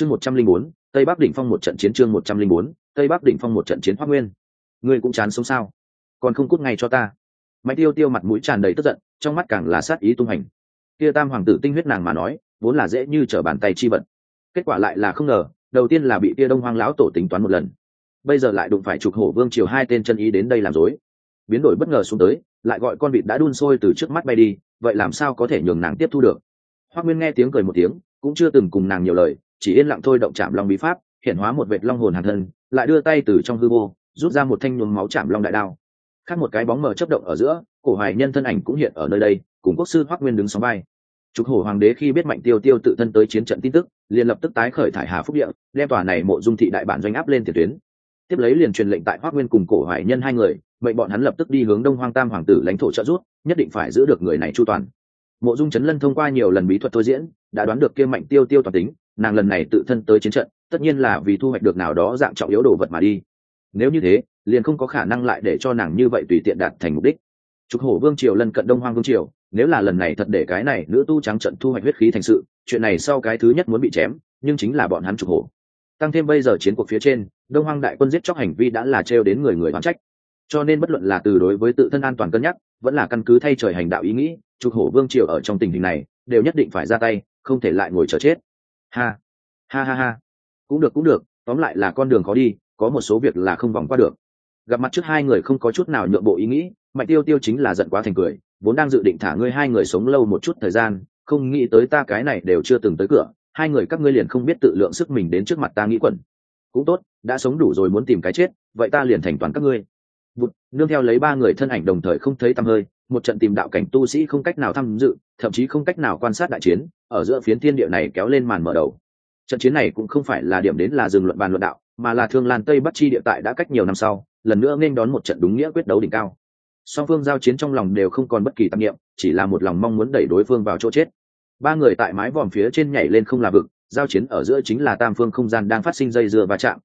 chương một trăm linh bốn, tây bắc đỉnh phong một trận chiến chương một trăm linh bốn, tây bắc đỉnh phong một trận chiến hoác nguyên. Ngươi cũng chán sống sao? Còn không cút ngay cho ta. Mạnh tiêu tiêu mặt mũi tràn đầy tức giận, trong mắt càng là sát ý tung hành. Kia tam hoàng tử tinh huyết nàng mà nói, vốn là dễ như trở bàn tay chi vận. Kết quả lại là không ngờ, đầu tiên là bị kia đông hoang lão tổ tính toán một lần. Bây giờ lại đụng phải trục hổ vương triều hai tên chân ý đến đây làm dối biến đổi bất ngờ xuống tới, lại gọi con vịt đã đun sôi từ trước mắt bay đi, vậy làm sao có thể nhường nàng tiếp thu được? Hoắc nguyên nghe tiếng cười một tiếng, cũng chưa từng cùng nàng nhiều lời chỉ yên lặng thôi động chạm long bí pháp, hiện hóa một vệt long hồn hàn thân, lại đưa tay từ trong hư vô, rút ra một thanh nhuốm máu chạm long đại đao. Khác một cái bóng mờ chấp động ở giữa, cổ hoài nhân thân ảnh cũng hiện ở nơi đây, cùng quốc sư Hoắc nguyên đứng sóng vai. Trục hổ hoàng đế khi biết mạnh tiêu tiêu tự thân tới chiến trận tin tức, liền lập tức tái khởi thải hà phúc địa, đem tòa này mộ dung thị đại bản doanh áp lên tiền tuyến. Tiếp lấy liền truyền lệnh tại Hoắc nguyên cùng cổ hoài nhân hai người, mệnh bọn hắn lập tức đi hướng đông hoang tam hoàng tử lãnh thổ trợ rút nhất định phải giữ được người này chu toàn. Mộ dung chấn lân thông qua nhiều lần bí thuật thôi diễn, đã đoán được kia mạnh tiêu tiêu toàn tính nàng lần này tự thân tới chiến trận, tất nhiên là vì thu hoạch được nào đó dạng trọng yếu đồ vật mà đi. Nếu như thế, liền không có khả năng lại để cho nàng như vậy tùy tiện đạt thành mục đích. Trục hổ vương triều lân cận đông hoang vương triều, nếu là lần này thật để cái này nữ tu trắng trận thu hoạch huyết khí thành sự, chuyện này sau cái thứ nhất muốn bị chém, nhưng chính là bọn hắn trục hổ. Tăng thêm bây giờ chiến cuộc phía trên, đông hoang đại quân giết chóc hành vi đã là trêu đến người người đoán trách. Cho nên bất luận là từ đối với tự thân an toàn cân nhắc, vẫn là căn cứ thay trời hành đạo ý nghĩ, trục hổ vương triều ở trong tình hình này, đều nhất định phải ra tay, không thể lại ngồi chờ chết ha. Ha ha ha. Cũng được cũng được. Tóm lại là con đường khó đi, có một số việc là không vòng qua được. Gặp mặt trước hai người không có chút nào nhượng bộ ý nghĩ, mạnh tiêu tiêu chính là giận quá thành cười, vốn đang dự định thả ngươi hai người sống lâu một chút thời gian, không nghĩ tới ta cái này đều chưa từng tới cửa, hai người các ngươi liền không biết tự lượng sức mình đến trước mặt ta nghĩ quẩn. Cũng tốt, đã sống đủ rồi muốn tìm cái chết, vậy ta liền thành toàn các ngươi. Vụt, nương theo lấy ba người thân ảnh đồng thời không thấy tăm hơi một trận tìm đạo cảnh tu sĩ không cách nào tham dự, thậm chí không cách nào quan sát đại chiến, ở giữa phiến thiên địa này kéo lên màn mở đầu. Trận chiến này cũng không phải là điểm đến là dừng luận bàn luận đạo, mà là thương lan tây bắc chi địa tại đã cách nhiều năm sau, lần nữa nên đón một trận đúng nghĩa quyết đấu đỉnh cao. Song phương giao chiến trong lòng đều không còn bất kỳ tạp nghiệm chỉ là một lòng mong muốn đẩy đối phương vào chỗ chết. Ba người tại mái vòm phía trên nhảy lên không là vực, giao chiến ở giữa chính là tam phương không gian đang phát sinh dây dưa và chạm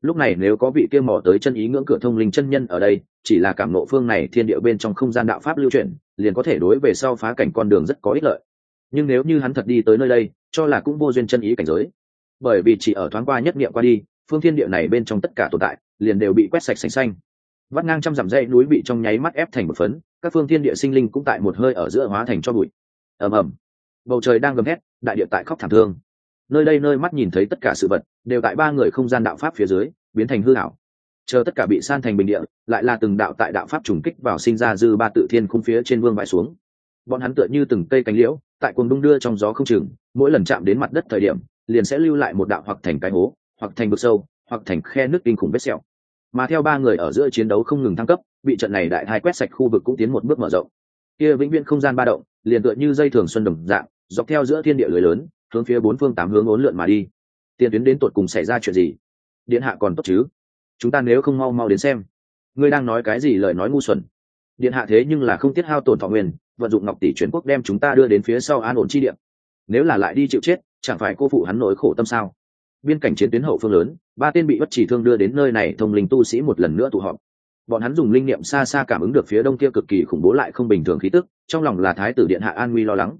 lúc này nếu có vị kia mò tới chân ý ngưỡng cửa thông linh chân nhân ở đây, chỉ là cảm nộ phương này thiên địa bên trong không gian đạo pháp lưu chuyển, liền có thể đối về sau phá cảnh con đường rất có ích lợi. Nhưng nếu như hắn thật đi tới nơi đây, cho là cũng vô duyên chân ý cảnh giới. Bởi vì chỉ ở thoáng qua nhất niệm qua đi, phương thiên địa này bên trong tất cả tồn tại, liền đều bị quét sạch sành xanh. Vắt ngang trăm dặm dãy núi bị trong nháy mắt ép thành một phấn, các phương thiên địa sinh linh cũng tại một hơi ở giữa hóa thành cho bụi. Ầm ầm. Bầu trời đang gầm hét đại địa tại khóc thảm thương nơi đây nơi mắt nhìn thấy tất cả sự vật, đều tại ba người không gian đạo pháp phía dưới, biến thành hư ảo. Chờ tất cả bị san thành bình địa, lại là từng đạo tại đạo pháp trùng kích vào sinh ra dư ba tự thiên khung phía trên vương bại xuống. Bọn hắn tựa như từng cây cánh liễu, tại cuồng đung đưa trong gió không chừng, mỗi lần chạm đến mặt đất thời điểm, liền sẽ lưu lại một đạo hoặc thành cái hố, hoặc thành vực sâu, hoặc thành khe nước kinh khủng vết sẹo. Mà theo ba người ở giữa chiến đấu không ngừng thăng cấp, bị trận này đại hai quét sạch khu vực cũng tiến một bước mở rộng. Kia vĩnh viễn không gian ba động, liền tựa như dây thường xuân đồng dạng, dọc theo giữa thiên địa lưới lớn hướng phía bốn phương tám hướng ốn lượn mà đi. Tiền tuyến đến tột cùng xảy ra chuyện gì? Điện hạ còn tốt chứ? Chúng ta nếu không mau mau đến xem. Ngươi đang nói cái gì lời nói ngu xuẩn? Điện hạ thế nhưng là không tiết hao tổn thọ nguyên, vận dụng ngọc tỷ chuyển quốc đem chúng ta đưa đến phía sau an ổn chi điểm nếu là lại đi chịu chết, chẳng phải cô phụ hắn nỗi khổ tâm sao? Biên cảnh chiến tuyến hậu phương lớn, ba tên bị bất chỉ thương đưa đến nơi này thông linh tu sĩ một lần nữa tụ họp. Bọn hắn dùng linh niệm xa xa cảm ứng được phía đông kia cực kỳ khủng bố lại không bình thường khí tức, trong lòng là thái tử điện hạ an nguy lo lắng.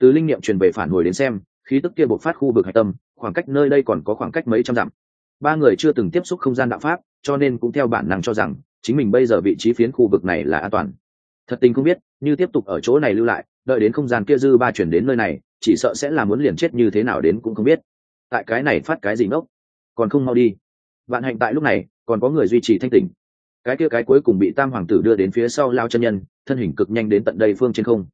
Từ linh niệm truyền về phản hồi đến xem khí tức kia bộc phát khu vực hạch tâm, khoảng cách nơi đây còn có khoảng cách mấy trăm dặm. Ba người chưa từng tiếp xúc không gian đạo pháp, cho nên cũng theo bản năng cho rằng, chính mình bây giờ vị trí phiến khu vực này là an toàn. Thật tình không biết, như tiếp tục ở chỗ này lưu lại, đợi đến không gian kia dư ba chuyển đến nơi này, chỉ sợ sẽ là muốn liền chết như thế nào đến cũng không biết. Tại cái này phát cái gì ngốc? Còn không mau đi. Vạn hạnh tại lúc này, còn có người duy trì thanh tỉnh. Cái kia cái cuối cùng bị tam hoàng tử đưa đến phía sau lao chân nhân, thân hình cực nhanh đến tận đây phương trên không.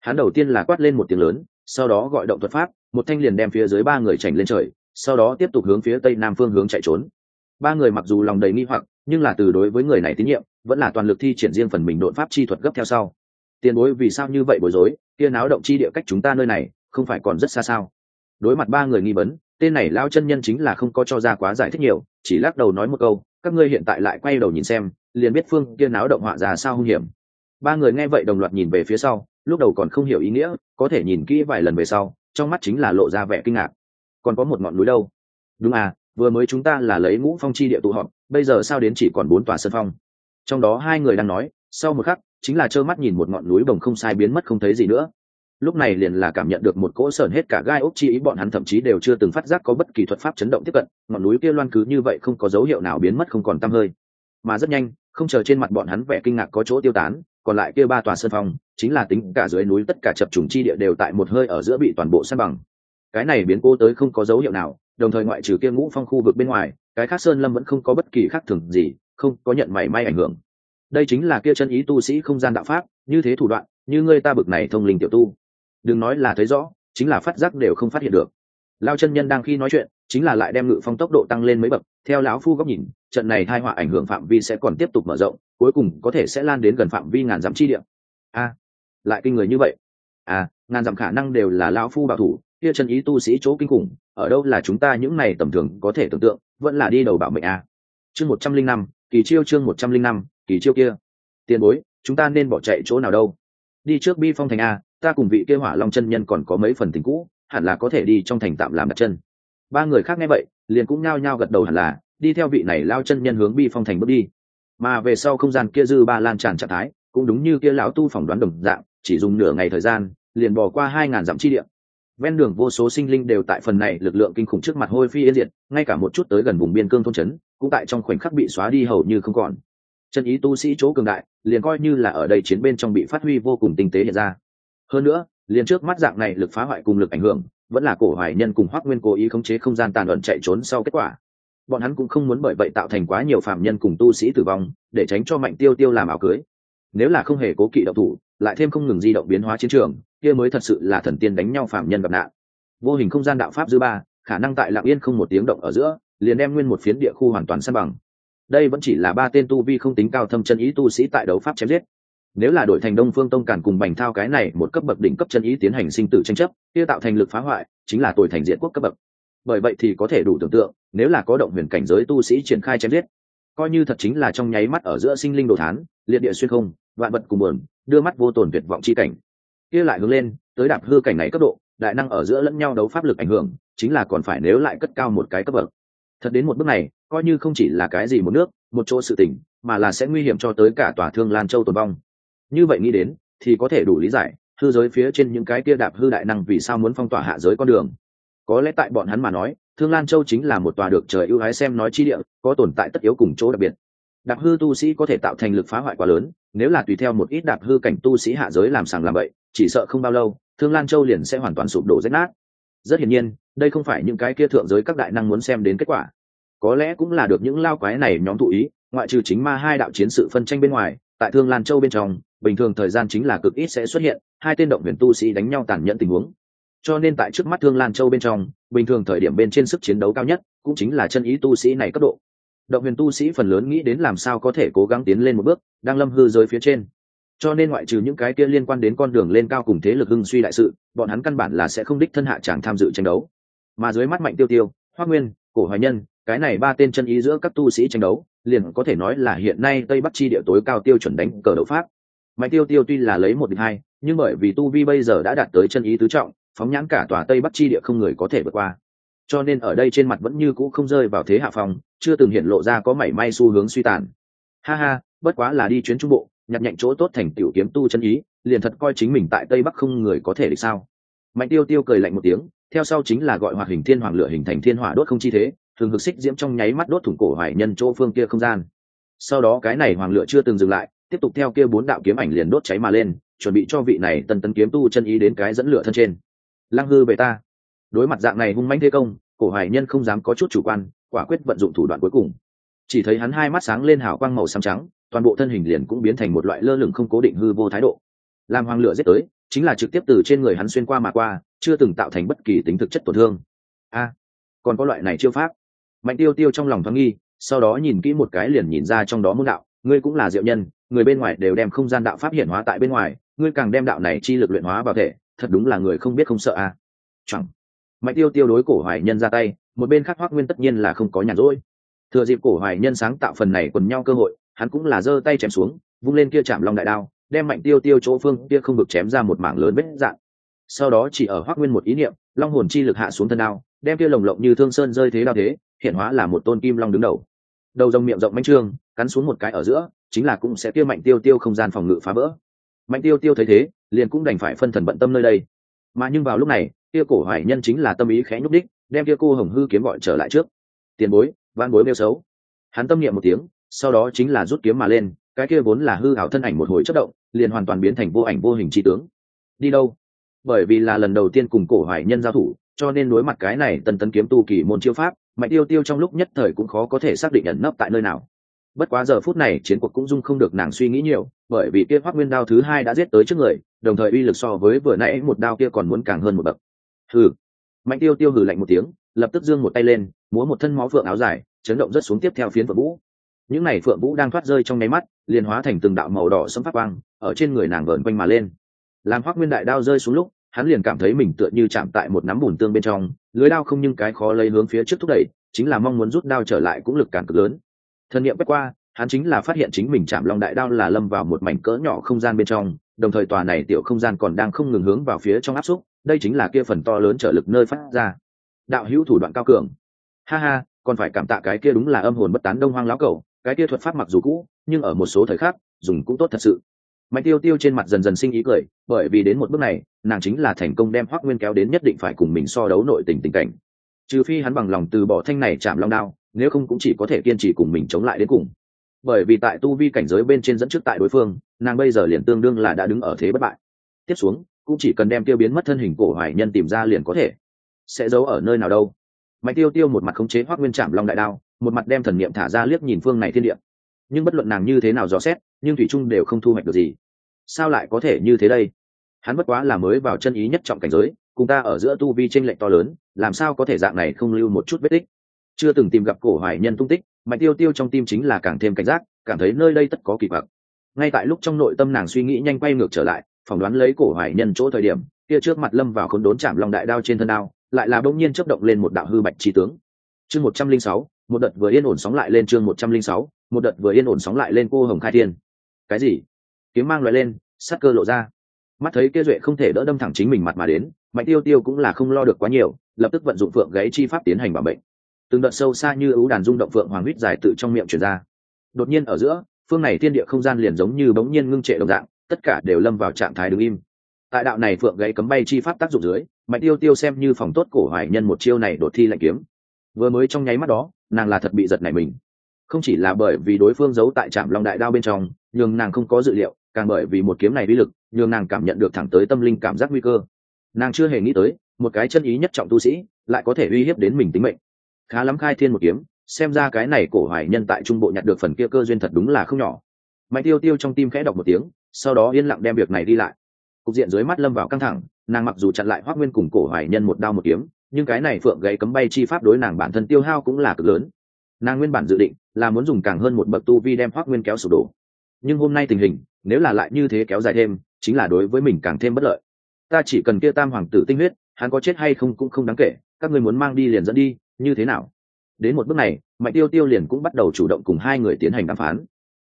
Hắn đầu tiên là quát lên một tiếng lớn, sau đó gọi động thuật pháp một thanh liền đem phía dưới ba người chảnh lên trời, sau đó tiếp tục hướng phía tây nam phương hướng chạy trốn. Ba người mặc dù lòng đầy nghi hoặc, nhưng là từ đối với người này tín nhiệm, vẫn là toàn lực thi triển riêng phần mình đột pháp chi thuật gấp theo sau. Tiền bối, vì sao như vậy bối rối? Kia náo động chi địa cách chúng ta nơi này, không phải còn rất xa sao? Đối mặt ba người nghi vấn, tên này lao chân nhân chính là không có cho ra quá giải thích nhiều, chỉ lắc đầu nói một câu, các ngươi hiện tại lại quay đầu nhìn xem, liền biết phương kia náo động họa ra sao hung hiểm. Ba người nghe vậy đồng loạt nhìn về phía sau, lúc đầu còn không hiểu ý nghĩa, có thể nhìn kỹ vài lần về sau trong mắt chính là lộ ra vẻ kinh ngạc. Còn có một ngọn núi đâu? Đúng à vừa mới chúng ta là lấy ngũ phong chi địa tụ họp, bây giờ sao đến chỉ còn bốn tòa sân phong? Trong đó hai người đang nói, sau một khắc, chính là trơ mắt nhìn một ngọn núi bồng không sai biến mất không thấy gì nữa. Lúc này liền là cảm nhận được một cỗ sởn hết cả gai ốc chi ý, bọn hắn thậm chí đều chưa từng phát giác có bất kỳ thuật pháp chấn động tiếp cận, ngọn núi kia loan cứ như vậy không có dấu hiệu nào biến mất không còn tăm hơi. Mà rất nhanh, không chờ trên mặt bọn hắn vẻ kinh ngạc có chỗ tiêu tán còn lại kia ba tòa sơn phong, chính là tính cả dưới núi tất cả chập trùng chi địa đều tại một hơi ở giữa bị toàn bộ san bằng. Cái này biến cô tới không có dấu hiệu nào, đồng thời ngoại trừ kia ngũ phong khu vực bên ngoài, cái khác sơn lâm vẫn không có bất kỳ khác thường gì, không có nhận mảy may ảnh hưởng. Đây chính là kia chân ý tu sĩ không gian đạo pháp, như thế thủ đoạn, như ngươi ta bực này thông linh tiểu tu. Đừng nói là thấy rõ, chính là phát giác đều không phát hiện được lao chân nhân đang khi nói chuyện, chính là lại đem ngự phong tốc độ tăng lên mấy bậc. Theo lão phu góc nhìn, trận này thai họa ảnh hưởng phạm vi sẽ còn tiếp tục mở rộng, cuối cùng có thể sẽ lan đến gần phạm vi ngàn dặm chi địa. A, lại kinh người như vậy? À ngàn dặm khả năng đều là lão phu bảo thủ, kia chân ý tu sĩ chỗ kinh khủng, ở đâu là chúng ta những này tầm thường có thể tưởng tượng, vẫn là đi đầu bảo mệnh a. Chương một trăm linh năm, kỳ chiêu chương một trăm linh năm, kỳ chiêu kia. Tiền bối, chúng ta nên bỏ chạy chỗ nào đâu? Đi trước bi phong thành a, ta cùng vị kia hỏa long chân nhân còn có mấy phần tình cũ hẳn là có thể đi trong thành tạm làm đặt chân. Ba người khác nghe vậy, liền cũng nhao nhao gật đầu hẳn là, đi theo vị này lao chân nhân hướng bi phong thành bước đi. Mà về sau không gian kia dư ba lan tràn trạng thái, cũng đúng như kia lão tu phỏng đoán đồng dạng, chỉ dùng nửa ngày thời gian, liền bỏ qua hai ngàn dặm chi địa. Ven đường vô số sinh linh đều tại phần này lực lượng kinh khủng trước mặt hôi phi yên diệt, ngay cả một chút tới gần vùng biên cương thôn trấn, cũng tại trong khoảnh khắc bị xóa đi hầu như không còn. Chân ý tu sĩ chỗ cường đại, liền coi như là ở đây chiến bên trong bị phát huy vô cùng tinh tế hiện ra. Hơn nữa liền trước mắt dạng này lực phá hoại cùng lực ảnh hưởng, vẫn là cổ hoài nhân cùng hoác nguyên cố ý khống chế không gian tàn luận chạy trốn sau kết quả. Bọn hắn cũng không muốn bởi vậy tạo thành quá nhiều phạm nhân cùng tu sĩ tử vong, để tránh cho mạnh tiêu tiêu làm áo cưới. Nếu là không hề cố kỵ động thủ, lại thêm không ngừng di động biến hóa chiến trường, kia mới thật sự là thần tiên đánh nhau phạm nhân gặp nạn. Vô hình không gian đạo pháp dư ba, khả năng tại lạng yên không một tiếng động ở giữa, liền đem nguyên một phiến địa khu hoàn toàn san bằng. Đây vẫn chỉ là ba tên tu vi không tính cao thâm chân ý tu sĩ tại đấu pháp chém giết nếu là đổi thành đông phương tông càn cùng bành thao cái này một cấp bậc đỉnh cấp chân ý tiến hành sinh tử tranh chấp kia tạo thành lực phá hoại chính là tội thành diện quốc cấp bậc. Bởi vậy thì có thể đủ tưởng tượng nếu là có động huyền cảnh giới tu sĩ triển khai chém giết coi như thật chính là trong nháy mắt ở giữa sinh linh đồ thán liệt địa xuyên không vạn vật cùng buồn đưa mắt vô tồn tuyệt vọng chi cảnh. Kia lại hướng lên tới đạp hư cảnh này cấp độ đại năng ở giữa lẫn nhau đấu pháp lực ảnh hưởng chính là còn phải nếu lại cất cao một cái cấp bậc. Thật đến một bước này coi như không chỉ là cái gì một nước một chỗ sự tỉnh, mà là sẽ nguy hiểm cho tới cả tòa thương lan châu tồn vong như vậy nghĩ đến, thì có thể đủ lý giải, hư giới phía trên những cái kia đạp hư đại năng vì sao muốn phong tỏa hạ giới con đường. Có lẽ tại bọn hắn mà nói, thương lan châu chính là một tòa được trời ưu ái xem nói chi địa, có tồn tại tất yếu cùng chỗ đặc biệt. Đạp hư tu sĩ có thể tạo thành lực phá hoại quá lớn, nếu là tùy theo một ít đạp hư cảnh tu sĩ hạ giới làm sàng làm bậy, chỉ sợ không bao lâu, thương lan châu liền sẽ hoàn toàn sụp đổ rách nát. Rất hiển nhiên, đây không phải những cái kia thượng giới các đại năng muốn xem đến kết quả. Có lẽ cũng là được những lao quái này nhóm thụ ý, ngoại trừ chính ma hai đạo chiến sự phân tranh bên ngoài, tại thương lan châu bên trong bình thường thời gian chính là cực ít sẽ xuất hiện, hai tên động huyền tu sĩ đánh nhau tàn nhẫn tình huống. Cho nên tại trước mắt thương lan châu bên trong, bình thường thời điểm bên trên sức chiến đấu cao nhất cũng chính là chân ý tu sĩ này cấp độ. Động huyền tu sĩ phần lớn nghĩ đến làm sao có thể cố gắng tiến lên một bước, đang lâm hư giới phía trên. Cho nên ngoại trừ những cái kia liên quan đến con đường lên cao cùng thế lực hưng suy đại sự, bọn hắn căn bản là sẽ không đích thân hạ chẳng tham dự tranh đấu. Mà dưới mắt mạnh tiêu tiêu hoa nguyên, cổ hoài nhân, cái này ba tên chân ý giữa các tu sĩ tranh đấu, liền có thể nói là hiện nay tây bắc chi địa tối cao tiêu chuẩn đánh cờ đấu pháp mạnh tiêu tiêu tuy là lấy một địch hai, nhưng bởi vì tu vi bây giờ đã đạt tới chân ý tứ trọng, phóng nhãn cả tòa tây bắc chi địa không người có thể vượt qua. Cho nên ở đây trên mặt vẫn như cũ không rơi vào thế hạ phòng chưa từng hiện lộ ra có mảy may xu hướng suy tàn. Ha ha, bất quá là đi chuyến trung bộ, nhặt nhạnh chỗ tốt thành tiểu kiếm tu chân ý, liền thật coi chính mình tại tây bắc không người có thể được sao. Mạnh tiêu tiêu cười lạnh một tiếng, theo sau chính là gọi hoạt hình thiên hoàng lửa hình thành thiên hỏa đốt không chi thế, thường hực xích diễm trong nháy mắt đốt thủng cổ hoài nhân chỗ phương kia không gian. Sau đó cái này hoàng lửa chưa từng dừng lại tiếp tục theo kia bốn đạo kiếm ảnh liền đốt cháy mà lên, chuẩn bị cho vị này tần tấn kiếm tu chân ý đến cái dẫn lửa thân trên. Lăng hư về ta. Đối mặt dạng này hung manh thế công, cổ hoài nhân không dám có chút chủ quan, quả quyết vận dụng thủ đoạn cuối cùng. Chỉ thấy hắn hai mắt sáng lên hào quang màu xám trắng, toàn bộ thân hình liền cũng biến thành một loại lơ lửng không cố định hư vô thái độ. Làm hoàng lửa giết tới, chính là trực tiếp từ trên người hắn xuyên qua mà qua, chưa từng tạo thành bất kỳ tính thực chất tổn thương. A, còn có loại này chiêu pháp. Mạnh tiêu tiêu trong lòng thoáng nghi, sau đó nhìn kỹ một cái liền nhìn ra trong đó môn đạo, ngươi cũng là diệu nhân người bên ngoài đều đem không gian đạo pháp hiển hóa tại bên ngoài, ngươi càng đem đạo này chi lực luyện hóa vào thể, thật đúng là người không biết không sợ à. Chẳng. Mạnh tiêu tiêu đối cổ hoài nhân ra tay, một bên khác hoác nguyên tất nhiên là không có nhàn rỗi. Thừa dịp cổ hoài nhân sáng tạo phần này quần nhau cơ hội, hắn cũng là giơ tay chém xuống, vung lên kia chạm long đại đao, đem mạnh tiêu tiêu chỗ phương kia không được chém ra một mảng lớn vết dạng. Sau đó chỉ ở hoác nguyên một ý niệm, long hồn chi lực hạ xuống thân đao, đem kia lồng lộng như thương sơn rơi thế đao thế hiện hóa là một tôn kim long đứng đầu. Đầu rồng miệng rộng manh trương, cắn xuống một cái ở giữa chính là cũng sẽ kia mạnh tiêu tiêu không gian phòng ngự phá vỡ. Mạnh tiêu tiêu thấy thế, liền cũng đành phải phân thần bận tâm nơi đây. Mà nhưng vào lúc này, kia cổ hoài nhân chính là tâm ý khẽ nhúc đích, đem kia cô hồng hư kiếm gọi trở lại trước. Tiền bối van bối nêu xấu. Hắn tâm niệm một tiếng, sau đó chính là rút kiếm mà lên, cái kia vốn là hư ảo thân ảnh một hồi chất động, liền hoàn toàn biến thành vô ảnh vô hình chi tướng. Đi đâu? Bởi vì là lần đầu tiên cùng cổ hoài nhân giao thủ, cho nên đối mặt cái này tần tấn kiếm tu kỳ môn chiêu pháp, mạnh tiêu tiêu trong lúc nhất thời cũng khó có thể xác định ẩn nấp tại nơi nào bất quá giờ phút này chiến cuộc cũng dung không được nàng suy nghĩ nhiều, bởi vì kia hoác nguyên đao thứ hai đã giết tới trước người, đồng thời uy lực so với vừa nãy một đao kia còn muốn càng hơn một bậc. Hừ. Mạnh tiêu tiêu hừ lạnh một tiếng, lập tức giương một tay lên, múa một thân máu phượng áo dài, chấn động rất xuống tiếp theo phiến phượng vũ. Những n à y phượng vũ đang thoát rơi trong nháy mắt, liền hóa thành từng đạo màu đỏ sấm phát quang, ở trên người nàng vờn quanh mà lên. Làm hoác nguyên đại đao rơi xuống lúc, hắn liền cảm thấy mình tựa như chạm tại một nắm bùn tương bên trong, lưới đao không nhưng cái khó lấy hướng phía trước thúc đẩy, chính là mong muốn rút đao trở lại cũng lực càng cực lớn thân nhiệm quét qua, hắn chính là phát hiện chính mình chạm long đại đao là lâm vào một mảnh cỡ nhỏ không gian bên trong, đồng thời tòa này tiểu không gian còn đang không ngừng hướng vào phía trong áp xúc, đây chính là kia phần to lớn trở lực nơi phát ra. Đạo hữu thủ đoạn cao cường. Ha ha, còn phải cảm tạ cái kia đúng là âm hồn bất tán đông hoang lão cầu cái kia thuật pháp mặc dù cũ, nhưng ở một số thời khắc, dùng cũng tốt thật sự. Mạnh tiêu tiêu trên mặt dần dần sinh ý cười, bởi vì đến một bước này, nàng chính là thành công đem hoác nguyên kéo đến nhất định phải cùng mình so đấu nội tình tình cảnh. Trừ phi hắn bằng lòng từ bỏ thanh này chạm long đao nếu không cũng chỉ có thể kiên trì cùng mình chống lại đến cùng. Bởi vì tại tu vi cảnh giới bên trên dẫn trước tại đối phương, nàng bây giờ liền tương đương là đã đứng ở thế bất bại. Tiếp xuống, cũng chỉ cần đem tiêu biến mất thân hình cổ hoài nhân tìm ra liền có thể. Sẽ giấu ở nơi nào đâu. Mạnh tiêu tiêu một mặt khống chế hoác nguyên chạm long đại đao, một mặt đem thần niệm thả ra liếc nhìn phương này thiên địa. Nhưng bất luận nàng như thế nào dò xét, nhưng thủy trung đều không thu hoạch được gì. Sao lại có thể như thế đây? Hắn bất quá là mới vào chân ý nhất trọng cảnh giới, cùng ta ở giữa tu vi tranh lệch to lớn, làm sao có thể dạng này không lưu một chút vết tích? Chưa từng tìm gặp cổ hoài nhân tung tích, mạnh tiêu tiêu trong tim chính là càng thêm cảnh giác, cảm thấy nơi đây tất có kỳ vọng ngay tại lúc trong nội tâm nàng suy nghĩ nhanh quay ngược trở lại, phỏng đoán lấy cổ hoài nhân chỗ thời điểm, kia trước mặt lâm vào khốn đốn chạm lòng đại đao trên thân đao, lại là bỗng nhiên chấp động lên một đạo hư bạch chi tướng. Chương một trăm linh sáu, một đợt vừa yên ổn sóng lại lên chương một trăm linh sáu, một đợt vừa yên ổn sóng lại lên cô hồng khai thiên. Cái gì? Kiếm mang loại lên sắc cơ lộ ra. Mắt thấy kia duệ không thể đỡ đâm thẳng chính mình mặt mà đến, mạnh tiêu tiêu cũng là không lo được quá nhiều, lập tức vận dụng phượng gáy chi pháp tiến hành bảo bệnh từng đợt sâu xa như ấu đàn rung động phượng hoàng huyết dài tự trong miệng truyền ra. Đột nhiên ở giữa, phương này thiên địa không gian liền giống như bỗng nhiên ngưng trệ đồng dạng, tất cả đều lâm vào trạng thái đứng im. Tại đạo này phượng gãy cấm bay chi pháp tác dụng dưới, mạnh tiêu tiêu xem như phòng tốt cổ hoài nhân một chiêu này đột thi lạnh kiếm. Vừa mới trong nháy mắt đó, nàng là thật bị giật này mình. Không chỉ là bởi vì đối phương giấu tại trạm long đại đao bên trong nhưng nàng không có dự liệu, càng bởi vì một kiếm này uy lực nhưng nàng cảm nhận được thẳng tới tâm linh cảm giác nguy cơ. Nàng chưa hề nghĩ tới, một cái chân ý nhất trọng tu sĩ, lại có thể uy hiếp đến mình tính mệnh khá lắm khai thiên một kiếm, xem ra cái này cổ hoài nhân tại trung bộ nhặt được phần kia cơ duyên thật đúng là không nhỏ. Mạnh tiêu tiêu trong tim khẽ đọc một tiếng, sau đó yên lặng đem việc này đi lại. Cục diện dưới mắt lâm vào căng thẳng, nàng mặc dù chặn lại hoác nguyên cùng cổ hoài nhân một đao một kiếm, nhưng cái này phượng gãy cấm bay chi pháp đối nàng bản thân tiêu hao cũng là cực lớn. Nàng nguyên bản dự định là muốn dùng càng hơn một bậc tu vi đem hoác nguyên kéo sụp đổ. Nhưng hôm nay tình hình, nếu là lại như thế kéo dài thêm, chính là đối với mình càng thêm bất lợi. Ta chỉ cần kia tam hoàng tử tinh huyết, hắn có chết hay không cũng không đáng kể, các người muốn mang đi liền dẫn đi như thế nào? Đến một bước này, mạnh tiêu tiêu liền cũng bắt đầu chủ động cùng hai người tiến hành đàm phán.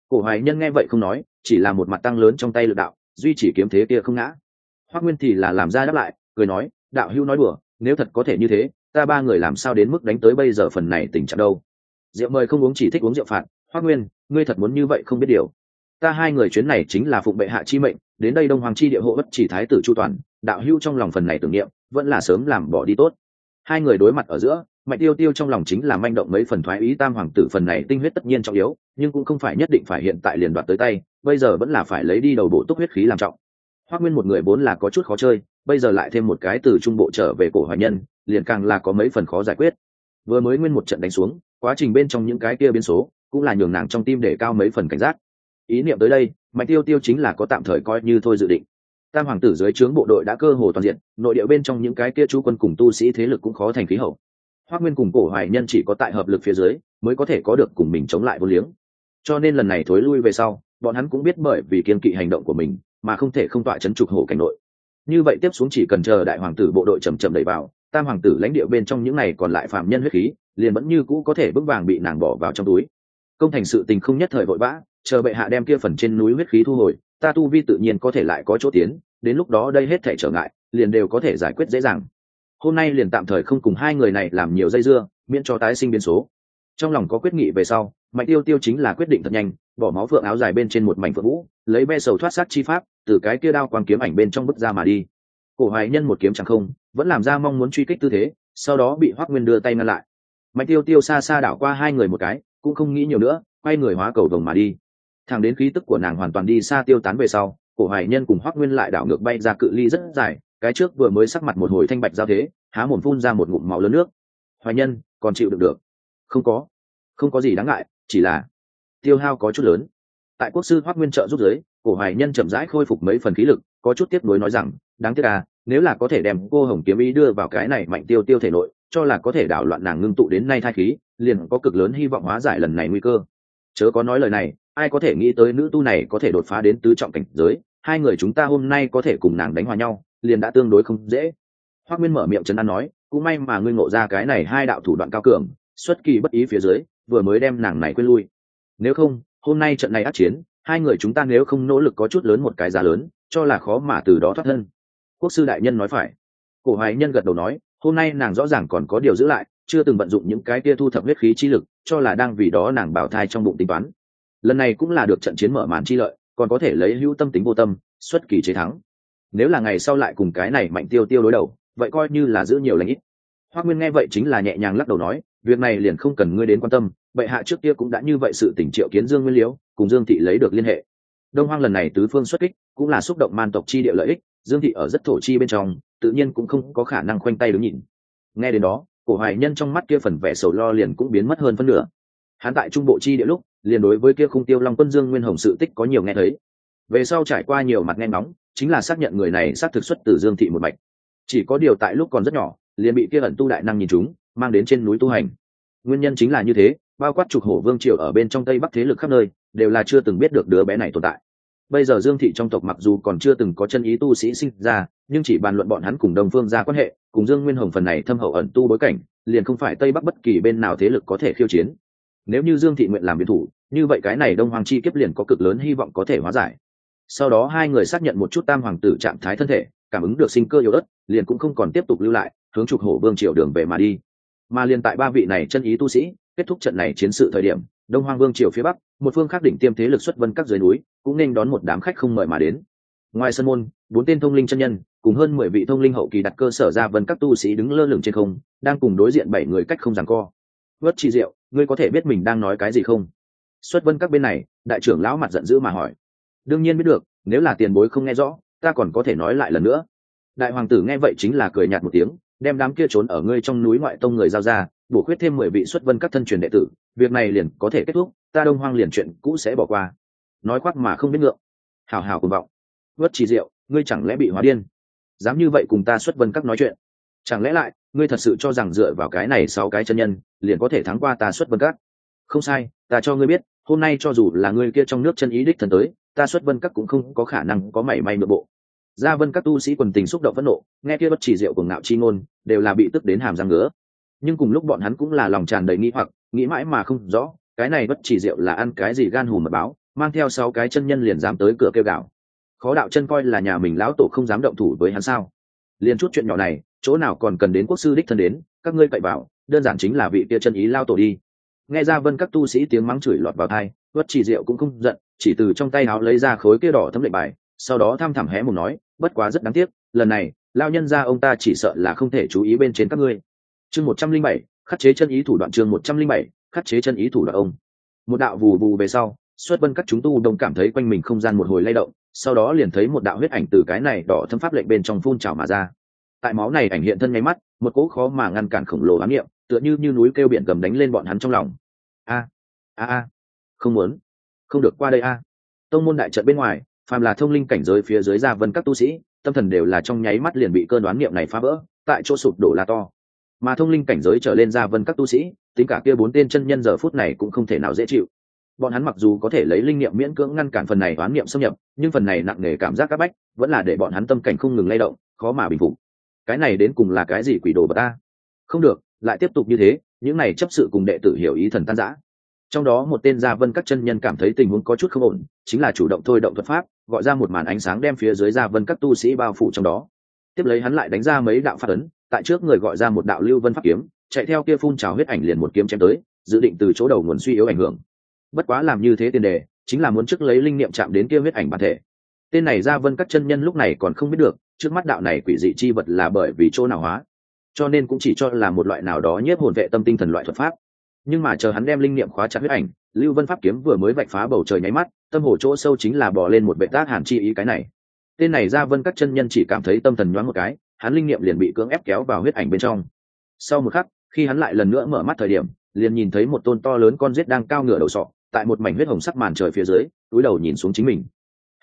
Cổ hoài nhân nghe vậy không nói, chỉ là một mặt tăng lớn trong tay lực đạo, duy chỉ kiếm thế kia không ngã. Hoác nguyên thì là làm ra đáp lại, cười nói, đạo hưu nói đùa, nếu thật có thể như thế, ta ba người làm sao đến mức đánh tới bây giờ phần này tình trạng đâu? Rượu mời không uống chỉ thích uống rượu phạt. Hoác nguyên, ngươi thật muốn như vậy không biết điều. Ta hai người chuyến này chính là phụng bệ hạ chi mệnh, đến đây đông hoàng chi địa hộ bất chỉ thái tử chu toàn, đạo hưu trong lòng phần này tưởng niệm, vẫn là sớm làm bỏ đi tốt. Hai người đối mặt ở giữa mạnh tiêu tiêu trong lòng chính là manh động mấy phần thoái ý tam hoàng tử phần này tinh huyết tất nhiên trọng yếu, nhưng cũng không phải nhất định phải hiện tại liền đoạt tới tay, bây giờ vẫn là phải lấy đi đầu bộ túc huyết khí làm trọng. Hoác nguyên một người vốn là có chút khó chơi, bây giờ lại thêm một cái từ trung bộ trở về cổ hoài nhân, liền càng là có mấy phần khó giải quyết. Vừa mới nguyên một trận đánh xuống, quá trình bên trong những cái kia biến số, cũng là nhường nàng trong tim để cao mấy phần cảnh giác. Ý niệm tới đây, mạnh tiêu tiêu chính là có tạm thời coi như thôi dự định. Tam hoàng tử dưới trướng bộ đội đã cơ hồ toàn diện, nội địa bên trong những cái kia chú quân cùng tu sĩ thế lực cũng khó thành khí hậu hoác nguyên cùng cổ hoài nhân chỉ có tại hợp lực phía dưới, mới có thể có được cùng mình chống lại vô liếng. Cho nên lần này thối lui về sau, bọn hắn cũng biết bởi vì kiên kỵ hành động của mình, mà không thể không tọa chấn trục hổ cảnh nội. Như vậy tiếp xuống chỉ cần chờ đại hoàng tử bộ đội chầm chậm đẩy vào, tam hoàng tử lãnh địa bên trong những này còn lại phạm nhân huyết khí, liền vẫn như cũ có thể bước vàng bị nàng bỏ vào trong túi. Công thành sự tình không nhất thời vội vã, chờ bệ hạ đem kia phần trên núi huyết khí thu hồi, ta tu vi tự nhiên có thể lại có chỗ tiến, đến lúc đó đây hết thể trở ngại, liền đều có thể giải quyết dễ dàng hôm nay liền tạm thời không cùng hai người này làm nhiều dây dưa, miễn cho tái sinh biến số. Trong lòng có quyết nghị về sau, mạnh tiêu tiêu chính là quyết định thật nhanh, bỏ máu phượng áo dài bên trên một mảnh phượng vũ, lấy be sầu thoát sát chi pháp, từ cái kia đao quang kiếm ảnh bên trong bức ra mà đi. Cổ hoài nhân một kiếm chẳng không, vẫn làm ra mong muốn truy kích tư thế, sau đó bị hoác nguyên đưa tay ngăn lại. Mạnh tiêu tiêu xa xa đảo qua hai người một cái, cũng không nghĩ nhiều nữa, quay người hóa cầu vồng mà đi. Thẳng đến khí tức của nàng hoàn toàn đi xa tiêu tán về sau, cổ hoài nhân cùng hoác nguyên lại đảo ngược bay ra cự ly rất dài cái trước vừa mới sắc mặt một hồi thanh bạch giao thế, há mồm phun ra một ngụm máu lớn nước. Hoài nhân, còn chịu được được? Không có. Không có gì đáng ngại, chỉ là tiêu hao có chút lớn. Tại quốc sư hoác nguyên trợ giúp giới, cổ hoài nhân chậm rãi khôi phục mấy phần khí lực, có chút tiếp nối nói rằng, đáng tiếc à nếu là có thể đem cô hồng kiếm ý đưa vào cái này mạnh tiêu tiêu thể nội, cho là có thể đảo loạn nàng ngưng tụ đến nay thai khí, liền có cực lớn hy vọng hóa giải lần này nguy cơ. Chớ có nói lời này, ai có thể nghĩ tới nữ tu này có thể đột phá đến tứ trọng cảnh giới? Hai người chúng ta hôm nay có thể cùng nàng đánh hòa nhau, liền đã tương đối không dễ. Hoác nguyên mở miệng trấn an nói, cũng may mà ngươi ngộ ra cái này hai đạo thủ đoạn cao cường, xuất kỳ bất ý phía dưới, vừa mới đem nàng này quên lui. Nếu không, hôm nay trận này át chiến, hai người chúng ta nếu không nỗ lực có chút lớn một cái giá lớn, cho là khó mà từ đó thoát thân. Quốc sư đại nhân nói phải. Cổ hoài nhân gật đầu nói, hôm nay nàng rõ ràng còn có điều giữ lại, chưa từng vận dụng những cái kia thu thập huyết khí chi lực, cho là đang vì đó nàng bảo thai trong bụng tính toán. Lần này cũng là được trận chiến mở màn chi lợi còn có thể lấy hữu tâm tính vô tâm, xuất kỳ chế thắng. Nếu là ngày sau lại cùng cái này mạnh tiêu tiêu đối đầu, vậy coi như là giữ nhiều lãnh ít. Hoa nguyên nghe vậy chính là nhẹ nhàng lắc đầu nói, việc này liền không cần ngươi đến quan tâm, bệ hạ trước kia cũng đã như vậy sự tỉnh triệu kiến dương nguyên liễu, cùng dương thị lấy được liên hệ. Đông hoang lần này tứ phương xuất kích, cũng là xúc động man tộc chi địa lợi ích, dương thị ở rất thổ chi bên trong, tự nhiên cũng không có khả năng khoanh tay đứng nhìn. Nghe đến đó, cổ hoài nhân trong mắt kia phần vẻ sầu lo liền cũng biến mất hơn phân nửa. Hắn tại trung bộ chi địa lúc liền đối với kia khung tiêu long quân dương nguyên hồng sự tích có nhiều nghe thấy. Về sau trải qua nhiều mặt nghe ngóng, chính là xác nhận người này xác thực xuất từ dương thị một mạch. Chỉ có điều tại lúc còn rất nhỏ, liền bị kia ẩn tu đại năng nhìn chúng, mang đến trên núi tu hành. Nguyên nhân chính là như thế, bao quát trục hổ vương triều ở bên trong tây bắc thế lực khắp nơi, đều là chưa từng biết được đứa bé này tồn tại. Bây giờ dương thị trong tộc mặc dù còn chưa từng có chân ý tu sĩ sinh ra, nhưng chỉ bàn luận bọn hắn cùng đồng phương ra quan hệ, cùng dương nguyên hồng phần này thâm hậu ẩn tu bối cảnh, liền không phải tây bắc bất kỳ bên nào thế lực có thể khiêu chiến nếu như dương thị nguyện làm biệt thủ, như vậy cái này đông hoàng chi kiếp liền có cực lớn hy vọng có thể hóa giải. Sau đó hai người xác nhận một chút tam hoàng tử trạng thái thân thể, cảm ứng được sinh cơ yếu ớt, liền cũng không còn tiếp tục lưu lại, hướng trục hổ vương triều đường về mà đi. Mà liền tại ba vị này chân ý tu sĩ, kết thúc trận này chiến sự thời điểm, đông Hoàng vương triều phía bắc, một phương khác đỉnh tiêm thế lực xuất vân các dưới núi, cũng nên đón một đám khách không mời mà đến. Ngoài sân môn, bốn tên thông linh chân nhân, cùng hơn mười vị thông linh hậu kỳ đặt cơ sở ra vân các tu sĩ đứng lơ lửng trên không, đang cùng đối diện bảy người cách không rằng co vớt chi diệu ngươi có thể biết mình đang nói cái gì không? Xuất vân các bên này, đại trưởng lão mặt giận dữ mà hỏi. Đương nhiên biết được, nếu là tiền bối không nghe rõ, ta còn có thể nói lại lần nữa. Đại hoàng tử nghe vậy chính là cười nhạt một tiếng, đem đám kia trốn ở ngươi trong núi ngoại tông người giao ra, bổ khuyết thêm mười vị xuất vân các thân truyền đệ tử, việc này liền có thể kết thúc, ta đông hoang liền chuyện cũ sẽ bỏ qua. Nói khoác mà không biết ngượng. Hào hào cùng vọng. Vớt chỉ diệu ngươi chẳng lẽ bị hóa điên? Dám như vậy cùng ta xuất vân các nói chuyện. Chẳng lẽ lại ngươi thật sự cho rằng dựa vào cái này sau cái chân nhân, liền có thể thắng qua ta xuất vân các? Không sai, ta cho ngươi biết, hôm nay cho dù là ngươi kia trong nước chân ý đích thần tới, ta xuất vân các cũng không có khả năng có mảy may nội bộ. Gia vân các tu sĩ quần tình xúc động phẫn nộ, nghe kia bất chỉ diệu của ngạo chi ngôn, đều là bị tức đến hàm răng ngứa. Nhưng cùng lúc bọn hắn cũng là lòng tràn đầy nghi hoặc, nghĩ mãi mà không rõ, cái này bất chỉ diệu là ăn cái gì gan hùm mật báo, mang theo sáu cái chân nhân liền dám tới cửa kêu gạo khó đạo chân coi là nhà mình lão tổ không dám động thủ với hắn sao? Liền chút chuyện nhỏ này chỗ nào còn cần đến quốc sư đích thân đến, các ngươi cậy bảo đơn giản chính là vị kia chân ý lao tổ đi. Nghe ra vân các tu sĩ tiếng mắng chửi lọt vào thai vất chỉ diệu cũng không giận, chỉ từ trong tay áo lấy ra khối kia đỏ thấm lệnh bài, sau đó thăm thẳm hé một nói, bất quá rất đáng tiếc, lần này, lao nhân ra ông ta chỉ sợ là không thể chú ý bên trên các ngươi. Chương một trăm linh bảy, khắc chế chân ý thủ đoạn chương một trăm linh bảy, khắc chế chân ý thủ đoạn ông. Một đạo vù vù về sau, xuất vân các chúng tu đông cảm thấy quanh mình không gian một hồi lay động, sau đó liền thấy một đạo huyết ảnh từ cái này đỏ thâm pháp lệnh bên trong phun trào mà ra tại máu này ảnh hiện thân nháy mắt, một cỗ khó mà ngăn cản khổng lồ ám nghiệm tựa như như núi kêu biển gầm đánh lên bọn hắn trong lòng. A a a. Không muốn. Không được qua đây a. Tông môn đại trận bên ngoài, phàm là thông linh cảnh giới phía dưới ra vân các tu sĩ, tâm thần đều là trong nháy mắt liền bị cơn đoán niệm này phá vỡ, tại chỗ sụp đổ là to. Mà thông linh cảnh giới trở lên ra vân các tu sĩ, tính cả kia bốn tên chân nhân giờ phút này cũng không thể nào dễ chịu. Bọn hắn mặc dù có thể lấy linh niệm miễn cưỡng ngăn cản phần này đoán niệm xâm nhập, nhưng phần này nặng nề cảm giác các bách, vẫn là để bọn hắn tâm cảnh không ngừng lay động, khó mà bình phục cái này đến cùng là cái gì quỷ đồ bà ta không được, lại tiếp tục như thế, những này chấp sự cùng đệ tử hiểu ý thần tan giã trong đó một tên gia vân các chân nhân cảm thấy tình huống có chút không ổn, chính là chủ động thôi động thuật pháp, gọi ra một màn ánh sáng đem phía dưới gia vân các tu sĩ bao phủ trong đó. Tiếp lấy hắn lại đánh ra mấy đạo phát ấn, tại trước người gọi ra một đạo lưu vân pháp kiếm, chạy theo kia phun trào huyết ảnh liền một kiếm chém tới, dự định từ chỗ đầu nguồn suy yếu ảnh hưởng. Bất quá làm như thế tiền đề, chính là muốn trước lấy linh niệm chạm đến kia huyết ảnh bản thể tên này ra vân các chân nhân lúc này còn không biết được, trước mắt đạo này quỷ dị chi vật là bởi vì chỗ nào hóa. Cho nên cũng chỉ cho là một loại nào đó nhiếp hồn vệ tâm tinh thần loại thuật pháp. Nhưng mà chờ hắn đem linh niệm khóa chặt huyết ảnh, lưu vân pháp kiếm vừa mới vạch phá bầu trời nháy mắt, tâm hồ chỗ sâu chính là bỏ lên một vệ tác hàn chi ý cái này. Tên này ra vân các chân nhân chỉ cảm thấy tâm thần nhoáng một cái, hắn linh niệm liền bị cưỡng ép kéo vào huyết ảnh bên trong. Sau một khắc, khi hắn lại lần nữa mở mắt thời điểm, liền nhìn thấy một tôn to lớn con rết đang cao ngửa đầu sọ, tại một mảnh huyết hồng sắc màn trời phía dưới, túi đầu nhìn xuống chính mình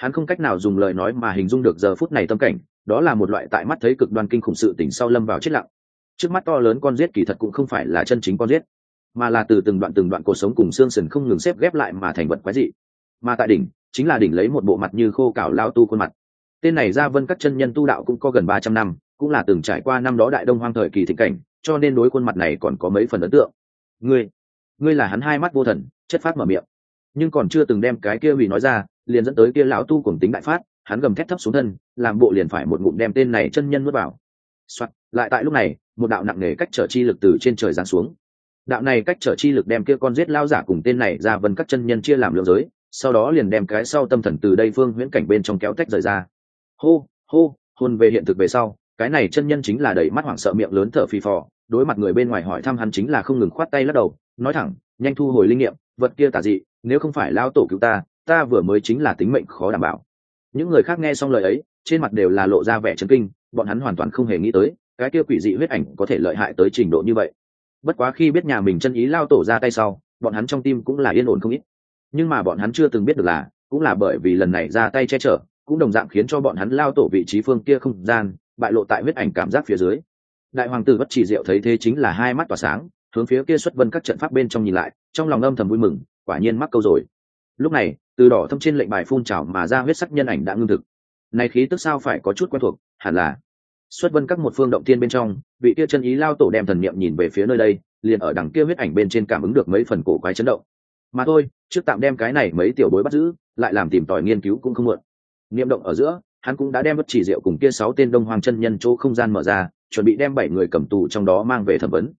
hắn không cách nào dùng lời nói mà hình dung được giờ phút này tâm cảnh, đó là một loại tại mắt thấy cực đoan kinh khủng sự tỉnh sau lâm vào chết lặng. Trước mắt to lớn con rết kỳ thật cũng không phải là chân chính con rết mà là từ từng đoạn từng đoạn cuộc sống cùng xương sần không ngừng xếp ghép lại mà thành vật quái dị. Mà tại đỉnh, chính là đỉnh lấy một bộ mặt như khô cảo lao tu khuôn mặt. Tên này ra vân các chân nhân tu đạo cũng có gần ba trăm năm, cũng là từng trải qua năm đó đại đông hoang thời kỳ thịnh cảnh, cho nên đối khuôn mặt này còn có mấy phần ấn tượng. Ngươi ngươi là hắn hai mắt vô thần, chất phát mở miệng. Nhưng còn chưa từng đem cái kia hủy nói ra liền dẫn tới kia lão tu cùng tính đại phát hắn gầm thét thấp xuống thân làm bộ liền phải một ngụm đem tên này chân nhân nuốt vào. Soạt, lại tại lúc này một đạo nặng nề cách trở chi lực từ trên trời giáng xuống. Đạo này cách trở chi lực đem kia con giết lao giả cùng tên này ra vân các chân nhân chia làm lượng giới sau đó liền đem cái sau tâm thần từ đây phương huyễn cảnh bên trong kéo tách rời ra. Hô hô hôn về hiện thực về sau cái này chân nhân chính là đẩy mắt hoảng sợ miệng lớn thở phì phò đối mặt người bên ngoài hỏi thăm hắn chính là không ngừng khoát tay lắc đầu nói thẳng nhanh thu hồi linh nghiệm vật kia tả dị nếu không phải lao tổ cứu ta ta vừa mới chính là tính mệnh khó đảm bảo. Những người khác nghe xong lời ấy, trên mặt đều là lộ ra vẻ chấn kinh, bọn hắn hoàn toàn không hề nghĩ tới, cái kia quỷ dị huyết ảnh có thể lợi hại tới trình độ như vậy. Bất quá khi biết nhà mình chân ý lao tổ ra tay sau, bọn hắn trong tim cũng là yên ổn không ít. Nhưng mà bọn hắn chưa từng biết được là, cũng là bởi vì lần này ra tay che chở, cũng đồng dạng khiến cho bọn hắn lao tổ vị trí phương kia không gian, bại lộ tại huyết ảnh cảm giác phía dưới. Đại hoàng tử bất chỉ diệu thấy thế chính là hai mắt tỏa sáng, hướng phía kia xuất vân các trận pháp bên trong nhìn lại, trong lòng âm thầm vui mừng, quả nhiên mắc câu rồi. Lúc này từ đỏ thâm trên lệnh bài phun trào mà ra huyết sắc nhân ảnh đã ngưng thực. Này khí tức sao phải có chút quen thuộc, hẳn là xuất vân các một phương động thiên bên trong, vị kia chân ý lao tổ đem thần niệm nhìn về phía nơi đây, liền ở đằng kia huyết ảnh bên trên cảm ứng được mấy phần cổ quái chấn động. Mà thôi, trước tạm đem cái này mấy tiểu bối bắt giữ, lại làm tìm tòi nghiên cứu cũng không muộn. Niệm động ở giữa, hắn cũng đã đem bất chỉ diệu cùng kia sáu tên đông hoàng chân nhân chỗ không gian mở ra, chuẩn bị đem bảy người cầm tù trong đó mang về thẩm vấn.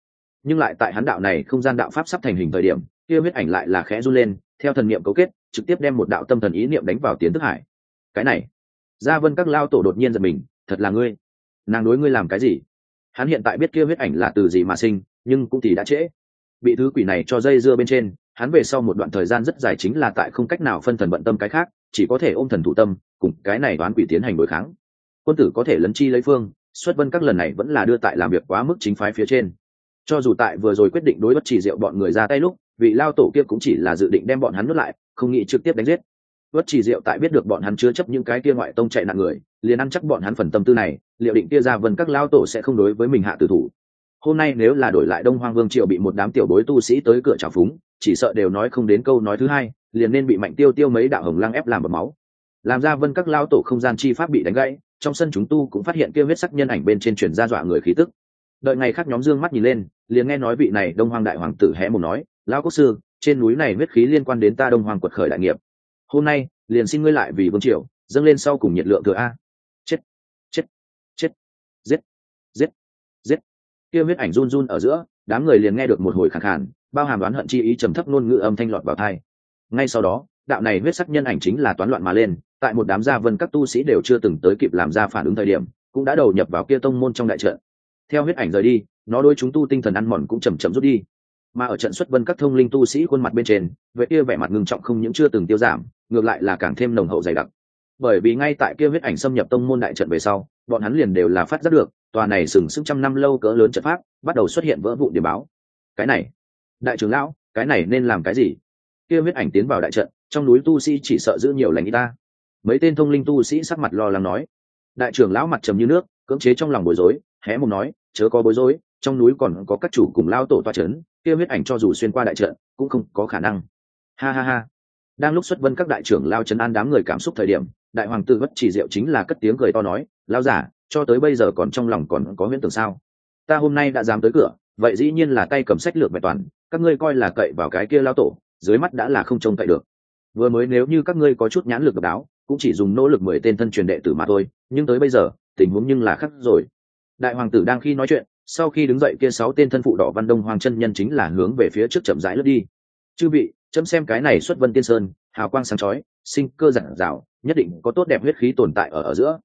Nhưng lại tại hắn đạo này không gian đạo pháp sắp thành hình thời điểm, kia huyết ảnh lại là khẽ run lên theo thần niệm cấu kết, trực tiếp đem một đạo tâm thần ý niệm đánh vào tiến thức hải. Cái này, gia vân các lao tổ đột nhiên giật mình, thật là ngươi. Nàng đối ngươi làm cái gì? Hắn hiện tại biết kia huyết ảnh là từ gì mà sinh, nhưng cũng thì đã trễ. Bị thứ quỷ này cho dây dưa bên trên, hắn về sau một đoạn thời gian rất dài chính là tại không cách nào phân thần bận tâm cái khác, chỉ có thể ôm thần thủ tâm, cùng cái này đoán quỷ tiến hành đối kháng. Quân tử có thể lấn chi lấy phương, xuất vân các lần này vẫn là đưa tại làm việc quá mức chính phái phía trên. Cho dù tại vừa rồi quyết định đối bất chỉ diệu bọn người ra tay lúc vị lao tổ kia cũng chỉ là dự định đem bọn hắn nuốt lại, không nghĩ trực tiếp đánh giết. Bất chỉ diệu tại biết được bọn hắn chứa chấp những cái kia ngoại tông chạy nạn người, liền ăn chắc bọn hắn phần tâm tư này, liệu định kia ra vân các lao tổ sẽ không đối với mình hạ tử thủ. Hôm nay nếu là đổi lại đông hoang vương triều bị một đám tiểu bối tu sĩ tới cửa trào phúng, chỉ sợ đều nói không đến câu nói thứ hai, liền nên bị mạnh tiêu tiêu mấy đạo hồng lăng ép làm bầm máu. Làm ra vân các lao tổ không gian chi pháp bị đánh gãy, trong sân chúng tu cũng phát hiện kia huyết sắc nhân ảnh bên trên truyền ra dọa người khí tức. Đợi ngày khác nhóm dương mắt nhìn lên, liền nghe nói vị này đông hoang đại hoàng tử hé một nói lão quốc sư, trên núi này huyết khí liên quan đến ta đông hoàng quật khởi đại nghiệp. Hôm nay, liền xin ngươi lại vì vương triều, dâng lên sau cùng nhiệt lượng thừa a. Chết chết chết, giết giết giết. Kia huyết ảnh run run ở giữa, đám người liền nghe được một hồi khẳng khàn, bao hàm đoán hận chi ý trầm thấp ngôn ngữ âm thanh lọt vào thai ngay sau đó, đạo này huyết sắc nhân ảnh chính là toán loạn mà lên, tại một đám gia vân các tu sĩ đều chưa từng tới kịp làm ra phản ứng thời điểm, cũng đã đầu nhập vào kia tông môn trong đại trận. Theo huyết ảnh rời đi, nó đôi chúng tu tinh thần ăn mòn cũng chầm chậm rút đi mà ở trận xuất vân các thông linh tu sĩ khuôn mặt bên trên, vệ kia vẻ mặt ngưng trọng không những chưa từng tiêu giảm, ngược lại là càng thêm nồng hậu dày đặc. Bởi vì ngay tại kia huyết ảnh xâm nhập tông môn đại trận về sau, bọn hắn liền đều là phát giác được, tòa này sừng sững trăm năm lâu cỡ lớn trận pháp, bắt đầu xuất hiện vỡ vụ điểm báo. Cái này, đại trưởng lão, cái này nên làm cái gì? Kia huyết ảnh tiến vào đại trận, trong núi tu sĩ chỉ sợ giữ nhiều lành y ta. Mấy tên thông linh tu sĩ sắc mặt lo lắng nói. Đại trưởng lão mặt trầm như nước, cưỡng chế trong lòng bối rối, hé một nói, chớ có bối rối trong núi còn có các chủ cùng lao tổ toa trấn, kia huyết ảnh cho dù xuyên qua đại trận, cũng không có khả năng. Ha ha ha. Đang lúc xuất vân các đại trưởng lao trấn an đám người cảm xúc thời điểm, đại hoàng tử bất chỉ diệu chính là cất tiếng cười to nói lao giả, cho tới bây giờ còn trong lòng còn có huyễn tưởng sao? Ta hôm nay đã dám tới cửa, vậy dĩ nhiên là tay cầm sách lược bài toàn, các ngươi coi là cậy vào cái kia lao tổ, dưới mắt đã là không trông cậy được. Vừa mới nếu như các ngươi có chút nhãn lực độc đáo, cũng chỉ dùng nỗ lực mười tên thân truyền đệ tử mà thôi, nhưng tới bây giờ, tình huống nhưng là khắc rồi. Đại hoàng tử đang khi nói chuyện sau khi đứng dậy kia sáu tên thân phụ đỏ văn đông hoàng chân nhân chính là hướng về phía trước chậm rãi lướt đi. Chư vị chấm xem cái này xuất vân tiên sơn hào quang sáng chói sinh cơ giản rào, nhất định có tốt đẹp huyết khí tồn tại ở ở giữa.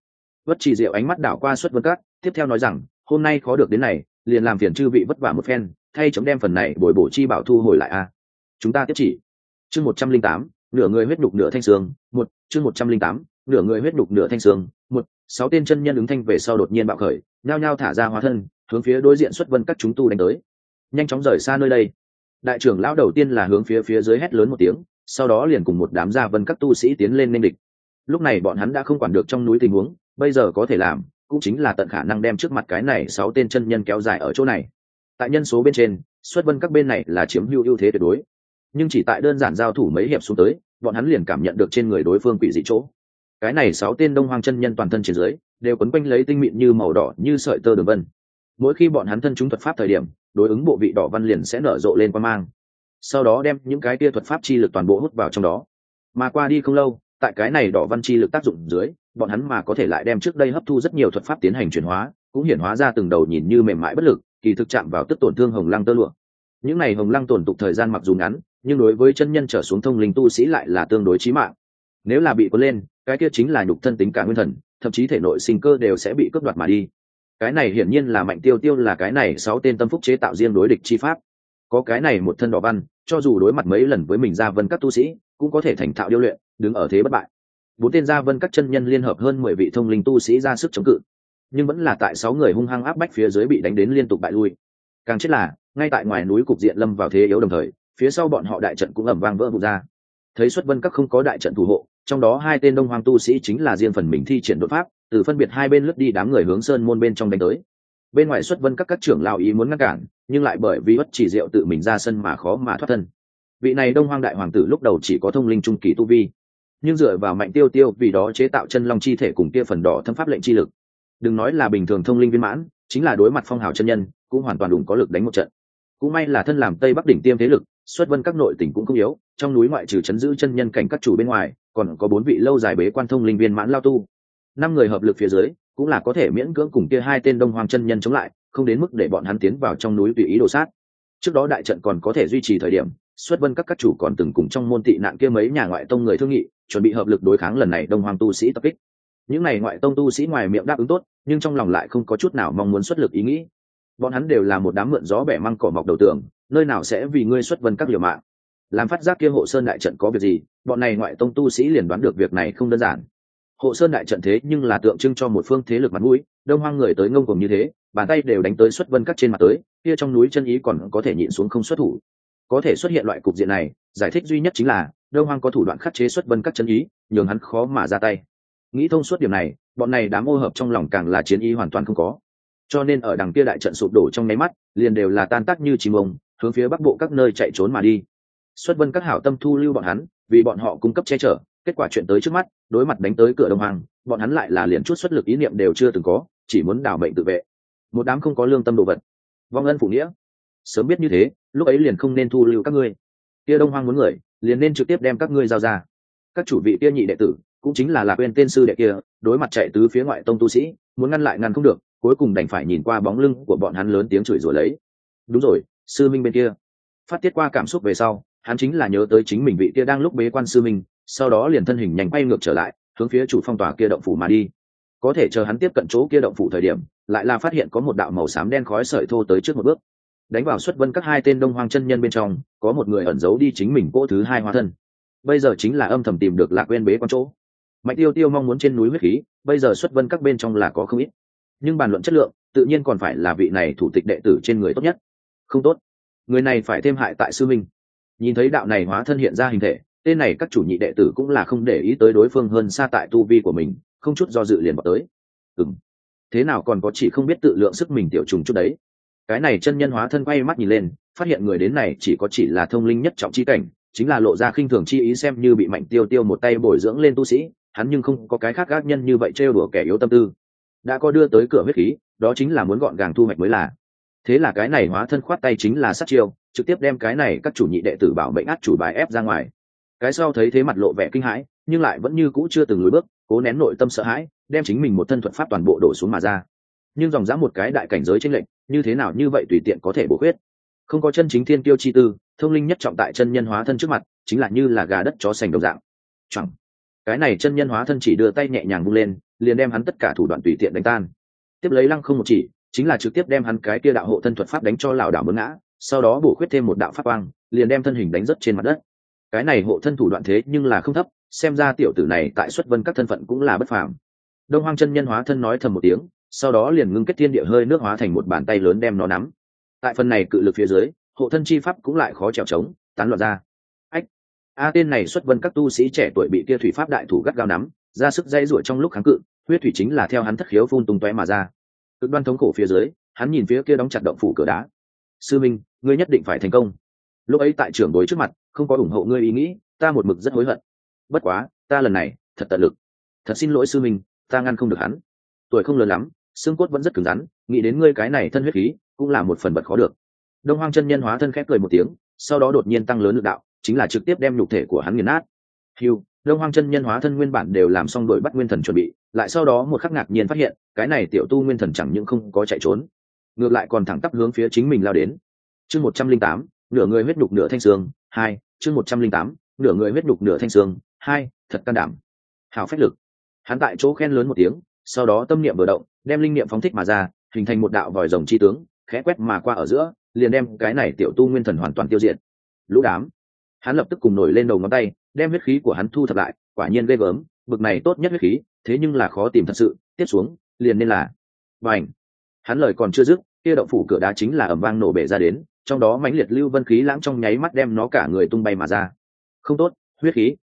Vất chỉ diệu ánh mắt đảo qua xuất vân cát tiếp theo nói rằng hôm nay khó được đến này liền làm phiền chư vị vất vả một phen thay chấm đem phần này bồi bổ chi bảo thu hồi lại a. Chúng ta tiếp chỉ. Chương một trăm linh tám nửa người huyết đục nửa thanh sương một chương một trăm linh tám nửa người huyết đục nửa thanh sương một sáu tên chân nhân ứng thanh về sau đột nhiên bạo khởi nhao nhao thả ra hóa thân hướng phía đối diện xuất vân các chúng tu đánh tới. Nhanh chóng rời xa nơi đây. Đại trưởng lão đầu tiên là hướng phía phía dưới hét lớn một tiếng, sau đó liền cùng một đám gia vân các tu sĩ tiến lên nên địch. Lúc này bọn hắn đã không quản được trong núi tình huống, bây giờ có thể làm, cũng chính là tận khả năng đem trước mặt cái này sáu tên chân nhân kéo dài ở chỗ này. Tại nhân số bên trên, xuất vân các bên này là chiếm hữu ưu thế tuyệt đối. Nhưng chỉ tại đơn giản giao thủ mấy hiệp xuống tới, bọn hắn liền cảm nhận được trên người đối phương quỷ dị chỗ. Cái này sáu tên đông hoang chân nhân toàn thân trên dưới, đều quấn quanh lấy tinh mịn như màu đỏ, như sợi tơ đường vân mỗi khi bọn hắn thân chúng thuật pháp thời điểm, đối ứng bộ vị đỏ văn liền sẽ nở rộ lên qua mang. Sau đó đem những cái tia thuật pháp chi lực toàn bộ hút vào trong đó. Mà qua đi không lâu, tại cái này đỏ văn chi lực tác dụng dưới, bọn hắn mà có thể lại đem trước đây hấp thu rất nhiều thuật pháp tiến hành chuyển hóa, cũng hiển hóa ra từng đầu nhìn như mềm mại bất lực, kỳ thực chạm vào tức tổn thương hồng lăng tơ lụa. Những này hồng lăng tổn tục thời gian mặc dù ngắn, nhưng đối với chân nhân trở xuống thông linh tu sĩ lại là tương đối chí mạng. Nếu là bị cuốn lên, cái kia chính là nhục thân tính cả nguyên thần, thậm chí thể nội sinh cơ đều sẽ bị cướp đoạt mà đi cái này hiển nhiên là mạnh tiêu tiêu là cái này sáu tên tâm phúc chế tạo riêng đối địch chi pháp. Có cái này một thân đỏ văn, cho dù đối mặt mấy lần với mình ra vân các tu sĩ, cũng có thể thành thạo điêu luyện, đứng ở thế bất bại. Bốn tên gia vân các chân nhân liên hợp hơn mười vị thông linh tu sĩ ra sức chống cự. Nhưng vẫn là tại sáu người hung hăng áp bách phía dưới bị đánh đến liên tục bại lui. Càng chết là, ngay tại ngoài núi cục diện lâm vào thế yếu đồng thời, phía sau bọn họ đại trận cũng ẩm vang vỡ vụt ra. Thấy xuất vân các không có đại trận thủ hộ, trong đó hai tên đông hoàng tu sĩ chính là riêng phần mình thi triển đột pháp từ phân biệt hai bên lướt đi đám người hướng sơn môn bên trong đánh tới. Bên ngoài xuất vân các các trưởng lao ý muốn ngăn cản, nhưng lại bởi vì bất chỉ diệu tự mình ra sân mà khó mà thoát thân. Vị này đông hoang đại hoàng tử lúc đầu chỉ có thông linh trung kỳ tu vi, nhưng dựa vào mạnh tiêu tiêu vì đó chế tạo chân long chi thể cùng kia phần đỏ thâm pháp lệnh chi lực. Đừng nói là bình thường thông linh viên mãn, chính là đối mặt phong hào chân nhân, cũng hoàn toàn đủ có lực đánh một trận. Cũng may là thân làm tây bắc đỉnh tiêm thế lực, xuất vân các nội tỉnh cũng không yếu, trong núi ngoại trừ chấn giữ chân nhân cảnh các chủ bên ngoài, còn có bốn vị lâu dài bế quan thông linh viên mãn lao tu năm người hợp lực phía dưới, cũng là có thể miễn cưỡng cùng kia hai tên đông hoàng chân nhân chống lại, không đến mức để bọn hắn tiến vào trong núi tùy ý đồ sát. Trước đó đại trận còn có thể duy trì thời điểm, xuất vân các các chủ còn từng cùng trong môn tị nạn kia mấy nhà ngoại tông người thương nghị, chuẩn bị hợp lực đối kháng lần này đông hoàng tu sĩ tập kích. Những n à y ngoại tông tu sĩ ngoài miệng đáp ứng tốt, nhưng trong lòng lại không có chút nào mong muốn xuất lực ý nghĩ. Bọn hắn đều là một đám mượn gió bẻ măng cỏ mọc đầu tường, nơi nào sẽ vì ngươi xuất vân các liều mạng. Làm phát giác kia hộ sơn đại trận có việc gì, bọn này ngoại tông tu sĩ liền đoán được việc này không đơn giản hộ sơn đại trận thế nhưng là tượng trưng cho một phương thế lực mặt mũi, đông hoang người tới ngông cùng như thế, bàn tay đều đánh tới xuất vân các trên mặt tới, kia trong núi chân ý còn có thể nhịn xuống không xuất thủ. Có thể xuất hiện loại cục diện này, giải thích duy nhất chính là, đông hoang có thủ đoạn khắc chế xuất vân các chân ý, nhường hắn khó mà ra tay. Nghĩ thông suốt điểm này, bọn này đám ô hợp trong lòng càng là chiến ý hoàn toàn không có. Cho nên ở đằng kia đại trận sụp đổ trong nháy mắt, liền đều là tan tác như chim ông, hướng phía bắc bộ các nơi chạy trốn mà đi. Xuất vân các hảo tâm thu lưu bọn hắn, vì bọn họ cung cấp che chở kết quả chuyện tới trước mắt, đối mặt đánh tới cửa đông hoàng bọn hắn lại là liền chút xuất lực ý niệm đều chưa từng có, chỉ muốn đảo mệnh tự vệ. Một đám không có lương tâm đồ vật. Vong ân phụ nghĩa. Sớm biết như thế, lúc ấy liền không nên thu lưu các ngươi. Kia đông hoang muốn người, liền nên trực tiếp đem các ngươi giao ra. Các chủ vị kia nhị đệ tử, cũng chính là lạc quên tên sư đệ kia, đối mặt chạy tứ phía ngoại tông tu sĩ, muốn ngăn lại ngăn không được, cuối cùng đành phải nhìn qua bóng lưng của bọn hắn lớn tiếng chửi rồi lấy. Đúng rồi, sư minh bên kia. Phát tiết qua cảm xúc về sau, hắn chính là nhớ tới chính mình vị kia đang lúc bế quan sư minh sau đó liền thân hình nhanh bay ngược trở lại, hướng phía chủ phong tỏa kia động phủ mà đi. Có thể chờ hắn tiếp cận chỗ kia động phủ thời điểm, lại là phát hiện có một đạo màu xám đen khói sợi thô tới trước một bước. Đánh vào xuất vân các hai tên đông hoang chân nhân bên trong, có một người ẩn giấu đi chính mình cỗ thứ hai hóa thân. Bây giờ chính là âm thầm tìm được lạc quên bế con chỗ. Mạnh tiêu tiêu mong muốn trên núi huyết khí, bây giờ xuất vân các bên trong là có không ít. Nhưng bàn luận chất lượng, tự nhiên còn phải là vị này thủ tịch đệ tử trên người tốt nhất. Không tốt. Người này phải thêm hại tại sư minh. Nhìn thấy đạo này hóa thân hiện ra hình thể tên này các chủ nhị đệ tử cũng là không để ý tới đối phương hơn xa tại tu vi của mình, không chút do dự liền vào tới. Ừng thế nào còn có chỉ không biết tự lượng sức mình tiểu trùng chút đấy? Cái này chân nhân hóa thân quay mắt nhìn lên, phát hiện người đến này chỉ có chỉ là thông linh nhất trọng chi cảnh, chính là lộ ra khinh thường chi ý xem như bị mạnh tiêu tiêu một tay bồi dưỡng lên tu sĩ, hắn nhưng không có cái khác gác nhân như vậy trêu đùa kẻ yếu tâm tư. Đã có đưa tới cửa huyết khí, đó chính là muốn gọn gàng thu hoạch mới là. Thế là cái này hóa thân khoát tay chính là sát chiêu, trực tiếp đem cái này các chủ nhị đệ tử bảo mệnh át chủ bài ép ra ngoài cái sau thấy thế mặt lộ vẻ kinh hãi, nhưng lại vẫn như cũ chưa từng lùi bước, cố nén nội tâm sợ hãi, đem chính mình một thân thuật pháp toàn bộ đổ xuống mà ra. Nhưng dòng dã một cái đại cảnh giới tranh lệnh như thế nào như vậy tùy tiện có thể bổ khuyết. Không có chân chính thiên tiêu chi tư, thông linh nhất trọng tại chân nhân hóa thân trước mặt, chính là như là gà đất chó sành đồng dạng. Chẳng cái này chân nhân hóa thân chỉ đưa tay nhẹ nhàng vung lên, liền đem hắn tất cả thủ đoạn tùy tiện đánh tan. Tiếp lấy lăng không một chỉ, chính là trực tiếp đem hắn cái kia đạo hộ thân thuật pháp đánh cho lảo đảo mướn ngã, sau đó bổ khuyết thêm một đạo pháp quang, liền đem thân hình đánh rất trên mặt đất cái này hộ thân thủ đoạn thế nhưng là không thấp, xem ra tiểu tử này tại xuất vân các thân phận cũng là bất phàm. Đông hoang chân nhân hóa thân nói thầm một tiếng, sau đó liền ngưng kết thiên địa hơi nước hóa thành một bàn tay lớn đem nó nắm. Tại phần này cự lực phía dưới, hộ thân chi pháp cũng lại khó trèo trống tán loạn ra. Ách, a tên này xuất vân các tu sĩ trẻ tuổi bị kia thủy pháp đại thủ gắt gao nắm, ra sức dây ruổi trong lúc kháng cự, huyết thủy chính là theo hắn thất khiếu phun tung tóe mà ra. Cực đoan thống khổ phía dưới, hắn nhìn phía kia đóng chặt động phủ cửa đá. Sư minh, ngươi nhất định phải thành công. Lúc ấy tại trưởng đối trước mặt không có ủng hộ ngươi ý nghĩ, ta một mực rất hối hận. Bất quá, ta lần này, thật tận lực. Thật xin lỗi sư minh, ta ngăn không được hắn. Tuổi không lớn lắm, xương cốt vẫn rất cứng rắn, nghĩ đến ngươi cái này thân huyết khí, cũng là một phần bật khó được. Đông hoang chân nhân hóa thân khép cười một tiếng, sau đó đột nhiên tăng lớn lực đạo, chính là trực tiếp đem nhục thể của hắn nghiền nát. Hiu đông hoang chân nhân hóa thân nguyên bản đều làm xong đội bắt nguyên thần chuẩn bị, lại sau đó một khắc ngạc nhiên phát hiện, cái này tiểu tu nguyên thần chẳng những không có chạy trốn, ngược lại còn thẳng tắp hướng phía chính mình lao đến. Chương một trăm linh tám nửa người huyết nhục nửa thanh xương, hai, chương một trăm linh tám, nửa người huyết nhục nửa thanh xương, hai, thật can đảm. Hào phách lực. Hắn tại chỗ khen lớn một tiếng, sau đó tâm niệm vừa động, đem linh niệm phóng thích mà ra, hình thành một đạo vòi rồng chi tướng, khẽ quét mà qua ở giữa, liền đem cái này tiểu tu nguyên thần hoàn toàn tiêu diệt. Lũ đám. Hắn lập tức cùng nổi lên đầu ngón tay, đem huyết khí của hắn thu thập lại, quả nhiên ghê gớm, bực này tốt nhất huyết khí, thế nhưng là khó tìm thật sự, tiếp xuống, liền nên là. Và ảnh hắn lời còn chưa dứt, kia động phủ cửa đá chính là ẩm vang nổ bể ra đến trong đó mãnh liệt lưu vân khí lãng trong nháy mắt đem nó cả người tung bay mà ra. Không tốt, huyết khí.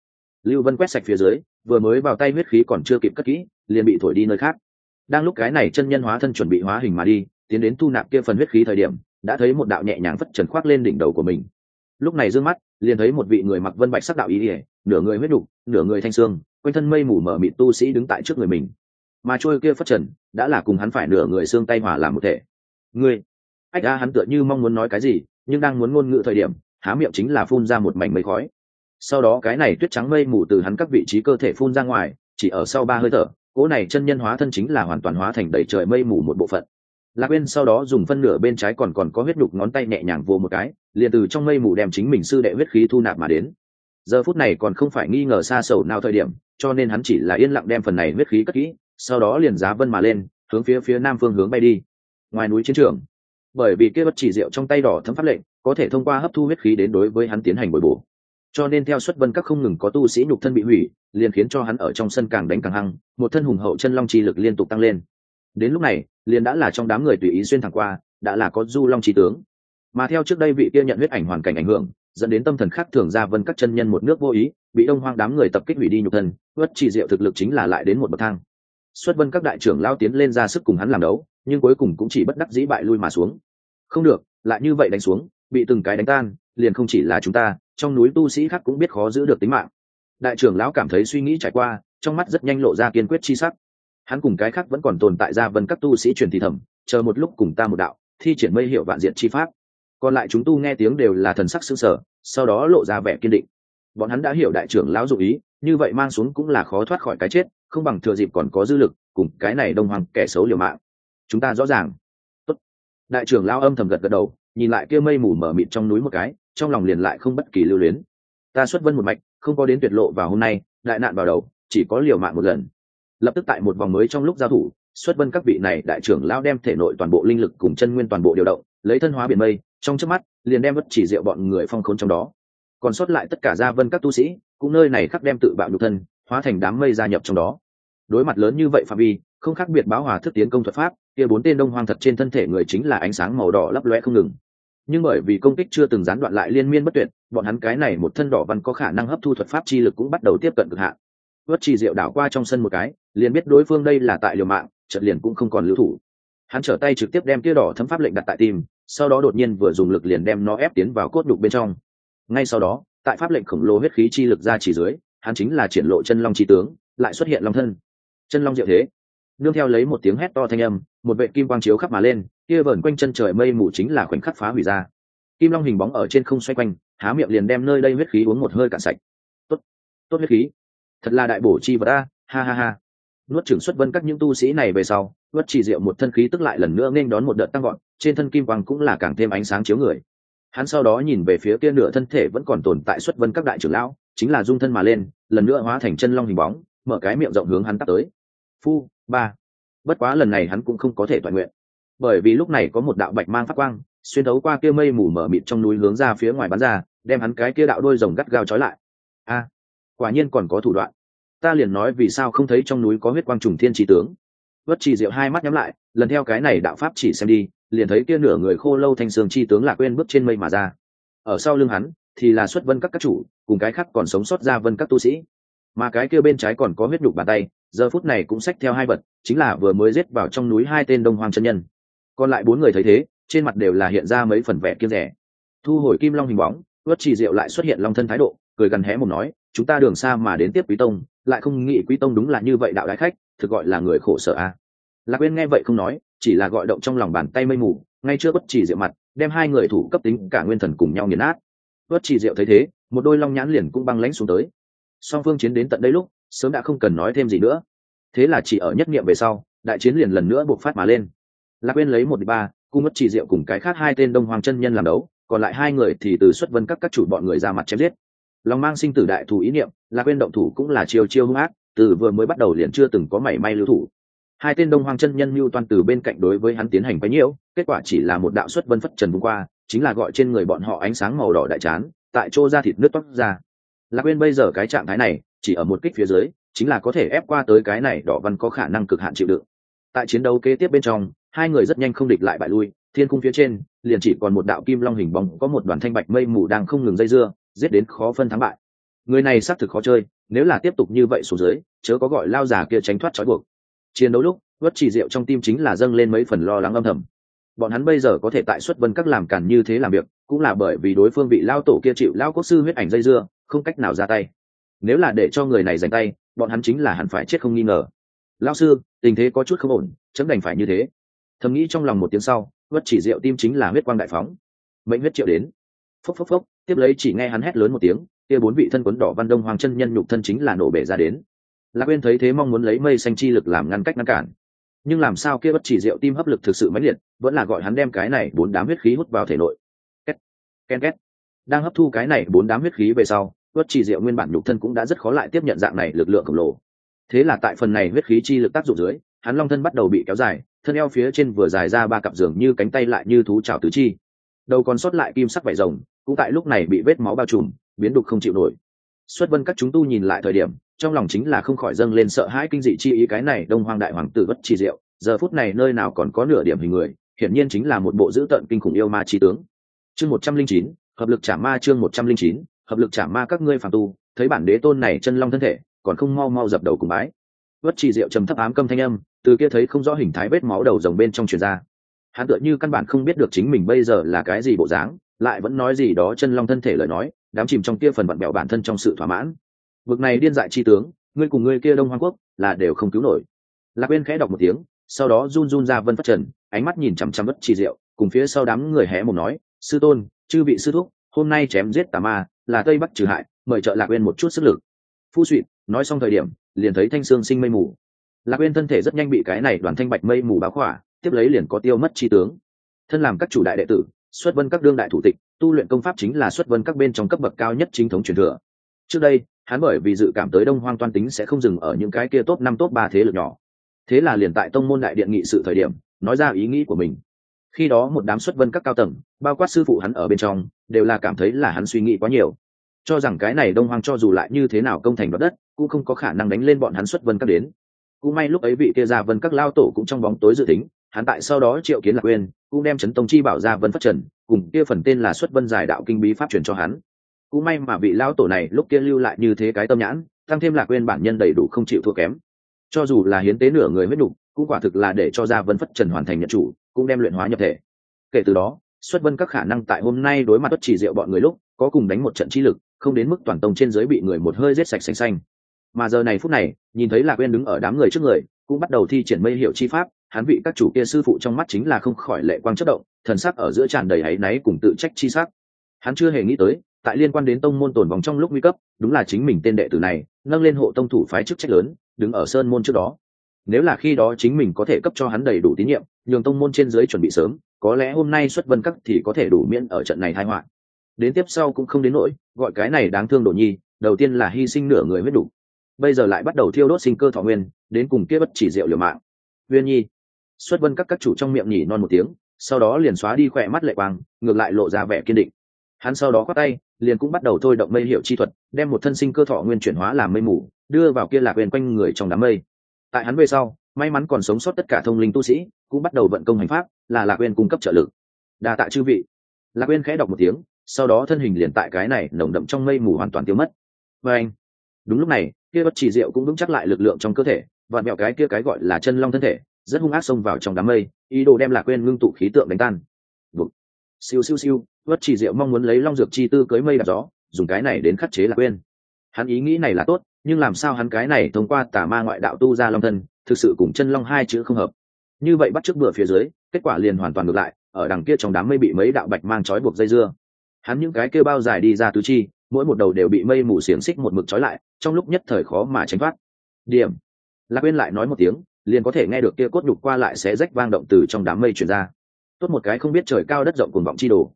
Lưu vân quét sạch phía dưới, vừa mới vào tay huyết khí còn chưa kịp cất kỹ, liền bị thổi đi nơi khác. Đang lúc cái này chân nhân hóa thân chuẩn bị hóa hình mà đi, tiến đến thu nạp kia phần huyết khí thời điểm, đã thấy một đạo nhẹ nhàng phất trần khoác lên đỉnh đầu của mình. Lúc này d mắt, liền thấy một vị người mặc vân bạch sắc đạo ý ỉa, nửa người huyết đục, nửa người thanh xương, quanh thân mây mù mở mịt tu sĩ đứng tại trước người mình. Mà trôi kia phất trần, đã là cùng hắn phải nửa người xương tay hòa làm một thể. Ngươi ách ra hắn tựa như mong muốn nói cái gì, nhưng đang muốn ngôn ngữ thời điểm, há miệng chính là phun ra một mảnh mây khói. Sau đó cái này tuyết trắng mây mù từ hắn các vị trí cơ thể phun ra ngoài, chỉ ở sau ba hơi thở, cỗ này chân nhân hóa thân chính là hoàn toàn hóa thành đầy trời mây mù một bộ phận. Lạc quên sau đó dùng phân nửa bên trái còn còn có huyết đục ngón tay nhẹ nhàng vô một cái, liền từ trong mây mù đem chính mình sư đệ huyết khí thu nạp mà đến. Giờ phút này còn không phải nghi ngờ xa sầu nào thời điểm, cho nên hắn chỉ là yên lặng đem phần này huyết khí cất kỹ, sau đó liền giá vân mà lên, hướng phía phía nam phương hướng bay đi. Ngoài núi chiến trường bởi vì kia bất chỉ rượu trong tay đỏ thấm pháp lệnh, có thể thông qua hấp thu huyết khí đến đối với hắn tiến hành bồi bổ. Cho nên theo xuất vân các không ngừng có tu sĩ nhục thân bị hủy, liền khiến cho hắn ở trong sân càng đánh càng hăng, một thân hùng hậu chân long chi lực liên tục tăng lên. Đến lúc này, liền đã là trong đám người tùy ý xuyên thẳng qua, đã là có du long chi tướng. Mà theo trước đây vị kia nhận huyết ảnh hoàn cảnh ảnh hưởng, dẫn đến tâm thần khác thường ra vân các chân nhân một nước vô ý, bị đông hoang đám người tập kích hủy đi nhục thân, bất chỉ diệu thực lực chính là lại đến một bậc thang xuất vân các đại trưởng lao tiến lên ra sức cùng hắn làm đấu, nhưng cuối cùng cũng chỉ bất đắc dĩ bại lui mà xuống. Không được, lại như vậy đánh xuống, bị từng cái đánh tan, liền không chỉ là chúng ta, trong núi tu sĩ khác cũng biết khó giữ được tính mạng. Đại trưởng lão cảm thấy suy nghĩ trải qua, trong mắt rất nhanh lộ ra kiên quyết chi sắc. Hắn cùng cái khác vẫn còn tồn tại ra vân các tu sĩ truyền thì thầm, chờ một lúc cùng ta một đạo, thi triển mây hiệu vạn diện chi pháp. Còn lại chúng tu nghe tiếng đều là thần sắc sững sờ, sau đó lộ ra vẻ kiên định bọn hắn đã hiểu đại trưởng lão dụ ý, như vậy mang xuống cũng là khó thoát khỏi cái chết, không bằng thừa dịp còn có dư lực, cùng cái này đông hoàng kẻ xấu liều mạng. Chúng ta rõ ràng. Tốt. đại trưởng lão âm thầm gật gật đầu, nhìn lại kia mây mù mở mịt trong núi một cái, trong lòng liền lại không bất kỳ lưu luyến. Ta xuất vân một mạch, không có đến tuyệt lộ vào hôm nay, đại nạn vào đầu, chỉ có liều mạng một lần. Lập tức tại một vòng mới trong lúc giao thủ, xuất vân các vị này đại trưởng lão đem thể nội toàn bộ linh lực cùng chân nguyên toàn bộ điều động, lấy thân hóa biển mây, trong trước mắt, liền đem bất chỉ diệu bọn người phong khốn trong đó còn sót lại tất cả gia vân các tu sĩ, cũng nơi này khắc đem tự bạo nhục thân, hóa thành đám mây gia nhập trong đó. Đối mặt lớn như vậy phạm vi, không khác biệt báo hòa thức tiến công thuật pháp, kia bốn tên đông hoang thật trên thân thể người chính là ánh sáng màu đỏ lấp loe không ngừng. Nhưng bởi vì công kích chưa từng gián đoạn lại liên miên bất tuyệt, bọn hắn cái này một thân đỏ văn có khả năng hấp thu thuật pháp chi lực cũng bắt đầu tiếp cận cực hạn. Vớt chỉ diệu đảo qua trong sân một cái, liền biết đối phương đây là tại liều mạng trận liền cũng không còn lưu thủ. Hắn trở tay trực tiếp đem kia đỏ thấm pháp lệnh đặt tại tim, sau đó đột nhiên vừa dùng lực liền đem nó ép tiến vào cốt đục bên trong ngay sau đó, tại pháp lệnh khổng lồ huyết khí chi lực ra chỉ dưới, hắn chính là triển lộ chân long chi tướng, lại xuất hiện long thân. Chân long diệu thế. Nương theo lấy một tiếng hét to thanh âm, một vệ kim quang chiếu khắp mà lên, kia vờn quanh chân trời mây mù chính là khoảnh khắc phá hủy ra. Kim long hình bóng ở trên không xoay quanh, há miệng liền đem nơi đây huyết khí uống một hơi cạn sạch. Tốt tốt huyết khí. Thật là đại bổ chi vật a, ha ha ha. Nuốt trưởng xuất vân các những tu sĩ này về sau, nuốt chỉ diệu một thân khí tức lại lần nữa nên đón một đợt tăng gọn trên thân kim quang cũng là càng thêm ánh sáng chiếu người hắn sau đó nhìn về phía kia nửa thân thể vẫn còn tồn tại xuất vân các đại trưởng lão, chính là dung thân mà lên, lần nữa hóa thành chân long hình bóng, mở cái miệng rộng hướng hắn tắt tới. Phu, ba. Bất quá lần này hắn cũng không có thể toàn nguyện. Bởi vì lúc này có một đạo bạch mang phát quang, xuyên thấu qua kia mây mù mở mịt trong núi hướng ra phía ngoài bắn ra, đem hắn cái kia đạo đôi rồng gắt gao trói lại. A, quả nhiên còn có thủ đoạn. Ta liền nói vì sao không thấy trong núi có huyết quang trùng thiên trí tướng vất chỉ diệu hai mắt nhắm lại, lần theo cái này đạo pháp chỉ xem đi, liền thấy kia nửa người khô lâu thanh sương chi tướng lạc quên bước trên mây mà ra. Ở sau lưng hắn, thì là xuất vân các các chủ, cùng cái khác còn sống sót ra vân các tu sĩ. Mà cái kia bên trái còn có huyết nhục bàn tay, giờ phút này cũng xách theo hai vật, chính là vừa mới giết vào trong núi hai tên đông hoàng chân nhân. Còn lại bốn người thấy thế, trên mặt đều là hiện ra mấy phần vẻ kiêng rẻ thu hồi kim long hình bóng, vất chỉ diệu lại xuất hiện long thân thái độ, cười gần hé một nói, chúng ta đường xa mà đến tiếp quý tông, lại không nghĩ quý tông đúng là như vậy đạo đại khách thực gọi là người khổ sở a. À. lạc quên nghe vậy không nói, chỉ là gọi động trong lòng bàn tay mây mù, ngay chưa bất chỉ diệu mặt, đem hai người thủ cấp tính cả nguyên thần cùng nhau nghiền nát. Bất chỉ diệu thấy thế, một đôi long nhãn liền cũng băng lãnh xuống tới. Song phương chiến đến tận đây lúc, sớm đã không cần nói thêm gì nữa. Thế là chỉ ở nhất nghiệm về sau, đại chiến liền lần nữa buộc phát mà lên. Lạc quên lấy một đi ba cung bất chỉ diệu cùng cái khác hai tên đông hoàng chân nhân làm đấu, còn lại hai người thì từ xuất vân các các chủ bọn người ra mặt chém giết. Lòng mang sinh tử đại thủ ý niệm, lạc quên động thủ cũng là chiêu chiêu hung ác từ vừa mới bắt đầu liền chưa từng có mảy may lưu thủ. Hai tên đông hoang chân nhân mưu toàn từ bên cạnh đối với hắn tiến hành bấy nhiêu, kết quả chỉ là một đạo xuất vân phất trần vung qua, chính là gọi trên người bọn họ ánh sáng màu đỏ đại chán tại chỗ ra thịt nước toát ra. Lạc quên bây giờ cái trạng thái này, chỉ ở một kích phía dưới, chính là có thể ép qua tới cái này đỏ văn có khả năng cực hạn chịu đựng. Tại chiến đấu kế tiếp bên trong, hai người rất nhanh không địch lại bại lui, thiên cung phía trên, liền chỉ còn một đạo kim long hình bóng, có một đoàn thanh bạch mây mù đang không ngừng dây dưa, giết đến khó phân thắng bại. Người này xác thực khó chơi nếu là tiếp tục như vậy xuống dưới, chớ có gọi lao già kia tránh thoát trói buộc. Chiến đấu lúc vất chỉ rượu trong tim chính là dâng lên mấy phần lo lắng âm thầm. Bọn hắn bây giờ có thể tại xuất vân các làm cản như thế làm việc, cũng là bởi vì đối phương bị lao tổ kia chịu lao quốc sư huyết ảnh dây dưa, không cách nào ra tay. Nếu là để cho người này giành tay, bọn hắn chính là hẳn phải chết không nghi ngờ. Lao sư, tình thế có chút không ổn, chấm đành phải như thế. Thầm nghĩ trong lòng một tiếng sau vất chỉ rượu tim chính là huyết quang đại phóng. Mệnh huyết triệu đến. Phốc phốc phốc, tiếp lấy chỉ nghe hắn hét lớn một tiếng kia bốn vị thân quấn đỏ văn đông hoàng chân nhân nhục thân chính là nổ bể ra đến. Lạc quên thấy thế mong muốn lấy mây xanh chi lực làm ngăn cách ngăn cản. Nhưng làm sao kia bất chỉ rượu tim hấp lực thực sự mãnh liệt, vẫn là gọi hắn đem cái này bốn đám huyết khí hút vào thể nội. Két ken két. Đang hấp thu cái này bốn đám huyết khí về sau, bất chỉ rượu nguyên bản nhục thân cũng đã rất khó lại tiếp nhận dạng này lực lượng khổng lồ. Thế là tại phần này huyết khí chi lực tác dụng dưới, hắn long thân bắt đầu bị kéo dài, thân eo phía trên vừa dài ra ba cặp giường như cánh tay lại như thú trào tứ chi. Đầu còn sót lại kim sắc vải rồng, cũng tại lúc này bị vết máu bao trùm biến đục không chịu nổi. Xuất vân các chúng tu nhìn lại thời điểm, trong lòng chính là không khỏi dâng lên sợ hãi kinh dị chi ý cái này đông hoang đại hoàng tử bất chi diệu, giờ phút này nơi nào còn có nửa điểm hình người, hiển nhiên chính là một bộ dữ tợn kinh khủng yêu ma chi tướng. Chương một trăm linh chín, hợp lực trả ma chương một trăm linh chín, hợp lực trả ma các ngươi phàm tu, thấy bản đế tôn này chân long thân thể, còn không mau mau dập đầu cùng bái. Bất chi diệu trầm thấp ám câm thanh âm, từ kia thấy không rõ hình thái vết máu đầu rồng bên trong truyền ra. Hắn tựa như căn bản không biết được chính mình bây giờ là cái gì bộ dáng, lại vẫn nói gì đó chân long thân thể lời nói đám chìm trong kia phần bận bẹo bản thân trong sự thỏa mãn. Vực này điên dại chi tướng, ngươi cùng ngươi kia đông hoa quốc là đều không cứu nổi. Lạc bên khẽ đọc một tiếng, sau đó run run ra vân phát trần, ánh mắt nhìn chằm chằm bất chi diệu, cùng phía sau đám người hé một nói, sư tôn, chư vị sư thúc, hôm nay chém giết tà ma, là tây bắc trừ hại, mời trợ lạc bên một chút sức lực. Phu suyệt nói xong thời điểm, liền thấy thanh sương sinh mây mù. Lạc bên thân thể rất nhanh bị cái này đoàn thanh bạch mây mù báo khỏa, tiếp lấy liền có tiêu mất chi tướng. Thân làm các chủ đại đệ tử, xuất vân các đương đại thủ tịch tu luyện công pháp chính là xuất vân các bên trong cấp bậc cao nhất chính thống truyền thừa. Trước đây, hắn bởi vì dự cảm tới đông hoang toan tính sẽ không dừng ở những cái kia top năm, top ba thế lực nhỏ. Thế là liền tại tông môn đại điện nghị sự thời điểm, nói ra ý nghĩ của mình. Khi đó một đám xuất vân các cao tầng, bao quát sư phụ hắn ở bên trong, đều là cảm thấy là hắn suy nghĩ quá nhiều. Cho rằng cái này đông hoang cho dù lại như thế nào công thành đoạt đất, cũng không có khả năng đánh lên bọn hắn xuất vân các đến. Cũng may lúc ấy vị kia ra vân các lao tổ cũng trong bóng tối dự tính, hắn tại sau đó triệu kiến lạc quên cũng đem chấn tông chi bảo ra vân phát trần cùng kia phần tên là xuất vân giải đạo kinh bí pháp truyền cho hắn. Cũng may mà vị lão tổ này lúc kia lưu lại như thế cái tâm nhãn, tăng thêm lạc quên bản nhân đầy đủ không chịu thua kém. Cho dù là hiến tế nửa người huyết đục cũng quả thực là để cho gia vân phất trần hoàn thành nhận chủ, cũng đem luyện hóa nhập thể. Kể từ đó, xuất vân các khả năng tại hôm nay đối mặt bất chỉ diệu bọn người lúc, có cùng đánh một trận chi lực, không đến mức toàn tông trên giới bị người một hơi giết sạch xanh xanh. Mà giờ này phút này, nhìn thấy lạc quên đứng ở đám người trước người, cũng bắt đầu thi triển mây hiệu chi pháp hắn vị các chủ kia sư phụ trong mắt chính là không khỏi lệ quang chất động, thần sắc ở giữa tràn đầy áy náy cùng tự trách chi sắc. Hắn chưa hề nghĩ tới, tại liên quan đến tông môn tồn vòng trong lúc nguy cấp, đúng là chính mình tên đệ tử này, nâng lên hộ tông thủ phái chức trách lớn, đứng ở sơn môn trước đó. Nếu là khi đó chính mình có thể cấp cho hắn đầy đủ tín nhiệm, nhường tông môn trên dưới chuẩn bị sớm, có lẽ hôm nay xuất vân cắt thì có thể đủ miễn ở trận này thai họa. Đến tiếp sau cũng không đến nỗi, gọi cái này đáng thương đồ nhi, đầu tiên là hy sinh nửa người huyết đủ. Bây giờ lại bắt đầu thiêu đốt sinh cơ thọ nguyên, đến cùng kia bất chỉ diệu liều mạng. Uyên nhi xuất vân các các chủ trong miệng nhỉ non một tiếng, sau đó liền xóa đi khỏe mắt lệ quang, ngược lại lộ ra vẻ kiên định. Hắn sau đó khoác tay, liền cũng bắt đầu thôi động mây hiệu chi thuật, đem một thân sinh cơ thọ nguyên chuyển hóa làm mây mù, đưa vào kia lạc quyền quanh người trong đám mây. Tại hắn về sau, may mắn còn sống sót tất cả thông linh tu sĩ, cũng bắt đầu vận công hành pháp, là lạc quyền cung cấp trợ lực. Đa tạ chư vị. Lạc quyền khẽ đọc một tiếng, sau đó thân hình liền tại cái này nồng đậm trong mây mù hoàn toàn tiêu mất. Và anh, đúng lúc này, kia bất chỉ diệu cũng vững chắc lại lực lượng trong cơ thể và mẹo cái kia cái gọi là chân long thân thể rất hung ác xông vào trong đám mây, ý đồ đem lạc quên ngưng tụ khí tượng đánh tan. Bụt. siêu siêu siêu vất chỉ diệu mong muốn lấy long dược chi tư cưới mây đạp gió, dùng cái này đến khắc chế lạc quên hắn ý nghĩ này là tốt, nhưng làm sao hắn cái này thông qua tà ma ngoại đạo tu ra long thân, thực sự cùng chân long hai chữ không hợp. Như vậy bắt trước bừa phía dưới, kết quả liền hoàn toàn ngược lại, ở đằng kia trong đám mây bị mấy đạo bạch mang trói buộc dây dưa. Hắn những cái kêu bao dài đi ra tứ chi, mỗi một đầu đều bị mây mù xiềng xích một mực trói lại, trong lúc nhất thời khó mà tránh thoát. Điểm. Lạc quên lại nói một tiếng liền có thể nghe được kia cốt nhục qua lại sẽ rách vang động từ trong đám mây chuyển ra. Tốt một cái không biết trời cao đất rộng cùng vọng chi đồ.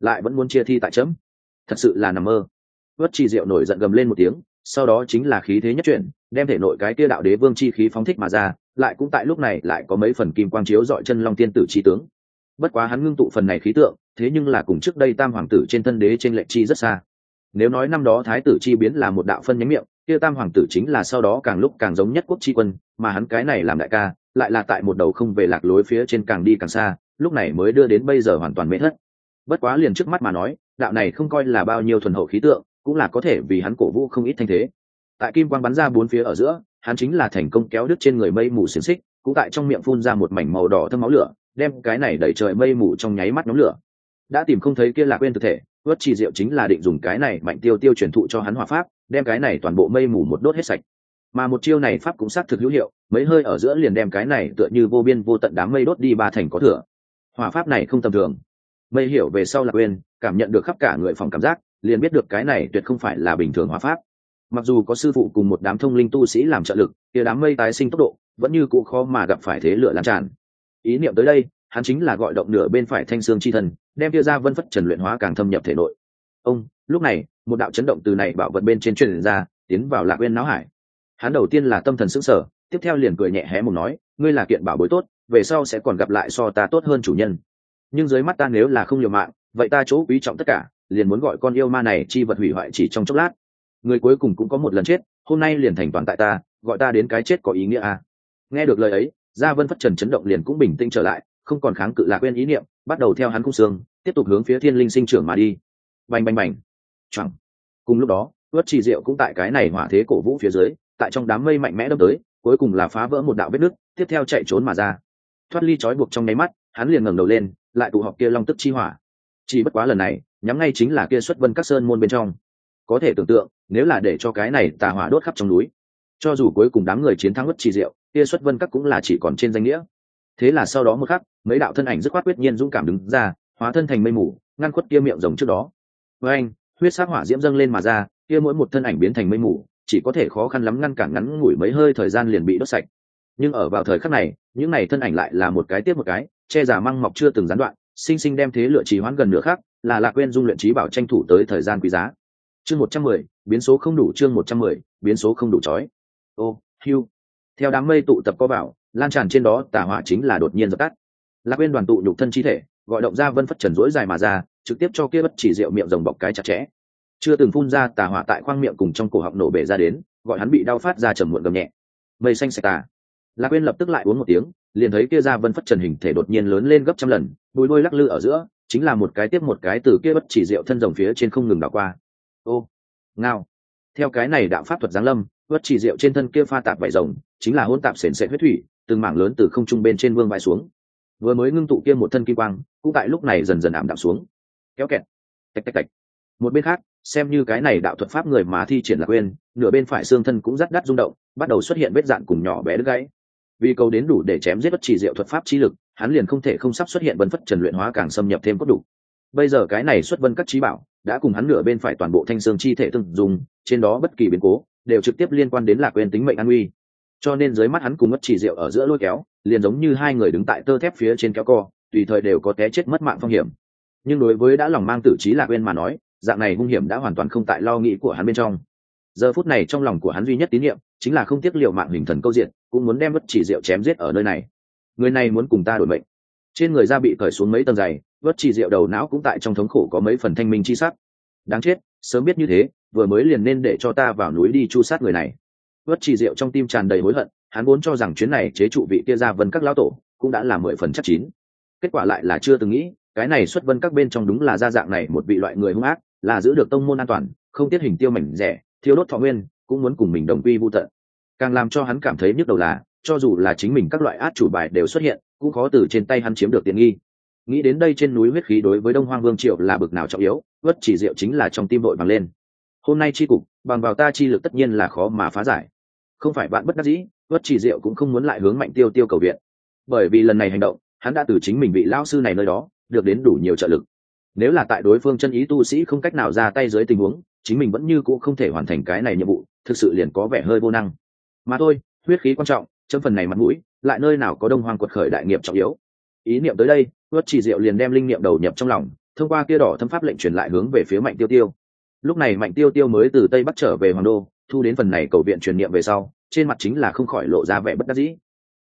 Lại vẫn muốn chia thi tại chấm. Thật sự là nằm mơ. Vất chi diệu nổi giận gầm lên một tiếng, sau đó chính là khí thế nhất chuyển, đem thể nội cái kia đạo đế vương chi khí phóng thích mà ra, lại cũng tại lúc này lại có mấy phần kim quang chiếu dọi chân long tiên tử chi tướng. Bất quá hắn ngưng tụ phần này khí tượng, thế nhưng là cùng trước đây tam hoàng tử trên thân đế trên lệnh chi rất xa. Nếu nói năm đó thái tử chi biến là một đạo phân nhánh miệng, kia tam hoàng tử chính là sau đó càng lúc càng giống nhất quốc chi quân mà hắn cái này làm đại ca, lại là tại một đầu không về lạc lối phía trên càng đi càng xa, lúc này mới đưa đến bây giờ hoàn toàn mê thất. Bất quá liền trước mắt mà nói, đạo này không coi là bao nhiêu thuần hậu khí tượng, cũng là có thể vì hắn cổ vũ không ít thanh thế. Tại kim quang bắn ra bốn phía ở giữa, hắn chính là thành công kéo đứt trên người mây mù xiềng xích, cũng tại trong miệng phun ra một mảnh màu đỏ thơm máu lửa, đem cái này đẩy trời mây mù trong nháy mắt nhóm lửa. Đã tìm không thấy kia là quên thực thể vớt chỉ diệu chính là định dùng cái này mạnh tiêu tiêu truyền thụ cho hắn hòa pháp, đem cái này toàn bộ mây mù một đốt hết sạch mà một chiêu này pháp cũng xác thực hữu hiệu, mấy hơi ở giữa liền đem cái này tựa như vô biên vô tận đám mây đốt đi ba thành có thừa. Hỏa pháp này không tầm thường. Mây hiểu về sau là quên, cảm nhận được khắp cả người phòng cảm giác, liền biết được cái này tuyệt không phải là bình thường hỏa pháp. Mặc dù có sư phụ cùng một đám thông linh tu sĩ làm trợ lực thì đám mây tái sinh tốc độ, vẫn như cũ khó mà gặp phải thế lửa lan tràn. Ý niệm tới đây, hắn chính là gọi động nửa bên phải thanh xương chi thần, đem kia ra vân phất trần luyện hóa càng thâm nhập thể nội. Ông, lúc này, một đạo chấn động từ này bảo vật bên trên truyền ra, tiến vào lạc quên não hải hắn đầu tiên là tâm thần sững sờ, tiếp theo liền cười nhẹ hé mồm nói, ngươi là kiện bảo bối tốt, về sau sẽ còn gặp lại so ta tốt hơn chủ nhân. Nhưng dưới mắt ta nếu là không liều mạng, vậy ta chỗ quý trọng tất cả, liền muốn gọi con yêu ma này chi vật hủy hoại chỉ trong chốc lát. Người cuối cùng cũng có một lần chết, hôm nay liền thành toàn tại ta, gọi ta đến cái chết có ý nghĩa à. nghe được lời ấy, gia vân phất trần chấn động liền cũng bình tĩnh trở lại, không còn kháng cự lạc quên ý niệm, bắt đầu theo hắn cung xương, tiếp tục hướng phía thiên linh sinh trưởng mà đi. Bành bành bành. Chẳng cùng lúc đó ướt trì diệu cũng tại cái này hỏa thế cổ vũ phía dưới tại trong đám mây mạnh mẽ đâm tới, cuối cùng là phá vỡ một đạo vết nứt, tiếp theo chạy trốn mà ra. Thoát ly trói buộc trong nháy mắt, hắn liền ngẩng đầu lên, lại tụ họp kia long tức chi hỏa. Chỉ bất quá lần này, nhắm ngay chính là kia xuất vân các sơn môn bên trong. Có thể tưởng tượng, nếu là để cho cái này tà hỏa đốt khắp trong núi, cho dù cuối cùng đám người chiến thắng bất trì diệu, kia xuất vân các cũng là chỉ còn trên danh nghĩa. Thế là sau đó một khắc, mấy đạo thân ảnh dứt khoát quyết nhiên dũng cảm đứng ra, hóa thân thành mây mù, ngăn khuất kia miệng rồng trước đó. Với anh huyết sát hỏa diễm dâng lên mà ra, kia mỗi một thân ảnh biến thành mây mù chỉ có thể khó khăn lắm ngăn cản ngắn ngủi mấy hơi thời gian liền bị đốt sạch. Nhưng ở vào thời khắc này, những này thân ảnh lại là một cái tiếp một cái, che giả măng mọc chưa từng gián đoạn, sinh sinh đem thế lựa trì hoãn gần nửa khác là lạc quên dung luyện trí bảo tranh thủ tới thời gian quý giá. Chương một trăm mười, biến số không đủ chương một trăm mười, biến số không đủ chói. Ô hiu theo đám mây tụ tập có bảo, lan tràn trên đó tả hỏa chính là đột nhiên dập tắt. Lạc quên đoàn tụ nhục thân chi thể, gọi động ra vân phất trần rỗi dài mà ra, trực tiếp cho kia bất chỉ rượu miệng rồng bọc cái chặt chẽ chưa từng phun ra tà hỏa tại khoang miệng cùng trong cổ họng nổ bể ra đến, gọi hắn bị đau phát ra trầm muộn gầm nhẹ. Mây xanh sạch tà. Lạc quên lập tức lại uống một tiếng, liền thấy kia ra vân phất trần hình thể đột nhiên lớn lên gấp trăm lần bùi đôi lắc lư ở giữa, chính là một cái tiếp một cái từ kia bất chỉ rượu thân rồng phía trên không ngừng đảo qua. Ô, ngao. Theo cái này đạo pháp thuật giáng lâm, bất chỉ rượu trên thân kia pha tạp vải rồng, chính là hôn tạp sền sệ huyết thủy, từng mảng lớn từ không trung bên trên vương vai xuống. Vừa mới ngưng tụ kia một thân kim quang, cũng tại lúc này dần dần ảm đạm xuống. Kéo kẹt. Tạch tạch tạch. Một bên khác xem như cái này đạo thuật pháp người mà thi triển là quên, nửa bên phải xương thân cũng rất đắt rung động, bắt đầu xuất hiện vết dạn cùng nhỏ bé đứt gãy. Vì cầu đến đủ để chém giết bất chỉ diệu thuật pháp chi lực, hắn liền không thể không sắp xuất hiện vân phất trần luyện hóa càng xâm nhập thêm cốt đủ. Bây giờ cái này xuất vân các trí bảo, đã cùng hắn nửa bên phải toàn bộ thanh xương chi thể từng dùng, trên đó bất kỳ biến cố, đều trực tiếp liên quan đến lạc quên tính mệnh an nguy. Cho nên dưới mắt hắn cùng bất chỉ diệu ở giữa lôi kéo, liền giống như hai người đứng tại tơ thép phía trên kéo co, tùy thời đều có té chết mất mạng phong hiểm. Nhưng đối với đã lòng mang tử trí lạc quên mà nói dạng này hung hiểm đã hoàn toàn không tại lo nghĩ của hắn bên trong. Giờ phút này trong lòng của hắn duy nhất tín nhiệm chính là không tiếc liệu mạng hình thần câu diện, cũng muốn đem bất chỉ rượu chém giết ở nơi này. Người này muốn cùng ta đổi mệnh. Trên người da bị cởi xuống mấy tầng dày, bất chỉ rượu đầu não cũng tại trong thống khổ có mấy phần thanh minh chi sắc. Đáng chết, sớm biết như thế, vừa mới liền nên để cho ta vào núi đi chu sát người này. Bất chỉ rượu trong tim tràn đầy hối hận, hắn vốn cho rằng chuyến này chế trụ vị kia ra vân các lão tổ cũng đã là mười phần chắc chín. Kết quả lại là chưa từng nghĩ, cái này xuất vân các bên trong đúng là gia dạng này một vị loại người hung ác là giữ được tông môn an toàn, không tiết hình tiêu mảnh rẻ thiếu đốt thọ nguyên, cũng muốn cùng mình đồng quy vô tận. Càng làm cho hắn cảm thấy nhức đầu là, cho dù là chính mình các loại át chủ bài đều xuất hiện, cũng khó từ trên tay hắn chiếm được tiện nghi. Nghĩ đến đây trên núi huyết khí đối với đông hoang vương triệu là bực nào trọng yếu vất chỉ diệu chính là trong tim đội bằng lên. Hôm nay chi cục, bằng vào ta chi lực tất nhiên là khó mà phá giải. Không phải bạn bất đắc dĩ vất chỉ diệu cũng không muốn lại hướng mạnh tiêu tiêu cầu viện. Bởi vì lần này hành động, hắn đã từ chính mình vị lao sư này nơi đó, được đến đủ nhiều trợ lực nếu là tại đối phương chân ý tu sĩ không cách nào ra tay dưới tình huống, chính mình vẫn như cũng không thể hoàn thành cái này nhiệm vụ, thực sự liền có vẻ hơi vô năng. Mà thôi, huyết khí quan trọng, chấm phần này mặt mũi, lại nơi nào có đông hoàng quật khởi đại nghiệp trọng yếu. Ý niệm tới đây ướt chỉ diệu liền đem linh niệm đầu nhập trong lòng, thông qua kia đỏ thâm pháp lệnh truyền lại hướng về phía mạnh tiêu tiêu. Lúc này mạnh tiêu tiêu mới từ tây bắc trở về hoàng đô, thu đến phần này cầu viện truyền niệm về sau, trên mặt chính là không khỏi lộ ra vẻ bất đắc dĩ.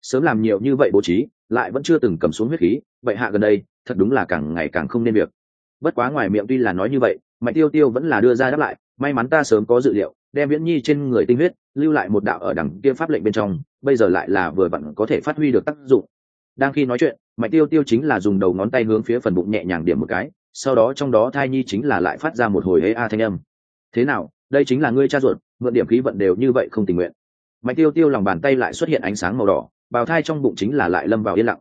Sớm làm nhiều như vậy bố trí, lại vẫn chưa từng cầm xuống huyết khí, vậy hạ gần đây, thật đúng là càng ngày càng không nên việc bất quá ngoài miệng tuy là nói như vậy, mạnh tiêu tiêu vẫn là đưa ra đáp lại, may mắn ta sớm có dự liệu, đem viễn nhi trên người tinh huyết lưu lại một đạo ở đằng kia pháp lệnh bên trong, bây giờ lại là vừa vặn có thể phát huy được tác dụng. Đang khi nói chuyện, mạnh tiêu tiêu chính là dùng đầu ngón tay hướng phía phần bụng nhẹ nhàng điểm một cái, sau đó trong đó thai nhi chính là lại phát ra một hồi hế a thanh âm. Thế nào, đây chính là ngươi cha ruột, mượn điểm khí vận đều như vậy không tình nguyện. Mạnh tiêu tiêu lòng bàn tay lại xuất hiện ánh sáng màu đỏ, bào thai trong bụng chính là lại lâm vào yên lặng.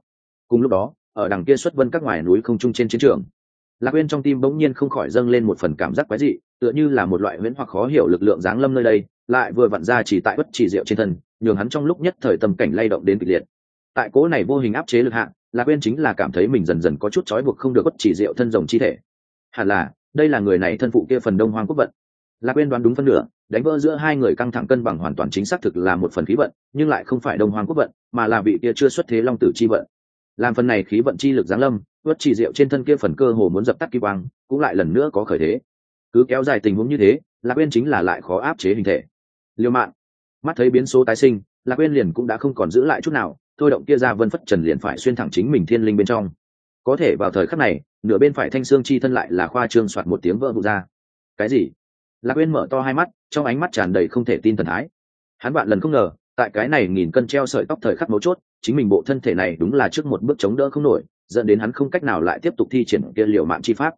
Cùng lúc đó, ở đằng kia xuất vân các ngoài núi không trung trên chiến trường lạc uyên trong tim bỗng nhiên không khỏi dâng lên một phần cảm giác quái dị, tựa như là một loại huyễn hoặc khó hiểu lực lượng giáng lâm nơi đây, lại vừa vặn ra chỉ tại bất chỉ rượu trên thân, nhường hắn trong lúc nhất thời tâm cảnh lay động đến kịch liệt. Tại cố này vô hình áp chế lực hạng lạc uyên chính là cảm thấy mình dần dần có chút trói buộc không được bất chỉ rượu thân rồng chi thể. Hẳn là, đây là người này thân phụ kia phần đông hoang quốc vận. Lạc uyên đoán đúng phân nửa, đánh vỡ giữa hai người căng thẳng cân bằng hoàn toàn chính xác thực là một phần khí vận, nhưng lại không phải đông hoang quốc vận, mà là vị kia chưa xuất thế long tử chi vận. Làm phần này khí vận chi lực giáng lâm vất chỉ rượu trên thân kia phần cơ hồ muốn dập tắt kỳ quang, cũng lại lần nữa có khởi thế. Cứ kéo dài tình huống như thế, lạc quên chính là lại khó áp chế hình thể. Liêu mạng mắt thấy biến số tái sinh, lạc quên liền cũng đã không còn giữ lại chút nào, thôi động kia ra vân phất trần liền phải xuyên thẳng chính mình thiên linh bên trong. Có thể vào thời khắc này, nửa bên phải thanh xương chi thân lại là khoa trương soạt một tiếng vỡ vụt ra. Cái gì? Lạc quên mở to hai mắt, trong ánh mắt tràn đầy không thể tin thần thái. Hắn bạn lần không ngờ, tại cái này nghìn cân treo sợi tóc thời khắc mấu chốt, chính mình bộ thân thể này đúng là trước một bước chống đỡ không nổi dẫn đến hắn không cách nào lại tiếp tục thi triển kia liệu mạng chi pháp.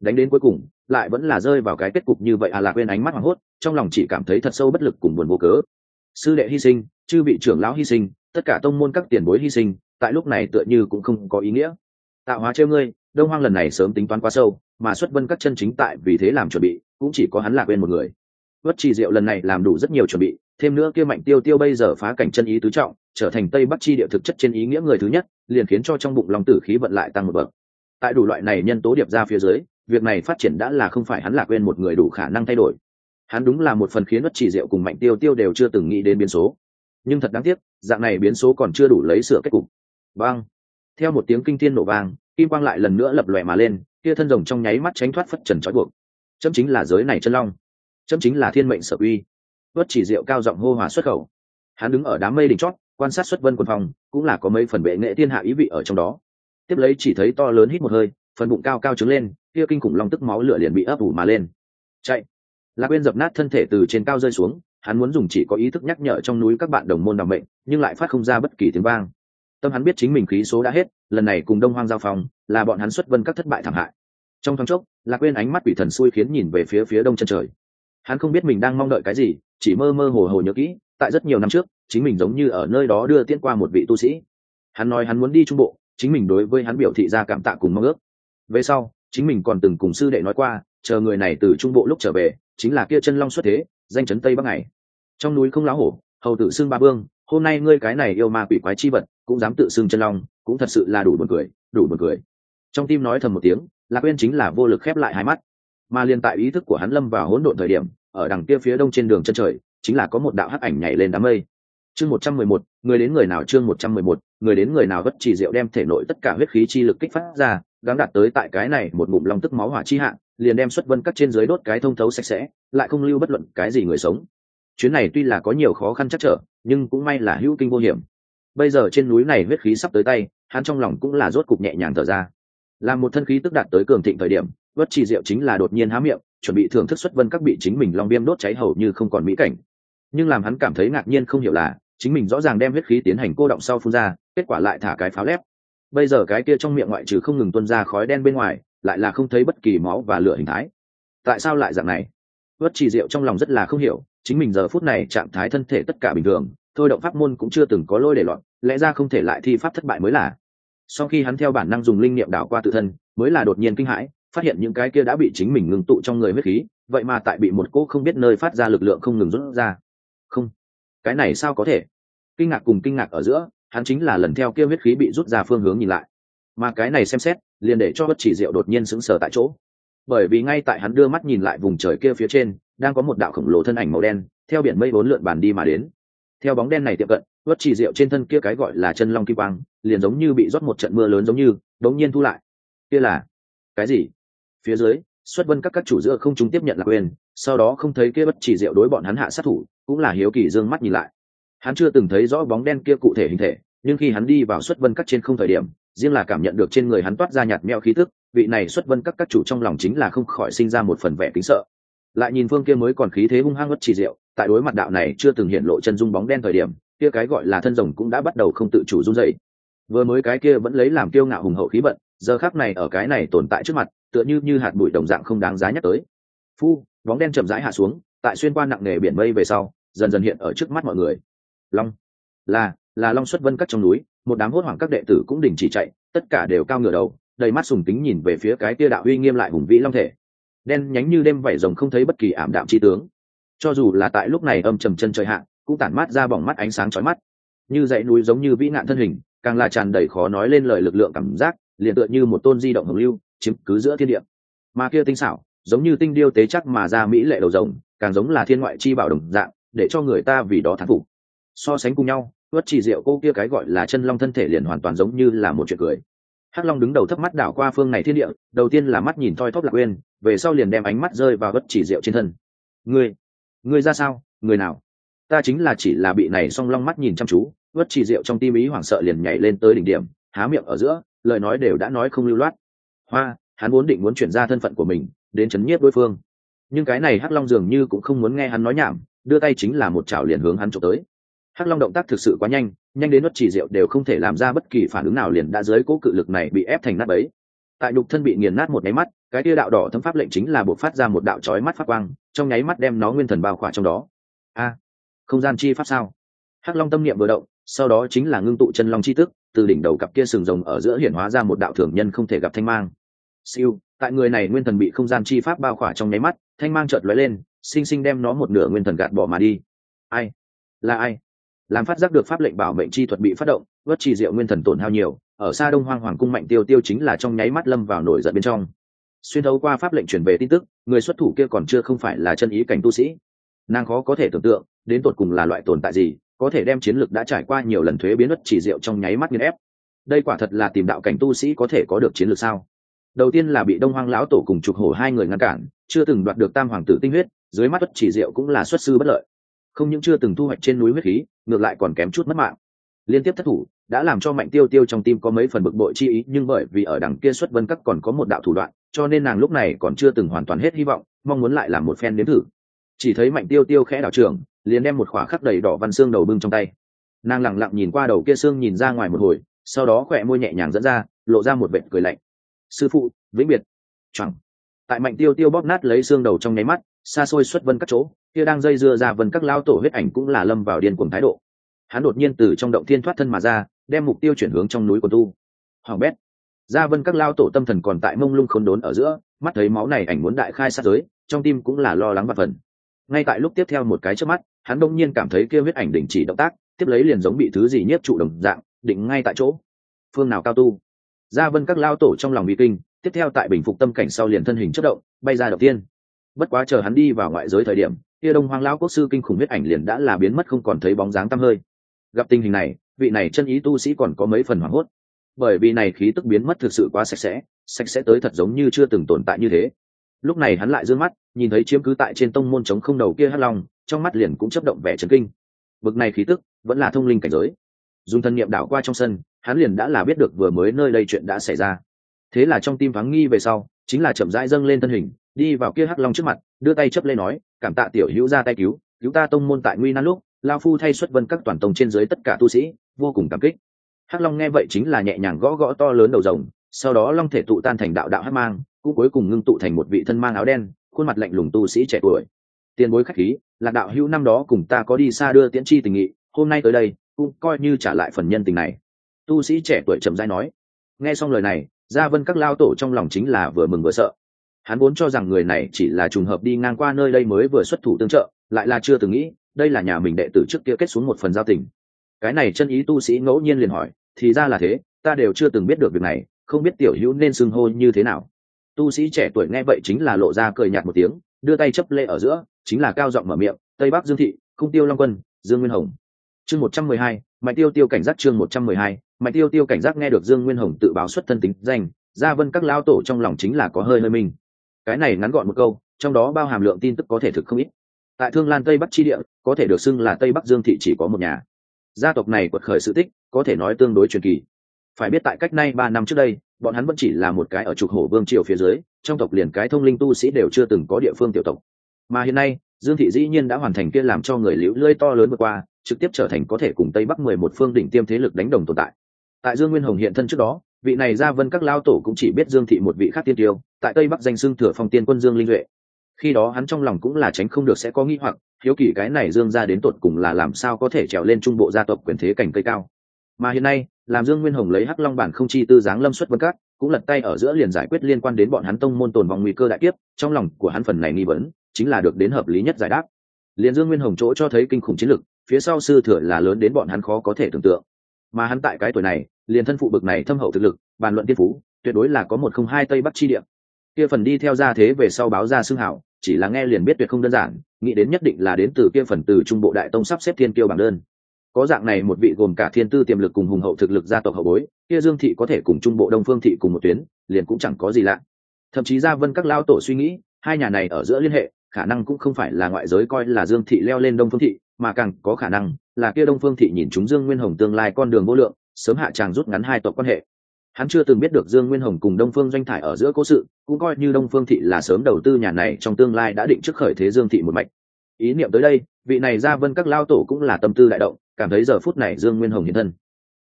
Đánh đến cuối cùng, lại vẫn là rơi vào cái kết cục như vậy à lạc quên ánh mắt hoảng hốt, trong lòng chỉ cảm thấy thật sâu bất lực cùng buồn vô cớ. Sư đệ hy sinh, chư vị trưởng lão hy sinh, tất cả tông môn các tiền bối hy sinh, tại lúc này tựa như cũng không có ý nghĩa. Tạo hóa trêu ngươi, đông hoang lần này sớm tính toán quá sâu, mà xuất vân các chân chính tại vì thế làm chuẩn bị, cũng chỉ có hắn lạc quên một người. Vất trì diệu lần này làm đủ rất nhiều chuẩn bị thêm nữa kia mạnh tiêu tiêu bây giờ phá cảnh chân ý tứ trọng, trở thành tây bắc chi địa thực chất trên ý nghĩa người thứ nhất, liền khiến cho trong bụng long tử khí vận lại tăng một bậc. Tại đủ loại này nhân tố điệp ra phía dưới, việc này phát triển đã là không phải hắn lạc quên một người đủ khả năng thay đổi. Hắn đúng là một phần khiến bất chỉ diệu cùng mạnh tiêu tiêu đều chưa từng nghĩ đến biến số. Nhưng thật đáng tiếc, dạng này biến số còn chưa đủ lấy sửa kết cục. Vang theo một tiếng kinh thiên nổ vang, kim quang lại lần nữa lập lòe mà lên, kia thân rồng trong nháy mắt tránh thoát phất trần trói buộc. Chấm chính là giới này chân long. Chấm chính là thiên mệnh sở uy tuất chỉ diệu cao giọng hô hòa xuất khẩu. Hắn đứng ở đám mây đỉnh chót, quan sát xuất vân quần phòng, cũng là có mấy phần bệ nghệ thiên hạ ý vị ở trong đó. Tiếp lấy chỉ thấy to lớn hít một hơi, phần bụng cao cao trứng lên, kia kinh khủng long tức máu lửa liền bị ấp ủ mà lên. Chạy! Lạc quên dập nát thân thể từ trên cao rơi xuống, hắn muốn dùng chỉ có ý thức nhắc nhở trong núi các bạn đồng môn đảm mệnh, nhưng lại phát không ra bất kỳ tiếng vang. Tâm hắn biết chính mình khí số đã hết, lần này cùng đông hoang giao phòng, là bọn hắn xuất vân các thất bại thảm hại. Trong thoáng chốc, lạc quên ánh mắt quỷ thần xui khiến nhìn về phía phía đông chân trời hắn không biết mình đang mong đợi cái gì, chỉ mơ mơ hồ hồ nhớ kỹ, tại rất nhiều năm trước, chính mình giống như ở nơi đó đưa tiễn qua một vị tu sĩ. Hắn nói hắn muốn đi trung bộ, chính mình đối với hắn biểu thị ra cảm tạ cùng mong ước. Về sau, chính mình còn từng cùng sư đệ nói qua, chờ người này từ trung bộ lúc trở về, chính là kia chân long xuất thế, danh chấn tây bắc này trong núi không láo hổ, hầu tự xưng ba vương, hôm nay ngươi cái này yêu ma quỷ quái chi vật, cũng dám tự xưng chân long, cũng thật sự là đủ buồn cười, đủ buồn cười. Trong tim nói thầm một tiếng, lạc quên chính là vô lực khép lại hai mắt mà liên tại ý thức của hắn lâm vào hỗn độn thời điểm, ở đằng kia phía đông trên đường chân trời, chính là có một đạo hắc ảnh nhảy lên đám mây. Chương một trăm mười một, người đến người nào chương một trăm mười một, người đến người nào bất chỉ diệu đem thể nội tất cả huyết khí chi lực kích phát ra, gắng đạt tới tại cái này một ngụm long tức máu hỏa chi hạ, liền đem xuất vân cắt trên dưới đốt cái thông thấu sạch sẽ, lại không lưu bất luận cái gì người sống. Chuyến này tuy là có nhiều khó khăn chắc trở, nhưng cũng may là hữu kinh vô hiểm. Bây giờ trên núi này huyết khí sắp tới tay, hắn trong lòng cũng là rốt cục nhẹ nhàng thở ra. Làm một thân khí tức đạt tới cường thịnh thời điểm vất chỉ diệu chính là đột nhiên há miệng, chuẩn bị thưởng thức xuất vân các bị chính mình long viêm đốt cháy hầu như không còn mỹ cảnh. Nhưng làm hắn cảm thấy ngạc nhiên không hiểu là, chính mình rõ ràng đem huyết khí tiến hành cô động sau phun ra, kết quả lại thả cái pháo lép. Bây giờ cái kia trong miệng ngoại trừ không ngừng tuân ra khói đen bên ngoài, lại là không thấy bất kỳ máu và lửa hình thái. Tại sao lại dạng này? Vất chỉ diệu trong lòng rất là không hiểu, chính mình giờ phút này trạng thái thân thể tất cả bình thường, thôi động pháp môn cũng chưa từng có lôi để loạn, lẽ ra không thể lại thi pháp thất bại mới là. Sau khi hắn theo bản năng dùng linh niệm đảo qua tự thân, mới là đột nhiên kinh hãi phát hiện những cái kia đã bị chính mình ngưng tụ trong người huyết khí, vậy mà tại bị một cô không biết nơi phát ra lực lượng không ngừng rút ra. Không, cái này sao có thể? Kinh ngạc cùng kinh ngạc ở giữa, hắn chính là lần theo kia huyết khí bị rút ra phương hướng nhìn lại. Mà cái này xem xét, liền để cho bất chỉ diệu đột nhiên sững sờ tại chỗ. Bởi vì ngay tại hắn đưa mắt nhìn lại vùng trời kia phía trên, đang có một đạo khổng lồ thân ảnh màu đen, theo biển mây bốn lượn bàn đi mà đến. Theo bóng đen này tiệm cận, bất chỉ diệu trên thân kia cái gọi là chân long kim quang, liền giống như bị rót một trận mưa lớn giống như đống nhiên thu lại. Kia là cái gì? Phía dưới, xuất vân các các chủ giữa không chúng tiếp nhận là quyền sau đó không thấy kia bất chỉ diệu đối bọn hắn hạ sát thủ, cũng là hiếu kỳ dương mắt nhìn lại. Hắn chưa từng thấy rõ bóng đen kia cụ thể hình thể, nhưng khi hắn đi vào xuất vân các trên không thời điểm, riêng là cảm nhận được trên người hắn toát ra nhạt meo khí tức, vị này xuất vân các các chủ trong lòng chính là không khỏi sinh ra một phần vẻ kính sợ. Lại nhìn phương kia mới còn khí thế hung hăng bất chỉ diệu, tại đối mặt đạo này chưa từng hiện lộ chân dung bóng đen thời điểm, kia cái gọi là thân rồng cũng đã bắt đầu không tự chủ run dậy vừa mới cái kia vẫn lấy làm kiêu ngạo hùng hậu khí vận, giờ khác này ở cái này tồn tại trước mặt tựa như như hạt bụi đồng dạng không đáng giá nhắc tới. Phu, bóng đen chậm rãi hạ xuống, tại xuyên qua nặng nề biển mây về sau, dần dần hiện ở trước mắt mọi người. Long, là là long xuất vân cắt trong núi, một đám hốt hoảng các đệ tử cũng đình chỉ chạy, tất cả đều cao ngửa đầu, đầy mắt sùng kính nhìn về phía cái tia đạo uy nghiêm lại hùng vĩ long thể. Đen nhánh như đêm vảy rồng không thấy bất kỳ ảm đạm chi tướng. Cho dù là tại lúc này âm trầm chân trời hạ, cũng tản mát ra bỏng mắt ánh sáng chói mắt. Như dãy núi giống như vĩ nạn thân hình, càng là tràn đầy khó nói lên lời lực lượng cảm giác, liền tựa như một tôn di động hồng lưu chiếm cứ giữa thiên địa. Mà kia tinh xảo, giống như tinh điêu tế chắc mà ra mỹ lệ đầu rồng, càng giống là thiên ngoại chi bảo đồng dạng, để cho người ta vì đó thán phục. So sánh cùng nhau ướt chỉ diệu cô kia cái gọi là chân long thân thể liền hoàn toàn giống như là một chuyện cười. Hắc long đứng đầu thấp mắt đảo qua phương này thiên địa, đầu tiên là mắt nhìn thoi thóp lạc quên, về sau liền đem ánh mắt rơi vào bất chỉ diệu trên thân. Ngươi ngươi ra sao? Người nào? Ta chính là chỉ là bị này song long mắt nhìn chăm chú. Bất chỉ diệu trong tim ý hoảng sợ liền nhảy lên tới đỉnh điểm, há miệng ở giữa, lời nói đều đã nói không lưu loát hoa, hắn vốn định muốn chuyển ra thân phận của mình, đến chấn nhiếp đối phương. Nhưng cái này hắc long dường như cũng không muốn nghe hắn nói nhảm, đưa tay chính là một chảo liền hướng hắn trộm tới. Hắc long động tác thực sự quá nhanh nhanh đến mất chỉ rượu đều không thể làm ra bất kỳ phản ứng nào liền đã dưới cố cự lực này bị ép thành nát bấy. Tại nhục thân bị nghiền nát một nháy mắt, cái tia đạo đỏ thấm pháp lệnh chính là buộc phát ra một đạo chói mắt phát quang, trong nháy mắt đem nó nguyên thần bao khỏa trong đó. A, không gian chi pháp sao? Hắc long tâm niệm vừa động, sau đó chính là ngưng tụ chân long chi tức từ đỉnh đầu cặp kia sừng rồng ở giữa hiển hóa ra một đạo thường nhân không thể gặp thanh mang. Siêu, tại người này nguyên thần bị không gian chi pháp bao khỏa trong nháy mắt, thanh mang chợt lóe lên, sinh sinh đem nó một nửa nguyên thần gạt bỏ mà đi. Ai? Là ai? Làm phát giác được pháp lệnh bảo mệnh chi thuật bị phát động vất trì diệu nguyên thần tổn hao nhiều, ở xa đông hoang hoàng cung mạnh tiêu tiêu chính là trong nháy mắt lâm vào nổi giận bên trong. Xuyên thấu qua pháp lệnh truyền về tin tức, người xuất thủ kia còn chưa không phải là chân ý cảnh tu sĩ. Nàng khó có thể tưởng tượng, đến tột cùng là loại tồn tại gì có thể đem chiến lược đã trải qua nhiều lần thuế biến đất chỉ diệu trong nháy mắt nghiên ép. Đây quả thật là tìm đạo cảnh tu sĩ có thể có được chiến lược sao? Đầu tiên là bị đông hoang lão tổ cùng trục hổ hai người ngăn cản, chưa từng đoạt được tam hoàng tử tinh huyết, dưới mắt đất chỉ diệu cũng là xuất sư bất lợi. Không những chưa từng thu hoạch trên núi huyết khí, ngược lại còn kém chút mất mạng. Liên tiếp thất thủ đã làm cho mạnh tiêu tiêu trong tim có mấy phần bực bội chi ý, nhưng bởi vì ở đằng kia xuất vân các còn có một đạo thủ đoạn, cho nên nàng lúc này còn chưa từng hoàn toàn hết hy vọng, mong muốn lại làm một phen nếm thử. Chỉ thấy mạnh tiêu tiêu khẽ đảo trường liền đem một khỏa khắc đầy đỏ văn xương đầu bưng trong tay. Nàng lẳng lặng nhìn qua đầu kia xương nhìn ra ngoài một hồi, sau đó khỏe môi nhẹ nhàng dẫn ra, lộ ra một vệt cười lạnh. Sư phụ, vĩnh biệt. Chẳng. Tại mạnh tiêu tiêu bóp nát lấy xương đầu trong nháy mắt, xa xôi xuất vân các chỗ, kia đang dây dưa ra vân các lao tổ huyết ảnh cũng là lâm vào điên cuồng thái độ. Hắn đột nhiên từ trong động thiên thoát thân mà ra, đem mục tiêu chuyển hướng trong núi của tu. Hoàng bét. Ra vân các lao tổ tâm thần còn tại mông lung khốn đốn ở giữa, mắt thấy máu này ảnh muốn đại khai sát giới, trong tim cũng là lo lắng và phần ngay tại lúc tiếp theo một cái trước mắt, hắn đông nhiên cảm thấy kia huyết ảnh đình chỉ động tác, tiếp lấy liền giống bị thứ gì nhiếp trụ đồng dạng, định ngay tại chỗ. Phương nào cao tu? Ra vân các lao tổ trong lòng bị kinh, tiếp theo tại bình phục tâm cảnh sau liền thân hình chất động, bay ra đầu tiên. Bất quá chờ hắn đi vào ngoại giới thời điểm, kia đông hoang lão quốc sư kinh khủng huyết ảnh liền đã là biến mất không còn thấy bóng dáng tăm hơi. Gặp tình hình này, vị này chân ý tu sĩ còn có mấy phần hoảng hốt. Bởi vì này khí tức biến mất thực sự quá sạch sẽ sạch sẽ tới thật giống như chưa từng tồn tại như thế. Lúc này hắn lại d ư ơ n g mắt nhìn thấy chiếm cứ tại trên tông môn chống không đầu kia hắc long, trong mắt liền cũng chấp động vẻ trấn kinh. Bực này khí tức, vẫn là thông linh cảnh giới. Dùng thân niệm đảo qua trong sân, hắn liền đã là biết được vừa mới nơi đây chuyện đã xảy ra. Thế là trong tim vắng nghi về sau, chính là chậm rãi dâng lên thân hình, đi vào kia hắc long trước mặt, đưa tay chấp lên nói, cảm tạ tiểu hữu ra tay cứu cứu ta tông môn tại nguy nan lúc lao phu thay xuất vân các toàn tông trên dưới tất cả tu sĩ, vô cùng cảm kích. Hắc long nghe vậy chính là nhẹ nhàng gõ gõ to lớn đầu rồng, sau đó long thể tụ tan thành đạo đạo hắc mang, cũng cuối cùng ngưng tụ thành một vị thân mang áo đen khuôn mặt lạnh lùng tu sĩ trẻ tuổi. Tiền bối khách khí, lạc đạo hữu năm đó cùng ta có đi xa đưa tiễn chi tình nghị, hôm nay tới đây, cũng coi như trả lại phần nhân tình này. Tu sĩ trẻ tuổi trầm dai nói. Nghe xong lời này, gia vân các lao tổ trong lòng chính là vừa mừng vừa sợ. Hắn vốn cho rằng người này chỉ là trùng hợp đi ngang qua nơi đây mới vừa xuất thủ tương trợ, lại là chưa từng nghĩ, đây là nhà mình đệ tử trước kia kết xuống một phần giao tình. Cái này chân ý tu sĩ ngẫu nhiên liền hỏi, thì ra là thế, ta đều chưa từng biết được việc này, không biết tiểu hữu nên xưng hô như thế nào tu sĩ trẻ tuổi nghe vậy chính là lộ ra cười nhạt một tiếng, đưa tay chấp lệ ở giữa, chính là cao giọng mở miệng, tây bắc dương thị cung tiêu long quân, dương nguyên hồng. Chương một trăm mười hai, mạnh tiêu tiêu cảnh giác chương một trăm mười hai, mạnh tiêu tiêu cảnh giác nghe được dương nguyên hồng tự báo xuất thân tính danh, gia vân các lao tổ trong lòng chính là có hơi hơi mình. Cái này ngắn gọn một câu, trong đó bao hàm lượng tin tức có thể thực không ít. Tại thương lan tây bắc chi địa, có thể được xưng là tây bắc dương thị chỉ có một nhà. Gia tộc này quật khởi sự tích, có thể nói tương đối truyền kỳ. Phải biết tại cách nay ba năm trước đây bọn hắn vẫn chỉ là một cái ở trục hổ vương triều phía dưới, trong tộc liền cái thông linh tu sĩ đều chưa từng có địa phương tiểu tộc. Mà hiện nay, dương thị dĩ nhiên đã hoàn thành kia làm cho người liễu lưỡi to lớn vượt qua, trực tiếp trở thành có thể cùng tây bắc mười một phương đỉnh tiêm thế lực đánh đồng tồn tại. Tại dương nguyên hồng hiện thân trước đó, vị này ra vân các lao tổ cũng chỉ biết dương thị một vị khác tiên tiêu, tại tây bắc danh xưng thừa phong tiên quân dương linh huệ khi đó hắn trong lòng cũng là tránh không được sẽ có nghi hoặc, hiếu kỳ cái này dương ra đến tột cùng là làm sao có thể trèo lên trung bộ gia tộc quyền thế cảnh cây cao. Mà hiện nay làm dương nguyên hồng lấy hắc long bản không chi tư giáng lâm xuất vân cát cũng lật tay ở giữa liền giải quyết liên quan đến bọn hắn tông môn tồn vòng nguy cơ đại kiếp, trong lòng của hắn phần này nghi vấn, chính là được đến hợp lý nhất giải đáp. Liền dương nguyên hồng chỗ cho thấy kinh khủng chiến lực, phía sau sư thừa là lớn đến bọn hắn khó có thể tưởng tượng. Mà hắn tại cái tuổi này, liền thân phụ bực này thâm hậu thực lực, bàn luận tiên phú, tuyệt đối là có một không hai tây bắc chi địa. Kia phần đi theo ra thế về sau báo ra xưng hảo, chỉ là nghe liền biết tuyệt không đơn giản, nghĩ đến nhất định là đến từ kia phần từ trung bộ đại tông sắp xếp thiên kiêu bảng đơn có dạng này một vị gồm cả thiên tư tiềm lực cùng hùng hậu thực lực gia tộc hậu bối, kia dương thị có thể cùng trung bộ đông phương thị cùng một tuyến, liền cũng chẳng có gì lạ. Thậm chí gia vân các lao tổ suy nghĩ, hai nhà này ở giữa liên hệ, khả năng cũng không phải là ngoại giới coi là dương thị leo lên đông phương thị, mà càng có khả năng là kia đông phương thị nhìn chúng dương nguyên hồng tương lai con đường vô lượng, sớm hạ tràng rút ngắn hai tộc quan hệ. Hắn chưa từng biết được dương nguyên hồng cùng đông phương doanh thải ở giữa cố sự, cũng coi như đông phương thị là sớm đầu tư nhà này trong tương lai đã định trước khởi thế dương thị một mạch. Ý niệm tới đây vị này ra vân các lao tổ cũng là tâm tư đại động, cảm thấy giờ phút này dương nguyên hồng hiện thân.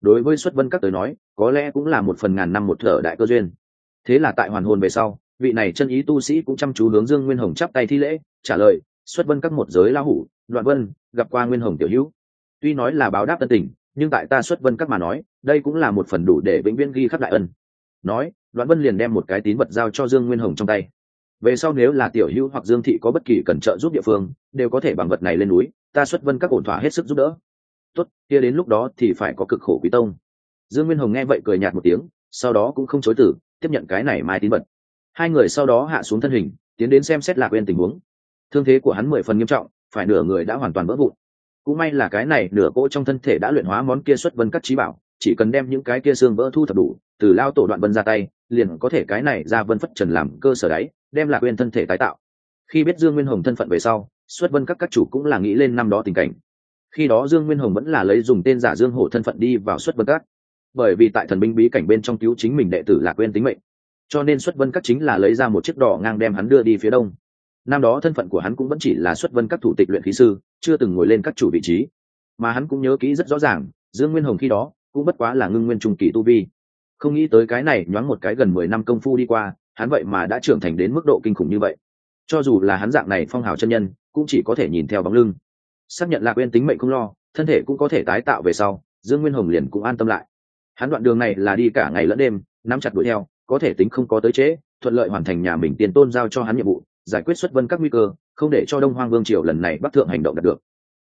Đối với xuất vân các tới nói, có lẽ cũng là một phần ngàn năm một thở đại cơ duyên. Thế là tại hoàn hồn về sau, vị này chân ý tu sĩ cũng chăm chú hướng dương nguyên hồng chắp tay thi lễ, trả lời, xuất vân các một giới lao hủ, đoạn vân, gặp qua nguyên hồng tiểu hữu. Tuy nói là báo đáp tân tình, nhưng tại ta xuất vân các mà nói, đây cũng là một phần đủ để vĩnh viễn ghi khắc đại ân. Nói, đoạn vân liền đem một cái tín vật giao cho dương nguyên hồng trong tay về sau nếu là tiểu hữu hoặc dương thị có bất kỳ cần trợ giúp địa phương, đều có thể bằng vật này lên núi, ta xuất vân các ổn thỏa hết sức giúp đỡ. Tốt, kia đến lúc đó thì phải có cực khổ quý tông. Dương nguyên hồng nghe vậy cười nhạt một tiếng, sau đó cũng không chối từ, tiếp nhận cái này mai tín vật. Hai người sau đó hạ xuống thân hình, tiến đến xem xét lạc quên tình huống. Thương thế của hắn mười phần nghiêm trọng, phải nửa người đã hoàn toàn vỡ vụn. Cũng may là cái này nửa cỗ trong thân thể đã luyện hóa món kia xuất vân các trí bảo chỉ cần đem những cái kia xương vỡ thu thập đủ, từ lao tổ đoạn vân ra tay, liền có thể cái này ra vân phất trần làm cơ sở đáy đem lạc quên thân thể tái tạo. Khi biết dương nguyên hồng thân phận về sau, xuất vân các các chủ cũng là nghĩ lên năm đó tình cảnh. Khi đó dương nguyên hồng vẫn là lấy dùng tên giả dương hổ thân phận đi vào xuất vân các. Bởi vì tại thần binh bí cảnh bên trong cứu chính mình đệ tử lạc quên tính mệnh, cho nên xuất vân các chính là lấy ra một chiếc đỏ ngang đem hắn đưa đi phía đông. Năm đó thân phận của hắn cũng vẫn chỉ là xuất vân các thủ tịch luyện khí sư, chưa từng ngồi lên các chủ vị trí. Mà hắn cũng nhớ kỹ rất rõ ràng, dương nguyên hồng khi đó cũng bất quá là ngưng nguyên trung kỳ tu vi. Không nghĩ tới cái này nhoáng một cái gần mười năm công phu đi qua, hắn vậy mà đã trưởng thành đến mức độ kinh khủng như vậy. Cho dù là hắn dạng này phong hào chân nhân, cũng chỉ có thể nhìn theo bóng lưng. Xác nhận lạc quên tính mệnh không lo, thân thể cũng có thể tái tạo về sau, dương nguyên hồng liền cũng an tâm lại. Hắn đoạn đường này là đi cả ngày lẫn đêm, nắm chặt đuổi theo, có thể tính không có tới trễ, thuận lợi hoàn thành nhà mình tiền tôn giao cho hắn nhiệm vụ, giải quyết xuất vân các nguy cơ, không để cho đông hoang vương triều lần này bắc thượng hành động đạt được.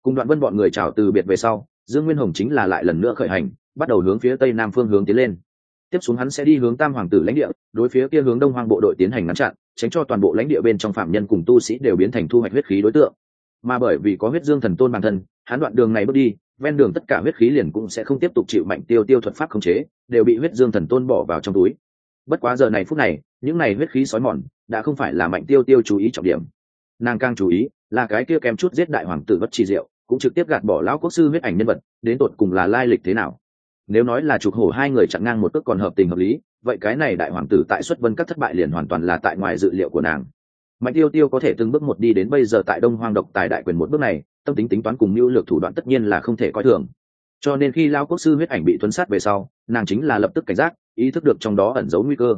Cùng đoạn vân bọn người chào từ biệt về sau, dương nguyên hồng chính là lại lần nữa khởi hành bắt đầu hướng phía tây nam phương hướng tiến lên. Tiếp xuống hắn sẽ đi hướng tam hoàng tử lãnh địa, đối phía kia hướng đông hoang bộ đội tiến hành ngăn chặn, tránh cho toàn bộ lãnh địa bên trong phạm nhân cùng tu sĩ đều biến thành thu hoạch huyết khí đối tượng. Mà bởi vì có huyết dương thần tôn bản thân, hắn đoạn đường này bước đi, ven đường tất cả huyết khí liền cũng sẽ không tiếp tục chịu mạnh tiêu tiêu thuật pháp khống chế, đều bị huyết dương thần tôn bỏ vào trong túi. Bất quá giờ này phút này, những này huyết khí sói mòn đã không phải là mạnh tiêu tiêu chú ý trọng điểm. Nàng càng chú ý là cái kia kém chút giết đại hoàng tử bất trì diệu, cũng trực tiếp gạt bỏ lão quốc sư huyết ảnh nhân vật, đến tột cùng là lai lịch thế nào nếu nói là trục hổ hai người chặn ngang một cước còn hợp tình hợp lý, vậy cái này đại hoàng tử tại xuất vân các thất bại liền hoàn toàn là tại ngoài dự liệu của nàng. Mạnh tiêu tiêu có thể từng bước một đi đến bây giờ tại đông hoang độc tài đại quyền một bước này, tâm tính tính toán cùng mưu lược thủ đoạn tất nhiên là không thể coi thường. Cho nên khi lao quốc sư huyết ảnh bị tuấn sát về sau, nàng chính là lập tức cảnh giác, ý thức được trong đó ẩn giấu nguy cơ.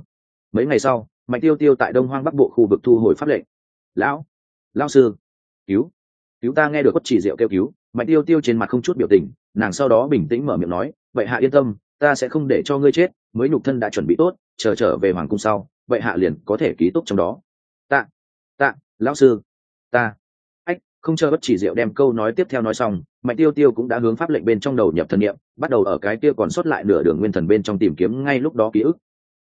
Mấy ngày sau, mạnh tiêu tiêu tại đông hoang bắc bộ khu vực thu hồi pháp lệnh. Lão lao sư, cứu cứu ta nghe được quất chỉ diệu kêu cứu mạnh tiêu tiêu trên mặt không chút biểu tình, nàng sau đó bình tĩnh mở miệng nói, vậy hạ yên tâm, ta sẽ không để cho ngươi chết, mới nhục thân đã chuẩn bị tốt, chờ trở về hoàng cung sau, vậy hạ liền có thể ký túc trong đó. Tạ tạ, lão sư. Ta. Ách, không chờ bất chỉ diệu đem câu nói tiếp theo nói xong, mạnh tiêu tiêu cũng đã hướng pháp lệnh bên trong đầu nhập thần niệm, bắt đầu ở cái kia còn sót lại nửa đường nguyên thần bên trong tìm kiếm ngay lúc đó ký ức.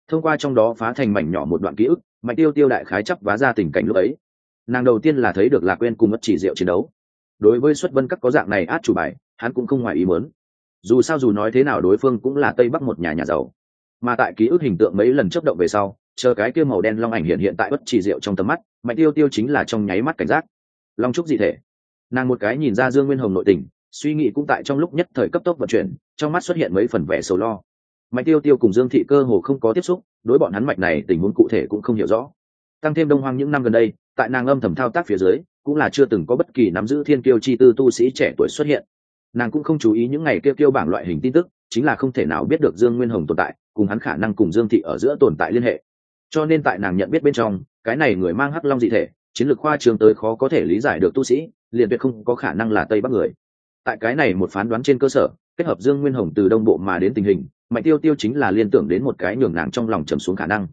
Thông qua trong đó phá thành mảnh nhỏ một đoạn ký ức, mạnh tiêu tiêu đại khái chấp vá ra tình cảnh lúc ấy. Nàng đầu tiên là thấy được lạc quên cùng bất chỉ diệu chiến đấu đối với xuất vân các có dạng này át chủ bài, hắn cũng không ngoài ý muốn. Dù sao dù nói thế nào đối phương cũng là tây bắc một nhà nhà giàu. Mà tại ký ức hình tượng mấy lần chấp động về sau, chờ cái kia màu đen long ảnh hiện hiện tại bất chỉ rượu trong tầm mắt, mạnh tiêu tiêu chính là trong nháy mắt cảnh giác. Long trúc dị thể. Nàng một cái nhìn ra dương nguyên hồng nội tình, suy nghĩ cũng tại trong lúc nhất thời cấp tốc vận chuyển, trong mắt xuất hiện mấy phần vẻ sầu lo. Mạnh tiêu tiêu cùng dương thị cơ hồ không có tiếp xúc, đối bọn hắn mạch này tình huống cụ thể cũng không hiểu rõ. Tăng thêm đông hoang những năm gần đây, tại nàng âm thầm thao tác phía dưới cũng là chưa từng có bất kỳ nắm giữ thiên kiêu chi tư tu sĩ trẻ tuổi xuất hiện. Nàng cũng không chú ý những ngày kêu kêu bảng loại hình tin tức, chính là không thể nào biết được dương nguyên hồng tồn tại, cùng hắn khả năng cùng dương thị ở giữa tồn tại liên hệ. Cho nên tại nàng nhận biết bên trong, cái này người mang hắc long dị thể, chiến lược khoa trường tới khó có thể lý giải được tu sĩ, liền tuyệt không có khả năng là tây bắc người. Tại cái này một phán đoán trên cơ sở, kết hợp dương nguyên hồng từ đông bộ mà đến tình hình, mạnh tiêu tiêu chính là liên tưởng đến một cái nhường nàng trong lòng trầm xuống khả năng.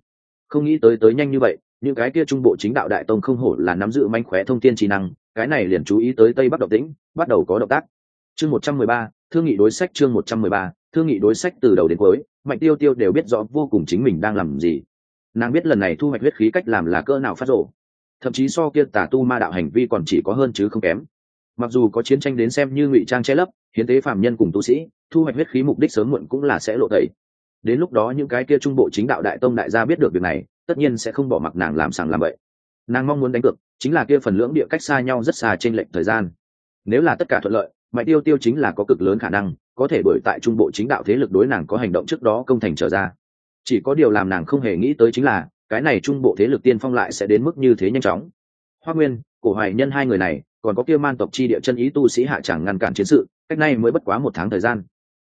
Không nghĩ tới tới nhanh như vậy những cái kia trung bộ chính đạo đại tông không hổ là nắm giữ manh khóe thông tin trí năng, cái này liền chú ý tới tây bắc động tĩnh, bắt đầu có động tác. Chương một trăm mười ba, thương nghị đối sách chương một trăm mười ba, thương nghị đối sách từ đầu đến cuối, mạnh tiêu tiêu đều biết rõ vô cùng chính mình đang làm gì. Nàng biết lần này thu hoạch huyết khí cách làm là cỡ nào phát rộ thậm chí so kia tà tu ma đạo hành vi còn chỉ có hơn chứ không kém. Mặc dù có chiến tranh đến xem như ngụy trang che lấp, hiến tế phạm nhân cùng tu sĩ, thu hoạch huyết khí mục đích sớm muộn cũng là sẽ lộ tẩy. Đến lúc đó những cái kia trung bộ chính đạo đại tông đại gia biết được việc này tất nhiên sẽ không bỏ mặc nàng làm sàng làm vậy nàng mong muốn đánh cược, chính là kia phần lưỡng địa cách xa nhau rất xa trên lệnh thời gian. Nếu là tất cả thuận lợi, mạnh tiêu tiêu chính là có cực lớn khả năng, có thể bởi tại trung bộ chính đạo thế lực đối nàng có hành động trước đó công thành trở ra. Chỉ có điều làm nàng không hề nghĩ tới chính là, cái này trung bộ thế lực tiên phong lại sẽ đến mức như thế nhanh chóng. Hoa nguyên, cổ hoài nhân hai người này, còn có kia man tộc chi địa chân ý tu sĩ hạ chẳng ngăn cản chiến sự, cách nay mới bất quá một tháng thời gian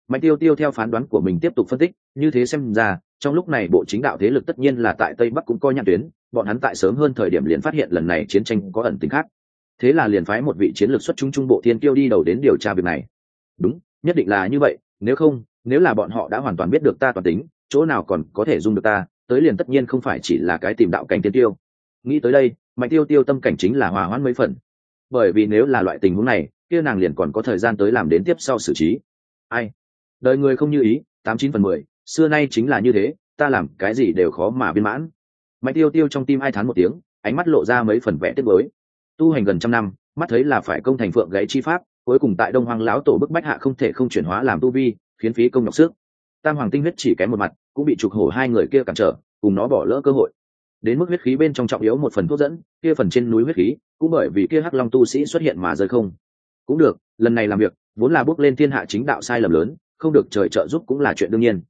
mạnh tiêu tiêu theo phán đoán của mình tiếp tục phân tích, như thế xem ra, trong lúc này bộ chính đạo thế lực tất nhiên là tại tây bắc cũng coi nhãn tuyến, bọn hắn tại sớm hơn thời điểm liền phát hiện lần này chiến tranh có ẩn tính khác. Thế là liền phái một vị chiến lược xuất chúng trung bộ thiên tiêu đi đầu đến điều tra việc này. Đúng, nhất định là như vậy, nếu không, nếu là bọn họ đã hoàn toàn biết được ta toàn tính, chỗ nào còn có thể dung được ta, tới liền tất nhiên không phải chỉ là cái tìm đạo cảnh tiên tiêu nghĩ tới đây, mạnh tiêu tiêu tâm cảnh chính là hòa hoãn mấy phần. Bởi vì nếu là loại tình huống này, kia nàng liền còn có thời gian tới làm đến tiếp sau xử trí. Ai? Đời người không như ý, tám chín phần mười, xưa nay chính là như thế, ta làm cái gì đều khó mà viên mãn. Mạnh tiêu tiêu trong tim ai thán một tiếng, ánh mắt lộ ra mấy phần vẽ tiếp mới tu hành gần trăm năm, mắt thấy là phải công thành phượng gãy chi pháp, cuối cùng tại đông hoàng lão tổ bức bách hạ không thể không chuyển hóa làm tu vi, khiến phí công nhọc sức. Tam hoàng tinh huyết chỉ kém một mặt, cũng bị trục hổ hai người kia cản trở, cùng nó bỏ lỡ cơ hội. Đến mức huyết khí bên trong trọng yếu một phần thuốc dẫn, kia phần trên núi huyết khí, cũng bởi vì kia hắc long tu sĩ xuất hiện mà rơi không. Cũng được, lần này làm việc, vốn là bước lên thiên hạ chính đạo sai lầm lớn không được trời trợ giúp cũng là chuyện đương nhiên.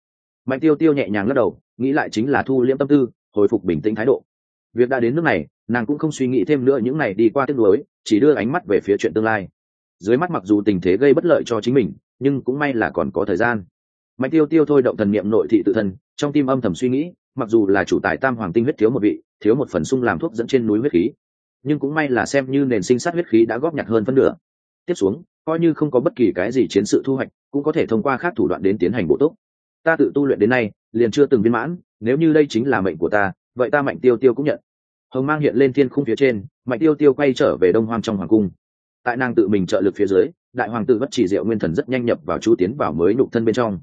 Mạnh tiêu tiêu nhẹ nhàng lắc đầu, nghĩ lại chính là thu liễm tâm tư, hồi phục bình tĩnh thái độ. Việc đã đến nước này, nàng cũng không suy nghĩ thêm nữa những này đi qua tiếc nuối, chỉ đưa ánh mắt về phía chuyện tương lai. Dưới mắt mặc dù tình thế gây bất lợi cho chính mình, nhưng cũng may là còn có thời gian. Mạnh tiêu tiêu thôi động thần niệm nội thị tự thân, trong tim âm thầm suy nghĩ, mặc dù là chủ tài tam hoàng tinh huyết thiếu một vị, thiếu một phần sung làm thuốc dẫn trên núi huyết khí, nhưng cũng may là xem như nền sinh sát huyết khí đã góp nhặt hơn phân nửa. Tiếp xuống coi như không có bất kỳ cái gì chiến sự thu hoạch, cũng có thể thông qua khác thủ đoạn đến tiến hành bổ túc ta tự tu luyện đến nay, liền chưa từng viên mãn, nếu như đây chính là mệnh của ta, vậy ta mạnh tiêu tiêu cũng nhận. Hồng mang hiện lên thiên khung phía trên, mạnh tiêu tiêu quay trở về đông hoang trong hoàng cung. Tại nàng tự mình trợ lực phía dưới, đại hoàng tử bất chỉ diệu nguyên thần rất nhanh nhập vào chú tiến vào mới nhục thân bên trong.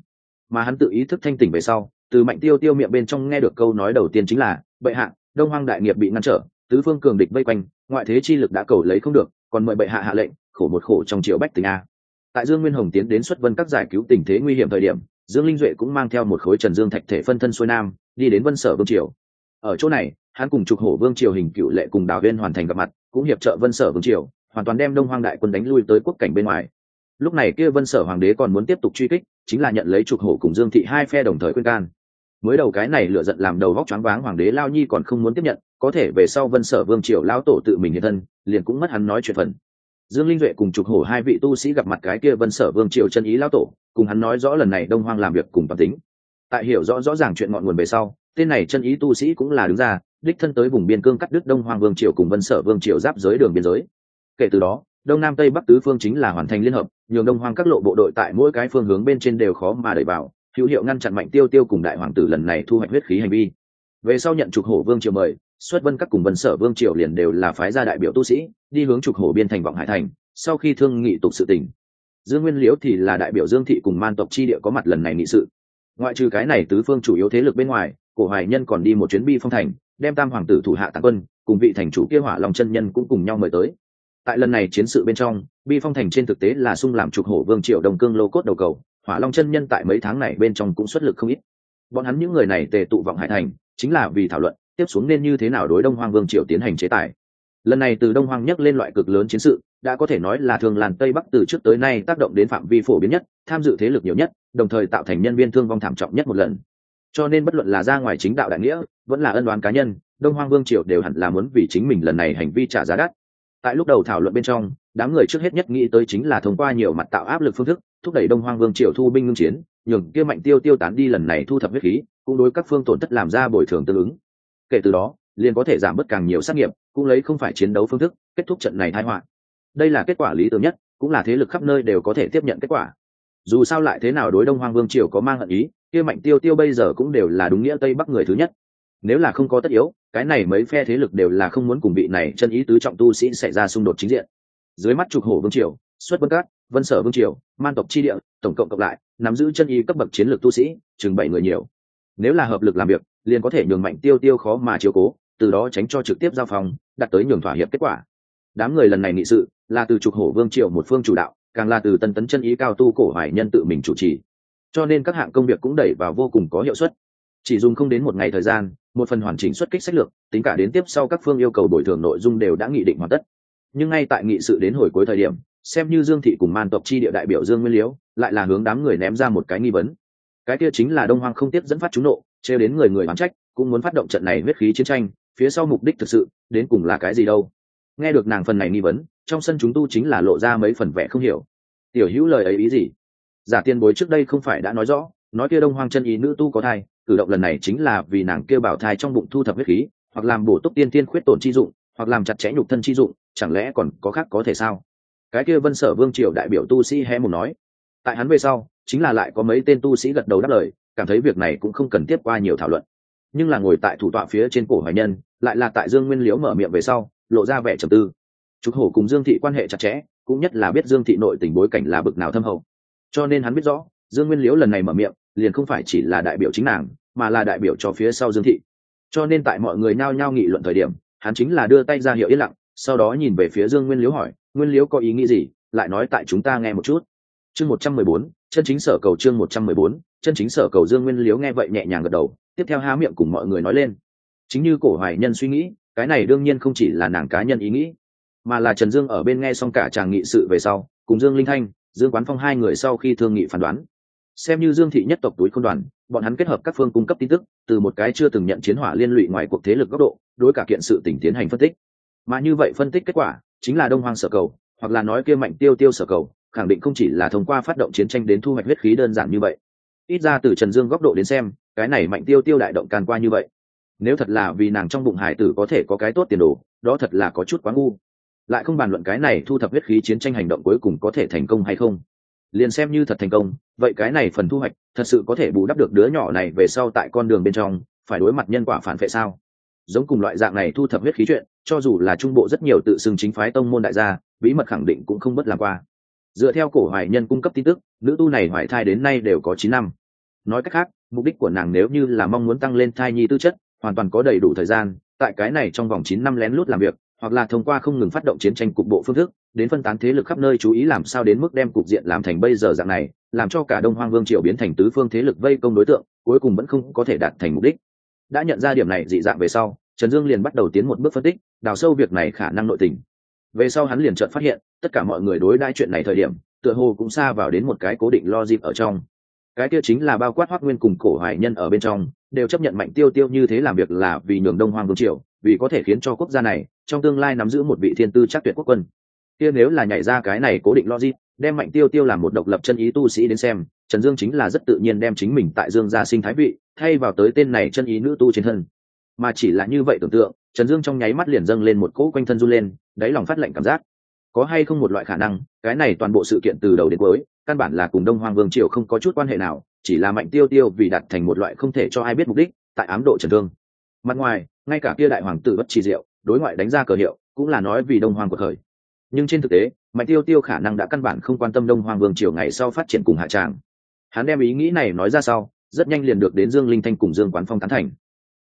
Mà hắn tự ý thức thanh tỉnh về sau, từ mạnh tiêu tiêu miệng bên trong nghe được câu nói đầu tiên chính là, bệ hạ, đông hoang đại nghiệp bị ngăn trở, tứ phương cường địch vây quanh, ngoại thế chi lực đã cầu lấy không được, còn mời bệ hạ hạ lệnh khổ một khổ trong triệu bách tình a. Tại dương nguyên hồng tiến đến xuất vân các giải cứu tình thế nguy hiểm thời điểm, dương linh duệ cũng mang theo một khối trần dương thạch thể phân thân xuôi nam, đi đến vân sở vương triều. Ở chỗ này, hắn cùng trục hổ vương triều hình cựu lệ cùng đào viên hoàn thành gặp mặt, cũng hiệp trợ vân sở vương triều, hoàn toàn đem đông hoang đại quân đánh lui tới quốc cảnh bên ngoài. Lúc này kia vân sở hoàng đế còn muốn tiếp tục truy kích, chính là nhận lấy trục hổ cùng dương thị hai phe đồng thời khuyên can. Mới đầu cái này lựa giận làm đầu vóc choáng váng hoàng đế lao nhi còn không muốn tiếp nhận, có thể về sau vân sở vương triều lao tổ tự mình hiện thân, liền cũng mất hắn nói chuyện phần dương linh duệ cùng trục hổ hai vị tu sĩ gặp mặt cái kia vân sở vương triều chân ý lao tổ, cùng hắn nói rõ lần này đông hoang làm việc cùng toàn tính. Tại hiểu rõ rõ ràng chuyện ngọn nguồn về sau, tên này chân ý tu sĩ cũng là đứng ra, đích thân tới vùng biên cương cắt đứt đông hoang vương triều cùng vân sở vương triều giáp giới đường biên giới. Kể từ đó, đông nam tây bắc tứ phương chính là hoàn thành liên hợp, nhường đông hoang các lộ bộ đội tại mỗi cái phương hướng bên trên đều khó mà đẩy vào, hữu hiệu ngăn chặn mạnh tiêu tiêu cùng đại hoàng tử lần này thu hoạch huyết khí hành vi. Về sau nhận trục hổ vương triều mời xuất vân các cùng vân sở vương triều liền đều là phái gia đại biểu tu sĩ, đi hướng trục hổ biên thành vọng hải thành, sau khi thương nghị tục sự tình. Dương nguyên liễu thì là đại biểu dương thị cùng man tộc chi địa có mặt lần này nghị sự. Ngoại trừ cái này tứ phương chủ yếu thế lực bên ngoài, cổ hoài nhân còn đi một chuyến bi phong thành, đem tam hoàng tử thủ hạ tạc quân, cùng vị thành chủ kia hỏa long chân nhân cũng cùng nhau mời tới. Tại lần này chiến sự bên trong, bi phong thành trên thực tế là sung làm trục hổ vương triều đồng cương lô cốt đầu cầu, hỏa long chân nhân tại mấy tháng này bên trong cũng xuất lực không ít. Bọn hắn những người này tề tụ vọng hải thành, chính là vì thảo luận tiếp xuống nên như thế nào đối đông hoang vương triều tiến hành chế tài. Lần này từ đông hoang nhắc lên loại cực lớn chiến sự, đã có thể nói là thường làn tây bắc từ trước tới nay tác động đến phạm vi phổ biến nhất, tham dự thế lực nhiều nhất, đồng thời tạo thành nhân viên thương vong thảm trọng nhất một lần. Cho nên bất luận là ra ngoài chính đạo đại nghĩa, vẫn là ân đoán cá nhân, đông hoang vương triều đều hẳn là muốn vì chính mình lần này hành vi trả giá đắt. Tại lúc đầu thảo luận bên trong, đám người trước hết nhất nghĩ tới chính là thông qua nhiều mặt tạo áp lực phương thức, thúc đẩy đông hoang vương triều thu binh ngưng chiến, nhường kia mạnh tiêu tiêu tán đi lần này thu thập huyết khí, cũng đối các phương tổn thất làm ra bồi thường tương ứng kể từ đó, liền có thể giảm bớt càng nhiều sát nghiệp, cũng lấy không phải chiến đấu phương thức, kết thúc trận này thái họa. Đây là kết quả lý tưởng nhất, cũng là thế lực khắp nơi đều có thể tiếp nhận kết quả. Dù sao lại thế nào đối đông hoang vương triều có mang hận ý, kia mạnh tiêu tiêu bây giờ cũng đều là đúng nghĩa tây bắc người thứ nhất. Nếu là không có tất yếu, cái này mấy phe thế lực đều là không muốn cùng bị này chân ý tứ trọng tu sĩ xảy ra xung đột chính diện. Dưới mắt trục hổ vương triều, xuất vân cát vân sở vương triều, man tộc chi địa, tổng cộng cộng lại, nắm giữ chân ý cấp bậc chiến lược tu sĩ, chừng bảy người nhiều. Nếu là hợp lực làm việc liền có thể nhường mạnh tiêu tiêu khó mà chiếu cố, từ đó tránh cho trực tiếp giao phòng đặt tới nhường thỏa hiệp kết quả. Đám người lần này nghị sự, là từ trục hổ vương triều một phương chủ đạo, càng là từ tân tấn chân ý cao tu cổ hoài nhân tự mình chủ trì. Cho nên các hạng công việc cũng đẩy vào vô cùng có hiệu suất. Chỉ dùng không đến một ngày thời gian, một phần hoàn chỉnh xuất kích sách lược, tính cả đến tiếp sau các phương yêu cầu bồi thường nội dung đều đã nghị định hoàn tất. Nhưng ngay tại nghị sự đến hồi cuối thời điểm, xem như dương thị cùng man tộc chi địa đại biểu dương nguyên liếu lại là hướng đám người ném ra một cái nghi vấn. Cái kia chính là đông hoang không tiếp dẫn phát trúng nộ trêu đến người người bán trách, cũng muốn phát động trận này huyết khí chiến tranh, phía sau mục đích thực sự, đến cùng là cái gì đâu. Nghe được nàng phần này nghi vấn, trong sân chúng tu chính là lộ ra mấy phần vẻ không hiểu. Tiểu hữu lời ấy ý gì? Giả tiên bối trước đây không phải đã nói rõ, nói kia đông hoang chân ý nữ tu có thai, cử động lần này chính là vì nàng kêu bảo thai trong bụng thu thập huyết khí, hoặc làm bổ túc tiên tiên khuyết tổn chi dụng, hoặc làm chặt chẽ nhục thân chi dụng, chẳng lẽ còn có khác có thể sao? Cái kia vân sở vương triều đại biểu tu sĩ hé một nói. Tại hắn về sau, chính là lại có mấy tên tu sĩ gật đầu đáp lời cảm thấy việc này cũng không cần tiếp qua nhiều thảo luận. Nhưng là ngồi tại thủ tọa phía trên cổ hoài nhân, lại là tại dương nguyên liễu mở miệng về sau, lộ ra vẻ trầm tư. Trục hổ cùng dương thị quan hệ chặt chẽ, cũng nhất là biết dương thị nội tình bối cảnh là bực nào thâm hậu. Cho nên hắn biết rõ, dương nguyên liễu lần này mở miệng, liền không phải chỉ là đại biểu chính nàng, mà là đại biểu cho phía sau dương thị. Cho nên tại mọi người nao nhao nghị luận thời điểm, hắn chính là đưa tay ra hiệu yên lặng, sau đó nhìn về phía dương nguyên liễu hỏi, nguyên liễu có ý nghĩ gì? Lại nói tại chúng ta nghe một chút. Chương một trăm mười bốn, chân chính sở cầu chương một trăm mười bốn chân chính sở cầu dương nguyên liễu nghe vậy nhẹ nhàng gật đầu, tiếp theo há miệng cùng mọi người nói lên. Chính như cổ hoài nhân suy nghĩ, cái này đương nhiên không chỉ là nàng cá nhân ý nghĩ, mà là trần dương ở bên nghe xong cả chàng nghị sự về sau, cùng dương linh thanh, dương quán phong hai người sau khi thương nghị phán đoán. Xem như dương thị nhất tộc túi công đoàn, bọn hắn kết hợp các phương cung cấp tin tức, từ một cái chưa từng nhận chiến hỏa liên lụy ngoài cuộc thế lực góc độ, đối cả kiện sự tỉnh tiến hành phân tích. Mà như vậy phân tích kết quả, chính là đông hoang sở cầu, hoặc là nói kia mạnh tiêu tiêu sở cầu, khẳng định không chỉ là thông qua phát động chiến tranh đến thu hoạch huyết khí đơn giản như vậy ít ra từ trần dương góc độ đến xem, cái này mạnh tiêu tiêu đại động can qua như vậy. Nếu thật là vì nàng trong bụng hải tử có thể có cái tốt tiền đồ, đó thật là có chút quá ngu. Lại không bàn luận cái này thu thập huyết khí chiến tranh hành động cuối cùng có thể thành công hay không. Liền xem như thật thành công, vậy cái này phần thu hoạch, thật sự có thể bù đắp được đứa nhỏ này về sau tại con đường bên trong, phải đối mặt nhân quả phản vệ sao? Giống cùng loại dạng này thu thập huyết khí chuyện, cho dù là trung bộ rất nhiều tự xưng chính phái tông môn đại gia, bí mật khẳng định cũng không bất làm qua dựa theo cổ hoài nhân cung cấp tin tức, nữ tu này hoài thai đến nay đều có chín năm. Nói cách khác, mục đích của nàng nếu như là mong muốn tăng lên thai nhi tư chất, hoàn toàn có đầy đủ thời gian, tại cái này trong vòng chín năm lén lút làm việc, hoặc là thông qua không ngừng phát động chiến tranh cục bộ phương thức, đến phân tán thế lực khắp nơi chú ý làm sao đến mức đem cục diện làm thành bây giờ dạng này, làm cho cả đông hoang vương triều biến thành tứ phương thế lực vây công đối tượng, cuối cùng vẫn không có thể đạt thành mục đích. Đã nhận ra điểm này dị dạng về sau, trần dương liền bắt đầu tiến một bước phân tích, đào sâu việc này khả năng nội tình về sau hắn liền chợt phát hiện, tất cả mọi người đối đãi chuyện này thời điểm, tựa hồ cũng xa vào đến một cái cố định lo dịp ở trong. Cái kia chính là bao quát hoác nguyên cùng cổ hoài nhân ở bên trong, đều chấp nhận mạnh tiêu tiêu như thế làm việc là vì nhường đông hoàng vương triều, vì có thể khiến cho quốc gia này trong tương lai nắm giữ một vị thiên tư chắc tuyệt quốc quân. Kia nếu là nhảy ra cái này cố định logic, đem mạnh tiêu tiêu làm một độc lập chân ý tu sĩ đến xem, trần dương chính là rất tự nhiên đem chính mình tại dương gia sinh thái vị, thay vào tới tên này chân ý nữ tu trên thân. Mà chỉ là như vậy tưởng tượng trần dương trong nháy mắt liền dâng lên một cỗ quanh thân run lên, đáy lòng phát lệnh cảm giác. Có hay không một loại khả năng, cái này toàn bộ sự kiện từ đầu đến cuối, căn bản là cùng đông hoàng vương triều không có chút quan hệ nào, chỉ là mạnh tiêu tiêu vì đặt thành một loại không thể cho ai biết mục đích, tại ám độ trần thương mặt ngoài, ngay cả kia đại hoàng tử bất trì diệu, đối ngoại đánh ra cờ hiệu, cũng là nói vì đông hoàng của khởi. Nhưng trên thực tế, mạnh tiêu tiêu khả năng đã căn bản không quan tâm đông hoàng vương triều ngày sau phát triển cùng hạ tràng. Hắn đem ý nghĩ này nói ra sau, rất nhanh liền được đến dương linh thanh cùng dương quán phong tán thành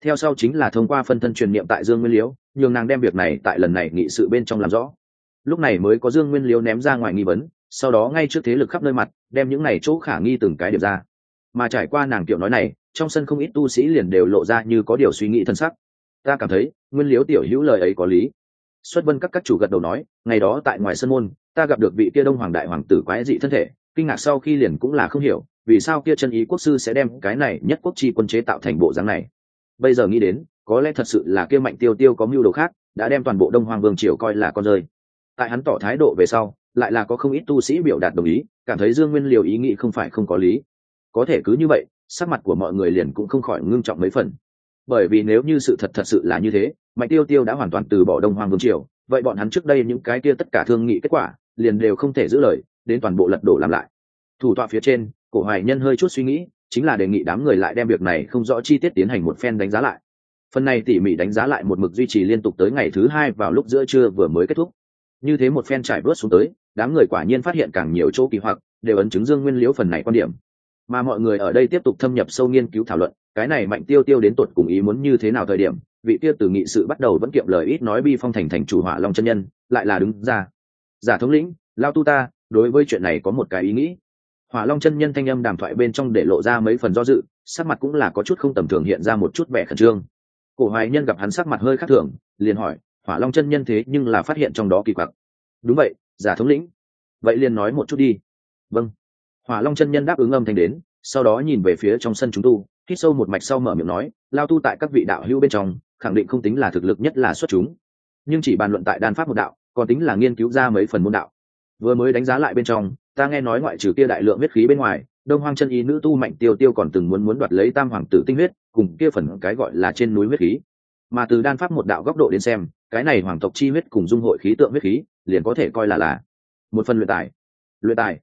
theo sau chính là thông qua phân thân truyền niệm tại dương nguyên liễu, nhường nàng đem việc này tại lần này nghị sự bên trong làm rõ. Lúc này mới có dương nguyên liễu ném ra ngoài nghi vấn, sau đó ngay trước thế lực khắp nơi mặt, đem những này chỗ khả nghi từng cái điểm ra. Mà trải qua nàng kiểu nói này, trong sân không ít tu sĩ liền đều lộ ra như có điều suy nghĩ thân sắc. Ta cảm thấy, nguyên liễu tiểu hữu lời ấy có lý. Xuất vân các các chủ gật đầu nói, ngày đó tại ngoài sân môn, ta gặp được vị kia đông hoàng đại hoàng tử quái dị thân thể, kinh ngạc sau khi liền cũng là không hiểu, vì sao kia chân ý quốc sư sẽ đem cái này nhất quốc chi quân chế tạo thành bộ dáng này bây giờ nghĩ đến, có lẽ thật sự là kia mạnh tiêu tiêu có mưu đồ khác, đã đem toàn bộ đông hoàng vương triều coi là con rơi. Tại hắn tỏ thái độ về sau, lại là có không ít tu sĩ biểu đạt đồng ý, cảm thấy dương nguyên liều ý nghĩ không phải không có lý. Có thể cứ như vậy, sắc mặt của mọi người liền cũng không khỏi ngưng trọng mấy phần. Bởi vì nếu như sự thật thật sự là như thế, mạnh tiêu tiêu đã hoàn toàn từ bỏ đông hoàng vương triều, vậy bọn hắn trước đây những cái kia tất cả thương nghị kết quả, liền đều không thể giữ lời, đến toàn bộ lật đổ làm lại. Thủ tọa phía trên, cổ hoài nhân hơi chút suy nghĩ chính là đề nghị đám người lại đem việc này không rõ chi tiết tiến hành một phen đánh giá lại. Phần này tỉ mỉ đánh giá lại một mực duy trì liên tục tới ngày thứ hai vào lúc giữa trưa vừa mới kết thúc. Như thế một phen trải bớt xuống tới, đám người quả nhiên phát hiện càng nhiều chỗ kỳ hoặc, đều ấn chứng dương nguyên liễu phần này quan điểm. Mà mọi người ở đây tiếp tục thâm nhập sâu nghiên cứu thảo luận, cái này mạnh tiêu tiêu đến tột cùng ý muốn như thế nào thời điểm, vị tiêu từ nghị sự bắt đầu vẫn kiệm lời ít nói bi phong thành thành chủ hỏa long chân nhân, lại là đứng ra. Giả thống lĩnh, lao tu ta, đối với chuyện này có một cái ý nghĩ hỏa long chân nhân thanh âm đàm thoại bên trong để lộ ra mấy phần do dự, sắc mặt cũng là có chút không tầm thường hiện ra một chút vẻ khẩn trương. Cổ hoài nhân gặp hắn sắc mặt hơi khác thường, liền hỏi, hỏa long chân nhân thế nhưng là phát hiện trong đó kỳ quặc. Đúng vậy, giả thống lĩnh. Vậy liền nói một chút đi. Vâng. Hỏa long chân nhân đáp ứng âm thanh đến, sau đó nhìn về phía trong sân chúng tu, hít sâu một mạch sau mở miệng nói, lao tu tại các vị đạo hữu bên trong, khẳng định không tính là thực lực nhất là xuất chúng. Nhưng chỉ bàn luận tại đan pháp một đạo, còn tính là nghiên cứu ra mấy phần môn đạo. Vừa mới đánh giá lại bên trong ta nghe nói ngoại trừ kia đại lượng huyết khí bên ngoài, đông hoang chân ý nữ tu mạnh tiêu tiêu còn từng muốn muốn đoạt lấy tam hoàng tử tinh huyết, cùng kia phần cái gọi là trên núi huyết khí. Mà từ đan pháp một đạo góc độ đến xem, cái này hoàng tộc chi huyết cùng dung hội khí tượng huyết khí, liền có thể coi là là một phần luyện tài. Luyện tài?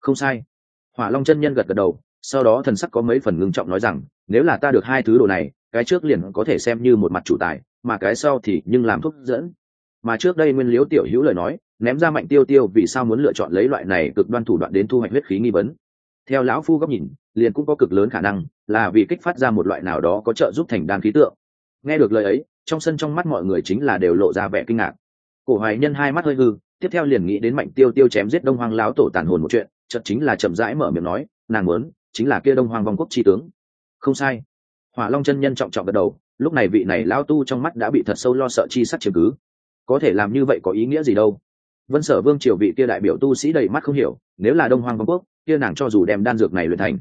Không sai. Hỏa long chân nhân gật gật đầu, sau đó thần sắc có mấy phần ngưng trọng nói rằng, nếu là ta được hai thứ đồ này, cái trước liền có thể xem như một mặt chủ tài, mà cái sau thì nhưng làm thuốc dẫn. Mà trước đây nguyên liếu tiểu hữu lời nói ném ra mạnh tiêu tiêu vì sao muốn lựa chọn lấy loại này cực đoan thủ đoạn đến thu hoạch huyết khí nghi vấn. Theo lão phu góc nhìn, liền cũng có cực lớn khả năng là vì kích phát ra một loại nào đó có trợ giúp thành đan khí tượng. Nghe được lời ấy, trong sân trong mắt mọi người chính là đều lộ ra vẻ kinh ngạc. Cổ hoài nhân hai mắt hơi hư, tiếp theo liền nghĩ đến mạnh tiêu tiêu chém giết đông hoàng lão tổ tàn hồn một chuyện, chợt chính là chậm rãi mở miệng nói, nàng muốn chính là kia đông hoàng vong quốc tri tướng. Không sai. Hỏa long chân nhân trọng trọng gật đầu, lúc này vị này lao tu trong mắt đã bị thật sâu lo sợ chi sắc chứng cứ. Có thể làm như vậy có ý nghĩa gì đâu? Vân sở vương triều vị kia đại biểu tu sĩ đầy mắt không hiểu, nếu là đông hoàng vương quốc, kia nàng cho dù đem đan dược này luyện thành,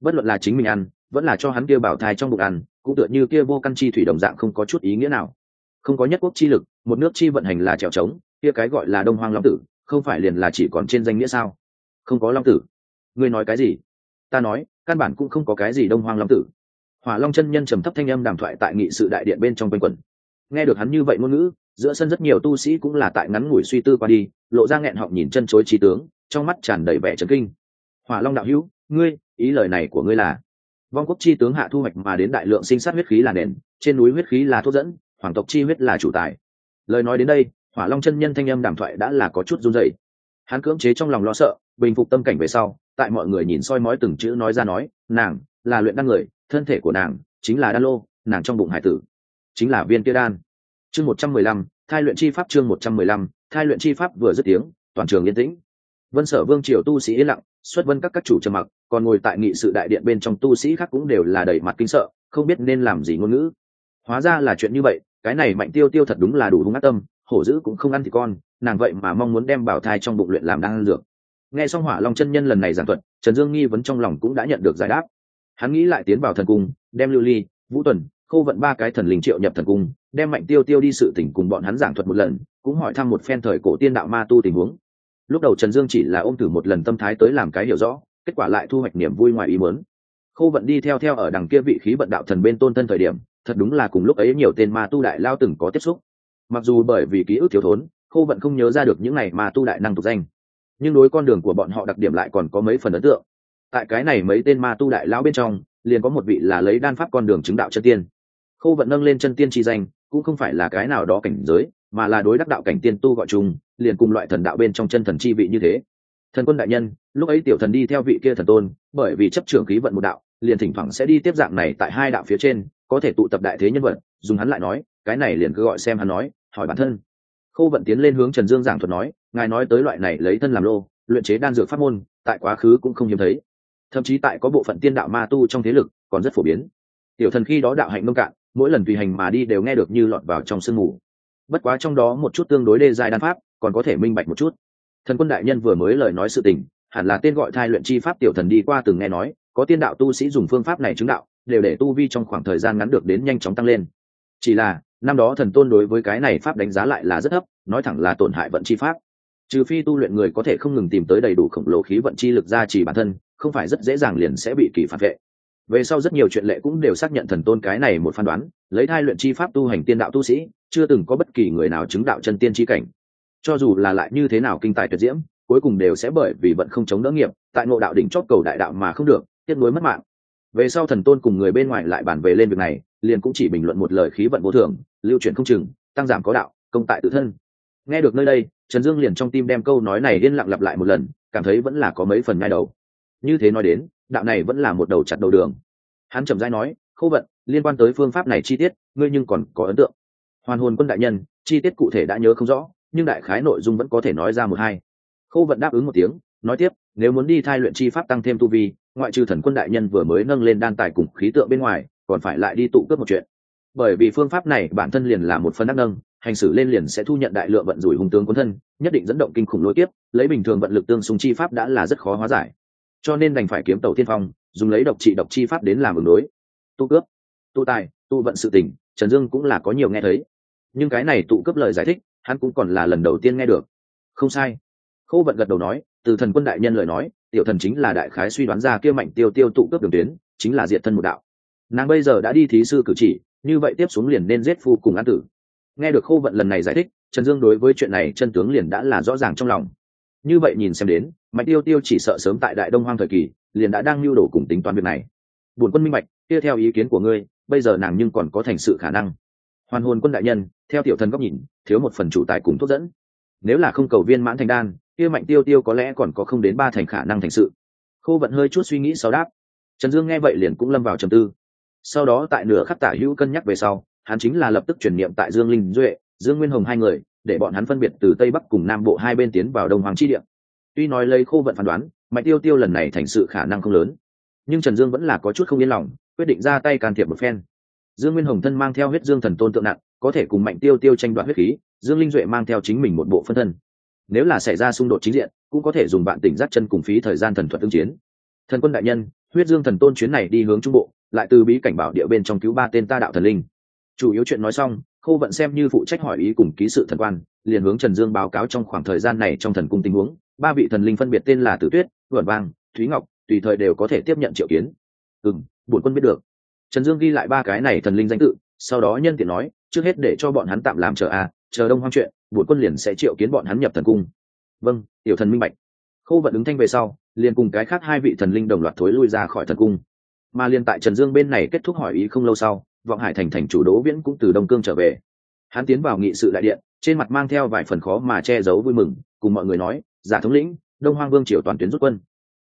bất luận là chính mình ăn, vẫn là cho hắn kia bảo thai trong bụng ăn, cũng tựa như kia vô căn chi thủy đồng dạng không có chút ý nghĩa nào. Không có nhất quốc chi lực, một nước chi vận hành là trèo trống, kia cái gọi là đông hoang long tử, không phải liền là chỉ còn trên danh nghĩa sao? Không có long tử. Ngươi nói cái gì? Ta nói, căn bản cũng không có cái gì đông hoang long tử. Hỏa long chân nhân trầm thấp thanh âm đàm thoại tại nghị sự đại điện bên trong quanh quẩn. Nghe được hắn như vậy ngôn ngữ giữa sân rất nhiều tu sĩ cũng là tại ngắn ngủi suy tư qua đi, lộ ra nghẹn họng nhìn chân chối trí tướng, trong mắt tràn đầy vẻ trấn kinh. Hỏa long đạo hữu, ngươi, ý lời này của ngươi là? Vong quốc chi tướng hạ thu hoạch mà đến đại lượng sinh sát huyết khí là nền, trên núi huyết khí là thuốc dẫn, hoàng tộc chi huyết là chủ tài. Lời nói đến đây, hỏa long chân nhân thanh âm đàm thoại đã là có chút run dày hắn cưỡng chế trong lòng lo sợ, bình phục tâm cảnh về sau, tại mọi người nhìn soi mói từng chữ nói ra nói, nàng là luyện đan người, thân thể của nàng chính là đan lô, nàng trong bụng hải tử chính là viên kia đan chương một trăm mười lăm, thai luyện chi pháp chương một trăm mười lăm, thai luyện chi pháp vừa dứt tiếng, toàn trường yên tĩnh. Vân sở vương triều tu sĩ yên lặng, xuất vân các các chủ trầm mặc, còn ngồi tại nghị sự đại điện bên trong tu sĩ khác cũng đều là đầy mặt kinh sợ, không biết nên làm gì ngôn ngữ. Hóa ra là chuyện như vậy, cái này mạnh tiêu tiêu thật đúng là đủ hung ác tâm, hổ dữ cũng không ăn thì con, nàng vậy mà mong muốn đem bảo thai trong bụng luyện làm đang ăn dược. Nghe xong hỏa long chân nhân lần này giảng thuật, trần dương nghi vấn trong lòng cũng đã nhận được giải đáp. Hắn nghĩ lại tiến vào thần cung, đem lưu ly, vũ tuần, khô vận ba cái thần linh triệu nhập thần cung đem mạnh tiêu tiêu đi sự tỉnh cùng bọn hắn giảng thuật một lần, cũng hỏi thăm một phen thời cổ tiên đạo ma tu tình huống. Lúc đầu trần dương chỉ là ôm thử một lần tâm thái tới làm cái hiểu rõ, kết quả lại thu hoạch niềm vui ngoài ý muốn. Khâu vận đi theo theo ở đằng kia vị khí vận đạo thần bên tôn thân thời điểm, thật đúng là cùng lúc ấy nhiều tên ma tu đại lao từng có tiếp xúc. Mặc dù bởi vì ký ức thiếu thốn Khâu vận không nhớ ra được những này mà tu đại năng tục danh. Nhưng đối con đường của bọn họ đặc điểm lại còn có mấy phần ấn tượng. Tại cái này mấy tên ma tu đại lão bên trong, liền có một vị là lấy đan pháp con đường chứng đạo chân tiên. Khâu vận nâng lên chân tiên tri danh cũng không phải là cái nào đó cảnh giới, mà là đối đắc đạo cảnh tiên tu gọi chung, liền cùng loại thần đạo bên trong chân thần chi vị như thế. Thần quân đại nhân, lúc ấy tiểu thần đi theo vị kia thần tôn, bởi vì chấp trưởng khí vận một đạo, liền thỉnh thoảng sẽ đi tiếp dạng này tại hai đạo phía trên, có thể tụ tập đại thế nhân vật, dùng hắn lại nói, cái này liền cứ gọi xem hắn nói, hỏi bản thân. Khâu vận tiến lên hướng trần dương giảng thuật nói, ngài nói tới loại này lấy thân làm lô, luyện chế đan dược pháp môn, tại quá khứ cũng không hiếm thấy. Thậm chí tại có bộ phận tiên đạo ma tu trong thế lực, còn rất phổ biến. Tiểu thần khi đó đạo hạnh nông cạn mỗi lần tùy hành mà đi đều nghe được như lọt vào trong sương mù. Bất quá trong đó một chút tương đối đê dài đan pháp, còn có thể minh bạch một chút. Thần quân đại nhân vừa mới lời nói sự tình, hẳn là tên gọi thai luyện chi pháp tiểu thần đi qua từng nghe nói, có tiên đạo tu sĩ dùng phương pháp này chứng đạo, đều để tu vi trong khoảng thời gian ngắn được đến nhanh chóng tăng lên. Chỉ là, năm đó thần tôn đối với cái này pháp đánh giá lại là rất thấp, nói thẳng là tổn hại vận chi pháp. Trừ phi tu luyện người có thể không ngừng tìm tới đầy đủ khổng lồ khí vận chi lực ra chỉ bản thân, không phải rất dễ dàng liền sẽ bị kỳ phản vệ về sau rất nhiều chuyện lệ cũng đều xác nhận thần tôn cái này một phán đoán, lấy thai luyện chi pháp tu hành tiên đạo tu sĩ, chưa từng có bất kỳ người nào chứng đạo chân tiên chi cảnh. Cho dù là lại như thế nào kinh tài tuyệt diễm, cuối cùng đều sẽ bởi vì vận không chống đỡ nghiệp, tại ngộ đạo đỉnh chót cầu đại đạo mà không được, tiếc nuối mất mạng. Về sau thần tôn cùng người bên ngoài lại bàn về lên việc này, liền cũng chỉ bình luận một lời khí vận vô thường, lưu chuyển không chừng, tăng giảm có đạo, công tại tự thân. Nghe được nơi đây, trần dương liền trong tim đem câu nói này yên lặng lặp lại một lần, cảm thấy vẫn là có mấy phần ngay đầu. Như thế nói đến đạo này vẫn là một đầu chặt đầu đường. Hắn trầm dai nói khâu vận, liên quan tới phương pháp này chi tiết, ngươi nhưng còn có ấn tượng. Hoàn hồn quân đại nhân, chi tiết cụ thể đã nhớ không rõ, nhưng đại khái nội dung vẫn có thể nói ra một hai. Khâu vận đáp ứng một tiếng, nói tiếp, nếu muốn đi thai luyện chi pháp tăng thêm tu vi, ngoại trừ thần quân đại nhân vừa mới nâng lên đan tài cùng khí tượng bên ngoài, còn phải lại đi tụ cướp một chuyện. Bởi vì phương pháp này bản thân liền là một phần đắc nâng, hành xử lên liền sẽ thu nhận đại lượng vận rủi hung tướng quân thân, nhất định dẫn động kinh khủng lối tiếp lấy bình thường vận lực tương xung chi pháp đã là rất khó hóa giải cho nên đành phải kiếm tàu tiên phong, dùng lấy độc trị độc chi pháp đến làm ứng đối. Tu cướp, tu tài, tu vận sự tình, trần dương cũng là có nhiều nghe thấy. Nhưng cái này tụ cướp lời giải thích, hắn cũng còn là lần đầu tiên nghe được. Không sai. Khâu vận gật đầu nói, từ thần quân đại nhân lời nói, tiểu thần chính là đại khái suy đoán ra kia mạnh tiêu tiêu tụ cướp đường tuyến, chính là diệt thân một đạo. Nàng bây giờ đã đi thí sư cử chỉ, như vậy tiếp xuống liền nên giết phu cùng an tử. Nghe được khâu vận lần này giải thích, trần dương đối với chuyện này chân tướng liền đã là rõ ràng trong lòng như vậy nhìn xem đến mạnh tiêu tiêu chỉ sợ sớm tại đại đông hoang thời kỳ, liền đã đang lưu đồ cùng tính toán việc này. Bổn quân minh bạch, kia theo ý kiến của ngươi, bây giờ nàng nhưng còn có thành sự khả năng. Hoàn hồn quân đại nhân, theo tiểu thần góc nhìn, thiếu một phần chủ tài cùng thuốc dẫn. Nếu là không cầu viên mãn thành đan, kia mạnh tiêu tiêu có lẽ còn có không đến ba thành khả năng thành sự. Khô vận hơi chút suy nghĩ sau đáp. Trần dương nghe vậy liền cũng lâm vào trầm tư. Sau đó tại nửa khắc tả hữu cân nhắc về sau, hắn chính là lập tức chuyển niệm tại dương linh duệ, dương nguyên hồng hai người để bọn hắn phân biệt từ tây bắc cùng nam bộ hai bên tiến vào đông hoàng chi địa. Tuy nói lấy khô vận phán đoán, mạnh tiêu tiêu lần này thành sự khả năng không lớn. Nhưng trần dương vẫn là có chút không yên lòng, quyết định ra tay can thiệp một phen. Dương nguyên hồng thân mang theo huyết dương thần tôn tượng nặng, có thể cùng mạnh tiêu tiêu tranh đoạt huyết khí, dương linh duệ mang theo chính mình một bộ phân thân. Nếu là xảy ra xung đột chính diện, cũng có thể dùng bạn tỉnh giác chân cùng phí thời gian thần thuật ứng chiến. Thần quân đại nhân, huyết dương thần tôn chuyến này đi hướng trung bộ, lại từ bí cảnh bảo địa bên trong cứu ba tên ta đạo thần linh. Chủ yếu chuyện nói xong khâu vận xem như phụ trách hỏi ý cùng ký sự thần quan, liền hướng trần dương báo cáo trong khoảng thời gian này trong thần cung tình huống. Ba vị thần linh phân biệt tên là tử tuyết vượn vang, thúy ngọc, tùy thời đều có thể tiếp nhận triệu kiến. Ừ m bổn quân biết được. Trần dương ghi lại ba cái này thần linh danh tự, sau đó nhân tiện nói, trước hết để cho bọn hắn tạm làm chờ a chờ đông hoang chuyện bổn quân liền sẽ triệu kiến bọn hắn nhập thần cung. Vâng tiểu thần minh bạch. Khâu vận ứng thanh về sau, liền cùng cái khác hai vị thần linh đồng loạt thối lui ra khỏi thần cung. Mà liền tại trần dương bên này kết thúc hỏi ý không lâu sau vọng hải thành thành chủ đỗ viễn cũng từ đông cương trở về. Hắn tiến vào nghị sự đại điện, trên mặt mang theo vài phần khó mà che giấu vui mừng, cùng mọi người nói, giả thống lĩnh, đông hoang vương triều toàn tuyến rút quân.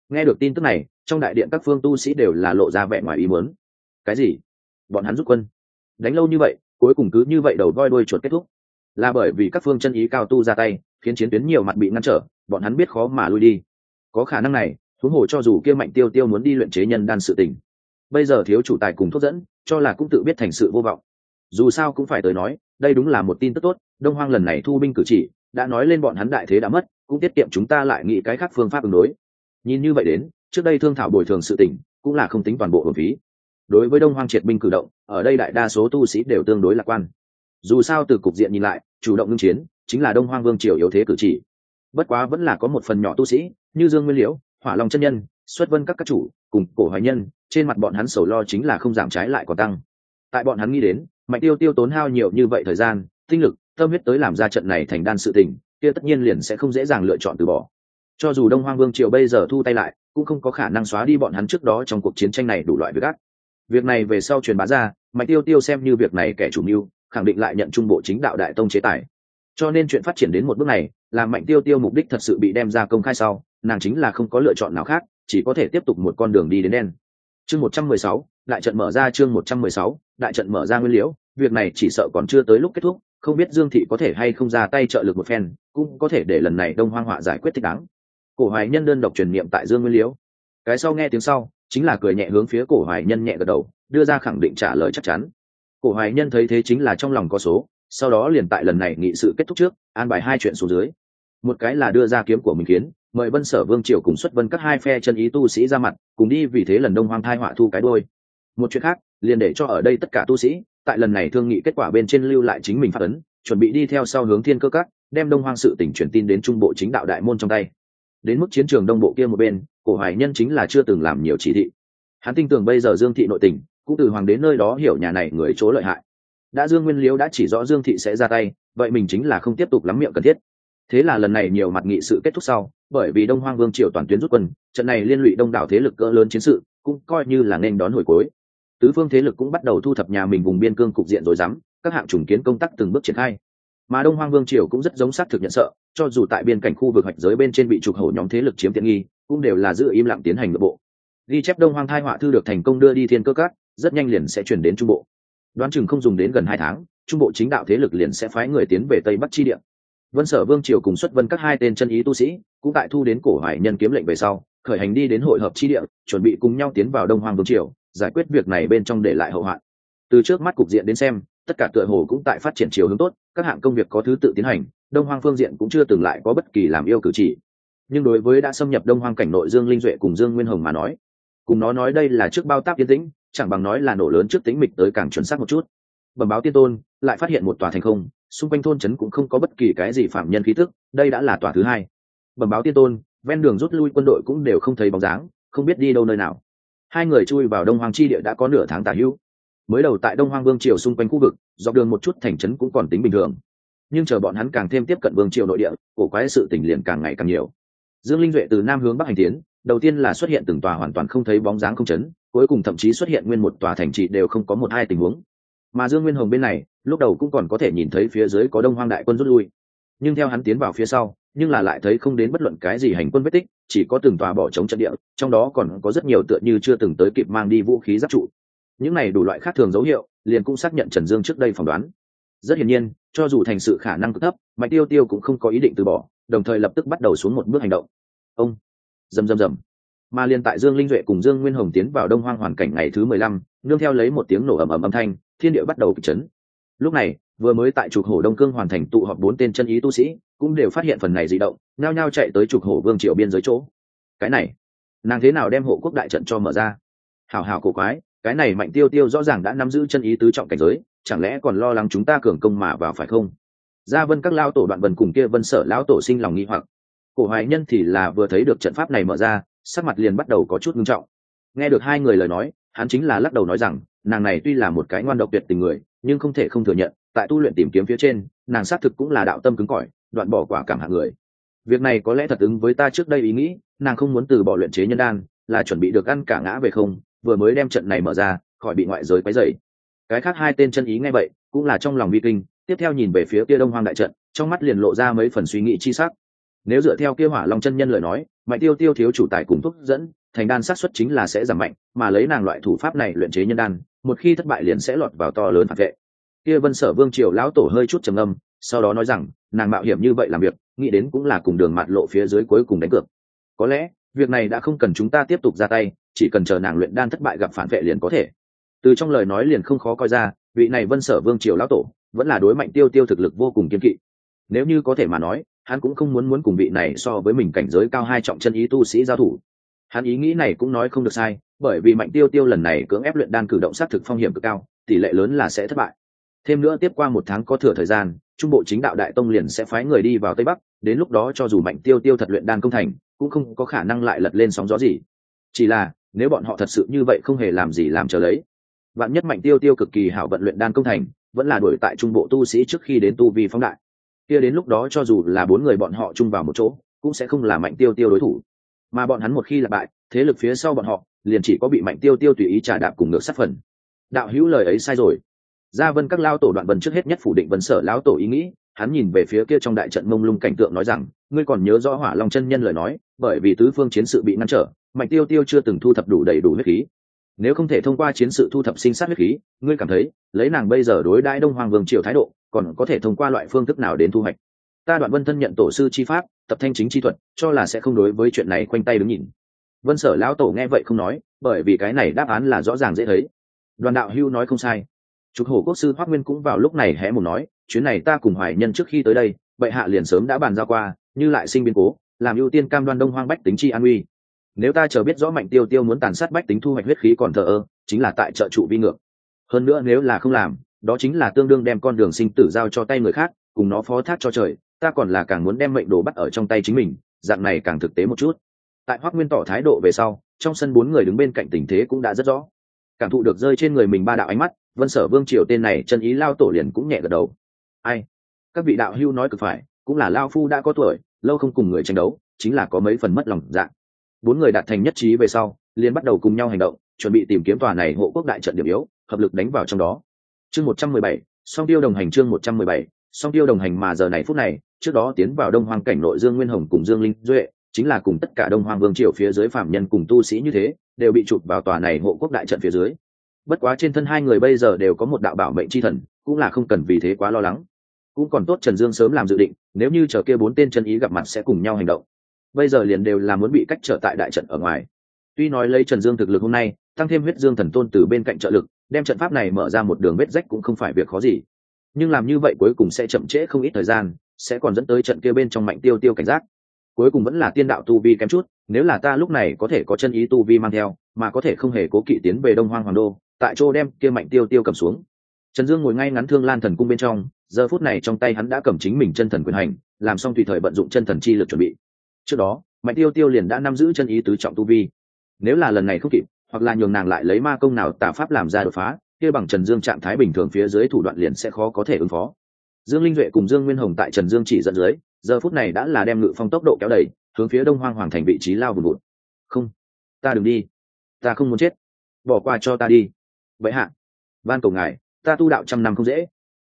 Nghe được tin tức này, trong đại điện các phương tu sĩ đều là lộ ra vẻ ngoài ý muốn. Cái gì? Bọn hắn rút quân? Đánh lâu như vậy, cuối cùng cứ như vậy đầu voi đuôi chuột kết thúc. Là bởi vì các phương chân ý cao tu ra tay, khiến chiến tuyến nhiều mặt bị ngăn trở, bọn hắn biết khó mà lui đi. Có khả năng này, huống hồ cho dù kia mạnh tiêu tiêu muốn đi luyện chế nhân đan sự tình. Bây giờ thiếu chủ tài cùng thuốc dẫn cho là cũng tự biết thành sự vô vọng. Dù sao cũng phải tới nói, đây đúng là một tin tức tốt, đông hoang lần này thu binh cử chỉ, đã nói lên bọn hắn đại thế đã mất, cũng tiết kiệm chúng ta lại nghĩ cái khác phương pháp ứng đối. Nhìn như vậy đến, trước đây thương thảo bồi thường sự tỉnh cũng là không tính toàn bộ hồn phí. Đối với đông hoang triệt binh cử động, ở đây đại đa số tu sĩ đều tương đối lạc quan. Dù sao từ cục diện nhìn lại, chủ động ngưng chiến, chính là đông hoang vương triều yếu thế cử chỉ. Bất quá vẫn là có một phần nhỏ tu sĩ, như dương nguyên liễu, hỏa long chân nhân xuất vân các các chủ, cùng cổ hoài nhân, trên mặt bọn hắn sầu lo chính là không giảm trái lại còn tăng. Tại bọn hắn nghĩ đến, mạnh tiêu tiêu tốn hao nhiều như vậy thời gian, tinh lực, tâm huyết tới làm ra trận này thành đan sự tình, kia tất nhiên liền sẽ không dễ dàng lựa chọn từ bỏ. Cho dù đông hoang vương triều bây giờ thu tay lại, cũng không có khả năng xóa đi bọn hắn trước đó trong cuộc chiến tranh này đủ loại việc ác. việc này về sau truyền bá ra, mạnh tiêu tiêu xem như việc này kẻ chủ mưu, khẳng định lại nhận trung bộ chính đạo đại tông chế tài. Cho nên chuyện phát triển đến một bước này làm mạnh tiêu tiêu mục đích thật sự bị đem ra công khai sau, nàng chính là không có lựa chọn nào khác chỉ có thể tiếp tục một con đường đi đến đen. Chương một trăm mười sáu, đại trận mở ra chương một trăm mười sáu, đại trận mở ra nguyên liễu. Việc này chỉ sợ còn chưa tới lúc kết thúc, không biết dương thị có thể hay không ra tay trợ lực một phen, cũng có thể để lần này đông hoang họa giải quyết thích đáng. Cổ hoài nhân đơn độc truyền niệm tại dương nguyên liễu. Cái sau nghe tiếng sau, chính là cười nhẹ hướng phía cổ hoài nhân nhẹ gật đầu, đưa ra khẳng định trả lời chắc chắn. Cổ hoài nhân thấy thế chính là trong lòng có số, sau đó liền tại lần này nghị sự kết thúc trước, an bài hai chuyện xuống dưới một cái là đưa ra kiếm của mình kiến, mời vân sở vương triều cùng xuất vân các hai phe chân ý tu sĩ ra mặt, cùng đi vì thế lần đông hoang thai họa thu cái đôi. Một chuyện khác, liền để cho ở đây tất cả tu sĩ, tại lần này thương nghị kết quả bên trên lưu lại chính mình phát ấn, chuẩn bị đi theo sau hướng thiên cơ các, đem đông hoang sự tỉnh truyền tin đến trung bộ chính đạo đại môn trong tay. Đến mức chiến trường đông bộ kia một bên, cổ hoài nhân chính là chưa từng làm nhiều chỉ thị. Hắn tin tưởng bây giờ dương thị nội tình, cũng từ hoàng đến nơi đó hiểu nhà này người chỗ lợi hại. Đã dương nguyên liếu đã chỉ rõ dương thị sẽ ra tay, vậy mình chính là không tiếp tục lắm miệng cần thiết thế là lần này nhiều mặt nghị sự kết thúc sau, bởi vì đông hoang vương triều toàn tuyến rút quân, trận này liên lụy đông đảo thế lực cỡ lớn chiến sự, cũng coi như là nên đón hồi cuối. Tứ phương thế lực cũng bắt đầu thu thập nhà mình vùng biên cương cục diện rồi dám, các hạng trùng kiến công tác từng bước triển khai. Mà đông hoang vương triều cũng rất giống xác thực nhận sợ, cho dù tại biên cảnh khu vực hạch giới bên trên bị trục hổ nhóm thế lực chiếm tiện nghi, cũng đều là giữ im lặng tiến hành nội bộ. Ghi chép đông hoang thai họa thư được thành công đưa đi thiên cơ cát rất nhanh liền sẽ chuyển đến trung bộ. Đoán chừng không dùng đến gần hai tháng, trung bộ chính đạo thế lực liền sẽ phái người tiến về tây bắc chi địa vân sở vương triều cùng xuất vân các hai tên chân ý tu sĩ cũng tại thu đến cổ hoài nhân kiếm lệnh về sau, khởi hành đi đến hội hợp chi địa, chuẩn bị cùng nhau tiến vào đông hoàng vương triều, giải quyết việc này bên trong để lại hậu hoạn. Từ trước mắt cục diện đến xem, tất cả tựa hồ cũng tại phát triển chiều hướng tốt, các hạng công việc có thứ tự tiến hành, đông hoang phương diện cũng chưa từng lại có bất kỳ làm yêu cử chỉ. Nhưng đối với đã xâm nhập đông hoang cảnh nội dương linh duệ cùng dương nguyên hồng mà nói, cùng nó nói đây là trước bao tác yên tĩnh, chẳng bằng nói là nổ lớn trước tính mịch tới càng chuẩn xác một chút. Bẩm báo tiên tôn, lại phát hiện một tòa thành không xung quanh thôn trấn cũng không có bất kỳ cái gì phạm nhân khí tức, đây đã là tòa thứ hai. Bẩm báo tiên tôn, ven đường rút lui quân đội cũng đều không thấy bóng dáng, không biết đi đâu nơi nào. Hai người chui vào đông hoàng chi địa đã có nửa tháng tả hữu. Mới đầu tại đông hoàng vương triều xung quanh khu vực, dọc đường một chút thành trấn cũng còn tính bình thường. Nhưng chờ bọn hắn càng thêm tiếp cận vương triều nội địa, cổ quái sự tình liền càng ngày càng nhiều. Dương linh duệ từ nam hướng bắc hành tiến, đầu tiên là xuất hiện từng tòa hoàn toàn không thấy bóng dáng không chấn cuối cùng thậm chí xuất hiện nguyên một tòa thành trì đều không có một hai tình huống. Mà dương nguyên hồng bên này lúc đầu cũng còn có thể nhìn thấy phía dưới có đông hoang đại quân rút lui. Nhưng theo hắn tiến vào phía sau, nhưng là lại thấy không đến bất luận cái gì hành quân vết tích, chỉ có từng tòa bỏ trống trận địa, trong đó còn có rất nhiều tựa như chưa từng tới kịp mang đi vũ khí giáp trụ. Những này đủ loại khác thường dấu hiệu, liền cũng xác nhận trần dương trước đây phỏng đoán. Rất hiển nhiên, cho dù thành sự khả năng cực thấp, mạnh tiêu tiêu cũng không có ý định từ bỏ, đồng thời lập tức bắt đầu xuống một bước hành động. Ông! Rầm rầm rầm. Mà liền tại dương linh duệ cùng dương nguyên hồng tiến vào đông hoang hoàn cảnh ngày thứ mười lăm, nương theo lấy một tiếng nổ ầm ầm âm thanh, thiên địa bắt đầu kịch chấn lúc này, vừa mới tại trục hổ đông cương hoàn thành tụ họp bốn tên chân ý tu sĩ, cũng đều phát hiện phần này di động nao nhao chạy tới trục hổ vương triều biên giới chỗ. Cái này, nàng thế nào đem hộ quốc đại trận cho mở ra? Hào hào cổ quái, cái này mạnh tiêu tiêu rõ ràng đã nắm giữ chân ý tứ trọng cảnh giới, chẳng lẽ còn lo lắng chúng ta cường công mà vào phải không? Gia vân các lao tổ đoạn vần cùng kia vân sở lão tổ sinh lòng nghi hoặc. Cổ hoài nhân thì là vừa thấy được trận pháp này mở ra, sắc mặt liền bắt đầu có chút ngưng trọng. Nghe được hai người lời nói hắn chính là lắc đầu nói rằng, nàng này tuy là một cái ngoan độc tuyệt tình người, nhưng không thể không thừa nhận, tại tu luyện tìm kiếm phía trên, nàng xác thực cũng là đạo tâm cứng cỏi, đoạn bỏ quả cảm hạng người. Việc này có lẽ thật ứng với ta trước đây ý nghĩ, nàng không muốn từ bỏ luyện chế nhân đan, là chuẩn bị được ăn cả ngã về không, vừa mới đem trận này mở ra, khỏi bị ngoại giới quấy dày cái khác hai tên chân ý ngay vậy, cũng là trong lòng vi kinh, tiếp theo nhìn về phía kia đông hoang đại trận, trong mắt liền lộ ra mấy phần suy nghĩ chi sắc. Nếu dựa theo kia hỏa long chân nhân lời nói, mạnh tiêu tiêu thiếu chủ tài cùng thúc dẫn thành đan sát xuất chính là sẽ giảm mạnh, mà lấy nàng loại thủ pháp này luyện chế nhân đan, một khi thất bại liền sẽ lọt vào to lớn phản vệ. Kia vân sở vương triều lão tổ hơi chút trầm âm sau đó nói rằng, nàng mạo hiểm như vậy làm việc, nghĩ đến cũng là cùng đường mạt lộ phía dưới cuối cùng đánh cược. Có lẽ, việc này đã không cần chúng ta tiếp tục ra tay, chỉ cần chờ nàng luyện đan thất bại gặp phản vệ liền có thể. Từ trong lời nói liền không khó coi ra, vị này vân sở vương triều lão tổ, vẫn là đối mạnh tiêu tiêu thực lực vô cùng kiên kỵ. Nếu như có thể mà nói, hắn cũng không muốn muốn cùng vị này so với mình cảnh giới cao hai trọng chân ý tu sĩ giao thủ hắn ý nghĩ này cũng nói không được sai, bởi vì mạnh tiêu tiêu lần này cưỡng ép luyện đan cử động xác thực phong hiểm cực cao, tỷ lệ lớn là sẽ thất bại. Thêm nữa tiếp qua một tháng có thừa thời gian, trung bộ chính đạo đại tông liền sẽ phái người đi vào tây bắc, đến lúc đó cho dù mạnh tiêu tiêu thật luyện đan công thành, cũng không có khả năng lại lật lên sóng gió gì. Chỉ là, nếu bọn họ thật sự như vậy không hề làm gì làm chờ lấy. Bạn nhất mạnh tiêu tiêu cực kỳ hảo vận luyện đan công thành, vẫn là đuổi tại trung bộ tu sĩ trước khi đến tu vi phóng đại. Kia đến lúc đó cho dù là bốn người bọn họ chung vào một chỗ, cũng sẽ không là mạnh tiêu tiêu đối thủ mà bọn hắn một khi là bại, thế lực phía sau bọn họ liền chỉ có bị mạnh tiêu tiêu tùy ý trả đạp cùng ngược sát phần. Đạo hữu lời ấy sai rồi. Gia vân các lao tổ đoạn vân trước hết nhất phủ định vân sở lão tổ ý nghĩ, hắn nhìn về phía kia trong đại trận mông lung cảnh tượng nói rằng, ngươi còn nhớ rõ hỏa long chân nhân lời nói, bởi vì tứ phương chiến sự bị ngăn trở, mạnh tiêu tiêu chưa từng thu thập đủ đầy đủ huyết khí. Nếu không thể thông qua chiến sự thu thập sinh sát huyết khí, ngươi cảm thấy, lấy nàng bây giờ đối đãi đông hoàng vương triều thái độ, còn có thể thông qua loại phương thức nào đến thu hoạch? Ta đoạn vân thân nhận tổ sư chi pháp tập thanh chính chi thuật, cho là sẽ không đối với chuyện này khoanh tay đứng nhìn. Vân sở lão tổ nghe vậy không nói, bởi vì cái này đáp án là rõ ràng dễ thấy. Đoàn đạo hưu nói không sai. Trục hổ quốc sư hoác nguyên cũng vào lúc này hé một nói, chuyến này ta cùng hoài nhân trước khi tới đây bệ hạ liền sớm đã bàn giao qua, như lại sinh biến cố, làm ưu tiên cam đoan đông hoang bách tính chi an uy. Nếu ta chờ biết rõ mạnh tiêu tiêu muốn tàn sát bách tính thu hoạch huyết khí còn thờ ơ, chính là tại trợ trụ vi ngược. Hơn nữa nếu là không làm, đó chính là tương đương đem con đường sinh tử giao cho tay người khác, cùng nó phó thác cho trời ta còn là càng muốn đem mệnh đồ bắt ở trong tay chính mình, dạng này càng thực tế một chút. Tại hoác nguyên tỏ thái độ về sau, trong sân bốn người đứng bên cạnh tình thế cũng đã rất rõ. Cảm thụ được rơi trên người mình ba đạo ánh mắt, vân sở vương triều tên này chân ý lao tổ liền cũng nhẹ gật đầu. Ai? Các vị đạo hưu nói cực phải, cũng là lao phu đã có tuổi, lâu không cùng người tranh đấu, chính là có mấy phần mất lòng dạng. bốn người đạt thành nhất trí về sau, liền bắt đầu cùng nhau hành động, chuẩn bị tìm kiếm tòa này hộ quốc đại trận điểm yếu, hợp lực đánh vào trong đó. Chương một trăm mười bảy, song tiêu đồng hành chương một trăm mười bảy, song tiêu đồng hành mà giờ này phút này trước đó tiến vào đông hoang cảnh nội dương nguyên hồng cùng dương linh duệ, chính là cùng tất cả đông hoang vương triều phía dưới phạm nhân cùng tu sĩ như thế, đều bị chụp vào tòa này hộ quốc đại trận phía dưới. Bất quá trên thân hai người bây giờ đều có một đạo bảo mệnh c h i thần, cũng là không cần vì thế quá lo lắng. Cũng còn tốt trần dương sớm làm dự định, nếu như chờ kia bốn tên chân ý gặp mặt sẽ cùng nhau hành động. Bây giờ liền đều là muốn bị cách trở tại đại trận ở ngoài. Tuy nói lấy trần dương thực lực hôm nay, tăng thêm huyết dương thần tôn từ bên cạnh trợ lực, đem trận pháp này mở ra một đường vết rách cũng không phải việc khó gì. Nhưng làm như vậy cuối cùng sẽ chậm trễ không ít thời gian sẽ còn dẫn tới trận kia bên trong mạnh tiêu tiêu cảnh giác. Cuối cùng vẫn là tiên đạo tu vi kém chút, nếu là ta lúc này có thể có chân ý tu vi mang theo, mà có thể không hề cố kỵ tiến về đông hoang hoàng đô, tại chỗ đem kia mạnh tiêu tiêu cầm xuống. Trần dương ngồi ngay ngắn thương lan thần cung bên trong, giờ phút này trong tay hắn đã cầm chính mình chân thần quyền hành, làm xong tùy thời vận dụng chân thần chi lực chuẩn bị. Trước đó, mạnh tiêu tiêu liền đã nắm giữ chân ý tứ trọng tu vi. Nếu là lần này không kịp, hoặc là nhường nàng lại lấy ma công nào tà pháp làm ra đột phá, kia bằng trần dương trạng thái bình thường phía dưới thủ đoạn liền sẽ khó có thể ứng phó dương linh duệ cùng dương nguyên hồng tại trần dương chỉ dẫn dưới, giờ phút này đã là đem ngự phong tốc độ kéo đẩy, hướng phía đông hoang hoàng thành vị trí lao vùn vụt. Không, ta đừng đi. Ta không muốn chết. Bỏ qua cho ta đi. Vậy hạ ban cầu ngài, ta tu đạo trăm năm không dễ.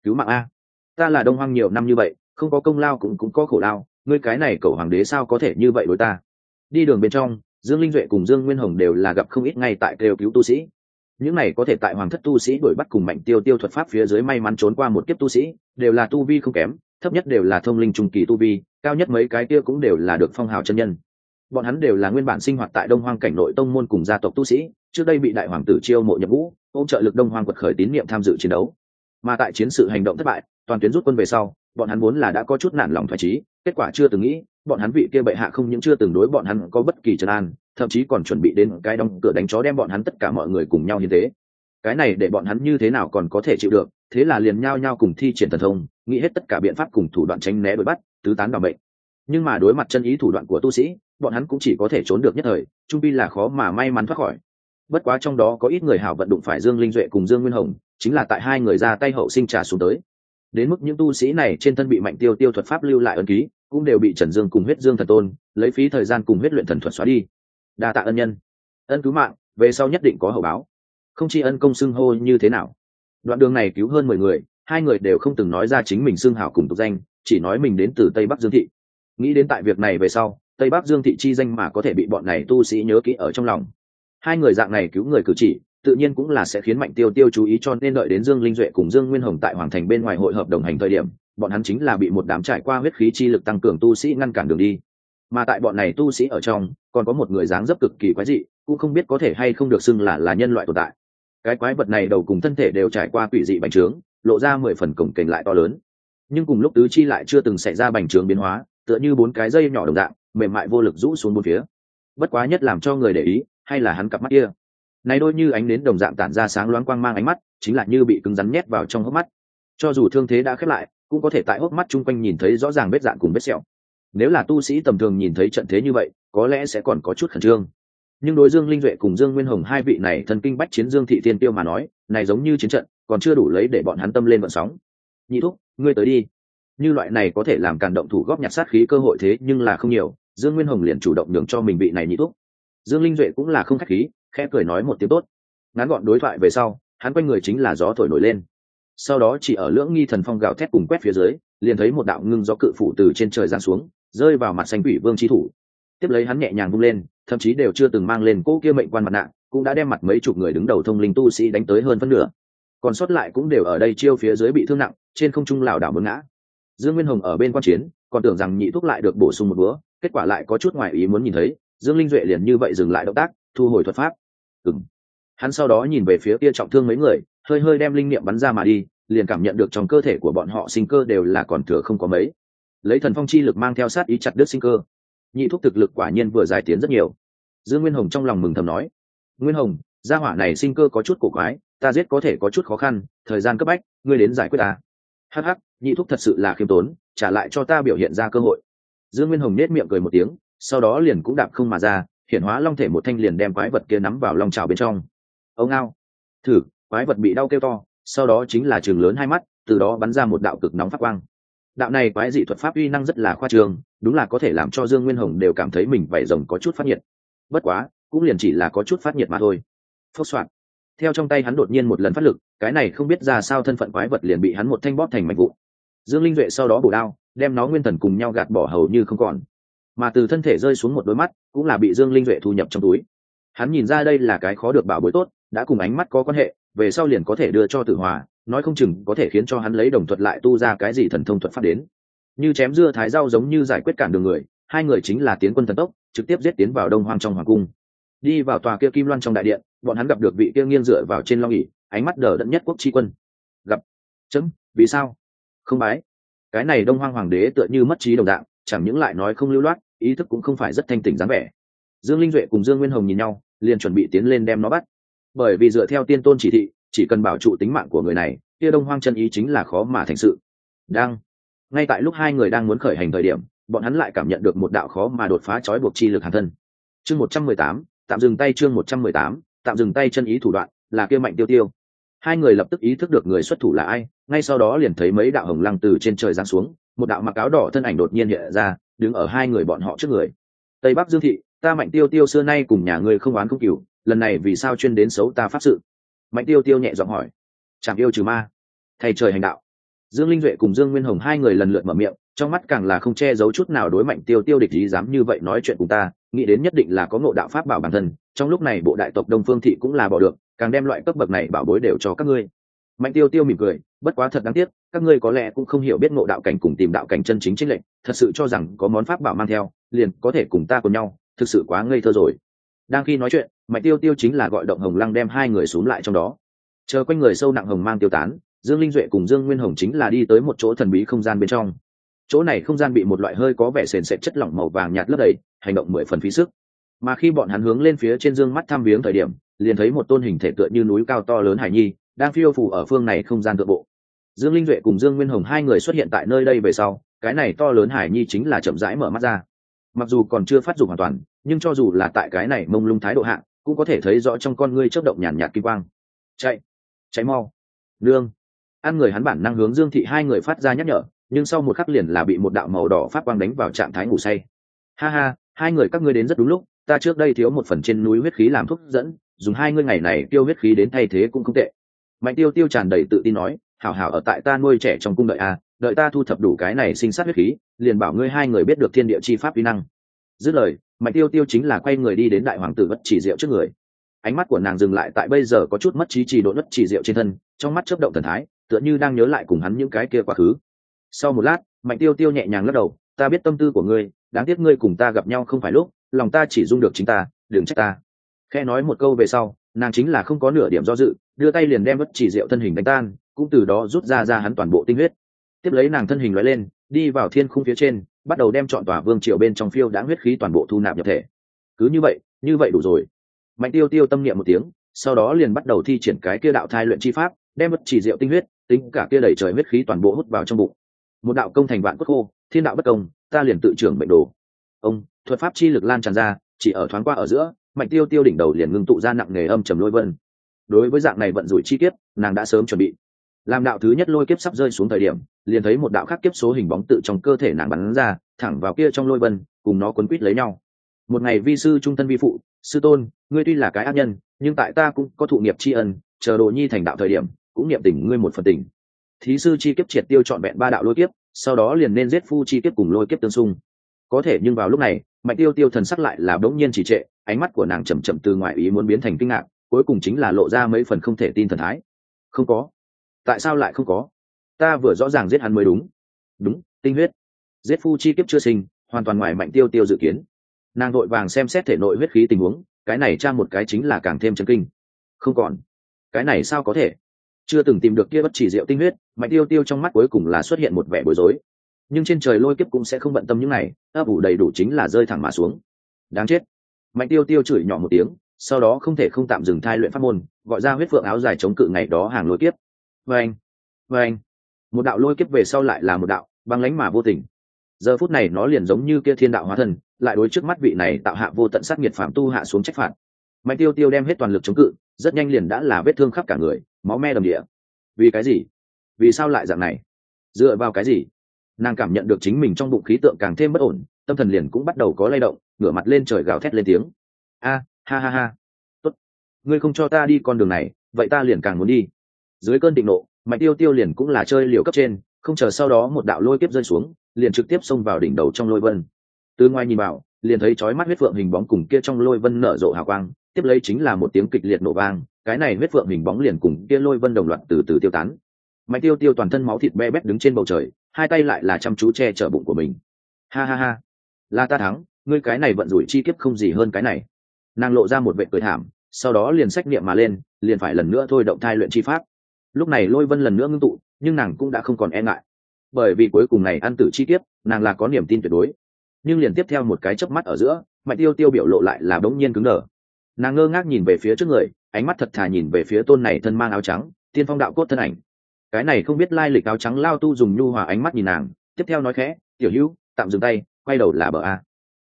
Cứu mạng a. Ta là đông hoang nhiều năm như vậy, không có công lao cũng cũng có khổ lao, ngươi cái này cầu hoàng đế sao có thể như vậy đối ta? Đi đường bên trong, dương linh duệ cùng dương nguyên hồng đều là gặp không ít ngay tại kêu cứu tu sĩ những này có thể tại hoàng thất tu sĩ đuổi bắt cùng mạnh tiêu tiêu thuật pháp phía dưới may mắn trốn qua một kiếp tu sĩ, đều là tu vi không kém, thấp nhất đều là thông linh trung kỳ tu vi, cao nhất mấy cái kia cũng đều là được phong hào chân nhân. Bọn hắn đều là nguyên bản sinh hoạt tại đông hoang cảnh nội tông môn cùng gia tộc tu sĩ, trước đây bị đại hoàng tử chiêu mộ nhập ngũ, ôm trợ lực đông hoang quật khởi tín nhiệm tham dự chiến đấu. Mà tại chiến sự hành động thất bại, toàn tuyến rút quân về sau, bọn hắn vốn là đã có chút nản lòng thoải trí, kết quả chưa từng nghĩ bọn hắn vị kia bệ hạ không những chưa từng đối bọn hắn có bất kỳ trấn an, thậm chí còn chuẩn bị đến cái đóng cửa đánh chó đem bọn hắn tất cả mọi người cùng nhau như thế. Cái này để bọn hắn như thế nào còn có thể chịu được, thế là liền nhao nhao cùng thi triển thần thông, nghĩ hết tất cả biện pháp cùng thủ đoạn tránh né đuổi bắt, tứ tán bảo mệnh. Nhưng mà đối mặt chân ý thủ đoạn của tu sĩ, bọn hắn cũng chỉ có thể trốn được nhất thời, trung pi là khó mà may mắn thoát khỏi. Bất quá trong đó có ít người hảo vận đụng phải dương linh duệ cùng dương nguyên hồng, chính là tại hai người ra tay hậu sinh trả xuống tới. Đến mức những tu sĩ này trên thân bị mạnh tiêu tiêu thuật pháp lưu lại ân ký cũng đều bị trần dương cùng huyết dương thần tôn, lấy phí thời gian cùng huyết luyện thần thuật xóa đi. Đa tạ ân nhân. Ân cứu mạng, về sau nhất định có hậu báo. Không chi ân công xưng hô như thế nào. Đoạn đường này cứu hơn mười người, hai người đều không từng nói ra chính mình xưng hảo cùng tục danh, chỉ nói mình đến từ tây bắc dương thị. Nghĩ đến tại việc này về sau, tây bắc dương thị chi danh mà có thể bị bọn này tu sĩ nhớ kỹ ở trong lòng. Hai người dạng này cứu người cử chỉ, tự nhiên cũng là sẽ khiến mạnh tiêu tiêu chú ý cho nên đợi đến dương linh duệ cùng dương nguyên hồng tại hoàng thành bên ngoài hội hợp đồng hành thời điểm bọn hắn chính là bị một đám trải qua huyết khí chi lực tăng cường tu sĩ ngăn cản đường đi. Mà tại bọn này tu sĩ ở trong, còn có một người dáng dấp cực kỳ quái dị, cũng không biết có thể hay không được xưng là là nhân loại tồn tại. Cái quái vật này đầu cùng thân thể đều trải qua quỷ dị bành trướng, lộ ra mười phần cổng kềnh lại to lớn. Nhưng cùng lúc tứ chi lại chưa từng xảy ra bành trướng biến hóa, tựa như bốn cái dây nhỏ đồng dạng, mềm mại vô lực rũ xuống bốn phía. Bất quá nhất làm cho người để ý, hay là hắn cặp mắt kia. Này đôi như ánh đến đồng dạng tản ra sáng loáng quang mang ánh mắt, chính là như bị cứng rắn nhét vào trong hốc mắt. Cho dù thương thế đã khép lại cũng có thể tại hốc mắt chung quanh nhìn thấy rõ ràng vết dạng cùng vết sẹo. Nếu là tu sĩ tầm thường nhìn thấy trận thế như vậy, có lẽ sẽ còn có chút khẩn trương. Nhưng đối dương linh duệ cùng dương nguyên hồng hai vị này thần kinh bách chiến dương thị tiên tiêu mà nói, này giống như chiến trận, còn chưa đủ lấy để bọn hắn tâm lên vận sóng. Nhị thúc, ngươi tới đi. Như loại này có thể làm càn động thủ góp nhặt sát khí cơ hội thế nhưng là không nhiều, dương nguyên hồng liền chủ động nhường cho mình vị này nhị thúc. Dương linh duệ cũng là không khách khí, khẽ cười nói một tiếng tốt. Ngắn gọn đối thoại về sau, hắn quanh người chính là gió thổi nổi lên sau đó chỉ ở lưỡng nghi thần phong gào thét cùng quét phía dưới, liền thấy một đạo ngưng gió cự phủ từ trên trời giáng xuống, rơi vào mặt xanh quỷ vương trí thủ. Tiếp lấy hắn nhẹ nhàng vung lên, thậm chí đều chưa từng mang lên cỗ kia mệnh quan mặt nạ, cũng đã đem mặt mấy chục người đứng đầu thông linh tu sĩ đánh tới hơn phân nửa. Còn sót lại cũng đều ở đây chiêu phía dưới bị thương nặng, trên không trung lảo đảo mướn ngã. Dương nguyên hồng ở bên quan chiến, còn tưởng rằng nhị thuốc lại được bổ sung một bữa, kết quả lại có chút ngoài ý muốn nhìn thấy, dương linh duệ liền như vậy dừng lại động tác, thu hồi thuật pháp. Ừng hắn sau đó nhìn về phía kia trọng thương mấy người hơi hơi đem linh niệm bắn ra mà đi, liền cảm nhận được trong cơ thể của bọn họ sinh cơ đều là còn thừa không có mấy. Lấy thần phong chi lực mang theo sát ý chặt đứt sinh cơ. Nhị thuốc thực lực quả nhiên vừa dài tiến rất nhiều. Dương nguyên hồng trong lòng mừng thầm nói, nguyên hồng, gia hỏa này sinh cơ có chút cổ quái, ta giết có thể có chút khó khăn, thời gian cấp bách, ngươi đến giải quyết ta. Hh nhị thúc thật sự là khiêm tốn, trả lại cho ta biểu hiện ra cơ hội. Dương nguyên hồng nết miệng cười một tiếng, sau đó liền cũng đạp không mà ra hiện hóa long thể một thanh liền đem quái vật kia nắm vào long trào bên trong. Ông ao, thử quái vật bị đau kêu to, sau đó chính là trường lớn hai mắt, từ đó bắn ra một đạo cực nóng phát quang. Đạo này quái dị thuật pháp uy năng rất là khoa trương, đúng là có thể làm cho dương nguyên hồng đều cảm thấy mình vẩy rồng có chút phát nhiệt. Bất quá, cũng liền chỉ là có chút phát nhiệt mà thôi. Phốc soạn theo trong tay hắn đột nhiên một lần phát lực, cái này không biết ra sao thân phận quái vật liền bị hắn một thanh bóp thành mạch vụ dương linh duệ sau đó bổ đao, đem nó nguyên thần cùng nhau gạt bỏ hầu như không còn. Mà từ thân thể rơi xuống một đôi mắt, cũng là bị dương linh duệ thu nhập trong túi. Hắn nhìn ra đây là cái khó được bảo bối tốt, đã cùng ánh mắt có quan hệ về sau liền có thể đưa cho tử hòa, nói không chừng có thể khiến cho hắn lấy đồng thuật lại tu ra cái gì thần thông thuật pháp đến. Như chém dưa thái rau giống như giải quyết cản đường người, hai người chính là tiến quân thần tốc, trực tiếp giết tiến vào đông hoang trong hoàng cung. Đi vào tòa kia kim loan trong đại điện, bọn hắn gặp được vị kia nghiêng dựa vào trên long ỉ ánh mắt đờ đẫn nhất quốc tri quân. Gặp. Chấm, vì sao? Không bái. Cái này đông hoang hoàng đế tựa như mất trí đồng đạo chẳng những lại nói không lưu loát, ý thức cũng không phải rất thanh tỉnh dáng vẻ. Dương linh duệ cùng dương nguyên hồng nhìn nhau, liền chuẩn bị tiến lên đem nó bắt bởi vì dựa theo tiên tôn chỉ thị, chỉ cần bảo trụ tính mạng của người này, kia đông hoang chân ý chính là khó mà thành sự. Đang. Ngay tại lúc hai người đang muốn khởi hành thời điểm, bọn hắn lại cảm nhận được một đạo khó mà đột phá trói buộc chi lực hàn thân. Chương một trăm mười tám, tạm dừng tay chương một trăm mười tám, tạm dừng tay chân ý thủ đoạn, là kia mạnh tiêu tiêu. Hai người lập tức ý thức được người xuất thủ là ai, ngay sau đó liền thấy mấy đạo hồng lăng từ trên trời giáng xuống, một đạo mặc áo đỏ thân ảnh đột nhiên hiện ra, đứng ở hai người bọn họ trước người. Tây bắc dương thị ta mạnh tiêu tiêu xưa nay cùng nhà ngươi không oán không cửu lần này vì sao chuyên đến xấu ta pháp sự? Mạnh tiêu tiêu nhẹ giọng hỏi. Chẳng yêu trừ ma. Thầy trời hành đạo. Dương linh duệ cùng dương nguyên hồng hai người lần lượt mở miệng, trong mắt càng là không che giấu chút nào đối mạnh tiêu tiêu địch ý dám như vậy nói chuyện cùng ta, nghĩ đến nhất định là có ngộ đạo pháp bảo bản thân, trong lúc này bộ đại tộc đông phương thị cũng là bỏ được, càng đem loại cấp bậc này bảo bối đều cho các ngươi. Mạnh tiêu tiêu mỉm cười, bất quá thật đáng tiếc, các ngươi có lẽ cũng không hiểu biết ngộ đạo cảnh cùng tìm đạo cảnh chân chính chính lệnh thật sự cho rằng có món pháp bảo mang theo, liền có thể cùng ta cùng nhau thực sự quá ngây thơ rồi. Đang khi nói chuyện, mạnh tiêu tiêu chính là gọi động hồng lăng đem hai người xuống lại trong đó. Chờ quanh người sâu nặng hồng mang tiêu tán, dương linh duệ cùng dương nguyên hồng chính là đi tới một chỗ thần bí không gian bên trong. Chỗ này không gian bị một loại hơi có vẻ sền sệt chất lỏng màu vàng nhạt lấp đầy, hành động mười phần phí sức. Mà khi bọn hắn hướng lên phía trên dương mắt thăm viếng thời điểm, liền thấy một tôn hình thể tựa như núi cao to lớn hải nhi, đang phiêu phủ ở phương này không gian thượng bộ. Dương linh duệ cùng dương nguyên hồng hai người xuất hiện tại nơi đây về sau, cái này to lớn hải nhi chính là chậm rãi mở mắt ra mặc dù còn chưa phát dụng hoàn toàn, nhưng cho dù là tại cái này mông lung thái độ hạng cũng có thể thấy rõ trong con ngươi chớp động nhàn nhạt kim quang. Chạy chạy mau. Lương ăn người hắn bản năng hướng dương thị hai người phát ra nhắc nhở, nhưng sau một khắc liền là bị một đạo màu đỏ phát quang đánh vào trạng thái ngủ say. Ha ha, hai người các ngươi đến rất đúng lúc, ta trước đây thiếu một phần trên núi huyết khí làm thuốc dẫn, dùng hai ngươi ngày này tiêu huyết khí đến thay thế cũng không tệ. Mạnh tiêu tiêu tràn đầy tự tin nói, hảo hảo ở tại ta nuôi trẻ trong cung đợi a đợi ta thu thập đủ cái này sinh sát huyết khí, liền bảo ngươi hai người biết được thiên địa chi pháp uy năng. Dứt lời, mạnh tiêu tiêu chính là quay người đi đến đại hoàng tử bất chỉ diệu trước người. Ánh mắt của nàng dừng lại tại bây giờ có chút mất trí trì độ bất chỉ diệu trên thân, trong mắt chớp động thần thái, tựa như đang nhớ lại cùng hắn những cái kia quá khứ. Sau một lát, mạnh tiêu tiêu nhẹ nhàng lắc đầu, ta biết tâm tư của ngươi, đáng tiếc ngươi cùng ta gặp nhau không phải lúc, lòng ta chỉ dung được chính ta, đừng trách ta. Khe nói một câu về sau, nàng chính là không có nửa điểm do dự, đưa tay liền đem bất chỉ diệu thân hình đánh tan, cũng từ đó rút ra ra hắn toàn bộ tinh huyết tiếp lấy nàng thân hình loại lên, đi vào thiên khung phía trên, bắt đầu đem chọn tòa vương triều bên trong phiêu đã huyết khí toàn bộ thu nạp nhập thể. Cứ như vậy như vậy đủ rồi. Mạnh tiêu tiêu tâm niệm một tiếng, sau đó liền bắt đầu thi triển cái kia đạo thai luyện chi pháp, đem bất chỉ rượu tinh huyết, tính cả kia đầy trời huyết khí toàn bộ hút vào trong bụng. Một đạo công thành vạn cốt khô, thiên đạo bất công, ta liền tự trưởng mệnh đồ. Ông, thuật pháp chi lực lan tràn ra, chỉ ở thoáng qua ở giữa, mạnh tiêu tiêu đỉnh đầu liền ngưng tụ ra nặng nghề âm trầm lôi vân. Đối với dạng này vận rủi chi kiếp, nàng đã sớm chuẩn bị làm đạo thứ nhất lôi kiếp sắp rơi xuống thời điểm, liền thấy một đạo khác kiếp số hình bóng tự trong cơ thể nàng bắn ra, thẳng vào kia trong lôi vân, cùng nó quấn quít lấy nhau. Một ngày vi sư trung thân vi phụ, sư tôn, ngươi tuy là cái ác nhân, nhưng tại ta cũng có thụ nghiệp tri ân, chờ đồ nhi thành đạo thời điểm, cũng niệm tình ngươi một phần tình thí sư chi kiếp triệt tiêu trọn vẹn ba đạo lôi kiếp, sau đó liền nên giết phu chi kiếp cùng lôi kiếp tương xung. Có thể nhưng vào lúc này, mạnh tiêu tiêu thần sắc lại là đống nhiên chỉ trệ, ánh mắt của nàng chầm chậm từ ngoại ý muốn biến thành kinh ngạc, cuối cùng chính là lộ ra mấy phần không thể tin thần thái. Không có tại sao lại không có? Ta vừa rõ ràng giết hắn mới đúng. Đúng, tinh huyết. Giết phu chi kiếp chưa sinh, hoàn toàn ngoài mạnh tiêu tiêu dự kiến. Nàng vội vàng xem xét thể nội huyết khí tình huống, cái này tra một cái chính là càng thêm chân kinh. Không còn. Cái này sao có thể? Chưa từng tìm được kia bất chỉ rượu tinh huyết, mạnh tiêu tiêu trong mắt cuối cùng là xuất hiện một vẻ bối rối. Nhưng trên trời lôi kiếp cũng sẽ không bận tâm những này, ấp ủ đầy đủ chính là rơi thẳng mà xuống. Đáng chết. Mạnh tiêu tiêu chửi nhỏ một tiếng, sau đó không thể không tạm dừng thai luyện pháp môn, gọi ra huyết phượng áo dài chống cự ngày đó hàng lôi kiếp vê anh vê anh. Một đạo lôi kiếp về sau lại là một đạo băng lánh mà vô tình. Giờ phút này nó liền giống như kia thiên đạo hóa thần, lại đối trước mắt vị này tạo hạ vô tận sát nghiệt phạm tu hạ xuống trách phạt. Mạnh tiêu tiêu đem hết toàn lực chống cự rất nhanh liền đã là vết thương khắp cả người máu me đầm địa. Vì cái gì? Vì sao lại dạng này? Dựa vào cái gì? Nàng cảm nhận được chính mình trong bụng khí tượng càng thêm bất ổn tâm thần liền cũng bắt đầu có lay động ngửa mặt lên trời gào thét lên tiếng. A ha ha ha. Tốt. Ngươi không cho ta đi con đường này vậy ta liền càng muốn đi dưới cơn định nộ, mạnh tiêu tiêu liền cũng là chơi liều cấp trên, không chờ sau đó một đạo lôi tiếp rơi xuống, liền trực tiếp xông vào đỉnh đầu trong lôi vân. Từ ngoài nhìn vào, liền thấy chói mắt huyết phượng hình bóng cùng kia trong lôi vân nở rộ hào quang, tiếp lấy chính là một tiếng kịch liệt nổ vang, cái này huyết phượng hình bóng liền cùng kia lôi vân đồng loạt từ từ tiêu tán. Mạnh tiêu tiêu toàn thân máu thịt be bét đứng trên bầu trời, hai tay lại là chăm chú che chở bụng của mình. Ha ha ha. Là ta thắng, ngươi cái này vận rủi chi kiếp không gì hơn cái này. Nàng lộ ra một vệ cười thảm, sau đó liền sách niệm mà lên, liền phải lần nữa thôi động thai luyện chi pháp lúc này lôi vân lần nữa ngưng tụ, nhưng nàng cũng đã không còn e ngại. Bởi vì cuối cùng này ăn tử chi tiết nàng là có niềm tin tuyệt đối. Nhưng liền tiếp theo một cái chớp mắt ở giữa mạnh tiêu tiêu biểu lộ lại là đống nhiên cứng đờ. Nàng ngơ ngác nhìn về phía trước người, ánh mắt thật thà nhìn về phía tôn này thân mang áo trắng, tiên phong đạo cốt thân ảnh. Cái này không biết lai lịch áo trắng lao tu dùng nhu hòa ánh mắt nhìn nàng, tiếp theo nói khẽ, tiểu hữu, tạm dừng tay, quay đầu là bờ a.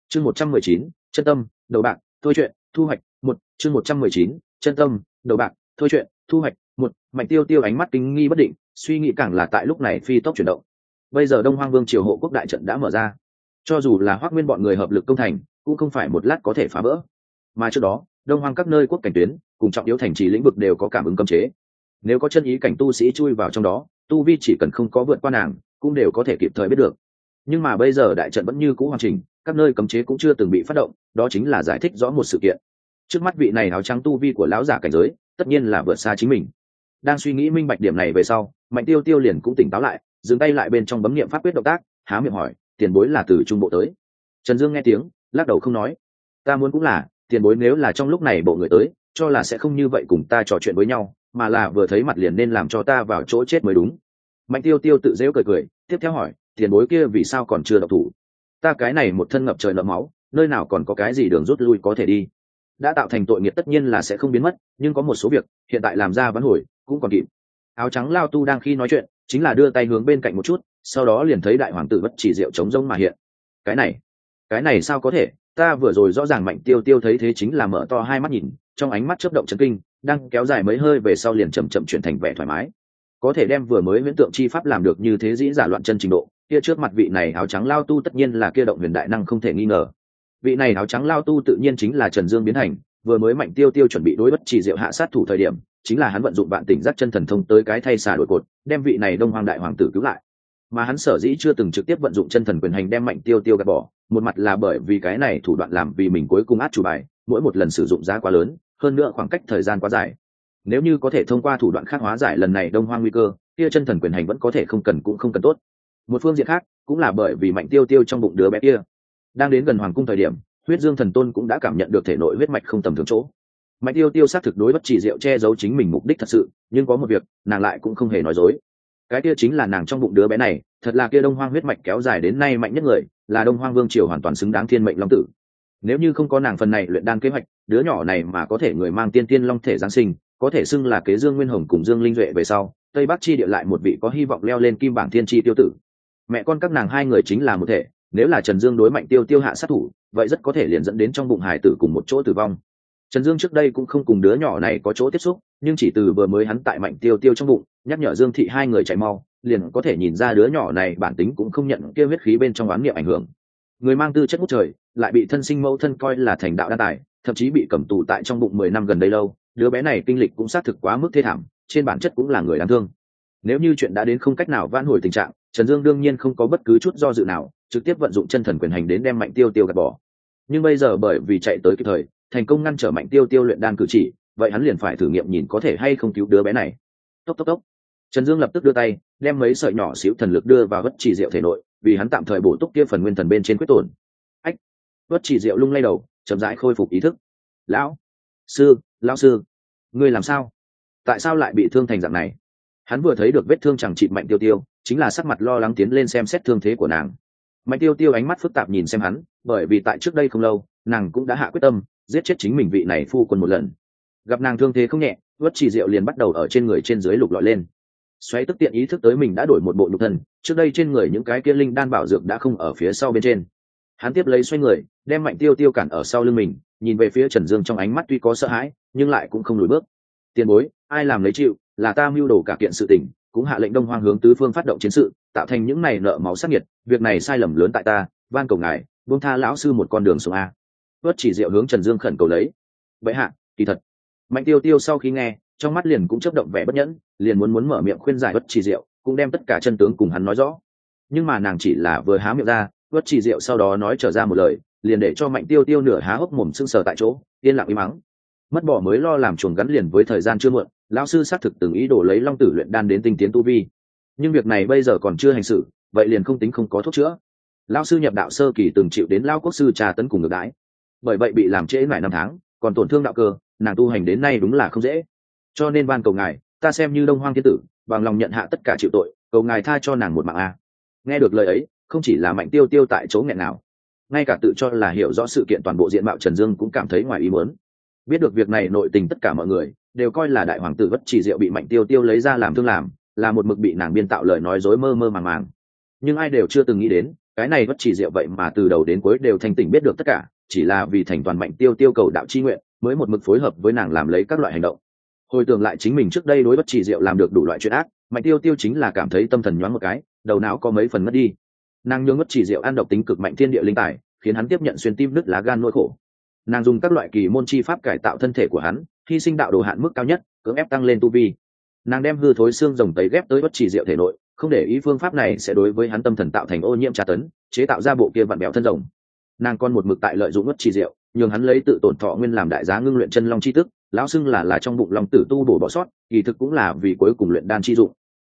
Chương một trăm mười chín, chân tâm, đầu bạc, thôi chuyện, thu hoạch, một, chương một trăm mười chín, chân tâm, đầu bạc, thôi chuyện, thu hoạch mạnh tiêu tiêu ánh mắt kinh nghi bất định, suy nghĩ càng là tại lúc này phi tốc chuyển động. Bây giờ đông hoang vương triều hộ quốc đại trận đã mở ra. Cho dù là hoác nguyên bọn người hợp lực công thành, cũng không phải một lát có thể phá vỡ. Mà trước đó, đông hoang các nơi quốc cảnh tuyến, cùng trọng yếu thành trì lĩnh vực đều có cảm ứng cấm chế. Nếu có chân ý cảnh tu sĩ chui vào trong đó, tu vi chỉ cần không có vượt qua nàng, cũng đều có thể kịp thời biết được. Nhưng mà bây giờ đại trận vẫn như cũ hoàn chỉnh, các nơi cấm chế cũng chưa từng bị phát động, đó chính là giải thích rõ một sự kiện. Trước mắt vị này áo trắng tu vi của lão giả cảnh giới, tất nhiên là vượt xa chính mình đang suy nghĩ minh bạch điểm này về sau, mạnh tiêu tiêu liền cũng tỉnh táo lại, dừng tay lại bên trong bấm nghiệm pháp quyết động tác, há miệng hỏi, tiền bối là từ trung bộ tới? Trần dương nghe tiếng, lắc đầu không nói, ta muốn cũng là, tiền bối nếu là trong lúc này bộ người tới, cho là sẽ không như vậy cùng ta trò chuyện với nhau, mà là vừa thấy mặt liền nên làm cho ta vào chỗ chết mới đúng. Mạnh tiêu tiêu tự dễu cười cười, tiếp theo hỏi, tiền bối kia vì sao còn chưa độc thủ? Ta cái này một thân ngập trời nợ máu, nơi nào còn có cái gì đường rút lui có thể đi? Đã tạo thành tội nghiệp tất nhiên là sẽ không biến mất, nhưng có một số việc, hiện tại làm ra vắn hồi, cũng còn kịp. Áo trắng lao tu đang khi nói chuyện, chính là đưa tay hướng bên cạnh một chút, sau đó liền thấy đại hoàng tử bất chỉ rượu trống rông mà hiện. Cái này cái này sao có thể? Ta vừa rồi rõ ràng mạnh tiêu tiêu thấy thế chính là mở to hai mắt nhìn, trong ánh mắt chớp động chấn kinh, đang kéo dài mấy hơi về sau liền chậm chậm chuyển thành vẻ thoải mái. Có thể đem vừa mới huyễn tượng chi pháp làm được như thế dĩ giả loạn chân trình độ, kia trước mặt vị này áo trắng lao tu tất nhiên là kia động huyền đại năng không thể nghi ngờ vị này áo trắng lao tu tự nhiên chính là trần dương biến hành vừa mới mạnh tiêu tiêu chuẩn bị đối bất chỉ diệu hạ sát thủ thời điểm, chính là hắn vận dụng bạn tỉnh giác chân thần thông tới cái thay xà đổi cột, đem vị này đông hoàng đại hoàng tử cứu lại. Mà hắn sở dĩ chưa từng trực tiếp vận dụng chân thần quyền hành đem mạnh tiêu tiêu gạt bỏ, một mặt là bởi vì cái này thủ đoạn làm vì mình cuối cùng át chủ bài, mỗi một lần sử dụng giá quá lớn, hơn nữa khoảng cách thời gian quá dài. Nếu như có thể thông qua thủ đoạn khác hóa giải lần này đông hoang nguy cơ, kia chân thần quyền hành vẫn có thể không cần cũng không cần tốt. Một phương diện khác, cũng là bởi vì mạnh tiêu tiêu trong bụng đứa bé kia đang đến gần hoàng cung thời điểm, huyết dương thần tôn cũng đã cảm nhận được thể nội huyết mạch không tầm thường chỗ. Mạnh tiêu tiêu xác thực đối bất chỉ diệu che giấu chính mình mục đích thật sự, nhưng có một việc, nàng lại cũng không hề nói dối. Cái kia chính là nàng trong bụng đứa bé này, thật là kia đông hoang huyết mạch kéo dài đến nay mạnh nhất người, là đông hoang vương triều hoàn toàn xứng đáng thiên mệnh long tử. Nếu như không có nàng phần này luyện đan kế hoạch, đứa nhỏ này mà có thể người mang tiên tiên long thể giáng sinh, có thể xưng là kế dương nguyên hồng cùng dương linh duệ về sau, tây bắc chi địa lại một vị có hy vọng leo lên kim bảng thiên tri tiêu tử. Mẹ con các nàng hai người chính là một thể nếu là trần dương đối mạnh tiêu tiêu hạ sát thủ, vậy rất có thể liền dẫn đến trong bụng hải tử cùng một chỗ tử vong. Trần dương trước đây cũng không cùng đứa nhỏ này có chỗ tiếp xúc, nhưng chỉ từ vừa mới hắn tại mạnh tiêu tiêu trong bụng, nhắc nhở dương thị hai người chạy mau, liền có thể nhìn ra đứa nhỏ này bản tính cũng không nhận kêu huyết khí bên trong oán niệm ảnh hưởng. Người mang tư chất ngút trời, lại bị thân sinh mẫu thân coi là thành đạo đa tài, thậm chí bị cầm tù tại trong bụng mười năm gần đây lâu, đứa bé này kinh lịch cũng xác thực quá mức thê thảm, trên bản chất cũng là người đáng thương. Nếu như chuyện đã đến không cách nào vãn hồi tình trạng, trần dương đương nhiên không có bất cứ chút do dự nào trực tiếp vận dụng chân thần quyền hành đến đem mạnh tiêu tiêu gạt bỏ. Nhưng bây giờ bởi vì chạy tới kịp thời, thành công ngăn trở mạnh tiêu tiêu luyện đan cử chỉ, vậy hắn liền phải thử nghiệm nhìn có thể hay không cứu đứa bé này. Tốc tốc tốc. Trần dương lập tức đưa tay, đem mấy sợi nhỏ xíu thần lực đưa vào vất chỉ diệu thể nội, vì hắn tạm thời bổ túc kia phần nguyên thần bên trên quyết tổn. Ách. Vất chỉ diệu lung lay đầu, chậm rãi khôi phục ý thức. Lão. Sư lão sư. Ngươi làm sao? Tại sao lại bị thương thành dạng này? Hắn vừa thấy được vết thương chẳng chịt mạnh tiêu tiêu, chính là sắc mặt lo lắng tiến lên xem xét thương thế của nàng mạnh tiêu tiêu ánh mắt phức tạp nhìn xem hắn, bởi vì tại trước đây không lâu, nàng cũng đã hạ quyết tâm, giết chết chính mình vị này phu quân một lần. Gặp nàng thương thế không nhẹ vất chỉ diệu liền bắt đầu ở trên người trên dưới lục lọi lên. Xoáy tức tiện ý thức tới mình đã đổi một bộ lục thần trước đây trên người những cái kia linh đan bảo dược đã không ở phía sau bên trên. Hắn tiếp lấy xoay người, đem mạnh tiêu tiêu cản ở sau lưng mình, nhìn về phía trần dương trong ánh mắt tuy có sợ hãi, nhưng lại cũng không lùi bước. Tiền bối, ai làm lấy chịu, là ta mưu đồ cả kiện sự tình cũng hạ lệnh đông hoang hướng tứ phương phát động chiến sự, tạo thành những này nợ máu sắc nhiệt việc này sai lầm lớn tại ta, van cầu ngài, buông tha lão sư một con đường xuống a. Vớt chỉ diệu hướng trần dương khẩn cầu lấy. Vậy hạ, kỳ thật. Mạnh tiêu tiêu sau khi nghe, trong mắt liền cũng chấp động vẻ bất nhẫn, liền muốn muốn mở miệng khuyên giải vớt chỉ diệu cũng đem tất cả chân tướng cùng hắn nói rõ. Nhưng mà nàng chỉ là vừa há miệng ra, vớt chỉ diệu sau đó nói trở ra một lời, liền để cho mạnh tiêu tiêu nửa há hốc mồm sưng sờ tại chỗ, yên lặng im mắng. Mất bỏ mới lo làm chuồng gắn liền với thời gian chưa muộn lão sư xác thực từng ý đồ lấy long tử luyện đan đến tinh tiến tu vi. Nhưng việc này bây giờ còn chưa hành sự, vậy liền không tính không có thuốc chữa. Lão sư nhập đạo sơ kỳ từng chịu đến lao quốc sư trà tấn cùng ngược đãi. Bởi vậy bị làm trễ lại năm tháng, còn tổn thương đạo cơ, nàng tu hành đến nay đúng là không dễ. Cho nên ban cầu ngài, ta xem như đông hoang thiên tử, bằng lòng nhận hạ tất cả chịu tội, cầu ngài tha cho nàng một mạng a. Nghe được lời ấy, không chỉ là mạnh tiêu tiêu tại chỗ nghẹn nào ngay cả tự cho là hiểu rõ sự kiện toàn bộ diện mạo trần dương cũng cảm thấy ngoài ý muốn biết được việc này nội tình tất cả mọi người, đều coi là đại hoàng tử bất chỉ diệu bị mạnh tiêu tiêu lấy ra làm thương làm, là một mực bị nàng biên tạo lời nói dối mơ mơ màng màng. Nhưng ai đều chưa từng nghĩ đến, cái này bất chỉ diệu vậy mà từ đầu đến cuối đều thành tỉnh biết được tất cả, chỉ là vì thành toàn mạnh tiêu tiêu cầu đạo chi nguyện, mới một mực phối hợp với nàng làm lấy các loại hành động. Hồi tưởng lại chính mình trước đây đối bất chỉ diệu làm được đủ loại chuyện ác, mạnh tiêu tiêu chính là cảm thấy tâm thần nhoáng một cái, đầu não có mấy phần mất đi. Nàng nhớ bất chỉ diệu ăn độc tính cực mạnh thiên địa linh tài, khiến hắn tiếp nhận xuyên tim nứt lá gan nỗi khổ nàng dùng các loại kỳ môn chi pháp cải tạo thân thể của hắn, hy sinh đạo đồ hạn mức cao nhất, cưỡng ép tăng lên tu vi. Nàng đem hư thối xương rồng tấy ghép tới bất chỉ diệu thể nội, không để ý phương pháp này sẽ đối với hắn tâm thần tạo thành ô nhiễm tra tấn, chế tạo ra bộ kia vặn béo thân rồng. Nàng còn một mực tại lợi dụng bất chỉ diệu, nhường hắn lấy tự tổn thọ nguyên làm đại giá ngưng luyện chân long chi tức, lão xưng là là trong bụng long tử tu bổ bỏ sót, kỳ thực cũng là vì cuối cùng luyện đan chi dụng.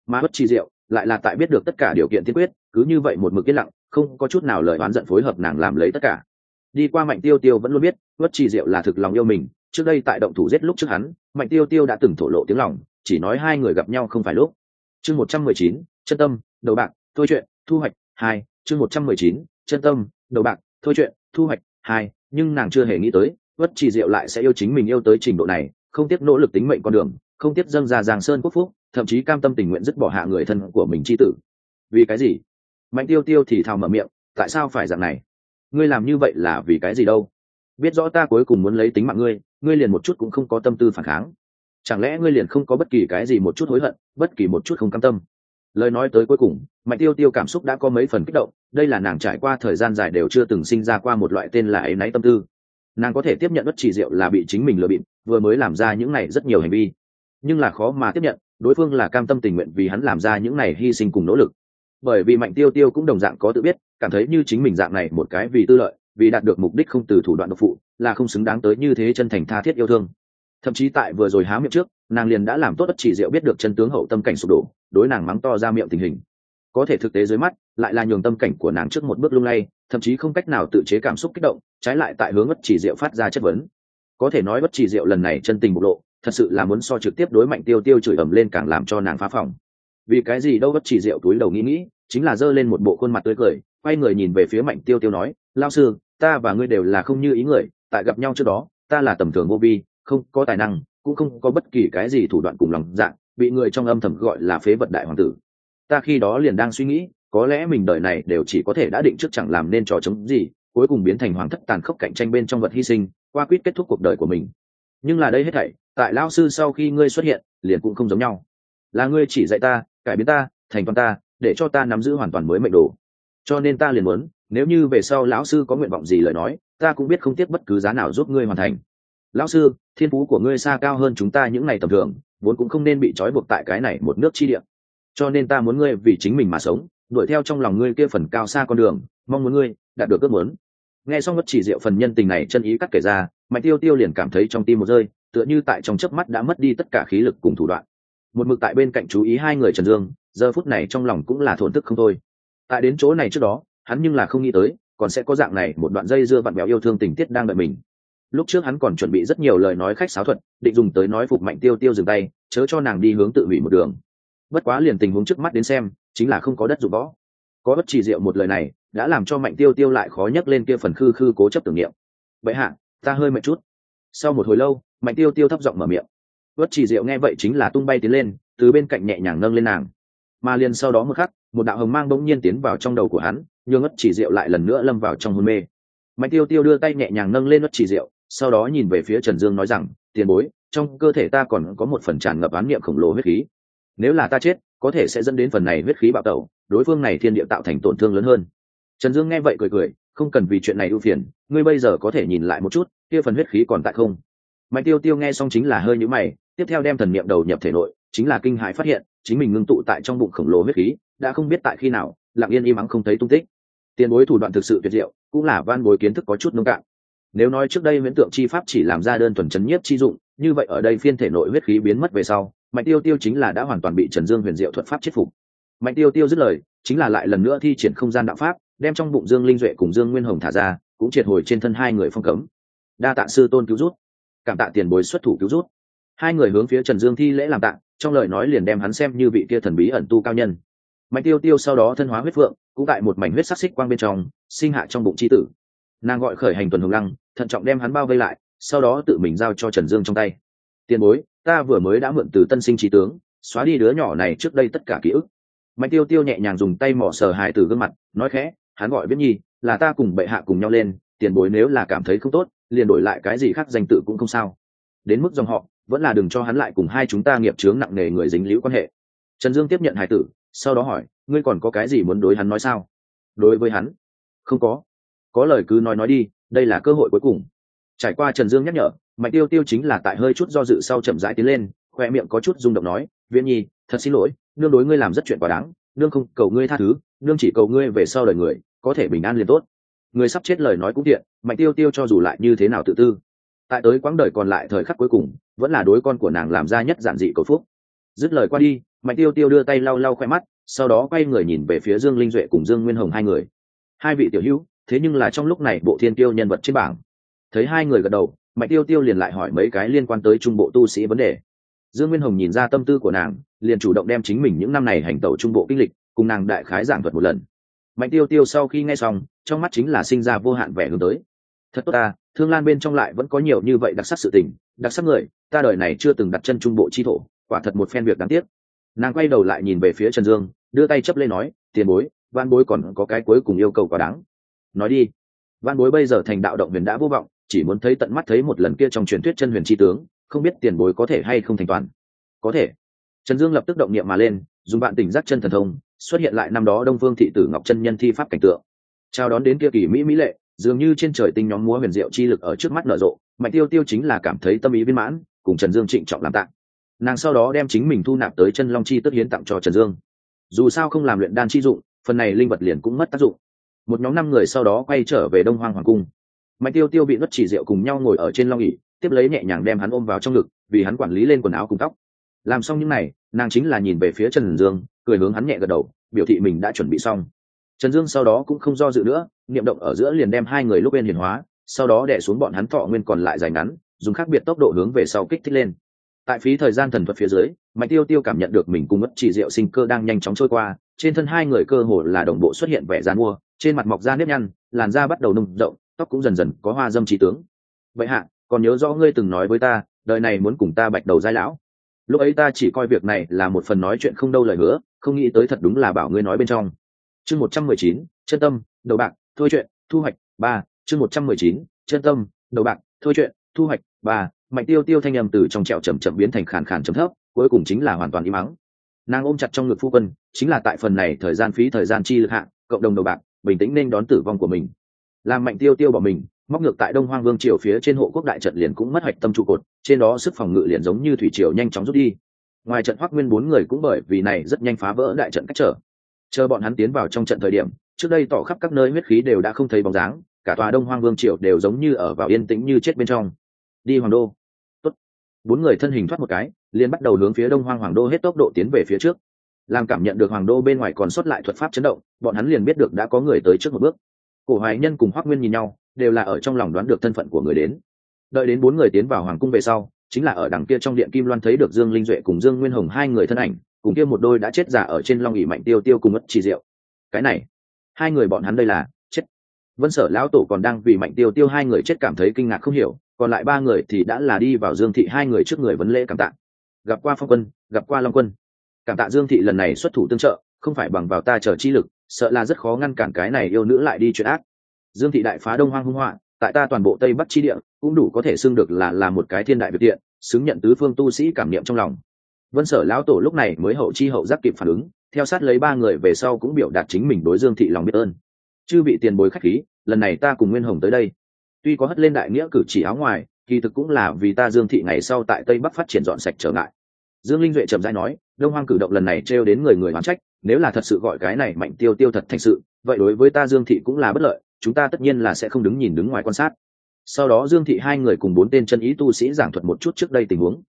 Mà bất chi diệu lại là tại biết được tất cả điều kiện tiên quyết, cứ như vậy một mực yên lặng, không có chút nào lời oán giận phối hợp nàng làm lấy tất cả đi qua mạnh tiêu tiêu vẫn luôn biết bất chi diệu là thực lòng yêu mình, trước đây tại động thủ giết lúc trước hắn, mạnh tiêu tiêu đã từng thổ lộ tiếng lòng, chỉ nói hai người gặp nhau không phải lúc. Chương một trăm mười chín, chân tâm, đầu bạc, thôi chuyện, thu hoạch, hai, chương một trăm mười chín, chân tâm, đầu bạc, thôi chuyện, thu hoạch, hai, nhưng nàng chưa hề nghĩ tới bất chỉ diệu lại sẽ yêu chính mình yêu tới trình độ này, không tiếc nỗ lực tính mệnh con đường, không tiếc dâng ra giang sơn quốc phúc, thậm chí cam tâm tình nguyện dứt bỏ hạ người thân của mình c h i tử. Vì cái gì? Mạnh tiêu tiêu thì thào mở miệng, tại sao phải dạng này? Ngươi làm như vậy là vì cái gì đâu? Biết rõ ta cuối cùng muốn lấy tính mạng ngươi ngươi liền một chút cũng không có tâm tư phản kháng. Chẳng lẽ ngươi liền không có bất kỳ cái gì một chút hối hận, bất kỳ một chút không cam tâm? Lời nói tới cuối cùng, mạnh tiêu tiêu cảm xúc đã có mấy phần kích động, đây là nàng trải qua thời gian dài đều chưa từng sinh ra qua một loại tên là ấy náy tâm tư. Nàng có thể tiếp nhận bất chỉ diệu là bị chính mình lừa bịp, vừa mới làm ra những này rất nhiều hành vi. Nhưng là khó mà tiếp nhận, đối phương là cam tâm tình nguyện vì hắn làm ra những này hy sinh cùng nỗ lực bởi vì mạnh tiêu tiêu cũng đồng dạng có tự biết, cảm thấy như chính mình dạng này một cái vì tư lợi, vì đạt được mục đích không từ thủ đoạn độc phụ, là không xứng đáng tới như thế chân thành tha thiết yêu thương. Thậm chí tại vừa rồi há miệng trước, nàng liền đã làm tốt bất chỉ diệu biết được chân tướng hậu tâm cảnh sụp đổ, đối nàng mắng to ra miệng tình hình. Có thể thực tế dưới mắt, lại là nhường tâm cảnh của nàng trước một bước lung lay, thậm chí không cách nào tự chế cảm xúc kích động, trái lại tại hướng bất chỉ diệu phát ra chất vấn. Có thể nói bất chỉ diệu lần này chân tình bộc lộ, thật sự là muốn so trực tiếp đối mạnh tiêu tiêu chửi ầm lên càng làm cho nàng phá phòng vì cái gì đâu bất chỉ rượu túi đầu nghĩ nghĩ, chính là giơ lên một bộ khuôn mặt tươi cười, quay người nhìn về phía mạnh tiêu tiêu nói lao sư, ta và ngươi đều là không như ý người, tại gặp nhau trước đó, ta là tầm thường vô vi, không có tài năng, cũng không có bất kỳ cái gì thủ đoạn cùng lòng dạng bị người trong âm thầm gọi là phế vật đại hoàng tử. Ta khi đó liền đang suy nghĩ, có lẽ mình đời này đều chỉ có thể đã định trước chẳng làm nên trò chống gì, cuối cùng biến thành hoàng thất tàn khốc cạnh tranh bên trong vật hy sinh, qua quyết kết thúc cuộc đời của mình. Nhưng là đây hết thảy, tại lao sư sau khi ngươi xuất hiện, liền cũng không giống nhau. Là ngươi chỉ dạy ta cải biến ta, thành toàn ta, để cho ta nắm giữ hoàn toàn mới mệnh đồ. Cho nên ta liền muốn, nếu như về sau lão sư có nguyện vọng gì lời nói, ta cũng biết không tiếc bất cứ giá nào giúp ngươi hoàn thành. Lão sư, thiên phú của ngươi xa cao hơn chúng ta những ngày tầm thường, vốn cũng không nên bị trói buộc tại cái này một nước chi địa. Cho nên ta muốn ngươi vì chính mình mà sống, đuổi theo trong lòng ngươi kia phần cao xa con đường, mong muốn ngươi đạt được ước muốn. Nghe xong bất chỉ diệu phần nhân tình này chân ý cắt kể ra, mạnh tiêu tiêu liền cảm thấy trong tim một rơi, tựa như tại trong chớp mắt đã mất đi tất cả khí lực cùng thủ đoạn một mực tại bên cạnh chú ý hai người trần dương, giờ phút này trong lòng cũng là thổn thức không thôi. Tại đến chỗ này trước đó, hắn nhưng là không nghĩ tới, còn sẽ có dạng này một đoạn dây dưa vặn béo yêu thương tình tiết đang đợi mình. Lúc trước hắn còn chuẩn bị rất nhiều lời nói khách sáo thuật, định dùng tới nói phục mạnh tiêu tiêu dừng tay, chớ cho nàng đi hướng tự hủy một đường. Bất quá liền tình huống trước mắt đến xem, chính là không có đất dụng võ. Có bất chỉ diệu một lời này, đã làm cho mạnh tiêu tiêu lại khó nhắc lên kia phần khư khư cố chấp tưởng niệm. Vậy hạ, ta hơi mệt chút. Sau một hồi lâu, mạnh tiêu tiêu thấp giọng mở miệng. Vất chỉ diệu nghe vậy chính là tung bay tiến lên, từ bên cạnh nhẹ nhàng nâng lên nàng. Mà liền sau đó một khắc, một đạo hồng mang bỗng nhiên tiến vào trong đầu của hắn nhưng ất chỉ diệu lại lần nữa lâm vào trong hôn mê. Mạnh tiêu tiêu đưa tay nhẹ nhàng nâng lên ất chỉ diệu sau đó nhìn về phía trần dương nói rằng, tiền bối, trong cơ thể ta còn có một phần tràn ngập án niệm khổng lồ huyết khí. Nếu là ta chết, có thể sẽ dẫn đến phần này huyết khí bạo tẩu, đối phương này thiên địa tạo thành tổn thương lớn hơn. Trần dương nghe vậy cười cười, không cần vì chuyện này ưu phiền, ngươi bây giờ có thể nhìn lại một chút, kia phần huyết khí còn tại không? Mạnh tiêu tiêu nghe xong chính là hơi nhíu mày tiếp theo đem thần niệm đầu nhập thể nội, chính là kinh hãi phát hiện, chính mình ngưng tụ tại trong bụng khổng lồ huyết khí, đã không biết tại khi nào, lặng yên im ắng không thấy tung tích. Tiền bối thủ đoạn thực sự tuyệt diệu, cũng là van bối kiến thức có chút nông cạn. Nếu nói trước đây miễn tượng chi pháp chỉ làm ra đơn thuần chấn nhiếp chi dụng, như vậy ở đây phiên thể nội huyết khí biến mất về sau, mạnh tiêu tiêu chính là đã hoàn toàn bị trần dương huyền diệu thuật pháp chết phục. Mạnh tiêu tiêu dứt lời, chính là lại lần nữa thi triển không gian đạo pháp, đem trong bụng dương linh duệ cùng dương nguyên hồng thả ra, cũng triệt hồi trên thân hai người phong cấm. Đa tạ sư tôn cứu rút cảm tạ tiền bối xuất thủ cứu rút hai người hướng phía trần dương thi lễ làm tạng, trong lời nói liền đem hắn xem như vị kia thần bí ẩn tu cao nhân. Mạnh tiêu tiêu sau đó thân hóa huyết phượng, cũng tại một mảnh huyết sắc xích quang bên trong, sinh hạ trong bụng c h i tử. Nàng gọi khởi hành tuần hồng lăng, thận trọng đem hắn bao vây lại, sau đó tự mình giao cho trần dương trong tay. Tiền bối, ta vừa mới đã mượn từ tân sinh trí tướng, xóa đi đứa nhỏ này trước đây tất cả ký ức. Mạnh tiêu tiêu nhẹ nhàng dùng tay mỏ sờ hài từ gương mặt, nói khẽ, hắn gọi biết nhi, là ta cùng bệ hạ cùng nhau lên, tiền bối nếu là cảm thấy không tốt, liền đổi lại cái gì khác danh tự cũng không sao. Đến mức dòng họ vẫn là đừng cho hắn lại cùng hai chúng ta nghiệp chướng nặng nề người dính liễu quan hệ. Trần dương tiếp nhận hải tử, sau đó hỏi, ngươi còn có cái gì muốn đối hắn nói sao? Đối với hắn? Không có. Có lời cứ nói nói đi, đây là cơ hội cuối cùng. Trải qua trần dương nhắc nhở, mạnh tiêu tiêu chính là tại hơi chút do dự sau chậm rãi tiến lên, khoe miệng có chút rung động nói, viễn nhi, thật xin lỗi, nương đối ngươi làm rất chuyện quá đáng, nương không cầu ngươi tha thứ, nương chỉ cầu ngươi về sau đời người, có thể bình an liền tốt. Người sắp chết lời nói cũng tiện, mạnh tiêu tiêu cho dù lại như thế nào tự tư tại tới quãng đời còn lại thời khắc cuối cùng, vẫn là đối con của nàng làm ra nhất giản dị cầu phúc. Dứt lời qua đi, mạnh tiêu tiêu đưa tay lau lau khoe mắt, sau đó quay người nhìn về phía dương linh duệ cùng dương nguyên hồng hai người. Hai vị tiểu hữu, thế nhưng là trong lúc này bộ thiên tiêu nhân vật trên bảng. Thấy hai người gật đầu, mạnh tiêu tiêu liền lại hỏi mấy cái liên quan tới trung bộ tu sĩ vấn đề. Dương nguyên hồng nhìn ra tâm tư của nàng, liền chủ động đem chính mình những năm này hành tẩu trung bộ kinh lịch cùng nàng đại khái giảng thuật một lần. Mạnh tiêu tiêu sau khi nghe xong, trong mắt chính là sinh ra vô hạn vẻ hướng tới. Thật tốt ta thương lan bên trong lại vẫn có nhiều như vậy đặc sắc sự tình, đặc sắc người, ta đời này chưa từng đặt chân trung bộ chi thổ, quả thật một phen việc đáng tiếc. Nàng quay đầu lại nhìn về phía trần dương, đưa tay chấp lên nói, tiền bối văn bối còn có cái cuối cùng yêu cầu quá đáng. Nói đi. Văn bối bây giờ thành đạo động huyền đã vô vọng, chỉ muốn thấy tận mắt thấy một lần kia trong truyền thuyết chân huyền tri tướng, không biết tiền bối có thể hay không thành toàn. Có thể. Trần dương lập tức động niệm mà lên, dùng bạn tỉnh giác chân thần thông, xuất hiện lại năm đó đông phương thị tử ngọc chân nhân thi pháp cảnh tượng. Chào đón đến kia kỳ mỹ mỹ lệ dường như trên trời tinh nhóm múa huyền diệu chi lực ở trước mắt nở rộ, mạnh tiêu tiêu chính là cảm thấy tâm ý viên mãn, cùng trần dương trịnh trọng làm tặng nàng sau đó đem chính mình thu nạp tới chân long chi tức hiến tặng cho trần dương. Dù sao không làm luyện đan chi dụng, phần này linh vật liền cũng mất tác dụng. Một nhóm năm người sau đó quay trở về đông hoang hoàng cung. Mạnh tiêu tiêu bị nuốt chỉ rượu cùng nhau ngồi ở trên long ỉ tiếp lấy nhẹ nhàng đem hắn ôm vào trong ngực, vì hắn quản lý lên quần áo cùng tóc. Làm xong những n à y nàng chính là nhìn về phía trần dương, cười hướng hắn nhẹ gật đầu, biểu thị mình đã chuẩn bị xong trần dương sau đó cũng không do dự nữa, niệm động ở giữa liền đem hai người lúc bên hiển hóa, sau đó đẻ xuống bọn hắn thọ nguyên còn lại dài ngắn, dùng khác biệt tốc độ hướng về sau kích thích lên. Tại phí thời gian thần thuật phía dưới, mạnh tiêu tiêu cảm nhận được mình cùng mất chỉ diệu sinh cơ đang nhanh chóng trôi qua, trên thân hai người cơ hồ là đồng bộ xuất hiện vẻ dàn mua, trên mặt mọc da nếp nhăn, làn da bắt đầu nung rộng, tóc cũng dần dần có hoa dâm trí tướng. Vậy hạ, còn nhớ rõ ngươi từng nói với ta, đời này muốn cùng ta bạch đầu giai lão. Lúc ấy ta chỉ coi việc này là một phần nói chuyện không đâu lời hứa, không nghĩ tới thật đúng là bảo ngươi nói bên trong chương một trăm mười chín chân tâm đầu bạc thôi chuyện thu hoạch ba. Chương một trăm mười chín chân tâm đầu bạc thôi chuyện thu hoạch ba. Mạnh tiêu tiêu thanh âm từ trong trẹo chậm chậm biến thành khàn khàn chấm thấp cuối cùng chính là hoàn toàn im mắng nàng ôm chặt trong ngực phu quân chính là tại phần này thời gian phí thời gian chi lực hạ, cộng đồng đầu bạc bình tĩnh nên đón tử vong của mình. Làm mạnh tiêu tiêu bỏ mình móc ngược tại đông hoang vương triều phía trên hộ quốc đại trận liền cũng mất hoạch tâm trụ cột trên đó sức phòng ngự liền giống như thủy triều nhanh chóng rút đi. Ngoài trận hoác nguyên bốn người cũng bởi vì này rất nhanh phá vỡ đại trận cách trở chờ bọn hắn tiến vào trong trận thời điểm, trước đây tỏ khắp các nơi huyết khí đều đã không thấy bóng dáng, cả tòa đông hoang vương triều đều giống như ở vào yên tĩnh như chết bên trong. Đi hoàng đô. Tốt. bốn người thân hình thoát một cái, liền bắt đầu hướng phía đông hoang hoàng đô hết tốc độ tiến về phía trước. Làm cảm nhận được hoàng đô bên ngoài còn xuất lại thuật pháp chấn động, bọn hắn liền biết được đã có người tới trước một bước. Cổ hoài nhân cùng hoác nguyên nhìn nhau, đều là ở trong lòng đoán được thân phận của người đến. Đợi đến bốn người tiến vào hoàng cung về sau, chính là ở đằng kia trong điện kim loan thấy được dương linh duệ cùng dương nguyên hồng hai người thân ảnh cùng kia một đôi đã chết giả ở trên long ỉ mạnh tiêu tiêu cùng ất chỉ diệu. Cái này, hai người bọn hắn đây là, chết. Vân sở lão tổ còn đang vì mạnh tiêu tiêu hai người chết cảm thấy kinh ngạc không hiểu, còn lại ba người thì đã là đi vào dương thị hai người trước người vấn lễ cảm tạ. Gặp qua phong quân, gặp qua long quân. Cảm tạ dương thị lần này xuất thủ tương trợ, không phải bằng vào ta chờ chi lực, sợ là rất khó ngăn cản cái này yêu nữ lại đi chuyện ác. Dương thị đại phá đông hoang hung họa, tại ta toàn bộ tây bắc chi địa, cũng đủ có thể xưng được là là một cái thiên đại việt tiện xứng nhận tứ phương tu sĩ cảm niệm trong lòng vân sở lão tổ lúc này mới hậu chi hậu giác kịp phản ứng, theo sát lấy ba người về sau cũng biểu đạt chính mình đối dương thị lòng biết ơn. Chư bị tiền bối khách khí, lần này ta cùng nguyên hồng tới đây. Tuy có hất lên đại nghĩa cử chỉ áo ngoài, kỳ thực cũng là vì ta dương thị ngày sau tại tây bắc phát triển dọn sạch trở ngại. Dương linh duệ trầm dai nói, đông hoang cử động lần này trêu đến người người oán trách, nếu là thật sự gọi cái này mạnh tiêu tiêu thật thành sự, vậy đối với ta dương thị cũng là bất lợi, chúng ta tất nhiên là sẽ không đứng nhìn đứng ngoài quan sát. Sau đó dương thị hai người cùng bốn tên chân ý tu sĩ giảng thuật một chút trước đây tình huống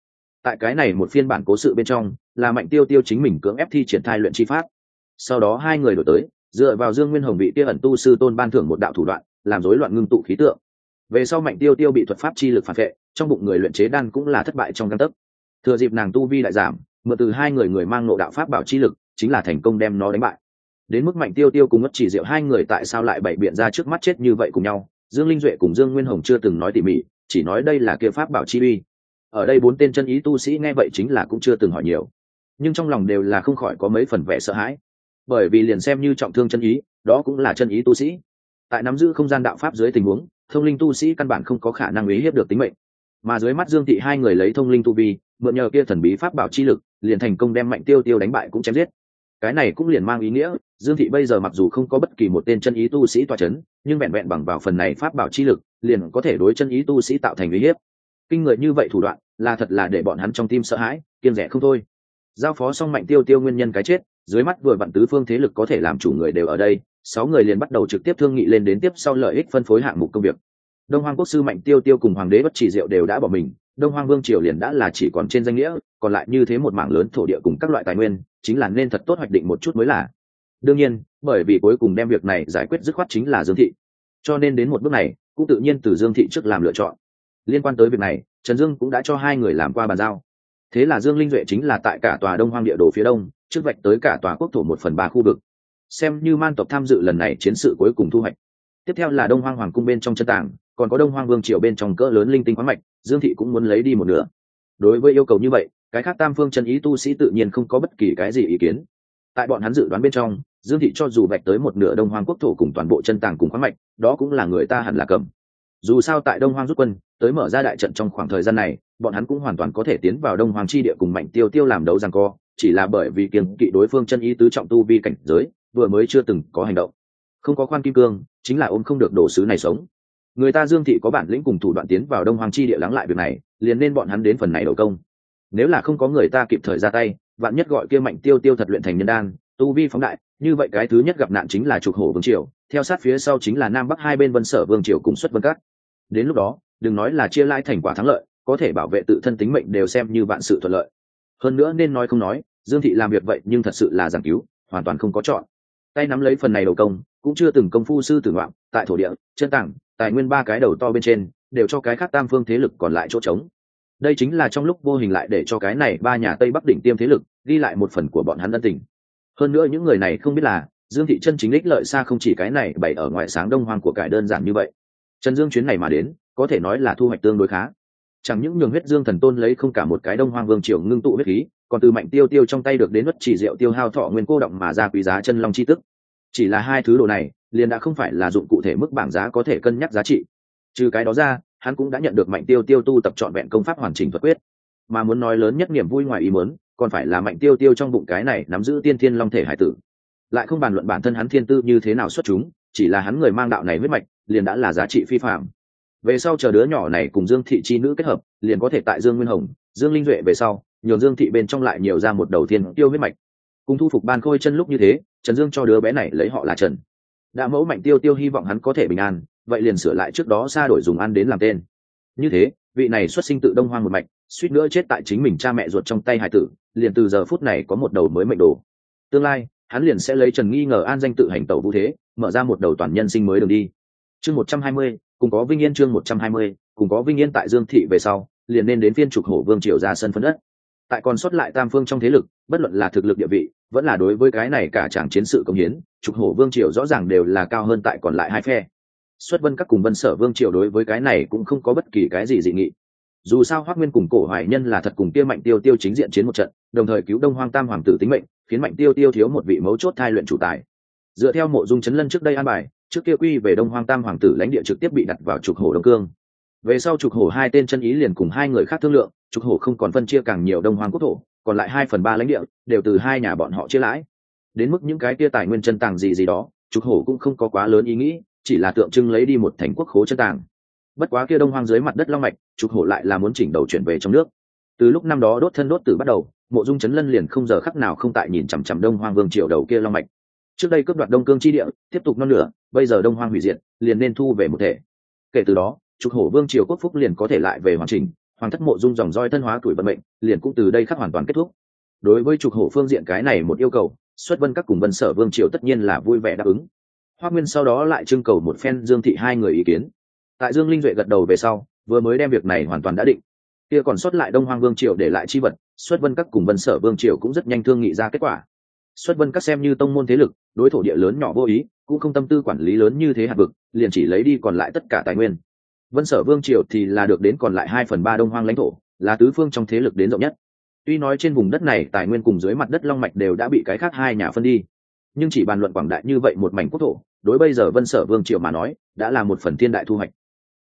tại cái này một phiên bản cố sự bên trong, là mạnh tiêu tiêu chính mình cưỡng ép thi triển thai luyện chi pháp. Sau đó hai người đổi tới, dựa vào dương nguyên hồng bị kia ẩn tu sư tôn ban thưởng một đạo thủ đoạn, làm rối loạn ngưng tụ khí tượng. Về sau mạnh tiêu tiêu bị thuật pháp chi lực phản vệ, trong bụng người luyện chế đan cũng là thất bại trong căn tấc. Thừa dịp nàng tu vi đại giảm, mượn từ hai người người mang nộ đạo pháp bảo chi lực, chính là thành công đem nó đánh bại. Đến mức mạnh tiêu tiêu cùng mất chỉ diệu hai người tại sao lại bày biện ra trước mắt chết như vậy cùng nhau, dương linh duệ cùng dương nguyên hồng chưa từng nói tỉ mỉ, chỉ nói đây là kia pháp bảo chi uy ở đây bốn tên chân ý tu sĩ nghe vậy chính là cũng chưa từng hỏi nhiều. Nhưng trong lòng đều là không khỏi có mấy phần vẻ sợ hãi. Bởi vì liền xem như trọng thương chân ý, đó cũng là chân ý tu sĩ. Tại nắm giữ không gian đạo pháp dưới tình huống, thông linh tu sĩ căn bản không có khả năng uy hiếp được tính mệnh. Mà dưới mắt dương thị hai người lấy thông linh tu vi, mượn nhờ kia thần bí pháp bảo chi lực, liền thành công đem mạnh tiêu tiêu đánh bại cũng chém giết. Cái này cũng liền mang ý nghĩa, dương thị bây giờ mặc dù không có bất kỳ một tên chân ý tu sĩ toa c h ấ n nhưng vẹn vẹn bằng vào phần này pháp bảo chi lực, liền có thể đối chân ý tu sĩ tạo thành uy hiếp kinh người như vậy thủ đoạn, là thật là để bọn hắn trong tim sợ hãi kiên rẻ không thôi. Giao phó xong mạnh tiêu tiêu nguyên nhân cái chết, dưới mắt vừa vặn tứ phương thế lực có thể làm chủ người đều ở đây, sáu người liền bắt đầu trực tiếp thương nghị lên đến tiếp sau lợi ích phân phối hạng mục công việc. Đông hoàng quốc sư mạnh tiêu tiêu cùng hoàng đế bất chỉ diệu đều đã bỏ mình, đông hoang vương triều liền đã là chỉ còn trên danh nghĩa, còn lại như thế một mảng lớn thổ địa cùng các loại tài nguyên, chính là nên thật tốt hoạch định một chút mới là. Đương nhiên, bởi vì cuối cùng đem việc này giải quyết dứt khoát chính là dương thị. Cho nên đến một bước này, cũng tự nhiên từ dương thị trước làm lựa chọn liên quan tới việc này, trần dương cũng đã cho hai người làm qua bàn giao. Thế là dương linh duệ chính là tại cả tòa đông hoang địa đồ phía đông, trước vạch tới cả tòa quốc thổ một phần ba khu vực. Xem như man tộc tham dự lần này chiến sự cuối cùng thu hoạch. Tiếp theo là đông hoang hoàng cung bên trong chân tảng còn có đông hoang vương triều bên trong cỡ lớn linh tinh khoáng mạch, dương thị cũng muốn lấy đi một nửa. Đối với yêu cầu như vậy, cái khác tam phương chân ý tu sĩ tự nhiên không có bất kỳ cái gì ý kiến. Tại bọn hắn dự đoán bên trong, dương thị cho dù vạch tới một nửa đông hoang quốc thổ cùng toàn bộ chân tàng cùng khoáng mạch, đó cũng là người ta hẳn là cầm dù sao tại đông hoang rút quân, tới mở ra đại trận trong khoảng thời gian này, bọn hắn cũng hoàn toàn có thể tiến vào đông hoàng chi địa cùng mạnh tiêu tiêu làm đấu rằng co, chỉ là bởi vì kiềng kỵ đối phương chân ý tứ trọng tu vi cảnh giới, vừa mới chưa từng có hành động. Không có khoan kim cương, chính là ôm không được đồ sứ này sống. Người ta dương thị có bản lĩnh cùng thủ đoạn tiến vào đông hoàng chi địa lắng lại việc này, liền nên bọn hắn đến phần này đầu công. Nếu là không có người ta kịp thời ra tay, vạn nhất gọi kia mạnh tiêu tiêu thật luyện thành nhân đan, tu vi phóng đại, như vậy cái thứ nhất gặp nạn chính là trục hổ vương triều, theo sát phía sau chính là nam bắc hai bên vân sở vương triều cùng xuất vân cát đến lúc đó, đừng nói là chia lãi thành quả thắng lợi, có thể bảo vệ tự thân tính mệnh đều xem như vạn sự thuận lợi. Hơn nữa nên nói không nói, dương thị làm việc vậy nhưng thật sự là giảng cứu, hoàn toàn không có chọn. Tay nắm lấy phần này đầu công, cũng chưa từng công phu sư tử ngoạm tại thổ địa, chân tảng, tài nguyên ba cái đầu to bên trên, đều cho cái khác tam phương thế lực còn lại chỗ trống. Đây chính là trong lúc vô hình lại để cho cái này ba nhà tây bắc đỉnh tiêm thế lực ghi lại một phần của bọn hắn ân tình. Hơn nữa những người này không biết là, dương thị chân chính đích lợi xa không chỉ cái này bày ở ngoài sáng đông hoang của cải đơn giản như vậy trần dương chuyến này mà đến, có thể nói là thu hoạch tương đối khá. Chẳng những nhường huyết dương thần tôn lấy không cả một cái đông hoang vương triều ngưng tụ huyết khí, còn từ mạnh tiêu tiêu trong tay được đến mất chỉ rượu tiêu hao thọ nguyên cô động mà ra quý giá chân long chi tức. Chỉ là hai thứ đồ này, liền đã không phải là dụng cụ thể mức bảng giá có thể cân nhắc giá trị. Trừ cái đó ra, hắn cũng đã nhận được mạnh tiêu tiêu tu tập trọn vẹn công pháp hoàn chỉnh thuật quyết. Mà muốn nói lớn nhất niềm vui ngoài ý muốn, còn phải là mạnh tiêu tiêu trong bụng cái này nắm giữ tiên thiên long thể hải tử. Lại không bàn luận bản thân hắn thiên tư như thế nào xuất chúng chỉ là hắn người mang đạo này huyết mạch, liền đã là giá trị phi phạm. Về sau chờ đứa nhỏ này cùng dương thị chi nữ kết hợp, liền có thể tại dương nguyên hồng, dương linh duệ về sau, nhường dương thị bên trong lại nhiều ra một đầu tiên tiêu huyết mạch. Cùng thu phục ban khôi chân lúc như thế, trần dương cho đứa bé này lấy họ là trần. Đã mẫu mạnh tiêu tiêu hy vọng hắn có thể bình an, vậy liền sửa lại trước đó xa đổi dùng ăn đến làm tên. Như thế, vị này xuất sinh tự đông hoang một mạch, suýt nữa chết tại chính mình cha mẹ ruột trong tay hải tử, liền từ giờ phút này có một đầu mới mệnh đồ. Tương lai hắn liền sẽ lấy trần nghi ngờ an danh tự hành tẩu vũ thế, mở ra một đầu toàn nhân sinh mới đường đi. Chương một trăm hai mươi, cùng có vinh yên chương một trăm hai mươi, cùng có vinh yên tại dương thị về sau, liền nên đến phiên trục hổ vương triều ra sân phân đất. Tại còn sót lại tam phương trong thế lực, bất luận là thực lực địa vị, vẫn là đối với cái này cả chàng chiến sự công hiến, trục hổ vương triều rõ ràng đều là cao hơn tại còn lại hai phe. Xuất vân các cùng vân sở vương triều đối với cái này cũng không có bất kỳ cái gì dị nghị. Dù sao hoác nguyên cùng cổ hoài nhân là thật cùng kia mạnh tiêu tiêu chính diện chiến một trận, đồng thời cứu đông hoang tam hoàng tử tính mệnh khiến mạnh tiêu tiêu thiếu một vị mấu chốt thai luyện chủ tài. Dựa theo mộ dung chấn lân trước đây an bài, trước kia quy về đông hoang tam hoàng tử lãnh địa trực tiếp bị đặt vào trục hổ đông cương. Về sau trục hổ hai tên chân ý liền cùng hai người khác thương lượng, trục hổ không còn phân chia càng nhiều đông hoang quốc thổ, còn lại hai phần ba lãnh địa đều từ hai nhà bọn họ chia lãi. Đến mức những cái tia tài nguyên chân tàng gì gì đó, trục hổ cũng không có quá lớn ý nghĩ, chỉ là tượng trưng lấy đi một thành quốc khố chân tàng. Bất quá kia đông hoang dưới mặt đất long mạch, trục hổ lại là muốn chỉnh đầu chuyển về trong nước. Từ lúc năm đó đốt thân đốt tử bắt đầu mộ dung chấn lân liền không giờ khắc nào không tại nhìn chằm chằm đông hoang vương triều đầu kia long mạch. Trước đây cướp đoạt đông cương chi địa, tiếp tục non lửa. bây giờ đông hoang hủy diệt, liền nên thu về một thể. Kể từ đó, trục hổ vương triều quốc phúc liền có thể lại về hoàn chỉnh, hoàng thất mộ dung dòng roi thân hóa tuổi vận mệnh, liền cũng từ đây khắc hoàn toàn kết thúc. Đối với trục hổ phương diện cái này một yêu cầu, xuất vân các cùng vân sở vương triều tất nhiên là vui vẻ đáp ứng. Hoa nguyên sau đó lại trưng cầu một phen dương thị hai người ý kiến. Tại dương linh duệ gật đầu về sau, vừa mới đem việc này hoàn toàn đã định. Kia còn sót lại đông hoang vương triều để lại chi vật xuất vân các cùng vân sở vương triều cũng rất nhanh thương nghị ra kết quả. Xuất vân các xem như tông môn thế lực, đối thổ địa lớn nhỏ vô ý, cũng không tâm tư quản lý lớn như thế hạt vực, liền chỉ lấy đi còn lại tất cả tài nguyên. Vân sở vương triều thì là được đến còn lại hai phần ba đông hoang lãnh thổ, là tứ phương trong thế lực đến rộng nhất. Tuy nói trên vùng đất này tài nguyên cùng dưới mặt đất long mạch đều đã bị cái khác hai nhà phân đi, nhưng chỉ bàn luận quảng đại như vậy một mảnh quốc thổ, đối bây giờ vân sở vương triều mà nói, đã là một phần thiên đại thu hoạch.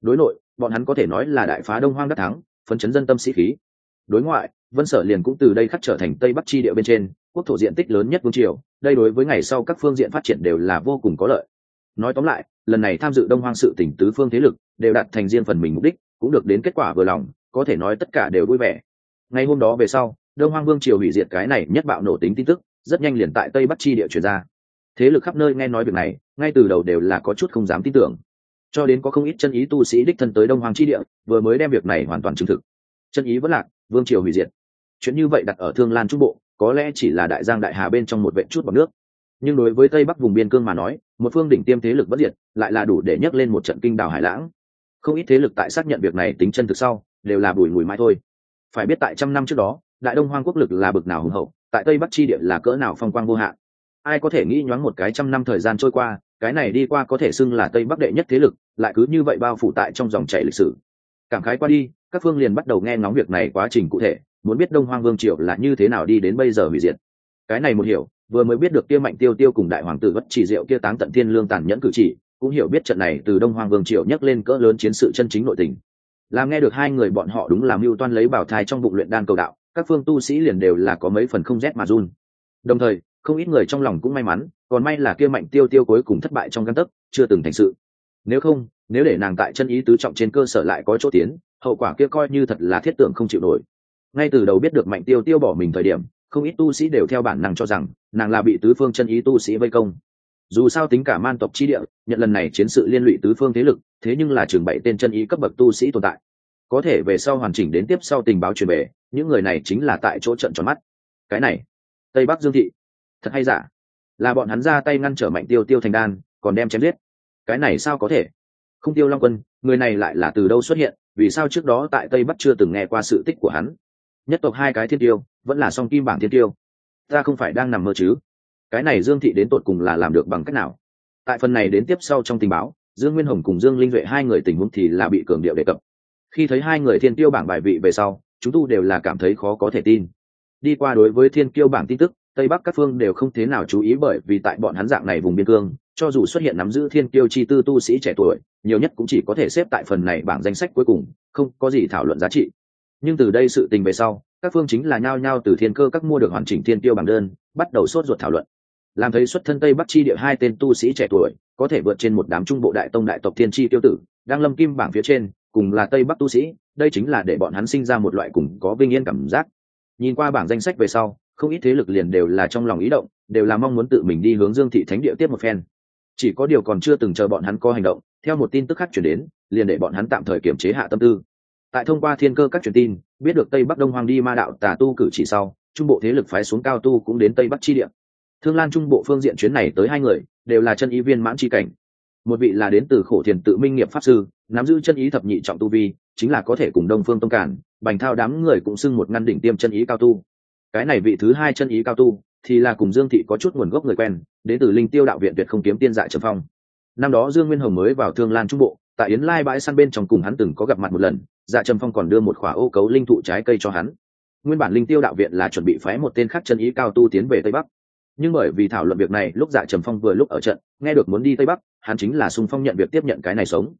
Đối nội, bọn hắn có thể nói là đại phá đông hoang đắc thắng, phấn chấn dân tâm sĩ khí đối ngoại, vân sở liền cũng từ đây khắc trở thành tây bắc chi địa bên trên, quốc thổ diện tích lớn nhất vương triều, đây đối với ngày sau các phương diện phát triển đều là vô cùng có lợi. Nói tóm lại, lần này tham dự đông hoang sự tỉnh tứ phương thế lực đều đạt thành riêng phần mình mục đích, cũng được đến kết quả vừa lòng, có thể nói tất cả đều vui vẻ. Ngay hôm đó về sau, đông hoang vương triều hủy diệt cái này nhất bạo nổ tính tin tức, rất nhanh liền tại tây bắc chi địa truyền ra. Thế lực khắp nơi nghe nói việc này, ngay từ đầu đều là có chút không dám tin tưởng. Cho đến có không ít chân ý tu sĩ đích thân tới đông hoàng chi địa, vừa mới đem việc này hoàn toàn chứng thực. Chân ý vẫn lạc vương triều hủy diệt. Chuyện như vậy đặt ở thương lan trung bộ, có lẽ chỉ là đại giang đại hà bên trong một vệ chút bọc nước. Nhưng đối với tây bắc vùng biên cương mà nói, một phương đỉnh tiêm thế lực bất diệt, lại là đủ để nhấc lên một trận kinh đảo hải lãng. Không ít thế lực tại xác nhận việc này tính chân thực sau, đều là bùi mùi mãi thôi. Phải biết tại trăm năm trước đó, đại đông hoang quốc lực là bực nào hùng hậu, tại tây bắc chi địa là cỡ nào phong quang vô hạn. Ai có thể nghĩ nhoáng một cái trăm năm thời gian trôi qua, cái này đi qua có thể xưng là tây bắc đệ nhất thế lực, lại cứ như vậy bao phủ tại trong dòng chảy lịch sử. Cảm khái qua đi các phương liền bắt đầu nghe ngóng việc này quá trình cụ thể, muốn biết đông hoang vương triều là như thế nào đi đến bây giờ hủy diệt. Cái này một hiểu, vừa mới biết được kia mạnh tiêu tiêu cùng đại hoàng tử bất chỉ diệu kia táng tận thiên lương tàn nhẫn cử chỉ, cũng hiểu biết trận này từ đông hoang vương triều nhắc lên cỡ lớn chiến sự chân chính nội tình. Làm nghe được hai người bọn họ đúng làm mưu toan lấy bảo thai trong bụng luyện đan cầu đạo, các phương tu sĩ liền đều là có mấy phần không rét mà run. Đồng thời, không ít người trong lòng cũng may mắn, còn may là kia mạnh tiêu tiêu cuối cùng thất bại trong căn tấc, chưa từng thành sự. Nếu không, nếu để nàng tại chân ý tứ trọng trên cơ sở lại có chỗ tiến hậu quả kia coi như thật là thiết tưởng không chịu nổi. Ngay từ đầu biết được mạnh tiêu tiêu bỏ mình thời điểm, không ít tu sĩ đều theo bản năng cho rằng, nàng là bị tứ phương chân ý tu sĩ vây công. Dù sao tính cả man tộc chi địa, nhận lần này chiến sự liên lụy tứ phương thế lực, thế nhưng là trường bảy tên chân ý cấp bậc tu sĩ tồn tại. Có thể về sau hoàn chỉnh đến tiếp sau tình báo truyền về, những người này chính là tại chỗ trận tròn mắt. Cái này, tây bắc dương thị, thật hay giả? Là bọn hắn ra tay ngăn trở mạnh tiêu tiêu thành đan, còn đem chém giết. Cái này sao có thể? Không tiêu long quân, người này lại là từ đâu xuất hiện? Vì sao trước đó tại tây bắc chưa từng nghe qua sự tích của hắn? Nhất tộc hai cái thiên tiêu, vẫn là song kim bảng thiên tiêu. Ta không phải đang nằm mơ chứ? Cái này dương thị đến tột cùng là làm được bằng cách nào? Tại phần này đến tiếp sau trong tình báo, dương nguyên hồng cùng dương linh duệ hai người tình huống thì là bị cường điệu đề cập. Khi thấy hai người thiên tiêu bảng bài vị về sau, chúng tu đều là cảm thấy khó có thể tin. Đi qua đối với thiên kiêu bảng tin tức, tây bắc các phương đều không thế nào chú ý bởi vì tại bọn hắn dạng này vùng biên cương, cho dù xuất hiện nắm giữ thiên kiêu chi tư tu sĩ trẻ tuổi nhiều nhất cũng chỉ có thể xếp tại phần này bảng danh sách cuối cùng, không có gì thảo luận giá trị. Nhưng từ đây sự tình về sau, các phương chính là nhao nhao từ thiên cơ các mua được hoàn chỉnh thiên tiêu bảng đơn, bắt đầu sốt ruột thảo luận. Làm thấy xuất thân tây bắc chi địa hai tên tu sĩ trẻ tuổi, có thể vượt trên một đám trung bộ đại tông đại tộc thiên chi tiêu tử, đang lâm kim bảng phía trên, cùng là tây bắc tu sĩ, đây chính là để bọn hắn sinh ra một loại cùng có vinh yên cảm giác. Nhìn qua bảng danh sách về sau, không ít thế lực liền đều là trong lòng ý động, đều là mong muốn tự mình đi hướng dương thị thánh địa tiếp một phen chỉ có điều còn chưa từng chờ bọn hắn có hành động, theo một tin tức khác chuyển đến, liền để bọn hắn tạm thời kiểm chế hạ tâm tư. Tại thông qua thiên cơ các truyền tin, biết được tây bắc đông hoàng đi ma đạo tà tu cử chỉ sau, trung bộ thế lực phái xuống cao tu cũng đến tây bắc chi địa. Thương lan trung bộ phương diện chuyến này tới hai người, đều là chân ý viên mãn chi cảnh. Một vị là đến từ khổ thiền tự minh nghiệp pháp sư, nắm giữ chân ý thập nhị trọng tu vi, chính là có thể cùng đông phương tông cản, bành thao đám người cũng xưng một ngăn đỉnh tiêm chân ý cao tu. Cái này vị thứ hai chân ý cao tu thì là cùng dương thị có chút nguồn gốc người quen, đến từ linh tiêu đạo viện tuyệt không kiếm tiên dại trầm phong. Năm đó dương nguyên hồng mới vào thương lan trung bộ, tại yến lai bãi săn bên trong cùng hắn từng có gặp mặt một lần dạ trầm phong còn đưa một khỏa ô cấu linh thụ trái cây cho hắn. Nguyên bản linh tiêu đạo viện là chuẩn bị phái một tên khác chân ý cao tu tiến về tây bắc. Nhưng bởi vì thảo luận việc này, lúc dạ trầm phong vừa lúc ở trận, nghe được muốn đi tây bắc, hắn chính là sung phong nhận việc tiếp nhận cái này sống.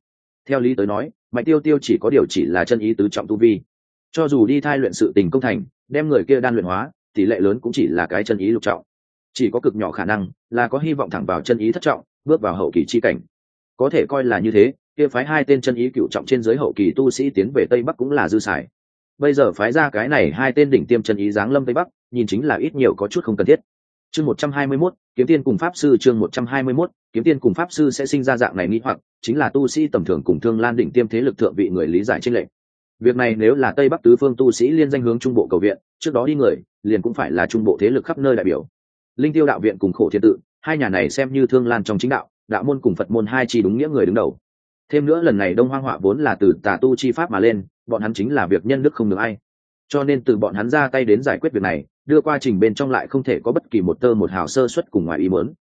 Theo lý tới nói, mạnh tiêu tiêu chỉ có điều chỉ là chân ý tứ trọng tu vi. Cho dù đi thai luyện sự tình công thành, đem người kia đan luyện hóa tỷ lệ lớn cũng chỉ là cái chân ý lục trọng. Chỉ có cực nhỏ khả năng là có hy vọng thẳng vào chân ý thất trọng bước vào hậu kỳ chi cảnh. Có thể coi là như thế kia phái hai tên chân ý cựu trọng trên giới hậu kỳ tu sĩ tiến về tây bắc cũng là dư xài. Bây giờ phái ra cái này hai tên đỉnh tiêm chân ý giáng lâm tây bắc nhìn chính là ít nhiều có chút không cần thiết. Chương một trăm hai mươi 121, kiếm tiên cùng pháp sư chương một trăm hai mươi 121, kiếm tiên cùng pháp sư sẽ sinh ra dạng này nghĩ hoặc chính là tu sĩ tầm thường cùng thương lan đỉnh tiêm thế lực thượng vị người lý giải trên lệnh việc này nếu là tây bắc tứ phương tu sĩ liên danh hướng trung bộ cầu viện, trước đó đi người, liền cũng phải là trung bộ thế lực khắp nơi đại biểu. Linh tiêu đạo viện cùng khổ thiên tự, hai nhà này xem như thương lan trong chính đạo đạo môn cùng phật môn hai chi đúng nghĩa người đứng đầu. Thêm nữa lần này đông hoang họa vốn là từ tà tu chi pháp mà lên, bọn hắn chính là việc nhân đức không được ai. Cho nên từ bọn hắn ra tay đến giải quyết việc này, đưa qua trình bên trong lại không thể có bất kỳ một tơ một hào sơ xuất cùng ngoài ý muốn.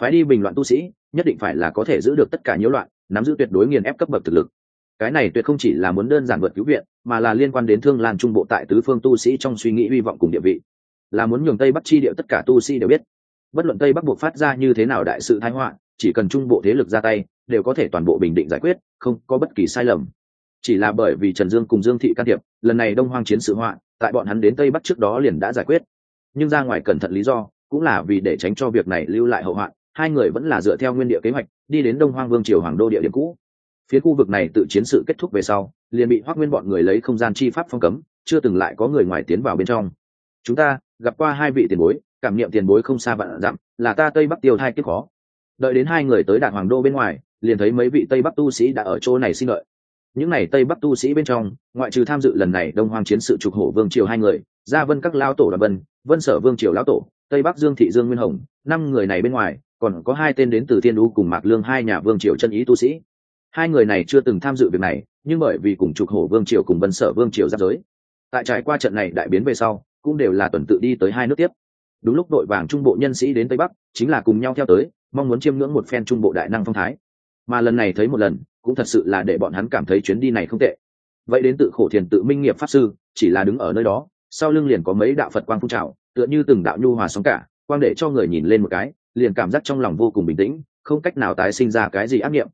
Phái đi bình loạn tu sĩ, nhất định phải là có thể giữ được tất cả nhiễu loạn, nắm giữ tuyệt đối nghiền ép cấp bậc thực lực cái này tuyệt không chỉ là muốn đơn giản vượt cứu viện, mà là liên quan đến thương lan trung bộ tại tứ phương tu sĩ trong suy nghĩ hy vọng cùng địa vị. Là muốn nhường tây bắc chi địa tất cả tu sĩ đều biết, bất luận tây bắc buộc phát ra như thế nào đại sự thái họa, chỉ cần trung bộ thế lực ra tay, đều có thể toàn bộ bình định giải quyết, không có bất kỳ sai lầm. Chỉ là bởi vì trần dương cùng dương thị can thiệp, lần này đông hoang chiến sự họa, tại bọn hắn đến tây bắc trước đó liền đã giải quyết. Nhưng ra ngoài cẩn thận lý do, cũng là vì để tránh cho việc này lưu lại hậu hoạn hai người vẫn là dựa theo nguyên địa kế hoạch, đi đến đông hoang vương triều hoàng đô địa điểm cũ phía khu vực này tự chiến sự kết thúc về sau, liền bị hoác nguyên bọn người lấy không gian chi pháp phong cấm, chưa từng lại có người ngoài tiến vào bên trong. Chúng ta gặp qua hai vị tiền bối, cảm nghiệm tiền bối không xa vạn dặm, là ta tây bắc tiêu thai kiếp khó. Đợi đến hai người tới đạt hoàng đô bên ngoài, liền thấy mấy vị tây bắc tu sĩ đã ở chỗ này xin lợi. Những n à y tây bắc tu sĩ bên trong, ngoại trừ tham dự lần này đông hoàng chiến sự trục hổ vương triều hai người, gia vân các lao tổ là vân vân sở vương triều lão tổ, tây bắc dương thị dương nguyên hồng, năm người này bên ngoài, còn có hai tên đến từ thiên đu cùng mạc lương hai nhà vương triều chân ý tu sĩ hai người này chưa từng tham dự việc này, nhưng bởi vì cùng trục hổ vương triều cùng vân sở vương triều giáp giới, tại trải qua trận này đại biến về sau, cũng đều là tuần tự đi tới hai nước tiếp. Đúng lúc đội vàng trung bộ nhân sĩ đến tây bắc, chính là cùng nhau theo tới, mong muốn chiêm ngưỡng một phen trung bộ đại năng phong thái. Mà lần này thấy một lần, cũng thật sự là để bọn hắn cảm thấy chuyến đi này không tệ. Vậy đến tự khổ thiền tự minh nghiệp pháp sư, chỉ là đứng ở nơi đó, sau lưng liền có mấy đạo phật quang phun trào, tựa như từng đạo nhu hòa sóng cả, quang để cho người nhìn lên một cái, liền cảm giác trong lòng vô cùng bình tĩnh, không cách nào tái sinh ra cái gì ác nghiệm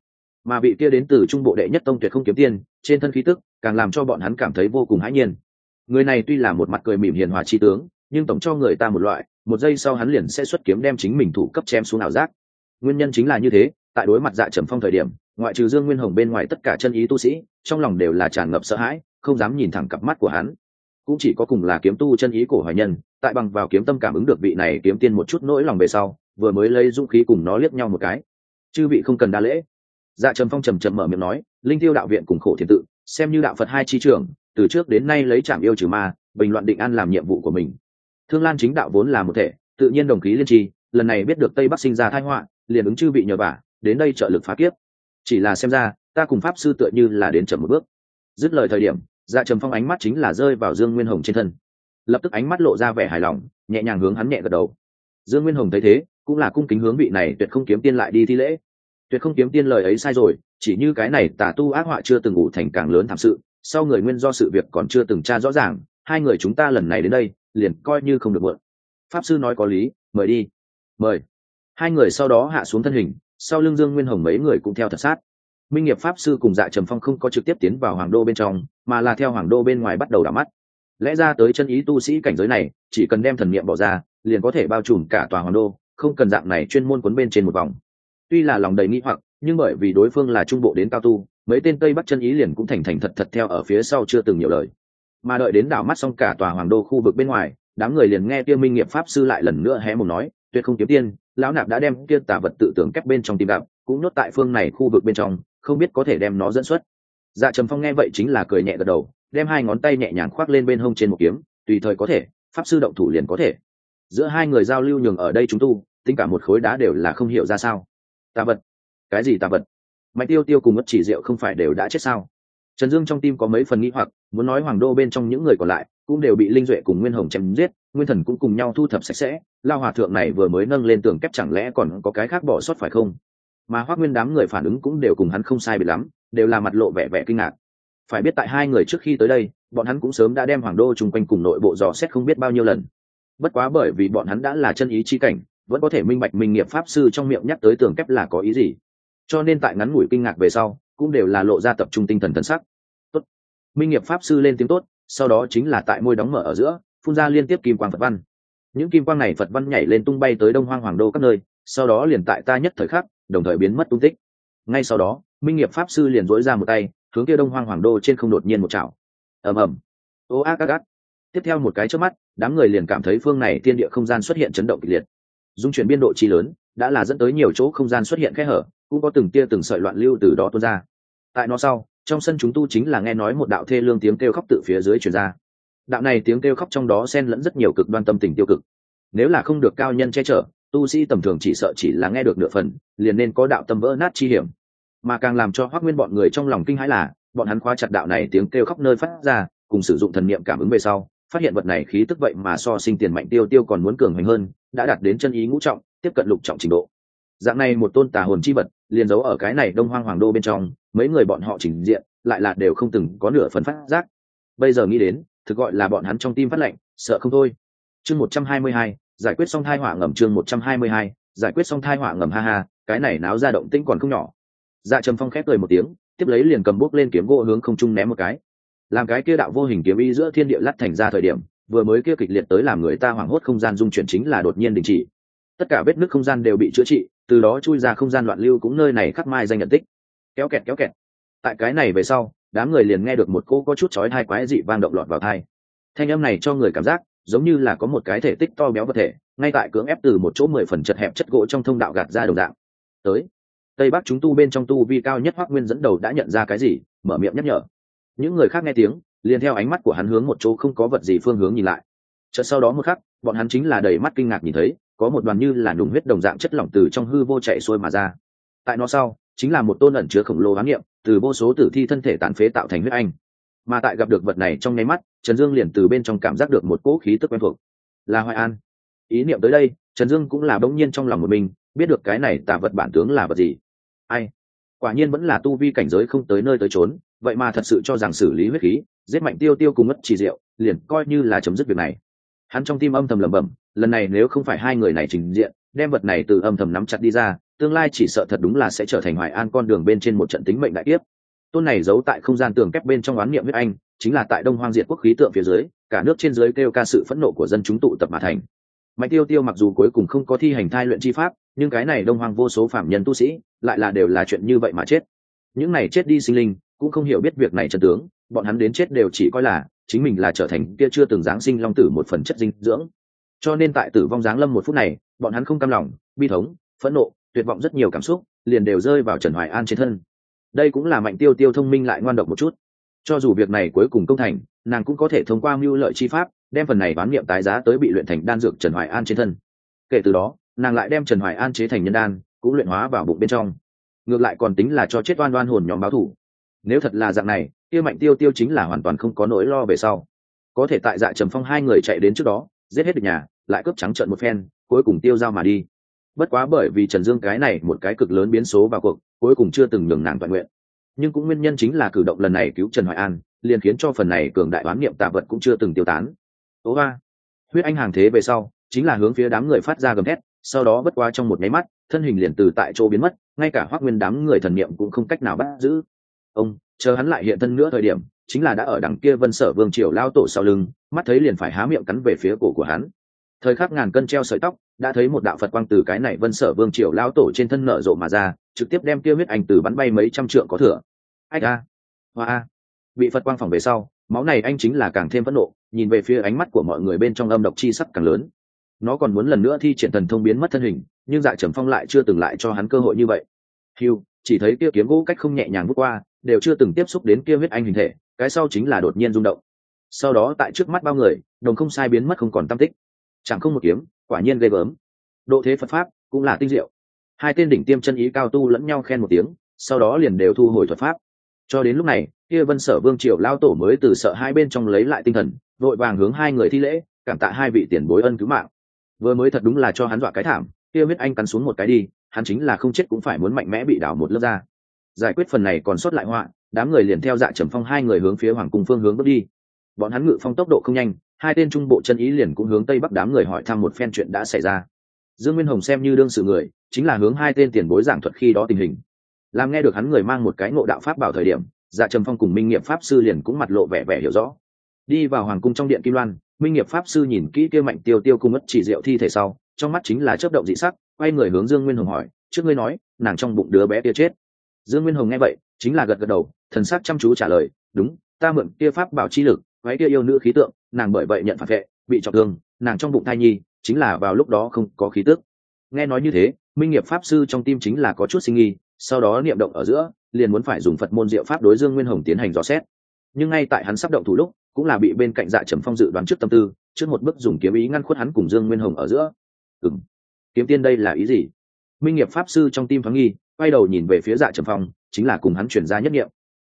mà vị kia đến từ trung bộ đệ nhất tông tuyệt không kiếm tiên, trên thân khí tức, càng làm cho bọn hắn cảm thấy vô cùng hãi nhiên. Người này tuy là một mặt cười mỉm hiền hòa chi tướng, nhưng tổng cho người ta một loại, một giây sau hắn liền sẽ xuất kiếm đem chính mình thủ cấp chém xuống ảo giác. Nguyên nhân chính là như thế, tại đối mặt dạ trầm phong thời điểm, ngoại trừ dương nguyên hồng bên ngoài tất cả chân ý tu sĩ, trong lòng đều là tràn ngập sợ hãi, không dám nhìn thẳng cặp mắt của hắn. Cũng chỉ có cùng là kiếm tu chân ý cổ hoài nhân, tại bằng vào kiếm tâm cảm ứng được vị này kiếm tiên một chút nỗi lòng về sau, vừa mới lấy dũng khí cùng nó liếc nhau một cái. Chư vị không cần đa lễ dạ trầm phong trầm trầm mở miệng nói, linh tiêu đạo viện cùng khổ thiền tự, xem như đạo phật hai chi trưởng từ trước đến nay lấy trảm yêu trừ ma, bình loạn định an làm nhiệm vụ của mình. Thương lan chính đạo vốn là một thể, tự nhiên đồng khí liên tri, lần này biết được tây bắc sinh ra thái họa, liền ứng chư bị nhờ vả, đến đây trợ lực phá kiếp. Chỉ là xem ra, ta cùng pháp sư tựa như là đến chậm một bước. Dứt lời thời điểm dạ trầm phong ánh mắt chính là rơi vào dương nguyên hồng trên thân. Lập tức ánh mắt lộ ra vẻ hài lòng, nhẹ nhàng hướng hắn nhẹ gật đầu. Dương nguyên hồng thấy thế, cũng là cung kính hướng vị này tuyệt không kiếm tiên lại đi thi lễ tuyệt không kiếm tiên lời ấy sai rồi, chỉ như cái này tà tu ác họa chưa từng ủ thành càng lớn thảm sự, sau người nguyên do sự việc còn chưa từng tra rõ ràng, hai người chúng ta lần này đến đây, liền coi như không được mượn pháp sư nói có lý, mời đi. Mời. Hai người sau đó hạ xuống thân hình, sau lưng dương nguyên hồng mấy người cũng theo thật sát. Minh nghiệp pháp sư cùng dạ trầm phong không có trực tiếp tiến vào hoàng đô bên trong, mà là theo hoàng đô bên ngoài bắt đầu đảo mắt. Lẽ ra tới chân ý tu sĩ cảnh giới này, chỉ cần đem thần niệm bỏ ra, liền có thể bao trùm cả tòa hoàng đô, không cần dạng này chuyên môn quấn bên trên một vòng tuy là lòng đầy nghi hoặc, nhưng bởi vì đối phương là trung bộ đến cao tu, mấy tên tây bắc chân ý liền cũng thành thành thật thật theo ở phía sau chưa từng nhiều lời. Mà đợi đến đảo mắt xong cả tòa hoàng đô khu vực bên ngoài, đám người liền nghe kia minh nghiệp pháp sư lại lần nữa hé mồm nói, tuyệt không kiếm tiên lão nạp đã đem kia tà vật tự tưởng kép bên trong tìm gặp, cũng nốt tại phương này khu vực bên trong, không biết có thể đem nó dẫn xuất. Dạ trầm phong nghe vậy chính là cười nhẹ gật đầu, đem hai ngón tay nhẹ nhàng khoác lên bên hông trên một kiếm, tùy thời có thể, pháp sư động thủ liền có thể. Giữa hai người giao lưu nhường ở đây chúng tu, tính cả một khối đá đều là không hiểu ra sao tà vật. Cái gì tà vật? Mạnh tiêu tiêu cùng mất chỉ rượu không phải đều đã chết sao? Trần dương trong tim có mấy phần nghĩ hoặc, muốn nói hoàng đô bên trong những người còn lại cũng đều bị linh duệ cùng nguyên hồng chém giết, nguyên thần cũng cùng nhau thu thập sạch sẽ, lao hòa thượng này vừa mới nâng lên tường kép chẳng lẽ còn có cái khác bỏ sót phải không? Mà hoác nguyên đám người phản ứng cũng đều cùng hắn không sai bị lắm, đều là mặt lộ vẻ vẻ kinh ngạc. Phải biết tại hai người trước khi tới đây, bọn hắn cũng sớm đã đem hoàng đô chung quanh cùng nội bộ dò xét không biết bao nhiêu lần. Bất quá bởi vì bọn hắn đã là chân ý chi cảnh vẫn có thể minh bạch minh nghiệp pháp sư trong miệng nhắc tới tường kép là có ý gì. Cho nên tại ngắn ngủi kinh ngạc về sau, cũng đều là lộ ra tập trung tinh thần thần sắc. Tốt. Minh nghiệp pháp sư lên tiếng tốt, sau đó chính là tại môi đóng mở ở giữa, phun ra liên tiếp kim quang phật văn. Những kim quang này phật văn nhảy lên tung bay tới đông hoang hoàng đô các nơi, sau đó liền tại ta nhất thời khắc, đồng thời biến mất tung tích. Ngay sau đó, minh nghiệp pháp sư liền dối ra một tay, hướng kia đông hoang hoàng đô trên không đột nhiên một chảo. Ầm ầm. Ô ác ác ác. Tiếp theo một cái trước mắt, đám người liền cảm thấy phương này thiên địa không gian xuất hiện chấn động kịch liệt dung chuyển biên độ chi lớn, đã là dẫn tới nhiều chỗ không gian xuất hiện khe hở, cũng có từng tia từng sợi loạn lưu từ đó tuôn ra. Tại nó sau, trong sân chúng tu chính là nghe nói một đạo thê lương tiếng kêu khóc từ phía dưới truyền ra. Đạo này tiếng kêu khóc trong đó xen lẫn rất nhiều cực đoan tâm tình tiêu cực. Nếu là không được cao nhân che chở, tu sĩ tầm thường chỉ sợ chỉ là nghe được nửa phần, liền nên có đạo tâm vỡ nát chi hiểm. Mà càng làm cho hoác nguyên bọn người trong lòng kinh hãi là, bọn hắn khóa chặt đạo này tiếng kêu khóc nơi phát ra, cùng sử dụng thần niệm cảm ứng về sau, phát hiện vật này khí tức vậy mà so sinh tiền mạnh tiêu tiêu còn muốn cường hành hơn đã đạt đến chân ý ngũ trọng, tiếp cận lục trọng trình độ. Dạng này một tôn tà hồn chi vật, liền giấu ở cái này đông hoang hoàng đô bên trong, mấy người bọn họ trình diện, lại là đều không từng có nửa phần phát giác. Bây giờ nghĩ đến, thực gọi là bọn hắn trong tim phát lệnh sợ không thôi. Chương một trăm hai mươi hai, giải quyết xong thai hỏa ngầm chương một trăm hai mươi hai, giải quyết xong thai hỏa ngầm ha ha, cái này náo ra động tĩnh còn không nhỏ. Dạ trầm phong khép cười một tiếng, tiếp lấy liền cầm bút lên kiếm gỗ hướng không trung ném một cái. Làm cái kia đạo vô hình kiếm y giữa thiên địa lắt thành ra thời điểm vừa mới kia kịch liệt tới làm người ta hoảng hốt không gian dung chuyển chính là đột nhiên đình chỉ. Tất cả vết nứt không gian đều bị chữa trị, từ đó chui ra không gian loạn lưu cũng nơi này khắc mai danh nhận tích. Kéo kẹt kéo kẹt. Tại cái này về sau, đám người liền nghe được một cô có chút chói thai quái dị vang động lọt vào thai thanh âm này cho người cảm giác giống như là có một cái thể tích to béo vật thể, ngay tại cưỡng ép từ một chỗ mười phần chật hẹp chất gỗ trong thông đạo gạt ra đồng dạng. Tới. Tây bắc chúng tu bên trong tu vi cao nhất hoác nguyên dẫn đầu đã nhận ra cái gì, mở miệng nhắc nhở. Những người khác nghe tiếng liền theo ánh mắt của hắn hướng một chỗ không có vật gì phương hướng nhìn lại. Chợt sau đó một khắc, bọn hắn chính là đầy mắt kinh ngạc nhìn thấy, có một đoàn như là nùng huyết đồng dạng chất lỏng từ trong hư vô chạy xuôi mà ra. Tại nó sau, chính là một tôn ẩn chứa khổng lồ ám nghiệm từ vô số tử thi thân thể tàn phế tạo thành huyết anh. Mà tại gặp được vật này trong nháy mắt, trần dương liền từ bên trong cảm giác được một cỗ khí tức quen thuộc. Là hoài an. Ý niệm tới đây, trần dương cũng là bỗng nhiên trong lòng một mình, biết được cái này tả vật bản tướng là vật gì. Ai? Quả nhiên vẫn là tu vi cảnh giới không tới nơi tới trốn vậy mà thật sự cho rằng xử lý huyết khí giết mạnh tiêu tiêu cùng mất chỉ rượu liền coi như là chấm dứt việc này. Hắn trong tim âm thầm lẩm bẩm, lần này nếu không phải hai người này trình diện, đem vật này từ âm thầm nắm chặt đi ra, tương lai chỉ sợ thật đúng là sẽ trở thành hoài an con đường bên trên một trận tính mệnh đại tiếp tôn này giấu tại không gian tường kép bên trong oán niệm huyết anh, chính là tại đông hoang diệt quốc khí tượng phía dưới, cả nước trên dưới kêu ca sự phẫn nộ của dân chúng tụ tập mà thành. Mạnh tiêu tiêu mặc dù cuối cùng không có thi hành thai luyện chi pháp, nhưng cái này đông hoang vô số phạm nhân tu sĩ, lại là đều là chuyện như vậy mà chết. Những này chết đi sinh linh cũng không hiểu biết việc này chân tướng, bọn hắn đến chết đều chỉ coi là chính mình là trở thành kia chưa từng giáng sinh long tử một phần chất dinh dưỡng. Cho nên tại tử vong giáng lâm một phút này, bọn hắn không cam lòng, bi thống, phẫn nộ, tuyệt vọng rất nhiều cảm xúc, liền đều rơi vào trần hoài an trên thân. Đây cũng là mạnh tiêu tiêu thông minh lại ngoan độc một chút. Cho dù việc này cuối cùng công thành, nàng cũng có thể thông qua mưu lợi chi pháp, đem phần này bán niệm tái giá tới bị luyện thành đan dược trần hoài an trên thân. Kể từ đó, nàng lại đem trần hoài an chế thành nhân đan, cũng luyện hóa vào bụng bên trong. Ngược lại còn tính là cho chết oan oan hồn nhóm báo thủ nếu thật là dạng này, kia mạnh tiêu tiêu chính là hoàn toàn không có nỗi lo về sau. Có thể tại dạ trầm phong hai người chạy đến trước đó, giết hết được nhà, lại cướp trắng trợn một phen, cuối cùng tiêu dao mà đi. Bất quá bởi vì trần dương cái này một cái cực lớn biến số vào cuộc, cuối cùng chưa từng nhường nàng toàn nguyện. Nhưng cũng nguyên nhân chính là cử động lần này cứu trần hoài an, liền khiến cho phần này cường đại đoán niệm tạ vật cũng chưa từng tiêu tán. Ố ba huyết anh hàng thế về sau, chính là hướng phía đám người phát ra gầm thét, sau đó bất qua trong một nháy mắt, thân hình liền từ tại chỗ biến mất, ngay cả hoác nguyên đám người thần niệm cũng không cách nào bắt giữ ông, chờ hắn lại hiện thân nữa thời điểm, chính là đã ở đằng kia vân sở vương triều lao tổ sau lưng, mắt thấy liền phải há miệng cắn về phía cổ của hắn. Thời khắc ngàn cân treo sợi tóc, đã thấy một đạo phật quang từ cái này vân sở vương triều lao tổ trên thân nở rộ mà ra, trực tiếp đem tiêu huyết ảnh từ bắn bay mấy trăm trượng có thừa. Ách a hoa a! Bị phật quang phòng về sau, máu này anh chính là càng thêm phẫn nộ, nhìn về phía ánh mắt của mọi người bên trong âm độc chi sắc càng lớn. Nó còn muốn lần nữa thi triển thần thông biến mất thân hình, nhưng dạ trầm phong lại chưa từng lại cho hắn cơ hội như vậy. Hiu chỉ thấy kia kiếm gỗ cách không nhẹ nhàng bước qua đều chưa từng tiếp xúc đến kia huyết anh hình thể, cái sau chính là đột nhiên rung động. Sau đó tại trước mắt bao người, đồng không sai biến mất không còn tam tích. Chẳng không một kiếm, quả nhiên ghê gớm. Độ thế phật pháp cũng là tinh diệu. Hai tên đỉnh tiêm chân ý cao tu lẫn nhau khen một tiếng, sau đó liền đều thu hồi thuật pháp. Cho đến lúc này, kia vân sở vương triều lao tổ mới từ sợ hai bên trong lấy lại tinh thần, vội vàng hướng hai người thi lễ, cảm tạ hai vị tiền bối ân cứu mạng. Vừa mới thật đúng là cho hắn dọa cái thảm, kia huyết anh cắn xuống một cái đi, hắn chính là không chết cũng phải muốn mạnh mẽ bị đảo một lớp ra giải quyết phần này còn sót lại họa, đám người liền theo dạ trầm phong hai người hướng phía hoàng cung phương hướng bước đi. Bọn hắn ngự phong tốc độ không nhanh, hai tên trung bộ chân ý liền cũng hướng tây bắc đám người hỏi thăm một phen chuyện đã xảy ra. Dương nguyên hồng xem như đương sự người, chính là hướng hai tên tiền bối giảng thuật khi đó tình hình. Làm nghe được hắn người mang một cái ngộ đạo pháp bảo thời điểm dạ trầm phong cùng minh nghiệp pháp sư liền cũng mặt lộ vẻ vẻ hiểu rõ. Đi vào hoàng cung trong điện kim loan, minh nghiệp pháp sư nhìn kỹ kia mạnh tiêu tiêu cung ất chỉ diệu thi thể sau, trong mắt chính là chớp động dị sắc, quay người hướng dương nguyên hồng hỏi, trước ngươi nói, nàng trong bụng đứa bé kia chết dương nguyên hồng nghe vậy, chính là gật gật đầu, thần sắc chăm chú trả lời, đúng, ta mượn kia pháp bảo chi lực váy kia yêu nữ khí tượng, nàng bởi vậy nhận phản vệ, bị trọng thương, nàng trong bụng thai nhi, chính là vào lúc đó không có khí tức. Nghe nói như thế, minh nghiệp pháp sư trong tim chính là có chút sinh nghi, sau đó niệm động ở giữa, liền muốn phải dùng phật môn diệu pháp đối dương nguyên hồng tiến hành dò xét. Nhưng ngay tại hắn sắp động thủ lúc, cũng là bị bên cạnh dạ trầm phong dự đoán trước tâm tư, trước một bước dùng kiếm ý ngăn khuất hắn cùng dương nguyên hồng ở giữa. Ừng kiếm tiên đây là ý gì? Minh nghiệp pháp sư trong tim thoáng nghi quay đầu nhìn về phía dạ trầm phong, chính là cùng hắn chuyển ra nhất nghiệm.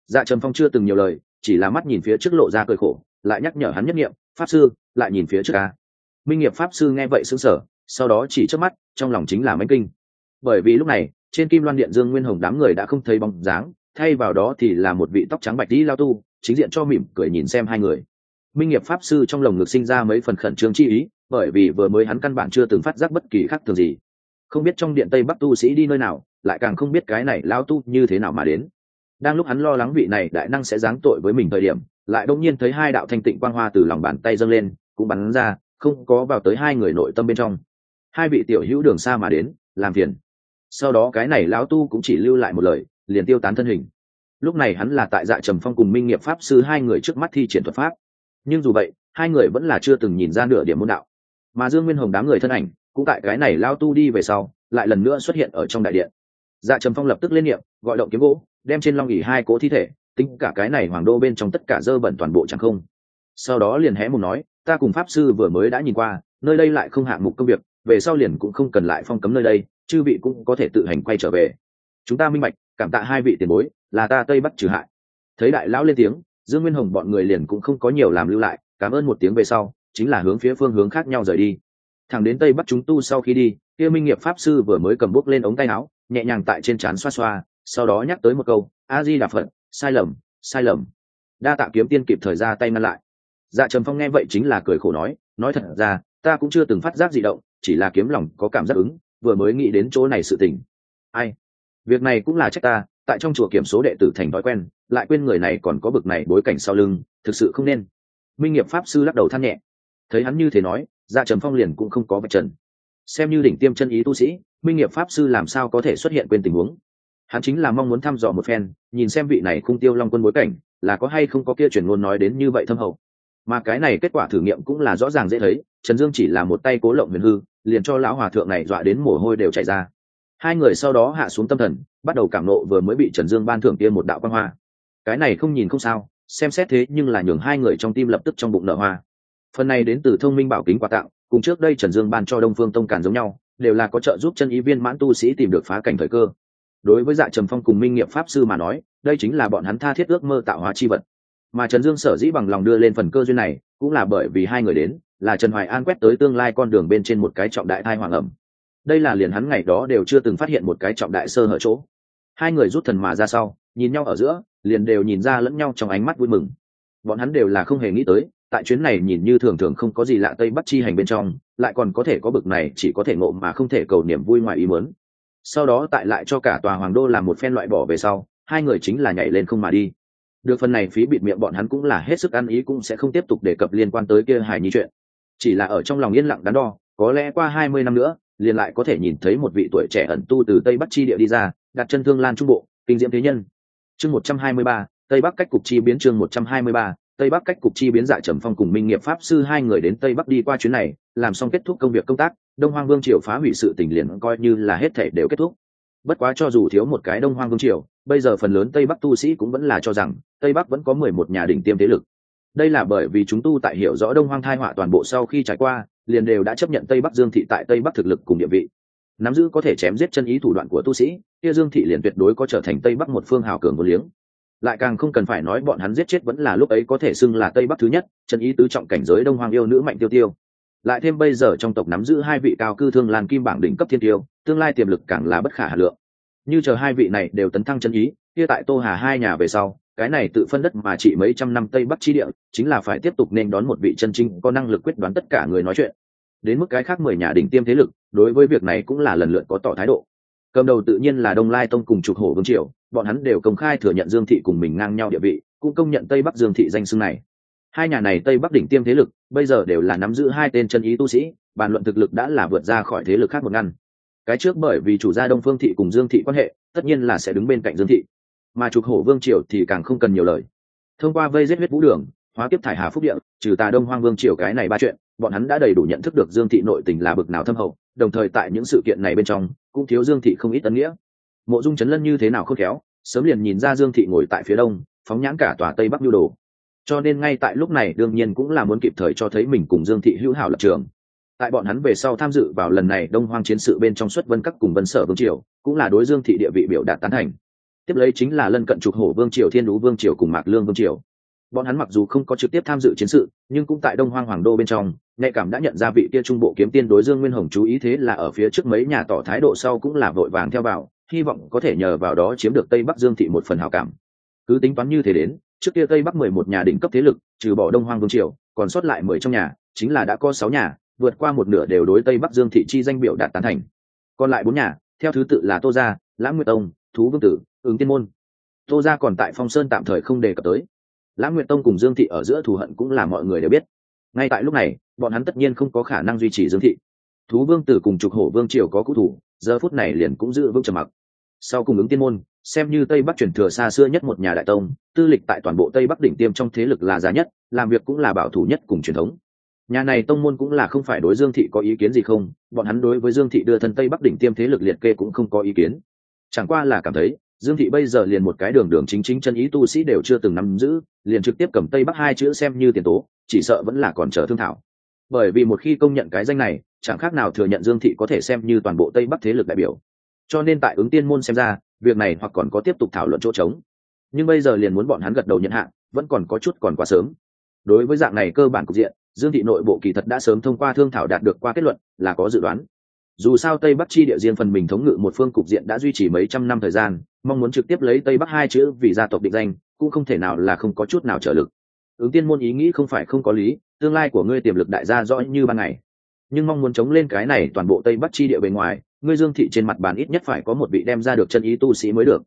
Dạ trầm phong chưa từng nhiều lời, chỉ là mắt nhìn phía trước lộ ra cơi khổ, lại nhắc nhở hắn nhất nghiệm, pháp sư, lại nhìn phía trước ca minh nghiệp pháp sư nghe vậy xứng sở sau đó chỉ trước mắt, trong lòng chính là mánh kinh. Bởi vì lúc này, trên kim loan điện dương nguyên hồng đám người đã không thấy bóng dáng, thay vào đó thì là một vị tóc trắng bạch đi lao tu, chính diện cho mỉm cười nhìn xem hai người. Minh nghiệp pháp sư trong lồng ngực sinh ra mấy phần khẩn trương chi ý, bởi vì vừa mới hắn căn bản chưa từng phát giác bất kỳ khác thường gì không biết trong điện tây bắc tu sĩ đi nơi nào, lại càng không biết cái này lao tu như thế nào mà đến. Đang lúc hắn lo lắng vị này đại năng sẽ giáng tội với mình thời điểm, lại đông nhiên thấy hai đạo thanh tịnh quang hoa từ lòng bàn tay dâng lên, cũng bắn ra, không có vào tới hai người nội tâm bên trong. Hai vị tiểu hữu đường xa mà đến, làm phiền. Sau đó cái này lão tu cũng chỉ lưu lại một lời, liền tiêu tán thân hình. Lúc này hắn là tại dạ trầm phong cùng minh nghiệp pháp sư hai người trước mắt thi triển thuật pháp. Nhưng dù vậy, hai người vẫn là chưa từng nhìn ra nửa điểm môn đạo. Mà dương nguyên hồng đám người thân ảnh cũng tại cái này lao tu đi về sau, lại lần nữa xuất hiện ở trong đại điện. Dạ trầm phong lập tức lên niệm, gọi động kiếm gỗ, đem trên long ỉ hai cỗ thi thể, tính cả cái này hoàng đô bên trong tất cả dơ bẩn toàn bộ chẳng không. Sau đó liền hé mùng nói, ta cùng pháp sư vừa mới đã nhìn qua, nơi đây lại không hạng mục công việc, về sau liền cũng không cần lại phong cấm nơi đây, chư vị cũng có thể tự hành quay trở về. Chúng ta minh bạch, cảm tạ hai vị tiền bối, là ta tây bắc trừ hại. Thấy đại lão lên tiếng, dương nguyên hồng bọn người liền cũng không có nhiều làm lưu lại, cảm ơn một tiếng về sau, chính là hướng phía phương hướng khác nhau rời đi thẳng đến tây bắc chúng tu sau khi đi, kia minh nghiệp pháp sư vừa mới cầm bút lên ống tay áo, nhẹ nhàng tại trên trán xoa xoa, sau đó nhắc tới một câu a di đà phật sai lầm sai lầm. Đa tạ kiếm tiên kịp thời ra tay ngăn lại. Dạ trầm phong nghe vậy chính là cười khổ nói nói thật ra, ta cũng chưa từng phát giác gì động, chỉ là kiếm lòng có cảm giác ứng, vừa mới nghĩ đến chỗ này sự tình. Ai? Việc này cũng là trách ta, tại trong chùa kiểm số đệ tử thành thói quen, lại quên người này còn có bực này bối cảnh sau lưng, thực sự không nên. Minh nghiệp pháp sư lắc đầu than nhẹ. Thấy hắn như thế nói dạ trầm phong liền cũng không có vạch trần. Xem như đỉnh tiêm chân ý tu sĩ, minh nghiệp pháp sư làm sao có thể xuất hiện quên tình huống? Hắn chính là mong muốn thăm dò một phen, nhìn xem vị này khung tiêu long quân bối cảnh, là có hay không có kia chuyển ngôn nói đến như vậy thâm hậu. Mà cái này kết quả thử nghiệm cũng là rõ ràng dễ thấy, trần dương chỉ là một tay cố lộng huyền hư, liền cho lão hòa thượng này dọa đến mồ hôi đều chảy ra. Hai người sau đó hạ xuống tâm thần, bắt đầu cảm nộ vừa mới bị trần dương ban thưởng kia một đạo quan hoa. Cái này không nhìn không sao, xem xét thế nhưng là nhường hai người trong tim lập tức trong bụng nở hoa phần này đến từ thông minh bảo kính quà tặng, cùng trước đây trần dương ban cho đông phương tông càn giống nhau, đều là có trợ giúp chân ý viên mãn tu sĩ tìm được phá cảnh thời cơ. Đối với dạ trầm phong cùng minh nghiệp pháp sư mà nói, đây chính là bọn hắn tha thiết ước mơ tạo hóa chi vật. Mà trần dương sở dĩ bằng lòng đưa lên phần cơ duyên này, cũng là bởi vì hai người đến, là trần hoài an quét tới tương lai con đường bên trên một cái trọng đại thai hoàng ẩm. Đây là liền hắn ngày đó đều chưa từng phát hiện một cái trọng đại sơ hở chỗ. Hai người rút thần mà ra sau, nhìn nhau ở giữa, liền đều nhìn ra lẫn nhau trong ánh mắt vui mừng. Bọn hắn đều là không hề nghĩ tới tại chuyến này nhìn như thường thường không có gì lạ tây bắc chi hành bên trong, lại còn có thể có bực này, chỉ có thể ngộ mà không thể cầu niềm vui ngoài ý muốn. Sau đó tại lại cho cả tòa hoàng đô làm một phen loại bỏ về sau, hai người chính là nhảy lên không mà đi. Được phần này phí bịt miệng bọn hắn cũng là hết sức ăn ý cũng sẽ không tiếp tục đề cập liên quan tới kia hài nhi chuyện. Chỉ là ở trong lòng yên lặng đắn đo, có lẽ qua hai mươi năm nữa, liền lại có thể nhìn thấy một vị tuổi trẻ ẩn tu từ tây bắc chi địa đi ra, đặt chân thương lan trung bộ, kinh diễm thế nhân. Chương một trăm hai mươi ba, tây bắc cách cục chi biến chương một trăm hai mươi ba tây bắc cách cục chi biến dạ trầm phong cùng minh nghiệp pháp sư hai người đến tây bắc đi qua chuyến này, làm xong kết thúc công việc công tác, đông hoang vương triều phá hủy sự tình liền coi như là hết thể đều kết thúc. Bất quá cho dù thiếu một cái đông hoang vương triều, bây giờ phần lớn tây bắc tu sĩ cũng vẫn là cho rằng, tây bắc vẫn có mười một nhà đỉnh tiêm thế lực. Đây là bởi vì chúng tu tại hiểu rõ đông hoang thai họa toàn bộ sau khi trải qua, liền đều đã chấp nhận tây bắc dương thị tại tây bắc thực lực cùng địa vị. Nắm giữ có thể chém giết chân ý thủ đoạn của tu sĩ, kia dương thị liền tuyệt đối có trở thành tây bắc một phương hào cường vô liếng lại càng không cần phải nói bọn hắn giết chết vẫn là lúc ấy có thể xưng là tây bắc thứ nhất, chân ý tứ trọng cảnh giới đông hoàng yêu nữ mạnh tiêu tiêu. Lại thêm bây giờ trong tộc nắm giữ hai vị cao cư thương lan kim bảng đỉnh cấp thiên tiêu, tương lai tiềm lực càng là bất khả hà lượng. Như chờ hai vị này đều tấn thăng chân ý, kia tại tô hà hai nhà về sau, cái này tự phân đất mà chỉ mấy trăm năm tây bắc chi địa, chính là phải tiếp tục nên đón một vị chân chính có năng lực quyết đoán tất cả người nói chuyện. Đến mức cái khác mười nhà đỉnh tiêm thế lực, đối với việc này cũng là lần lượt có tỏ thái độ cầm đầu tự nhiên là đông lai tông cùng trục hổ vương triều, bọn hắn đều công khai thừa nhận dương thị cùng mình ngang nhau địa vị, cũng công nhận tây bắc dương thị danh xưng này. Hai nhà này tây bắc đỉnh tiêm thế lực, bây giờ đều là nắm giữ hai tên chân ý tu sĩ, bàn luận thực lực đã là vượt ra khỏi thế lực khác một ngăn. Cái trước bởi vì chủ gia đông phương thị cùng dương thị quan hệ, tất nhiên là sẽ đứng bên cạnh dương thị. Mà trục hổ vương triều thì càng không cần nhiều lời. Thông qua vây giết huyết vũ đường, hóa kiếp thải hà phúc điện trừ tà đông hoang vương triều cái này ba chuyện, bọn hắn đã đầy đủ nhận thức được dương thị nội tình là bực nào thâm hậu đồng thời tại những sự kiện này bên trong, cũng thiếu dương thị không ít tấn nghĩa. Mộ dung chấn lân như thế nào khôn khéo, sớm liền nhìn ra dương thị ngồi tại phía đông, phóng nhãn cả tòa tây bắc nhu đồ. Cho nên ngay tại lúc này, đương nhiên cũng là muốn kịp thời cho thấy mình cùng dương thị hữu hảo lập trường. Tại bọn hắn về sau tham dự vào lần này đông hoang chiến sự bên trong xuất vân các cùng vân sở vương triều, cũng là đối dương thị địa vị biểu đạt tán thành. Tiếp lấy chính là lân cận trục hổ vương triều, thiên đú vương triều cùng mạc lương vương triều bọn hắn mặc dù không có trực tiếp tham dự chiến sự, nhưng cũng tại đông hoang hoàng đô bên trong, nhạy cảm đã nhận ra vị kia trung bộ kiếm tiên đối dương nguyên hồng chú ý thế là ở phía trước mấy nhà tỏ thái độ sau cũng là vội vàng theo vào, hy vọng có thể nhờ vào đó chiếm được tây bắc dương thị một phần hảo cảm. Cứ tính toán như thế đến, trước kia tây bắc mười một nhà đỉnh cấp thế lực, trừ bỏ đông hoang vương triều, còn sót lại mười trong nhà, chính là đã có sáu nhà, vượt qua một nửa đều đối tây bắc dương thị chi danh biểu đạt tán thành. Còn lại bốn nhà, theo thứ tự là tô gia, lãng nguyệt tông, thú vương tử, ứng tiên môn. Tô gia còn tại phong sơn tạm thời không đề cập tới lãng nguyệt tông cùng dương thị ở giữa thù hận cũng là mọi người đều biết. Ngay tại lúc này, bọn hắn tất nhiên không có khả năng duy trì dương thị. Thú vương tử cùng trục hổ vương triều có cũ thủ, giờ phút này liền cũng giữ vững trầm mặc. Sau cùng ứng tiên môn, xem như tây bắc truyền thừa xa xưa nhất một nhà đại tông, tư lịch tại toàn bộ tây bắc đỉnh tiêm trong thế lực là giá nhất, làm việc cũng là bảo thủ nhất cùng truyền thống. Nhà này tông môn cũng là không phải đối dương thị có ý kiến gì không, bọn hắn đối với dương thị đưa thân tây bắc đỉnh tiêm thế lực liệt kê cũng không có ý kiến. Chẳng qua là cảm thấy dương thị bây giờ liền một cái đường đường chính chính chân ý tu sĩ đều chưa từng nắm giữ, liền trực tiếp cầm tây bắc hai chữ xem như tiền tố, chỉ sợ vẫn là còn chờ thương thảo. Bởi vì một khi công nhận cái danh này, chẳng khác nào thừa nhận dương thị có thể xem như toàn bộ tây bắc thế lực đại biểu. Cho nên tại ứng tiên môn xem ra, việc này hoặc còn có tiếp tục thảo luận chỗ trống. Nhưng bây giờ liền muốn bọn hắn gật đầu nhận hạn vẫn còn có chút còn quá sớm. Đối với dạng này cơ bản cục diện, dương thị nội bộ kỳ thật đã sớm thông qua thương thảo đạt được qua kết luận, là có dự đoán. Dù sao tây bắc chi địa riêng phần mình thống ngự một phương cục diện đã duy trì mấy trăm năm thời gian mong muốn trực tiếp lấy tây bắc hai chữ vì gia tộc định danh, cũng không thể nào là không có chút nào trợ lực. Ứng tiên môn ý nghĩ không phải không có lý, tương lai của ngươi tiềm lực đại gia rõ như ban ngày. Nhưng mong muốn chống lên cái này toàn bộ tây bắc chi địa bề ngoài, ngươi dương thị trên mặt bàn ít nhất phải có một vị đem ra được chân ý tu sĩ mới được.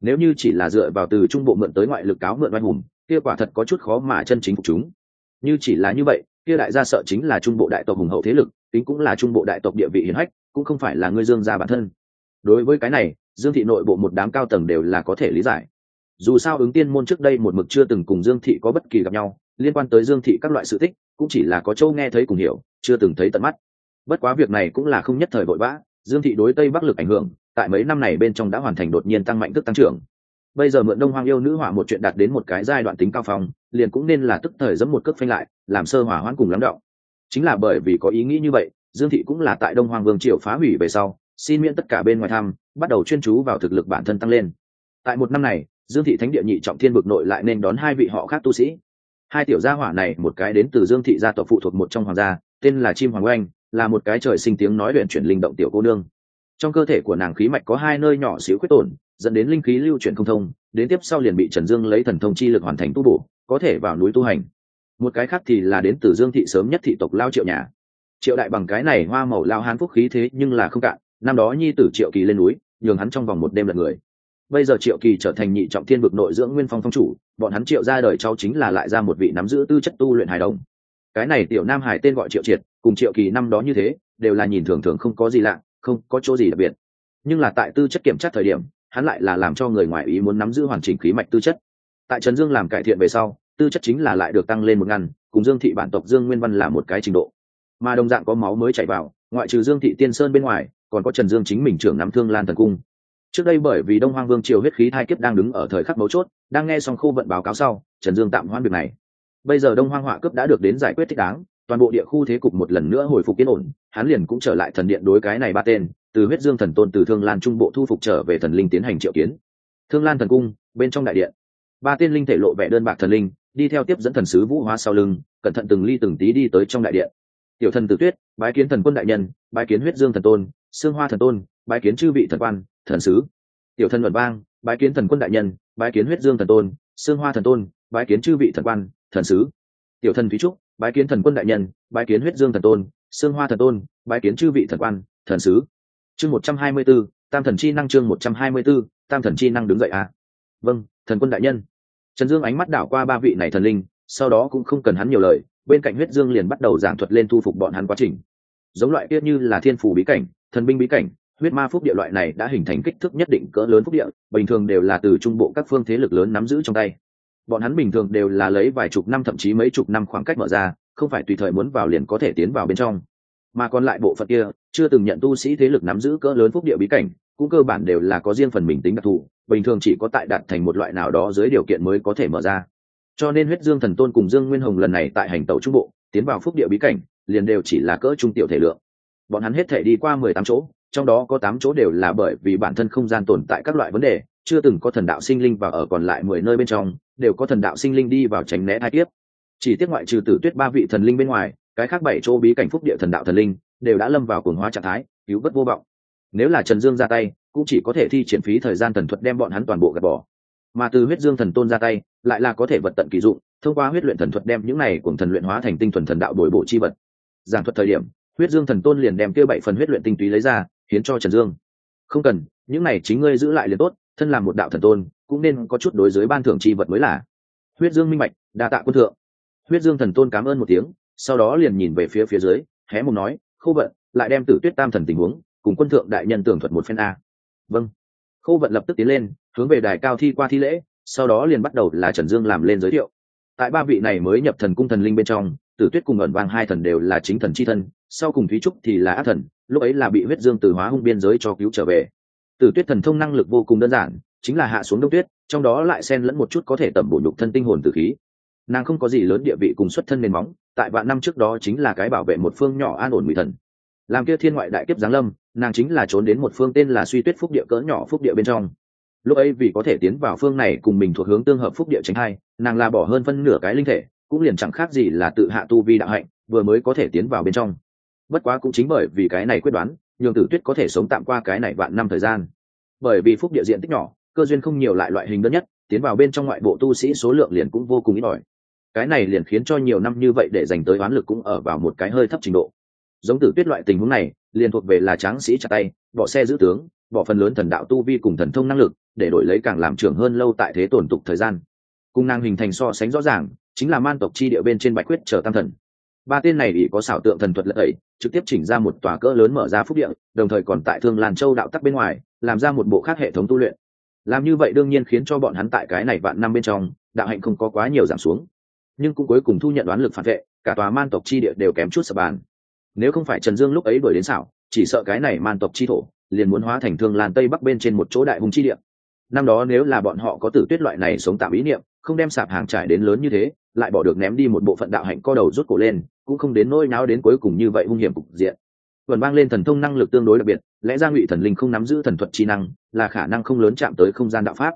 Nếu như chỉ là dựa vào từ trung bộ mượn tới ngoại lực cáo mượn oai hùng, kia quả thật có chút khó mà chân chính phục chúng. Như chỉ là như vậy, kia đại gia sợ chính là trung bộ đại tộc hùng hậu thế lực, tính cũng là trung bộ đại tộc địa vị hiển hách, cũng không phải là ngươi dương gia bản thân. Đối với cái này dương thị nội bộ một đám cao tầng đều là có thể lý giải. Dù sao ứng tiên môn trước đây một mực chưa từng cùng dương thị có bất kỳ gặp nhau, liên quan tới dương thị các loại sự tích, cũng chỉ là có châu nghe thấy cùng hiểu, chưa từng thấy tận mắt. Bất quá việc này cũng là không nhất thời vội vã, dương thị đối tây bắc lực ảnh hưởng, tại mấy năm này bên trong đã hoàn thành đột nhiên tăng mạnh tức tăng trưởng. Bây giờ mượn đông hoang yêu nữ hỏa một chuyện đạt đến một cái giai đoạn tính cao phong, liền cũng nên là tức thời dẫm một cước phanh lại, làm sơ hỏa hoãn cùng lắng động. Chính là bởi vì có ý nghĩ như vậy, dương thị cũng là tại đông hoàng vương triều phá hủy về sau xin miễn tất cả bên ngoài thăm, bắt đầu chuyên chú vào thực lực bản thân tăng lên. Tại một năm này, dương thị thánh địa nhị trọng thiên vực nội lại nên đón hai vị họ khác tu sĩ. Hai tiểu gia hỏa này, một cái đến từ dương thị gia tộc phụ thuộc một trong hoàng gia, tên là chim hoàng oanh, là một cái trời sinh tiếng nói luyện chuyển linh động tiểu cô nương. Trong cơ thể của nàng khí mạch có hai nơi nhỏ xíu khuyết tổn, dẫn đến linh khí lưu chuyển không thông, đến tiếp sau liền bị trần dương lấy thần thông chi lực hoàn thành tu bổ, có thể vào núi tu hành. Một cái khác thì là đến từ dương thị sớm nhất thị tộc lao triệu nhà. Triệu đại bằng cái này hoa màu lao hán phúc khí thế nhưng là không cạn năm đó nhi tử triệu kỳ lên núi, nhường hắn trong vòng một đêm lật người. Bây giờ triệu kỳ trở thành nhị trọng thiên vực nội dưỡng nguyên phong phong chủ, bọn hắn triệu ra đời cháu chính là lại ra một vị nắm giữ tư chất tu luyện hài đồng. Cái này tiểu nam hải tên gọi triệu triệt, cùng triệu kỳ năm đó như thế, đều là nhìn thường thường không có gì lạ, không có chỗ gì đặc biệt. Nhưng là tại tư chất kiểm tra thời điểm, hắn lại là làm cho người ngoài ý muốn nắm giữ hoàn chỉnh khí mạch tư chất. Tại trần dương làm cải thiện về sau, tư chất chính là lại được tăng lên một ngăn cùng dương thị bản tộc dương nguyên văn là một cái trình độ. Mà đồng dạng có máu mới chảy vào, ngoại trừ dương thị tiên sơn bên ngoài còn có trần dương chính mình trưởng nắm thương lan thần cung. Trước đây bởi vì đông hoang vương triều huyết khí thai kiếp đang đứng ở thời khắc mấu chốt, đang nghe xong khu vận báo cáo sau, trần dương tạm hoãn việc này. Bây giờ đông hoang họa cướp đã được đến giải quyết thích đáng, toàn bộ địa khu thế cục một lần nữa hồi phục yên ổn, hắn liền cũng trở lại thần điện đối cái này ba tên, từ huyết dương thần tôn từ thương lan trung bộ thu phục trở về thần linh tiến hành triệu kiến. Thương lan thần cung, bên trong đại điện. Ba tên linh thể lộ vẻ đơn bạc thần linh, đi theo tiếp dẫn thần sứ vũ hóa sau lưng, cẩn thận từng ly từng tí đi tới trong đại điện. Tiểu thần tử tuyết, bái kiến thần quân đại nhân, bái kiến huyết dương thần tôn xương hoa thần tôn, bái kiến chư vị thần quan, thần sứ. Tiểu thần luận vang, bái kiến thần quân đại nhân, bái kiến huyết dương thần tôn. Xương hoa thần tôn, bái kiến chư vị thần quan, thần sứ. Tiểu thần thúy trúc, bái kiến thần quân đại nhân, bái kiến huyết dương thần tôn. Xương hoa thần tôn, bái kiến chư vị thần quan, thần sứ. Chương một trăm hai mươi b ố tam thần chi năng chương một trăm hai mươi b ố tam thần chi năng đứng dậy à? Vâng thần quân đại nhân. Trần dương ánh mắt đảo qua ba vị này thần linh, sau đó cũng không cần hắn nhiều lời, bên cạnh huyết dương liền bắt đầu giảng thuật lên thu phục bọn hắn quá trình. Giống loại kia như là thiên phủ bí cảnh thần binh bí cảnh, huyết ma phúc địa loại này đã hình thành kích thước nhất định cỡ lớn phúc địa, bình thường đều là từ trung bộ các phương thế lực lớn nắm giữ trong tay. Bọn hắn bình thường đều là lấy vài chục năm thậm chí mấy chục năm khoảng cách mở ra, không phải tùy thời muốn vào liền có thể tiến vào bên trong. Mà còn lại bộ phận kia, chưa từng nhận tu sĩ thế lực nắm giữ cỡ lớn phúc địa bí cảnh, cũng cơ bản đều là có riêng phần mình tính đặc thù, bình thường chỉ có tại đạt thành một loại nào đó dưới điều kiện mới có thể mở ra. Cho nên huyết dương thần tôn cùng dương nguyên hồng lần này tại hành tàu trung bộ, tiến vào phúc địa bí cảnh, liền đều chỉ là cỡ trung tiểu thể lượng bọn hắn hết thể đi qua mười tám chỗ, trong đó có tám chỗ đều là bởi vì bản thân không gian tồn tại các loại vấn đề, chưa từng có thần đạo sinh linh vào ở còn lại mười nơi bên trong, đều có thần đạo sinh linh đi vào tránh né thai tiếp chỉ tiếc ngoại trừ tử tuyết ba vị thần linh bên ngoài, cái khác bảy chỗ bí cảnh phúc địa thần đạo thần linh đều đã lâm vào cuồng hóa trạng thái, cứu bất vô vọng. Nếu là trần dương ra tay, cũng chỉ có thể thi triển phí thời gian thần thuật đem bọn hắn toàn bộ gạt bỏ. Mà từ huyết dương thần tôn ra tay, lại là có thể vật tận kỳ dụng, thông qua huyết luyện thần thuật đem những này cùng thần luyện hóa thành tinh thuần thần đạo bồi bổ chi vật. Giảng thuật thời điểm huyết dương thần tôn liền đem kia bảy phần huyết luyện tinh túy lấy ra, hiến cho trần dương. Không cần, những này chính ngươi giữ lại liền tốt, thân làm một đạo thần tôn, cũng nên có chút đối giới ban thưởng chi vật mới là. Huyết dương minh mạch đa tạ quân thượng. Huyết dương thần tôn cảm ơn một tiếng, sau đó liền nhìn về phía phía dưới, hé mùng nói, khô vận, lại đem tử tuyết tam thần tình huống, cùng quân thượng đại nhân tưởng thuật một phen a. Vâng. Khô vận lập tức tiến lên, hướng về đài cao thi qua thi lễ, sau đó liền bắt đầu là trần dương làm lên giới thiệu. Tại ba vị này mới nhập thần cung thần linh bên trong, tử tuyết cùng ẩn vang hai thần đều là chính thần c h i thân sau cùng thúy trúc thì là ác thần, lúc ấy là bị huyết dương từ hóa hung biên giới cho cứu trở về. Tử tuyết thần thông năng lực vô cùng đơn giản, chính là hạ xuống đông tuyết, trong đó lại xen lẫn một chút có thể tẩm bổ nhục thân tinh hồn từ khí. Nàng không có gì lớn địa vị cùng xuất thân nền móng, tại vạn năm trước đó chính là cái bảo vệ một phương nhỏ an ổn mỹ thần. Làm kia thiên ngoại đại kiếp giáng lâm, nàng chính là trốn đến một phương tên là suy tuyết phúc địa cỡ nhỏ phúc địa bên trong. Lúc ấy vì có thể tiến vào phương này cùng mình thuộc hướng tương hợp phúc địa tránh hai nàng là bỏ hơn phân nửa cái linh thể, cũng liền chẳng khác gì là tự hạ tu vi đạo hạnh, vừa mới có thể tiến vào bên trong bất quá cũng chính bởi vì cái này quyết đoán, nhường tử tuyết có thể sống tạm qua cái này vạn năm thời gian. Bởi vì phúc địa diện tích nhỏ, cơ duyên không nhiều lại loại hình đơn nhất, tiến vào bên trong ngoại bộ tu sĩ số lượng liền cũng vô cùng ít ỏi. Cái này liền khiến cho nhiều năm như vậy để dành tới oán lực cũng ở vào một cái hơi thấp trình độ. Giống tử tuyết loại tình huống này, liền thuộc về là tráng sĩ chặt tay, bỏ xe giữ tướng, bỏ phần lớn thần đạo tu vi cùng thần thông năng lực, để đổi lấy càng làm trưởng hơn lâu tại thế tổn tục thời gian. Cung năng hình thành so sánh rõ ràng, chính là man tộc chi địa bên trên bạch quyết trở tam thần. Ba tên này bị có xảo tượng thần thuật lợi ấy trực tiếp chỉnh ra một tòa cỡ lớn mở ra phúc địa, đồng thời còn tại thương làn châu đạo tắc bên ngoài, làm ra một bộ khác hệ thống tu luyện. Làm như vậy đương nhiên khiến cho bọn hắn tại cái này vạn năm bên trong, đạo hạnh không có quá nhiều giảm xuống. Nhưng cũng cuối cùng thu nhận đoán lực phản vệ, cả tòa man tộc chi địa đều kém chút sập bàn. Nếu không phải trần dương lúc ấy đuổi đến xảo, chỉ sợ cái này man tộc chi thổ, liền muốn hóa thành thương làn tây bắc bên trên một chỗ đại hùng chi địa. Năm đó nếu là bọn họ có tử tuyết loại này sống tạm ý niệm không đem sạp hàng trải đến lớn như thế, lại bỏ được ném đi một bộ phận đạo hạnh co đầu rút cổ lên, cũng không đến nỗi náo đến cuối cùng như vậy hung hiểm cục diện. Vẩn vang lên thần thông năng lực tương đối đặc biệt, lẽ ra ngụy thần linh không nắm giữ thần thuật trí năng, là khả năng không lớn chạm tới không gian đạo pháp.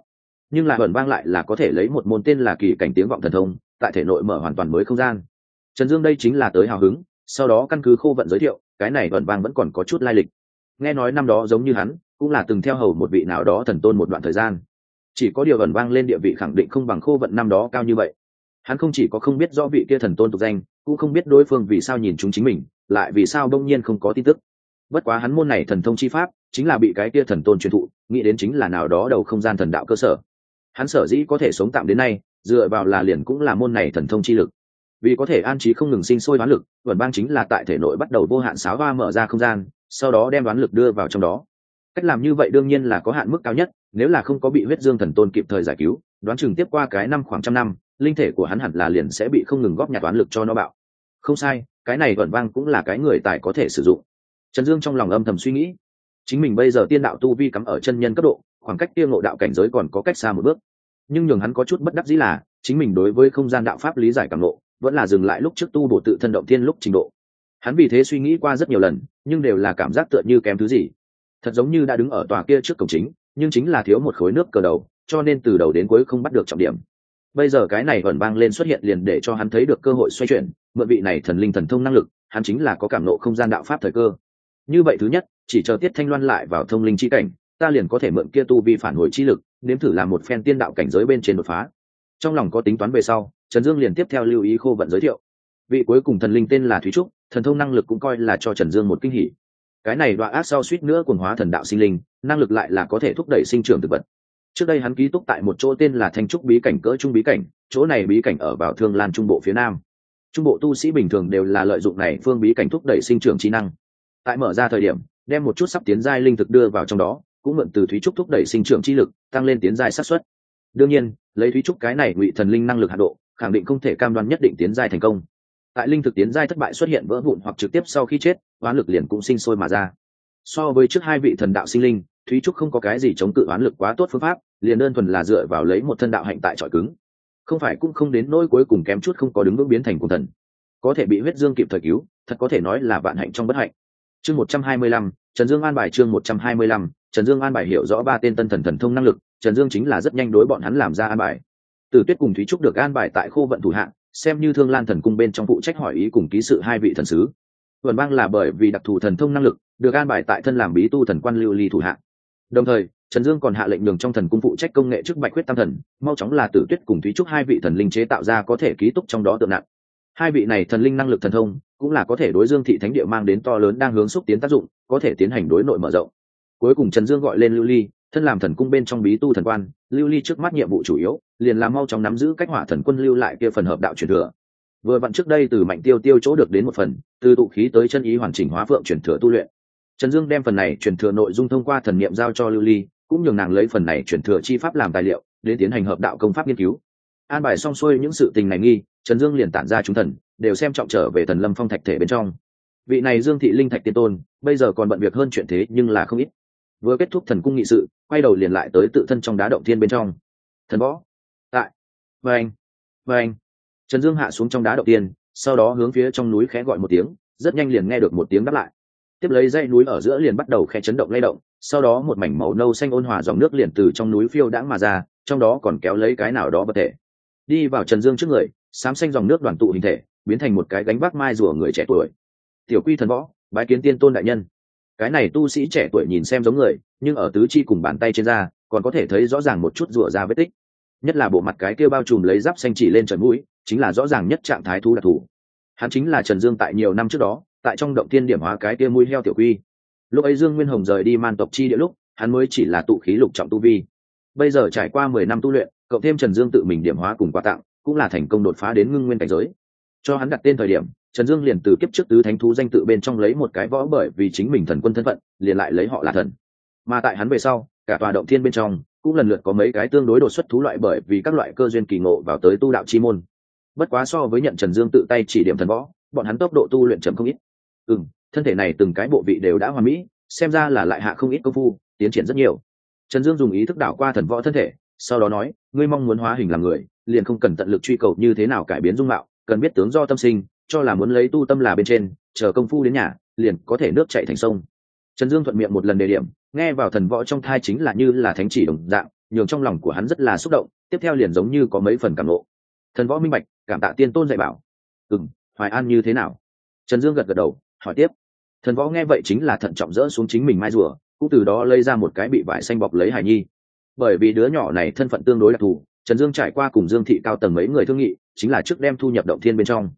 Nhưng là vẩn vang lại là có thể lấy một môn tên là kỳ cảnh tiếng vọng thần thông, tại thể nội mở hoàn toàn mới không gian. Trần dương đây chính là tới hào hứng, sau đó căn cứ khô vận giới thiệu, cái này vẩn vang vẫn còn có chút lai lịch. Nghe nói năm đó giống như hắn, cũng là từng theo hầu một vị nào đó thần tôn một đoạn thời gian chỉ có điều ẩn vang lên địa vị khẳng định không bằng khô vận năm đó cao như vậy. Hắn không chỉ có không biết rõ vị kia thần tôn tục danh, cũng không biết đối phương vì sao nhìn chúng chính mình, lại vì sao đông nhiên không có tin tức. Bất quá hắn môn này thần thông chi pháp, chính là bị cái kia thần tôn truyền thụ, nghĩ đến chính là nào đó đầu không gian thần đạo cơ sở. Hắn sở dĩ có thể sống tạm đến nay, dựa vào là liền cũng là môn này thần thông chi lực. Vì có thể an trí không ngừng sinh sôi đoán lực vẩn bang chính là tại thể nội bắt đầu vô hạn sáo va mở ra không gian, sau đó đem đoán lực đưa vào trong đó cách làm như vậy đương nhiên là có hạn mức cao nhất, nếu là không có bị huyết dương thần tôn kịp thời giải cứu, đoán chừng tiếp qua cái năm khoảng trăm năm, linh thể của hắn hẳn là liền sẽ bị không ngừng góp nhặt toán lực cho nó bạo. Không sai, cái này vẩn vang cũng là cái người tài có thể sử dụng. Trần dương trong lòng âm thầm suy nghĩ. Chính mình bây giờ tiên đạo tu vi cắm ở chân nhân cấp độ, khoảng cách tiêu ngộ đạo cảnh giới còn có cách xa một bước. Nhưng nhường hắn có chút bất đắc dĩ là, chính mình đối với không gian đạo pháp lý giải càng lộ vẫn là dừng lại lúc trước tu bổ tự thân động thiên lúc trình độ. Hắn vì thế suy nghĩ qua rất nhiều lần, nhưng đều là cảm giác tựa như kém thứ gì thật giống như đã đứng ở tòa kia trước cổng chính, nhưng chính là thiếu một khối nước cờ đầu, cho nên từ đầu đến cuối không bắt được trọng điểm. Bây giờ cái này vẫn vang lên xuất hiện liền để cho hắn thấy được cơ hội xoay chuyển, mượn vị này thần linh thần thông năng lực, hắn chính là có cảm nộ không gian đạo pháp thời cơ. Như vậy thứ nhất, chỉ chờ tiết thanh loan lại vào thông linh chi cảnh, ta liền có thể mượn kia tu vi phản hồi chi lực, nếm thử làm một phen tiên đạo cảnh giới bên trên đột phá. Trong lòng có tính toán về sau, trần dương liền tiếp theo lưu ý khô vận giới thiệu. Vị cuối cùng thần linh tên là thúy trúc, thần thông năng lực cũng coi là cho trần dương một kinh hỉ cái này đoạn ác sau suýt nữa quần hóa thần đạo sinh linh, năng lực lại là có thể thúc đẩy sinh trưởng thực vật. Trước đây hắn ký túc tại một chỗ tên là thanh trúc bí cảnh cỡ trung bí cảnh, chỗ này bí cảnh ở vào thương lan trung bộ phía nam. Trung bộ tu sĩ bình thường đều là lợi dụng này phương bí cảnh thúc đẩy sinh trưởng trí năng. Tại mở ra thời điểm, đem một chút sắp tiến giai linh thực đưa vào trong đó, cũng mượn từ thúy trúc thúc đẩy sinh trưởng chi lực, tăng lên tiến giai sát xuất đương nhiên, lấy thúy trúc cái này ngụy thần linh năng lực hạ độ, khẳng định không thể cam đoan nhất định tiến giai thành công tại linh thực tiến giai thất bại xuất hiện vỡ vụn hoặc trực tiếp sau khi chết, oán lực liền cũng sinh sôi mà ra. So với trước hai vị thần đạo sinh linh, thúy trúc không có cái gì chống cự oán lực quá tốt phương pháp, liền đơn thuần là dựa vào lấy một thân đạo hạnh tại trọi cứng. Không phải cũng không đến nỗi cuối cùng kém chút không có đứng vững biến thành cùng thần. Có thể bị huyết dương kịp thời cứu, thật có thể nói là vạn hạnh trong bất hạnh. Chương một trăm hai mươi lăm, trần dương an bài chương một trăm hai mươi lăm, trần dương an bài hiểu rõ ba tên tân thần thần thông năng lực, trần dương chính là rất nhanh đối bọn hắn làm ra an bài. Từ tuyết cùng thúy trúc được an bài tại khu vận thủ hạng xem như thương lan thần cung bên trong phụ trách hỏi ý cùng ký sự hai vị thần sứ. Vườn bang là bởi vì đặc thù thần thông năng lực, được an bài tại thân làm bí tu thần quan lưu ly thủ hạng đồng thời, trần dương còn hạ lệnh đường trong thần cung phụ trách công nghệ trước bạch huyết tam thần, mau chóng là tử tuyết cùng thúy trúc hai vị thần linh chế tạo ra có thể ký túc trong đó tượng nặng. Hai vị này thần linh năng lực thần thông, cũng là có thể đối dương thị thánh địa mang đến to lớn đang hướng xúc tiến tác dụng, có thể tiến hành đối nội mở rộng. Cuối cùng trần dương gọi lên lưu ly thân làm thần cung bên trong bí tu thần quan, lưu ly trước mắt nhiệm vụ chủ yếu, liền làm mau chóng nắm giữ cách hỏa thần quân lưu lại kia phần hợp đạo truyền thừa. Vừa vặn trước đây từ mạnh tiêu tiêu chỗ được đến một phần, từ tụ khí tới chân ý hoàn chỉnh hóa phượng truyền thừa tu luyện. Trần dương đem phần này truyền thừa nội dung thông qua thần niệm giao cho lưu ly, cũng nhường nàng lấy phần này truyền thừa chi pháp làm tài liệu, để tiến hành hợp đạo công pháp nghiên cứu. An bài xong xuôi những sự tình này nghi, trần dương liền tản ra chúng thần, đều xem trọng trở về thần lâm phong thạch thể bên trong. Vị này dương thị linh thạch tiên tôn, bây giờ còn bận việc hơn chuyện thế nhưng là không ít vừa kết thúc thần cung nghị sự, quay đầu liền lại tới tự thân trong đá động thiên bên trong. Thần võ. Tại. Và anh. Và anh. Trần dương hạ xuống trong đá động tiên sau đó hướng phía trong núi khẽ gọi một tiếng, rất nhanh liền nghe được một tiếng đáp lại. Tiếp lấy dãy núi ở giữa liền bắt đầu khe chấn động lay động, sau đó một mảnh màu nâu xanh ôn hòa dòng nước liền từ trong núi phiêu đãng mà ra, trong đó còn kéo lấy cái nào đó vật thể. Đi vào trần dương trước người, xám xanh dòng nước đoàn tụ hình thể, biến thành một cái gánh vác mai rùa người trẻ tuổi. Tiểu quy thần võ, bái kiến tiên tôn đại nhân cái này tu sĩ trẻ tuổi nhìn xem giống người, nhưng ở tứ chi cùng bàn tay trên da, còn có thể thấy rõ ràng một chút rủa ra vết tích. Nhất là bộ mặt cái kia bao trùm lấy giáp xanh chỉ lên trần mũi, chính là rõ ràng nhất trạng thái thu đặc thù. Hắn chính là trần dương tại nhiều năm trước đó, tại trong động tiên điểm hóa cái kia mũi heo tiểu quy. Lúc ấy dương nguyên hồng rời đi man tộc chi địa lúc, hắn mới chỉ là tụ khí lục trọng tu vi. Bây giờ trải qua mười năm tu luyện, cộng thêm trần dương tự mình điểm hóa cùng quà tặng, cũng là thành công đột phá đến ngưng nguyên cảnh giới. Cho hắn đặt tên thời điểm trần dương liền từ kiếp trước tứ thánh thú danh tự bên trong lấy một cái võ bởi vì chính mình thần quân thân phận, liền lại lấy họ là thần. Mà tại hắn về sau, cả tòa động thiên bên trong, cũng lần lượt có mấy cái tương đối đột xuất thú loại bởi vì các loại cơ duyên kỳ ngộ vào tới tu đạo chi môn. Bất quá so với nhận trần dương tự tay chỉ điểm thần võ, bọn hắn tốc độ tu luyện chậm không ít. Ừ thân thể này từng cái bộ vị đều đã hoàn mỹ, xem ra là lại hạ không ít công phu, tiến triển rất nhiều. Trần dương dùng ý thức đảo qua thần võ thân thể, sau đó nói, ngươi mong muốn hóa hình làm người, liền không cần tận lực truy cầu như thế nào cải biến dung mạo, cần biết tướng do tâm sinh cho là muốn lấy tu tâm là bên trên, chờ công phu đến nhà, liền có thể nước chạy thành sông. Trần dương thuận miệng một lần đề điểm, nghe vào thần võ trong thai chính là như là thánh chỉ đồng dạng, nhường trong lòng của hắn rất là xúc động, tiếp theo liền giống như có mấy phần cảm lộ thần võ minh bạch, cảm tạ tiên tôn dạy bảo. Ừ m hoài an như thế nào? Trần dương gật gật đầu, hỏi tiếp. Thần võ nghe vậy chính là thận trọng dỡ xuống chính mình mai rùa, cũng từ đó lấy ra một cái bị vải xanh bọc lấy hải nhi. Bởi vì đứa nhỏ này thân phận tương đối đặc thù, trần dương trải qua cùng dương thị cao tầng mấy người thương nghị, chính là trước đem thu nhập động thiên bên trong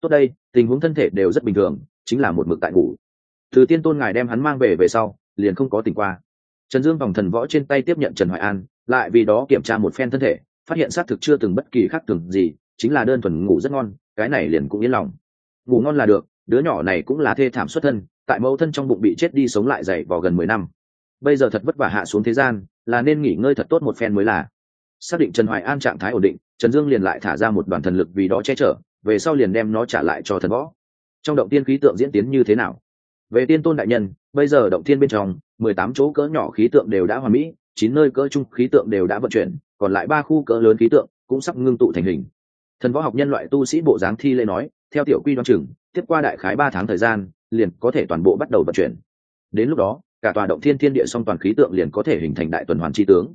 tốt đây, tình huống thân thể đều rất bình thường, chính là một mực tại ngủ. Từ tiên tôn ngài đem hắn mang về về sau, liền không có tình qua. Trần dương vòng thần võ trên tay tiếp nhận trần hoài an, lại vì đó kiểm tra một phen thân thể, phát hiện xác thực chưa từng bất kỳ khác thường gì, chính là đơn thuần ngủ rất ngon, cái này liền cũng yên lòng. Ngủ ngon là được, đứa nhỏ này cũng là thê thảm xuất thân, tại mẫu thân trong bụng bị chết đi sống lại dày vào gần mười năm. Bây giờ thật vất vả hạ xuống thế gian, là nên nghỉ ngơi thật tốt một phen mới là. Xác định trần hoài an trạng thái ổn định, trần dương liền lại thả ra một đoàn thần lực vì đó che chở về sau liền đem nó trả lại cho thần võ. Trong động tiên khí tượng diễn tiến như thế nào? Về tiên tôn đại nhân, bây giờ động thiên bên trong, mười tám chỗ cỡ nhỏ khí tượng đều đã hoàn mỹ, chín nơi cỡ trung khí tượng đều đã vận chuyển, còn lại ba khu cỡ lớn khí tượng cũng sắp ngưng tụ thành hình. Thần võ học nhân loại tu sĩ bộ dáng thi lê nói, theo tiểu quy đoan chừng, tiếp qua đại khái ba tháng thời gian, liền có thể toàn bộ bắt đầu vận chuyển. Đến lúc đó, cả tòa động thiên thiên địa song toàn khí tượng liền có thể hình thành đại tuần hoàn chi tướng.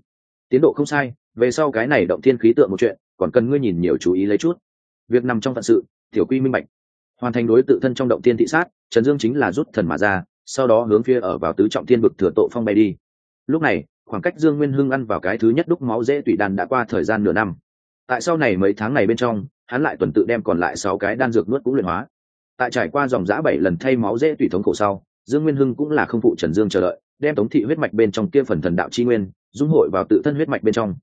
Tiến độ không sai, về sau cái này động thiên khí tượng một chuyện, còn cần ngươi nhìn nhiều chú ý lấy chút việc nằm trong phận sự, tiểu quy minh bạch. Hoàn thành đối tự thân trong động tiên thị sát, trần dương chính là rút thần mà ra, sau đó hướng phía ở vào tứ trọng thiên bực thừa tội phong bay đi. Lúc này, khoảng cách dương nguyên hưng ăn vào cái thứ nhất đúc máu dễ tủy đan đã qua thời gian nửa năm. Tại sau này mấy tháng này bên trong, hắn lại tuần tự đem còn lại sáu cái đan dược nuốt cũng luyện hóa. Tại trải qua dòng giã bảy lần thay máu dễ tủy thống khổ sau, dương nguyên hưng cũng là không phụ trần dương chờ đợi, đem tống thị huyết mạch bên trong kia phần thần đạo chi nguyên, dung hội vào tự thân huyết mạch bên trong.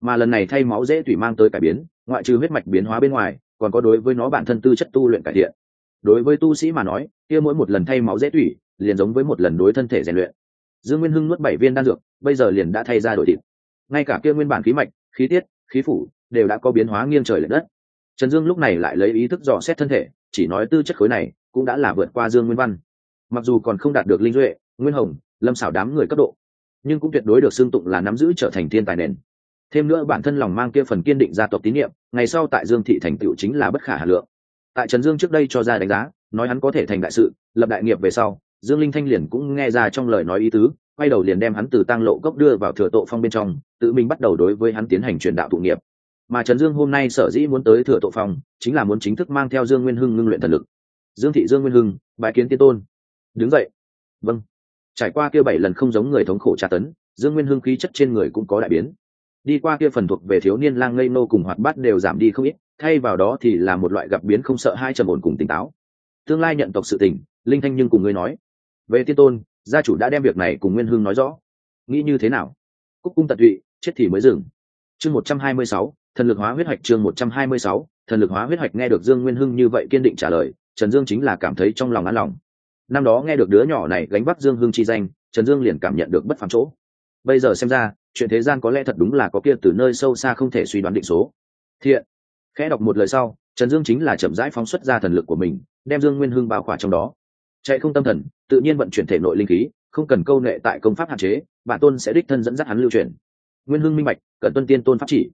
Mà lần này thay máu dễ tủy mang tới cải biến, ngoại trừ huyết mạch biến hóa bên ngoài còn có đối với nó bản thân tư chất tu luyện cải thiện. Đối với tu sĩ mà nói, kia mỗi một lần thay máu dễ tủy, liền giống với một lần đối thân thể rèn luyện. Dương nguyên hưng nuốt bảy viên đan dược, bây giờ liền đã thay ra đổi thịt. Ngay cả kia nguyên bản khí mạch, khí tiết, khí phủ đều đã có biến hóa nghiêng trời l ệ đất. Trần dương lúc này lại lấy ý thức dò xét thân thể, chỉ nói tư chất khối này cũng đã là vượt qua dương nguyên văn. Mặc dù còn không đạt được linh duệ, nguyên hồng, lâm xảo đám người cấp độ, nhưng cũng tuyệt đối được xương tụng là nắm giữ trở thành thiên tài nền thêm nữa bản thân lòng mang kia phần kiên định gia tộc tín nhiệm, ngày sau tại dương thị thành tựu chính là bất khả hà lượng. Tại trần dương trước đây cho ra đánh giá, nói hắn có thể thành đại sự, lập đại nghiệp về sau, dương linh thanh liền cũng nghe ra trong lời nói ý tứ, quay đầu liền đem hắn từ tăng lộ cốc đưa vào thừa tộ phong bên trong, tự mình bắt đầu đối với hắn tiến hành truyền đạo thụ nghiệp. Mà trần dương hôm nay sở dĩ muốn tới thừa tộ phong, chính là muốn chính thức mang theo dương nguyên hưng ngưng luyện thần lực. Dương thị dương nguyên hưng bài kiến tiên tôn. Đứng dậy. Vâng. Trải qua kia bảy lần không giống người thống khổ tra tấn, dương nguyên hưng khí chất trên người cũng có đại biến đi qua kia phần thuộc về thiếu niên lang ngây nô cùng hoạt bát đều giảm đi không ít, thay vào đó thì là một loại gặp biến không sợ hai trầm ổn cùng tỉnh táo. Tương lai nhận tộc sự tình, linh thanh nhưng cùng ngươi nói. Về tiên tôn, gia chủ đã đem việc này cùng nguyên hương nói rõ. Nghĩ như thế nào? Cúc cung tận tụy, chết thì mới dừng. Chương một trăm hai mươi sáu, thần lực hóa huyết hoạch chương một trăm hai mươi sáu, thần lực hóa huyết hoạch nghe được dương nguyên hưng như vậy kiên định trả lời, trần dương chính là cảm thấy trong lòng an lòng. Năm đó nghe được đứa nhỏ này gánh bắt dương hưng chi danh, trần dương liền cảm nhận được bất phàm chỗ. Bây giờ xem ra chuyện thế gian có lẽ thật đúng là có kia từ nơi sâu xa không thể suy đoán định số. Thiện. Khẽ đọc một lời sau, trần dương chính là chậm rãi phóng xuất ra thần lực của mình, đem dương nguyên hưng bao khỏa trong đó. Chạy không tâm thần, tự nhiên vận chuyển thể nội linh khí, không cần câu nệ tại công pháp hạn chế, bản tôn sẽ đích thân dẫn dắt hắn lưu truyền. Nguyên hưng minh bạch, cần tuân tiên tôn pháp chỉ.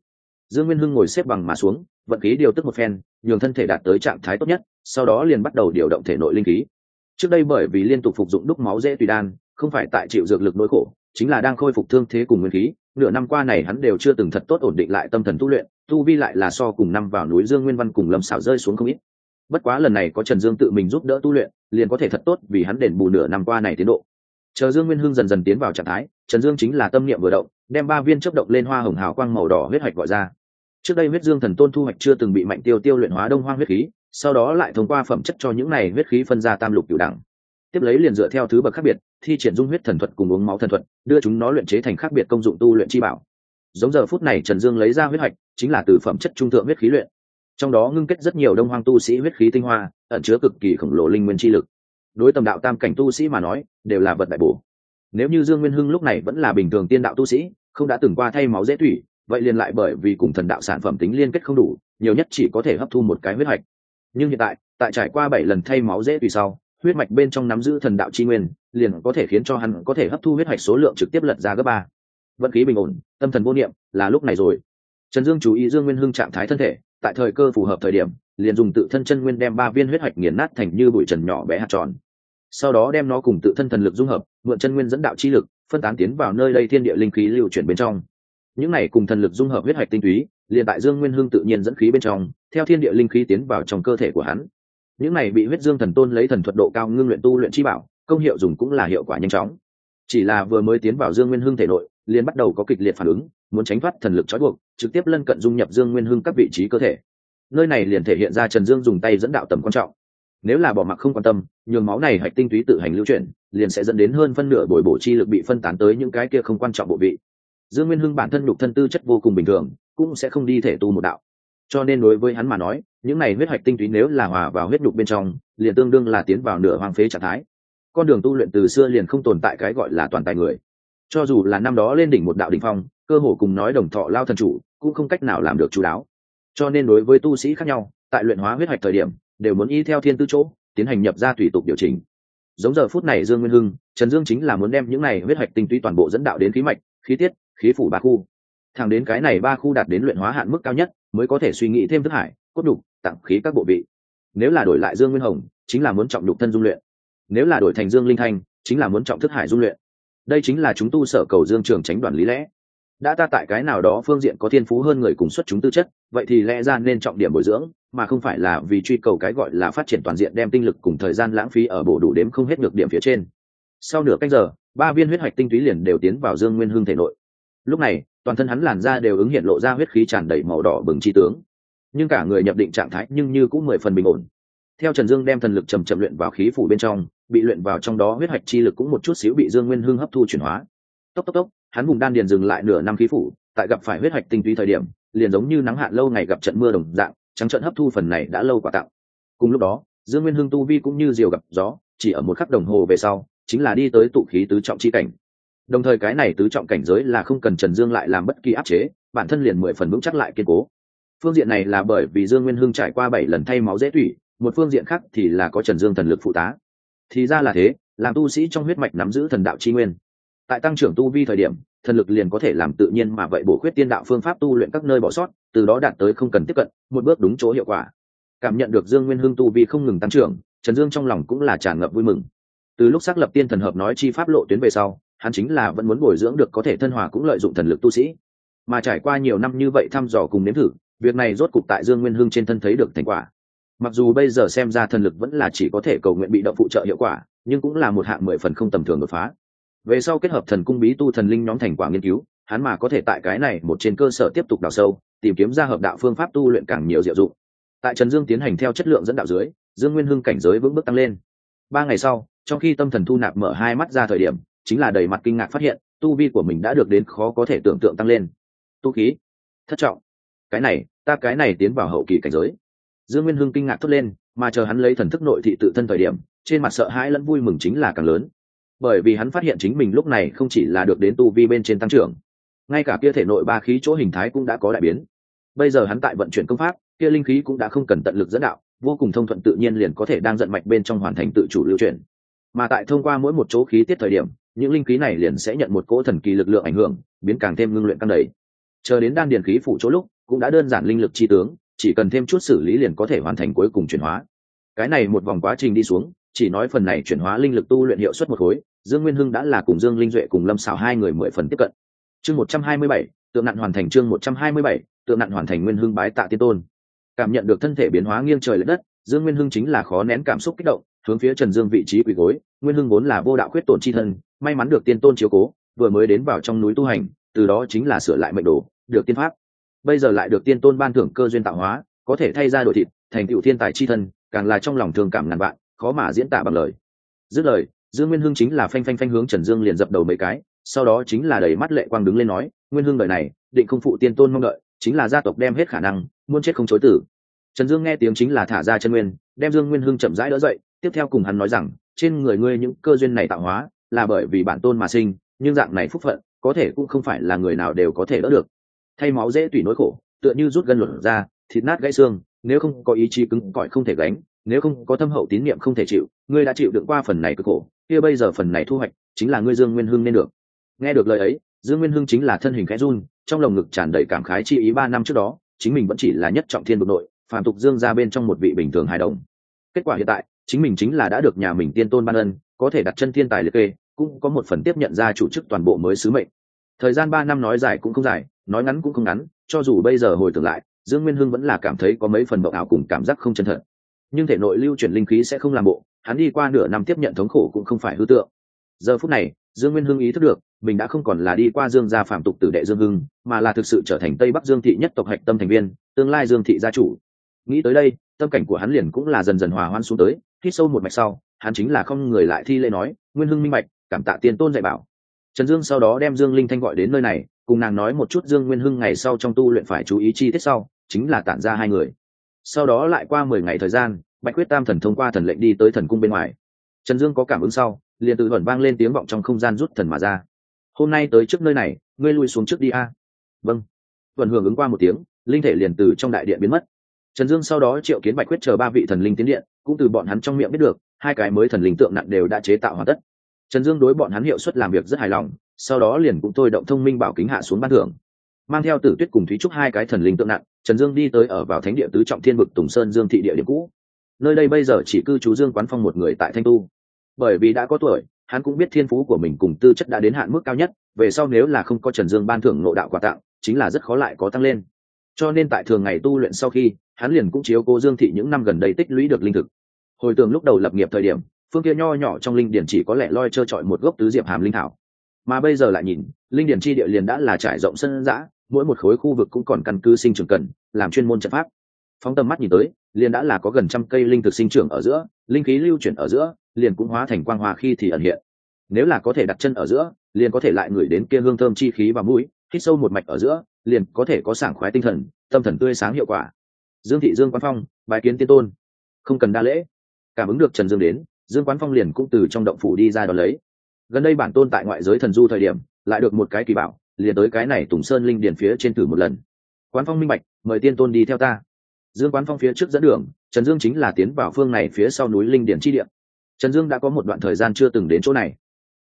Dương nguyên hưng ngồi xếp bằng mà xuống, vận khí điều tức một phen, nhường thân thể đạt tới trạng thái tốt nhất, sau đó liền bắt đầu điều động thể nội linh khí. Trước đây bởi vì liên tục phục dụng đúc máu dễ tùy đan, không phải tại chịu dược lực nỗi khổ chính là đang khôi phục thương thế cùng nguyên khí, nửa năm qua này hắn đều chưa từng thật tốt ổn định lại tâm thần tu luyện, tu vi lại là so cùng năm vào núi dương nguyên văn cùng lâm xảo rơi xuống không ít. Bất quá lần này có trần dương tự mình giúp đỡ tu luyện, liền có thể thật tốt vì hắn đền bù nửa năm qua này tiến độ. Chờ dương nguyên hưng dần dần tiến vào trạng thái, trần dương chính là tâm niệm vừa động, đem ba viên chấp động lên hoa hồng hào quang màu đỏ huyết hoạch gọi ra. Trước đây huyết dương thần tôn thu hoạch chưa từng bị mạnh tiêu tiêu luyện hóa đông hoang huyết khí, sau đó lại thông qua phẩm chất cho những này huyết khí phân ra tam lục cửu đẳng tiếp lấy liền dựa theo thứ bậc khác biệt thi triển dung huyết thần thuật cùng uống máu thần thuật đưa chúng nó luyện chế thành khác biệt công dụng tu luyện chi bảo. Giống giờ phút này trần dương lấy ra huyết hạch, chính là từ phẩm chất trung thượng huyết khí luyện. Trong đó ngưng kết rất nhiều đông hoang tu sĩ huyết khí tinh hoa ẩn chứa cực kỳ khổng lồ linh nguyên chi lực. Đối tầm đạo tam cảnh tu sĩ mà nói đều là vật đại bổ. Nếu như dương nguyên hưng lúc này vẫn là bình thường tiên đạo tu sĩ không đã từng qua thay máu dễ thủy vậy liền lại bởi vì cùng thần đạo sản phẩm tính liên kết không đủ nhiều nhất chỉ có thể hấp thu một cái huyết hạch. nhưng hiện tại tại trải qua bảy lần thay máu dễ tùy sau huyết mạch bên trong nắm giữ thần đạo chi nguyên, liền có thể khiến cho hắn có thể hấp thu huyết hoạch số lượng trực tiếp lật ra gấp ba. Vận khí bình ổn, tâm thần vô niệm, là lúc này rồi. Trần dương chú ý dương nguyên hưng trạng thái thân thể, tại thời cơ phù hợp thời điểm, liền dùng tự thân chân nguyên đem ba viên huyết hoạch nghiền nát thành như bụi trần nhỏ bé hạt tròn. Sau đó đem nó cùng tự thân thần lực dung hợp, mượn chân nguyên dẫn đạo chi lực, phân tán tiến vào nơi đây thiên địa linh khí lưu chuyển bên trong. Những này cùng thần lực dung hợp huyết hoạch tinh túy, liền tại dương nguyên hưng tự nhiên dẫn khí bên trong, theo thiên địa linh khí tiến vào trong cơ thể của hắn những này bị huyết dương thần tôn lấy thần thuật độ cao ngưng luyện tu luyện chi bảo, công hiệu dùng cũng là hiệu quả nhanh chóng. Chỉ là vừa mới tiến vào dương nguyên hưng thể nội, liền bắt đầu có kịch liệt phản ứng, muốn tránh thoát thần lực trói buộc, trực tiếp lân cận dung nhập dương nguyên hưng các vị trí cơ thể. Nơi này liền thể hiện ra trần dương dùng tay dẫn đạo tầm quan trọng. Nếu là bỏ mặc không quan tâm, nhường máu này hạch tinh túy tự hành lưu chuyển, liền sẽ dẫn đến hơn phân nửa bồi bổ chi lực bị phân tán tới những cái kia không quan trọng bộ vị. Dương nguyên hưng bản thân nhục thân tư chất vô cùng bình thường, cũng sẽ không đi thể tu một đạo. Cho nên đối với hắn mà nói những này huyết hạch tinh túy nếu là hòa vào huyết nhục bên trong, liền tương đương là tiến vào nửa hoang phế trạng thái. Con đường tu luyện từ xưa liền không tồn tại cái gọi là toàn tài người. Cho dù là năm đó lên đỉnh một đạo đ ỉ n h phong, cơ hồ cùng nói đồng thọ lao thần chủ, cũng không cách nào làm được chú đáo. Cho nên đối với tu sĩ khác nhau, tại luyện hóa huyết hạch thời điểm, đều muốn y theo thiên tư chỗ, tiến hành nhập ra tùy tục điều chỉnh. Giống giờ phút này dương nguyên hưng, trần dương chính là muốn đem những này huyết hạch tinh túy toàn bộ dẫn đạo đến khí mạch, khí tiết, khí phủ ba khu. Thẳng đến cái này ba khu đạt đến luyện hóa hạn mức cao nhất mới có thể suy nghĩ thêm thức hải, cốt đục tặng khí các bộ vị. Nếu là đổi lại dương nguyên hồng, chính là muốn trọng đục thân dung luyện. Nếu là đổi thành dương linh thanh, chính là muốn trọng thức hải dung luyện. Đây chính là chúng tu sở cầu dương trường tránh đoàn lý lẽ. Đã ta tại cái nào đó phương diện có thiên phú hơn người cùng xuất chúng tư chất, vậy thì lẽ ra nên trọng điểm bồi dưỡng, mà không phải là vì truy cầu cái gọi là phát triển toàn diện đem tinh lực cùng thời gian lãng phí ở bổ đủ đếm không hết được điểm phía trên. Sau nửa cách giờ, ba viên huyết hoạch tinh túy liền đều tiến vào dương nguyên hương thể nội. Lúc này toàn thân hắn làn da đều ứng hiện lộ ra huyết khí tràn đầy màu đỏ bừng chi tướng. Nhưng cả người nhập định trạng thái nhưng như cũng mười phần bình ổn. Theo trần dương đem thần lực trầm trầm luyện vào khí phủ bên trong, bị luyện vào trong đó huyết hạch chi lực cũng một chút xíu bị dương nguyên hưng hấp thu chuyển hóa. Tốc tốc tốc, hắn vùng đan điền dừng lại nửa năm khí phủ, tại gặp phải huyết hạch tinh túy thời điểm, liền giống như nắng hạn lâu ngày gặp trận mưa đồng dạng, trắng trận hấp thu phần này đã lâu quả tặng cùng lúc đó, dương nguyên hưng tu vi cũng như diều gặp gió, chỉ ở một khắc đồng hồ về sau, chính là đi tới tụ khí tứ trọng chi cảnh đồng thời cái này tứ trọng cảnh giới là không cần trần dương lại làm bất kỳ áp chế, bản thân liền mười phần vững chắc lại kiên cố. Phương diện này là bởi vì dương nguyên hưng trải qua bảy lần thay máu dễ thủy một phương diện khác thì là có trần dương thần lực phụ tá. Thì ra là thế, làm tu sĩ trong huyết mạch nắm giữ thần đạo chi nguyên. Tại tăng trưởng tu vi thời điểm, thần lực liền có thể làm tự nhiên mà vậy bổ khuyết tiên đạo phương pháp tu luyện các nơi bỏ sót, từ đó đạt tới không cần tiếp cận, một bước đúng chỗ hiệu quả. Cảm nhận được dương nguyên hưng tu vi không ngừng tăng trưởng, trần dương trong lòng cũng là tràn ngập vui mừng. Từ lúc xác lập tiên thần hợp nói chi pháp lộ tuyến về sau hắn chính là vẫn muốn bồi dưỡng được có thể thân hòa cũng lợi dụng thần lực tu sĩ. Mà trải qua nhiều năm như vậy thăm dò cùng nếm thử, việc này rốt cục tại dương nguyên hưng trên thân thấy được thành quả. Mặc dù bây giờ xem ra thần lực vẫn là chỉ có thể cầu nguyện bị động phụ trợ hiệu quả, nhưng cũng là một hạng mười phần không tầm thường đột phá. Về sau kết hợp thần cung bí tu thần linh nhóm thành quả nghiên cứu, hắn mà có thể tại cái này một trên cơ sở tiếp tục đào sâu, tìm kiếm ra hợp đạo phương pháp tu luyện càng nhiều diệu dụng. Tại trần dương tiến hành theo chất lượng dẫn đạo dưới, dương nguyên hưng cảnh giới vững bước tăng lên. Ba ngày sau, trong khi tâm thần thu nạp mở hai mắt ra thời điểm chính là đầy mặt kinh ngạc phát hiện, tu vi của mình đã được đến khó có thể tưởng tượng tăng lên. Tu khí, thất trọng. Cái này, ta cái này tiến vào hậu kỳ cảnh giới. Dương nguyên hưng kinh ngạc thốt lên, mà chờ hắn lấy thần thức nội thị tự thân thời điểm, trên mặt sợ hãi lẫn vui mừng chính là càng lớn. Bởi vì hắn phát hiện chính mình lúc này không chỉ là được đến tu vi bên trên tăng trưởng, ngay cả kia thể nội ba khí chỗ hình thái cũng đã có đại biến. Bây giờ hắn tại vận chuyển công pháp, kia linh khí cũng đã không cần tận lực dẫn đạo, vô cùng thông thuận tự nhiên liền có thể đang giận mạch bên trong hoàn thành tự chủ lưu chuyển. Mà tại thông qua mỗi một chỗ khí tiết thời điểm những linh khí này liền sẽ nhận một cỗ thần kỳ lực lượng ảnh hưởng, biến càng thêm ngưng luyện căng đầy. Chờ đến đan điền khí phủ chỗ lúc, cũng đã đơn giản linh lực chi tướng, chỉ cần thêm chút xử lý liền có thể hoàn thành cuối cùng chuyển hóa. Cái này một vòng quá trình đi xuống, chỉ nói phần này chuyển hóa linh lực tu luyện hiệu suất một khối, dương nguyên hưng đã là cùng dương linh duệ cùng lâm xảo hai người mười phần tiếp cận. Chương một trăm hai mươi bảy, tượng nặn hoàn thành chương một trăm hai mươi bảy, tượng nặn hoàn thành nguyên hưng bái tạ tiên tôn. Cảm nhận được thân thể biến hóa nghiêng trời l ệ đất, dương nguyên hưng chính là khó nén cảm xúc kích động, hướng phía trần dương vị trí quỳ gối, nguyên hưng vốn là vô đạo khuyết tổn c h i thân may mắn được tiên tôn chiếu cố, vừa mới đến vào trong núi tu hành, từ đó chính là sửa lại mệnh đồ, được tiên pháp. Bây giờ lại được tiên tôn ban thưởng cơ duyên tạo hóa, có thể thay ra đổi thịt, thành tựu thiên tài chi thân, càng là trong lòng thương cảm ngàn vạn, khó mà diễn tả bằng lời. Dứt lời, dương nguyên hưng chính là phanh phanh phanh hướng trần dương liền dập đầu mấy cái, sau đó chính là đầy mắt lệ quang đứng lên nói, nguyên hưng đời này, định không phụ tiên tôn mong đợi, chính là gia tộc đem hết khả năng, muốn chết không chối tử trần dương nghe tiếng chính là thả ra chân nguyên, đem dương nguyên hưng chậm rãi đỡ dậy, tiếp theo cùng hắn nói rằng, trên người ngươi những cơ duyên này tạo hóa là bởi vì bản tôn mà sinh, nhưng dạng này phúc phận, có thể cũng không phải là người nào đều có thể đỡ được. Thay máu dễ tùy nỗi khổ, tựa như rút gân luận ra, thịt nát gãy xương, nếu không có ý chí cứng cỏi không thể gánh, nếu không có thâm hậu tín niệm không thể chịu, ngươi đã chịu đựng qua phần này cực khổ, kia bây giờ phần này thu hoạch, chính là ngươi dương nguyên hưng nên được. Nghe được lời ấy, dương nguyên hưng chính là thân hình khẽ run, trong lồng ngực tràn đầy cảm khái chi ý ba năm trước đó, chính mình vẫn chỉ là nhất trọng thiên bực nội phản tục dương ra bên trong một vị bình thường hài đồng. Kết quả hiện tại, chính mình chính là đã được nhà mình tiên tôn ban ân, có thể đặt chân thiên tài liệt kê cũng có một phần tiếp nhận ra chủ chức toàn bộ mới sứ mệnh. Thời gian ba năm nói dài cũng không dài, nói ngắn cũng không ngắn, cho dù bây giờ hồi tưởng lại, dương nguyên hưng vẫn là cảm thấy có mấy phần bộng ảo cùng cảm giác không chân thật. Nhưng thể nội lưu chuyển linh khí sẽ không làm bộ, hắn đi qua nửa năm tiếp nhận thống khổ cũng không phải hư tượng. Giờ phút này, dương nguyên hưng ý thức được, mình đã không còn là đi qua dương gia phạm tục tử đệ dương hưng, mà là thực sự trở thành tây bắc dương thị nhất tộc hạch tâm thành viên, tương lai dương thị gia chủ. Nghĩ tới đây, tâm cảnh của hắn liền cũng là dần dần hòa hoan xuống tới, hít sâu một mạch sau, hắn chính là không người lại thi lễ nói, nguyên hưng minh mạch cảm tạ tiên tôn dạy bảo. Trần dương sau đó đem dương linh thanh gọi đến nơi này, cùng nàng nói một chút dương nguyên hưng ngày sau trong tu luyện phải chú ý chi tiết sau, chính là tản ra hai người. Sau đó lại qua mười ngày thời gian, bạch quyết tam thần thông qua thần lệnh đi tới thần cung bên ngoài. Trần dương có cảm ứng sau, liền tự thuận vang lên tiếng vọng trong không gian rút thần mà ra. Hôm nay tới trước nơi này, ngươi lui xuống trước đi a. À. Vâng. Thuận hưởng ứng qua một tiếng, linh thể liền từ trong đại điện biến mất. Trần dương sau đó triệu kiến bạch quyết chờ ba vị thần linh tiến điện, cũng từ bọn hắn trong miệng biết được, hai cái mới thần linh tượng nặng đều đã chế tạo hoàn tất trần dương đối bọn hắn hiệu suất làm việc rất hài lòng, sau đó liền cũng thôi động thông minh bảo kính hạ xuống ban thưởng. Mang theo tử tuyết cùng thúy trúc hai cái thần linh tượng nặng, trần dương đi tới ở vào thánh địa tứ trọng thiên vực tùng sơn dương thị địa điểm cũ. Nơi đây bây giờ chỉ cư trú dương quán phong một người tại thanh tu. Bởi vì đã có tuổi, hắn cũng biết thiên phú của mình cùng tư chất đã đến hạn mức cao nhất, về sau nếu là không có trần dương ban thưởng nộ đạo quà tặng, chính là rất khó lại có tăng lên. Cho nên tại thường ngày tu luyện sau khi, hắn liền cũng chiếu cố dương thị những năm gần đây tích lũy được linh thực. Hồi tưởng lúc đầu lập nghiệp thời điểm phương kia nho nhỏ trong linh điển chỉ có lẽ loi trơ trọi một gốc tứ diệp hàm linh thảo. Mà bây giờ lại nhìn, linh điển chi địa liền đã là trải rộng sân giã mỗi một khối khu vực cũng còn căn cứ sinh trưởng cần, làm chuyên môn trận pháp. Phóng tầm mắt nhìn tới, liền đã là có gần trăm cây linh thực sinh trưởng ở giữa, linh khí lưu chuyển ở giữa, liền cũng hóa thành quang hòa khi thì ẩn hiện. Nếu là có thể đặt chân ở giữa, liền có thể lại ngửi đến kia hương thơm chi khí và mũi, hít sâu một mạch ở giữa, liền có thể có sảng khoái tinh thần, tâm thần tươi sáng hiệu quả. Dương thị dương quán phong bài kiến tiên tôn. Không cần đa lễ. Cảm ứng được trần dương đến dương quán phong liền cũng từ trong động phủ đi ra đón lấy. Gần đây bản tôn tại ngoại giới thần du thời điểm, lại được một cái kỳ bảo, liền tới cái này tùng sơn linh điền phía trên thử một lần. Quán phong minh bạch, mời tiên tôn đi theo ta. Dương quán phong phía trước dẫn đường, trần dương chính là tiến vào phương này phía sau núi linh điền chi điện trần dương đã có một đoạn thời gian chưa từng đến chỗ này.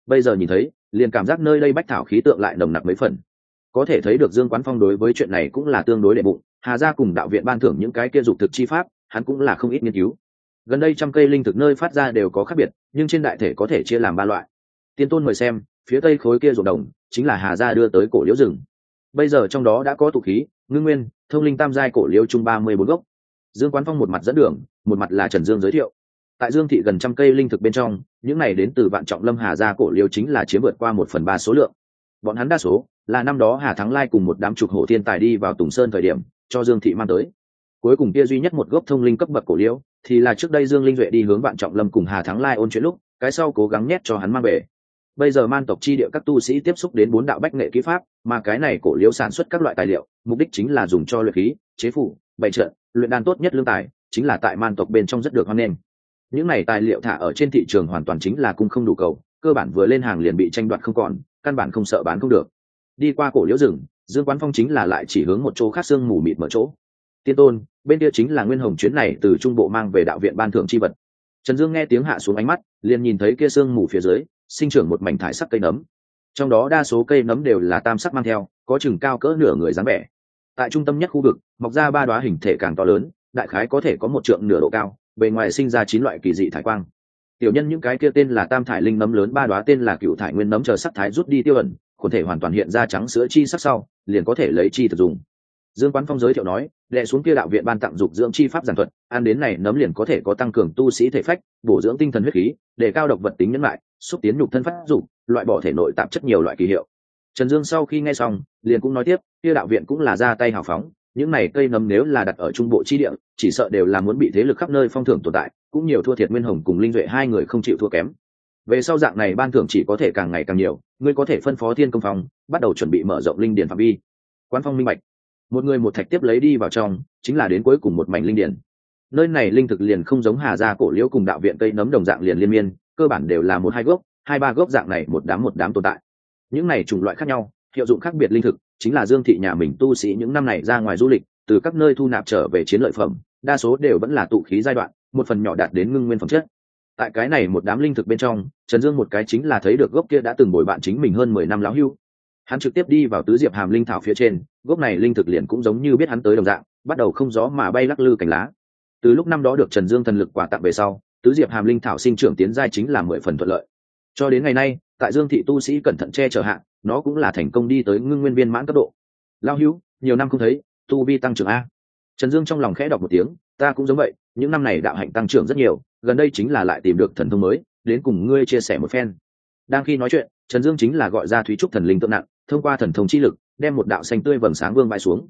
Bây giờ nhìn thấy, liền cảm giác nơi đây bách thảo khí tượng lại nồng nặc mấy phần. Có thể thấy được dương quán phong đối với chuyện này cũng là tương đối đệ bụng, hà gia cùng đạo viện ban thưởng những cái kia dục thực chi pháp, hắn cũng là không ít nghiên cứu gần đây trăm cây linh thực nơi phát ra đều có khác biệt, nhưng trên đại thể có thể chia làm ba loại. Tiên tôn mời xem, phía tây khối kia ruộng đồng, chính là hà gia đưa tới cổ liễu rừng. Bây giờ trong đó đã có tụ khí, ngưng nguyên, thông linh tam giai cổ liễu chung ba mươi bốn gốc. Dương quán phong một mặt dẫn đường, một mặt là trần dương giới thiệu. Tại dương thị gần trăm cây linh thực bên trong, những này đến từ vạn trọng lâm hà gia cổ liễu chính là chiếm vượt qua một phần ba số lượng. Bọn hắn đa số là năm đó hà thắng lai cùng một đám trục hổ thiên tài đi vào tùng sơn thời điểm, cho dương thị mang tới cuối cùng kia duy nhất một gốc thông linh cấp bậc cổ liễu, thì là trước đây dương linh duệ đi hướng vạn trọng lâm cùng hà thắng lai ôn chuyện lúc, cái sau cố gắng nhét cho hắn mang về. Bây giờ man tộc chi địa các tu sĩ tiếp xúc đến bốn đạo bách nghệ kỹ pháp, mà cái này cổ liễu sản xuất các loại tài liệu, mục đích chính là dùng cho luyện khí, chế phủ, bày trận, luyện đan tốt nhất lương tài, chính là tại man tộc bên trong rất được hoan nghênh. Những này tài liệu thả ở trên thị trường hoàn toàn chính là cung không đủ cầu, cơ bản vừa lên hàng liền bị tranh đoạt không còn, căn bản không sợ bán không được. Đi qua cổ liễu rừng, dương quán phong chính là lại chỉ hướng một chỗ khác xương mù mịt mở chỗ tiên tôn, bên kia chính là nguyên hồng chuyến này từ trung bộ mang về đạo viện ban thưởng c h i vật. Trần dương nghe tiếng hạ xuống ánh mắt, liền nhìn thấy kia sương mù phía dưới, sinh trưởng một mảnh thải sắc cây nấm. Trong đó đa số cây nấm đều là tam sắc mang theo, có chừng cao cỡ nửa người dáng vẻ. Tại trung tâm nhất khu vực, mọc ra ba đoá hình thể càng to lớn, đại khái có thể có một trượng nửa độ cao, bề ngoài sinh ra chín loại kỳ dị thải quang. Tiểu nhân những cái kia tên là tam thải linh nấm lớn, ba đoá tên là cựu thải nguyên nấm chờ sắc thái rút đi tiêu ẩn khuẩn thể hoàn toàn hiện ra trắng sữa chi sắc sau, liền có thể lấy chi thực dùng dương quán phong giới thiệu nói đệ xuống kia đạo viện ban tặng dục dưỡng chi pháp giản thuật, ăn đến này nấm liền có thể có tăng cường tu sĩ thể phách, bổ dưỡng tinh thần huyết khí, để cao độc vật tính nhân lại xúc tiến nhục thân phát dục, loại bỏ thể nội tạp chất nhiều loại kỳ hiệu. Trần dương sau khi nghe xong, liền cũng nói tiếp, kia đạo viện cũng là ra tay hào phóng, những này cây nấm nếu là đặt ở trung bộ chi địa, chỉ sợ đều là muốn bị thế lực khắp nơi phong thưởng tồn tại, cũng nhiều thua thiệt nguyên hồng cùng linh duệ hai người không chịu thua kém. Về sau dạng này ban thưởng chỉ có thể càng ngày càng nhiều, ngươi có thể phân phó thiên công phong, bắt đầu chuẩn bị mở rộng linh điển phạm vi. Quan phong minh bạch một người một thạch tiếp lấy đi vào trong, chính là đến cuối cùng một mảnh linh điển. Nơi này linh thực liền không giống hà gia cổ liễu cùng đạo viện cây nấm đồng dạng liền liên miên, cơ bản đều là một hai gốc, hai ba gốc dạng này một đám một đám tồn tại. Những này chủng loại khác nhau, hiệu dụng khác biệt linh thực, chính là dương thị nhà mình tu sĩ những năm này ra ngoài du lịch, từ các nơi thu nạp trở về chiến lợi phẩm, đa số đều vẫn là tụ khí giai đoạn, một phần nhỏ đạt đến ngưng nguyên phẩm chất. Tại cái này một đám linh thực bên trong, trần dương một cái chính là thấy được gốc kia đã từng bồi bạn chính mình hơn mười năm lão hưu hắn trực tiếp đi vào tứ diệp hàm linh thảo phía trên, gốc này linh thực liền cũng giống như biết hắn tới đồng dạng, bắt đầu không gió mà bay lắc lư cành lá. Từ lúc năm đó được trần dương thần lực quả tặng về sau, tứ diệp hàm linh thảo sinh trưởng tiến giai chính là mười phần thuận lợi. Cho đến ngày nay, tại dương thị tu sĩ cẩn thận che chở hạn nó cũng là thành công đi tới ngưng nguyên viên mãn cấp độ. Lao hữu, nhiều năm không thấy, tu vi tăng trưởng a. Trần dương trong lòng khẽ đọc một tiếng, ta cũng giống vậy, những năm này đạo hạnh tăng trưởng rất nhiều, gần đây chính là lại tìm được thần thông mới, đến cùng ngươi chia sẻ một phen. Đang khi nói chuyện trần dương chính là gọi ra thúy trúc thần linh tượng nặng, thông qua thần thông chi lực, đem một đạo xanh tươi vầng sáng vương bãi xuống.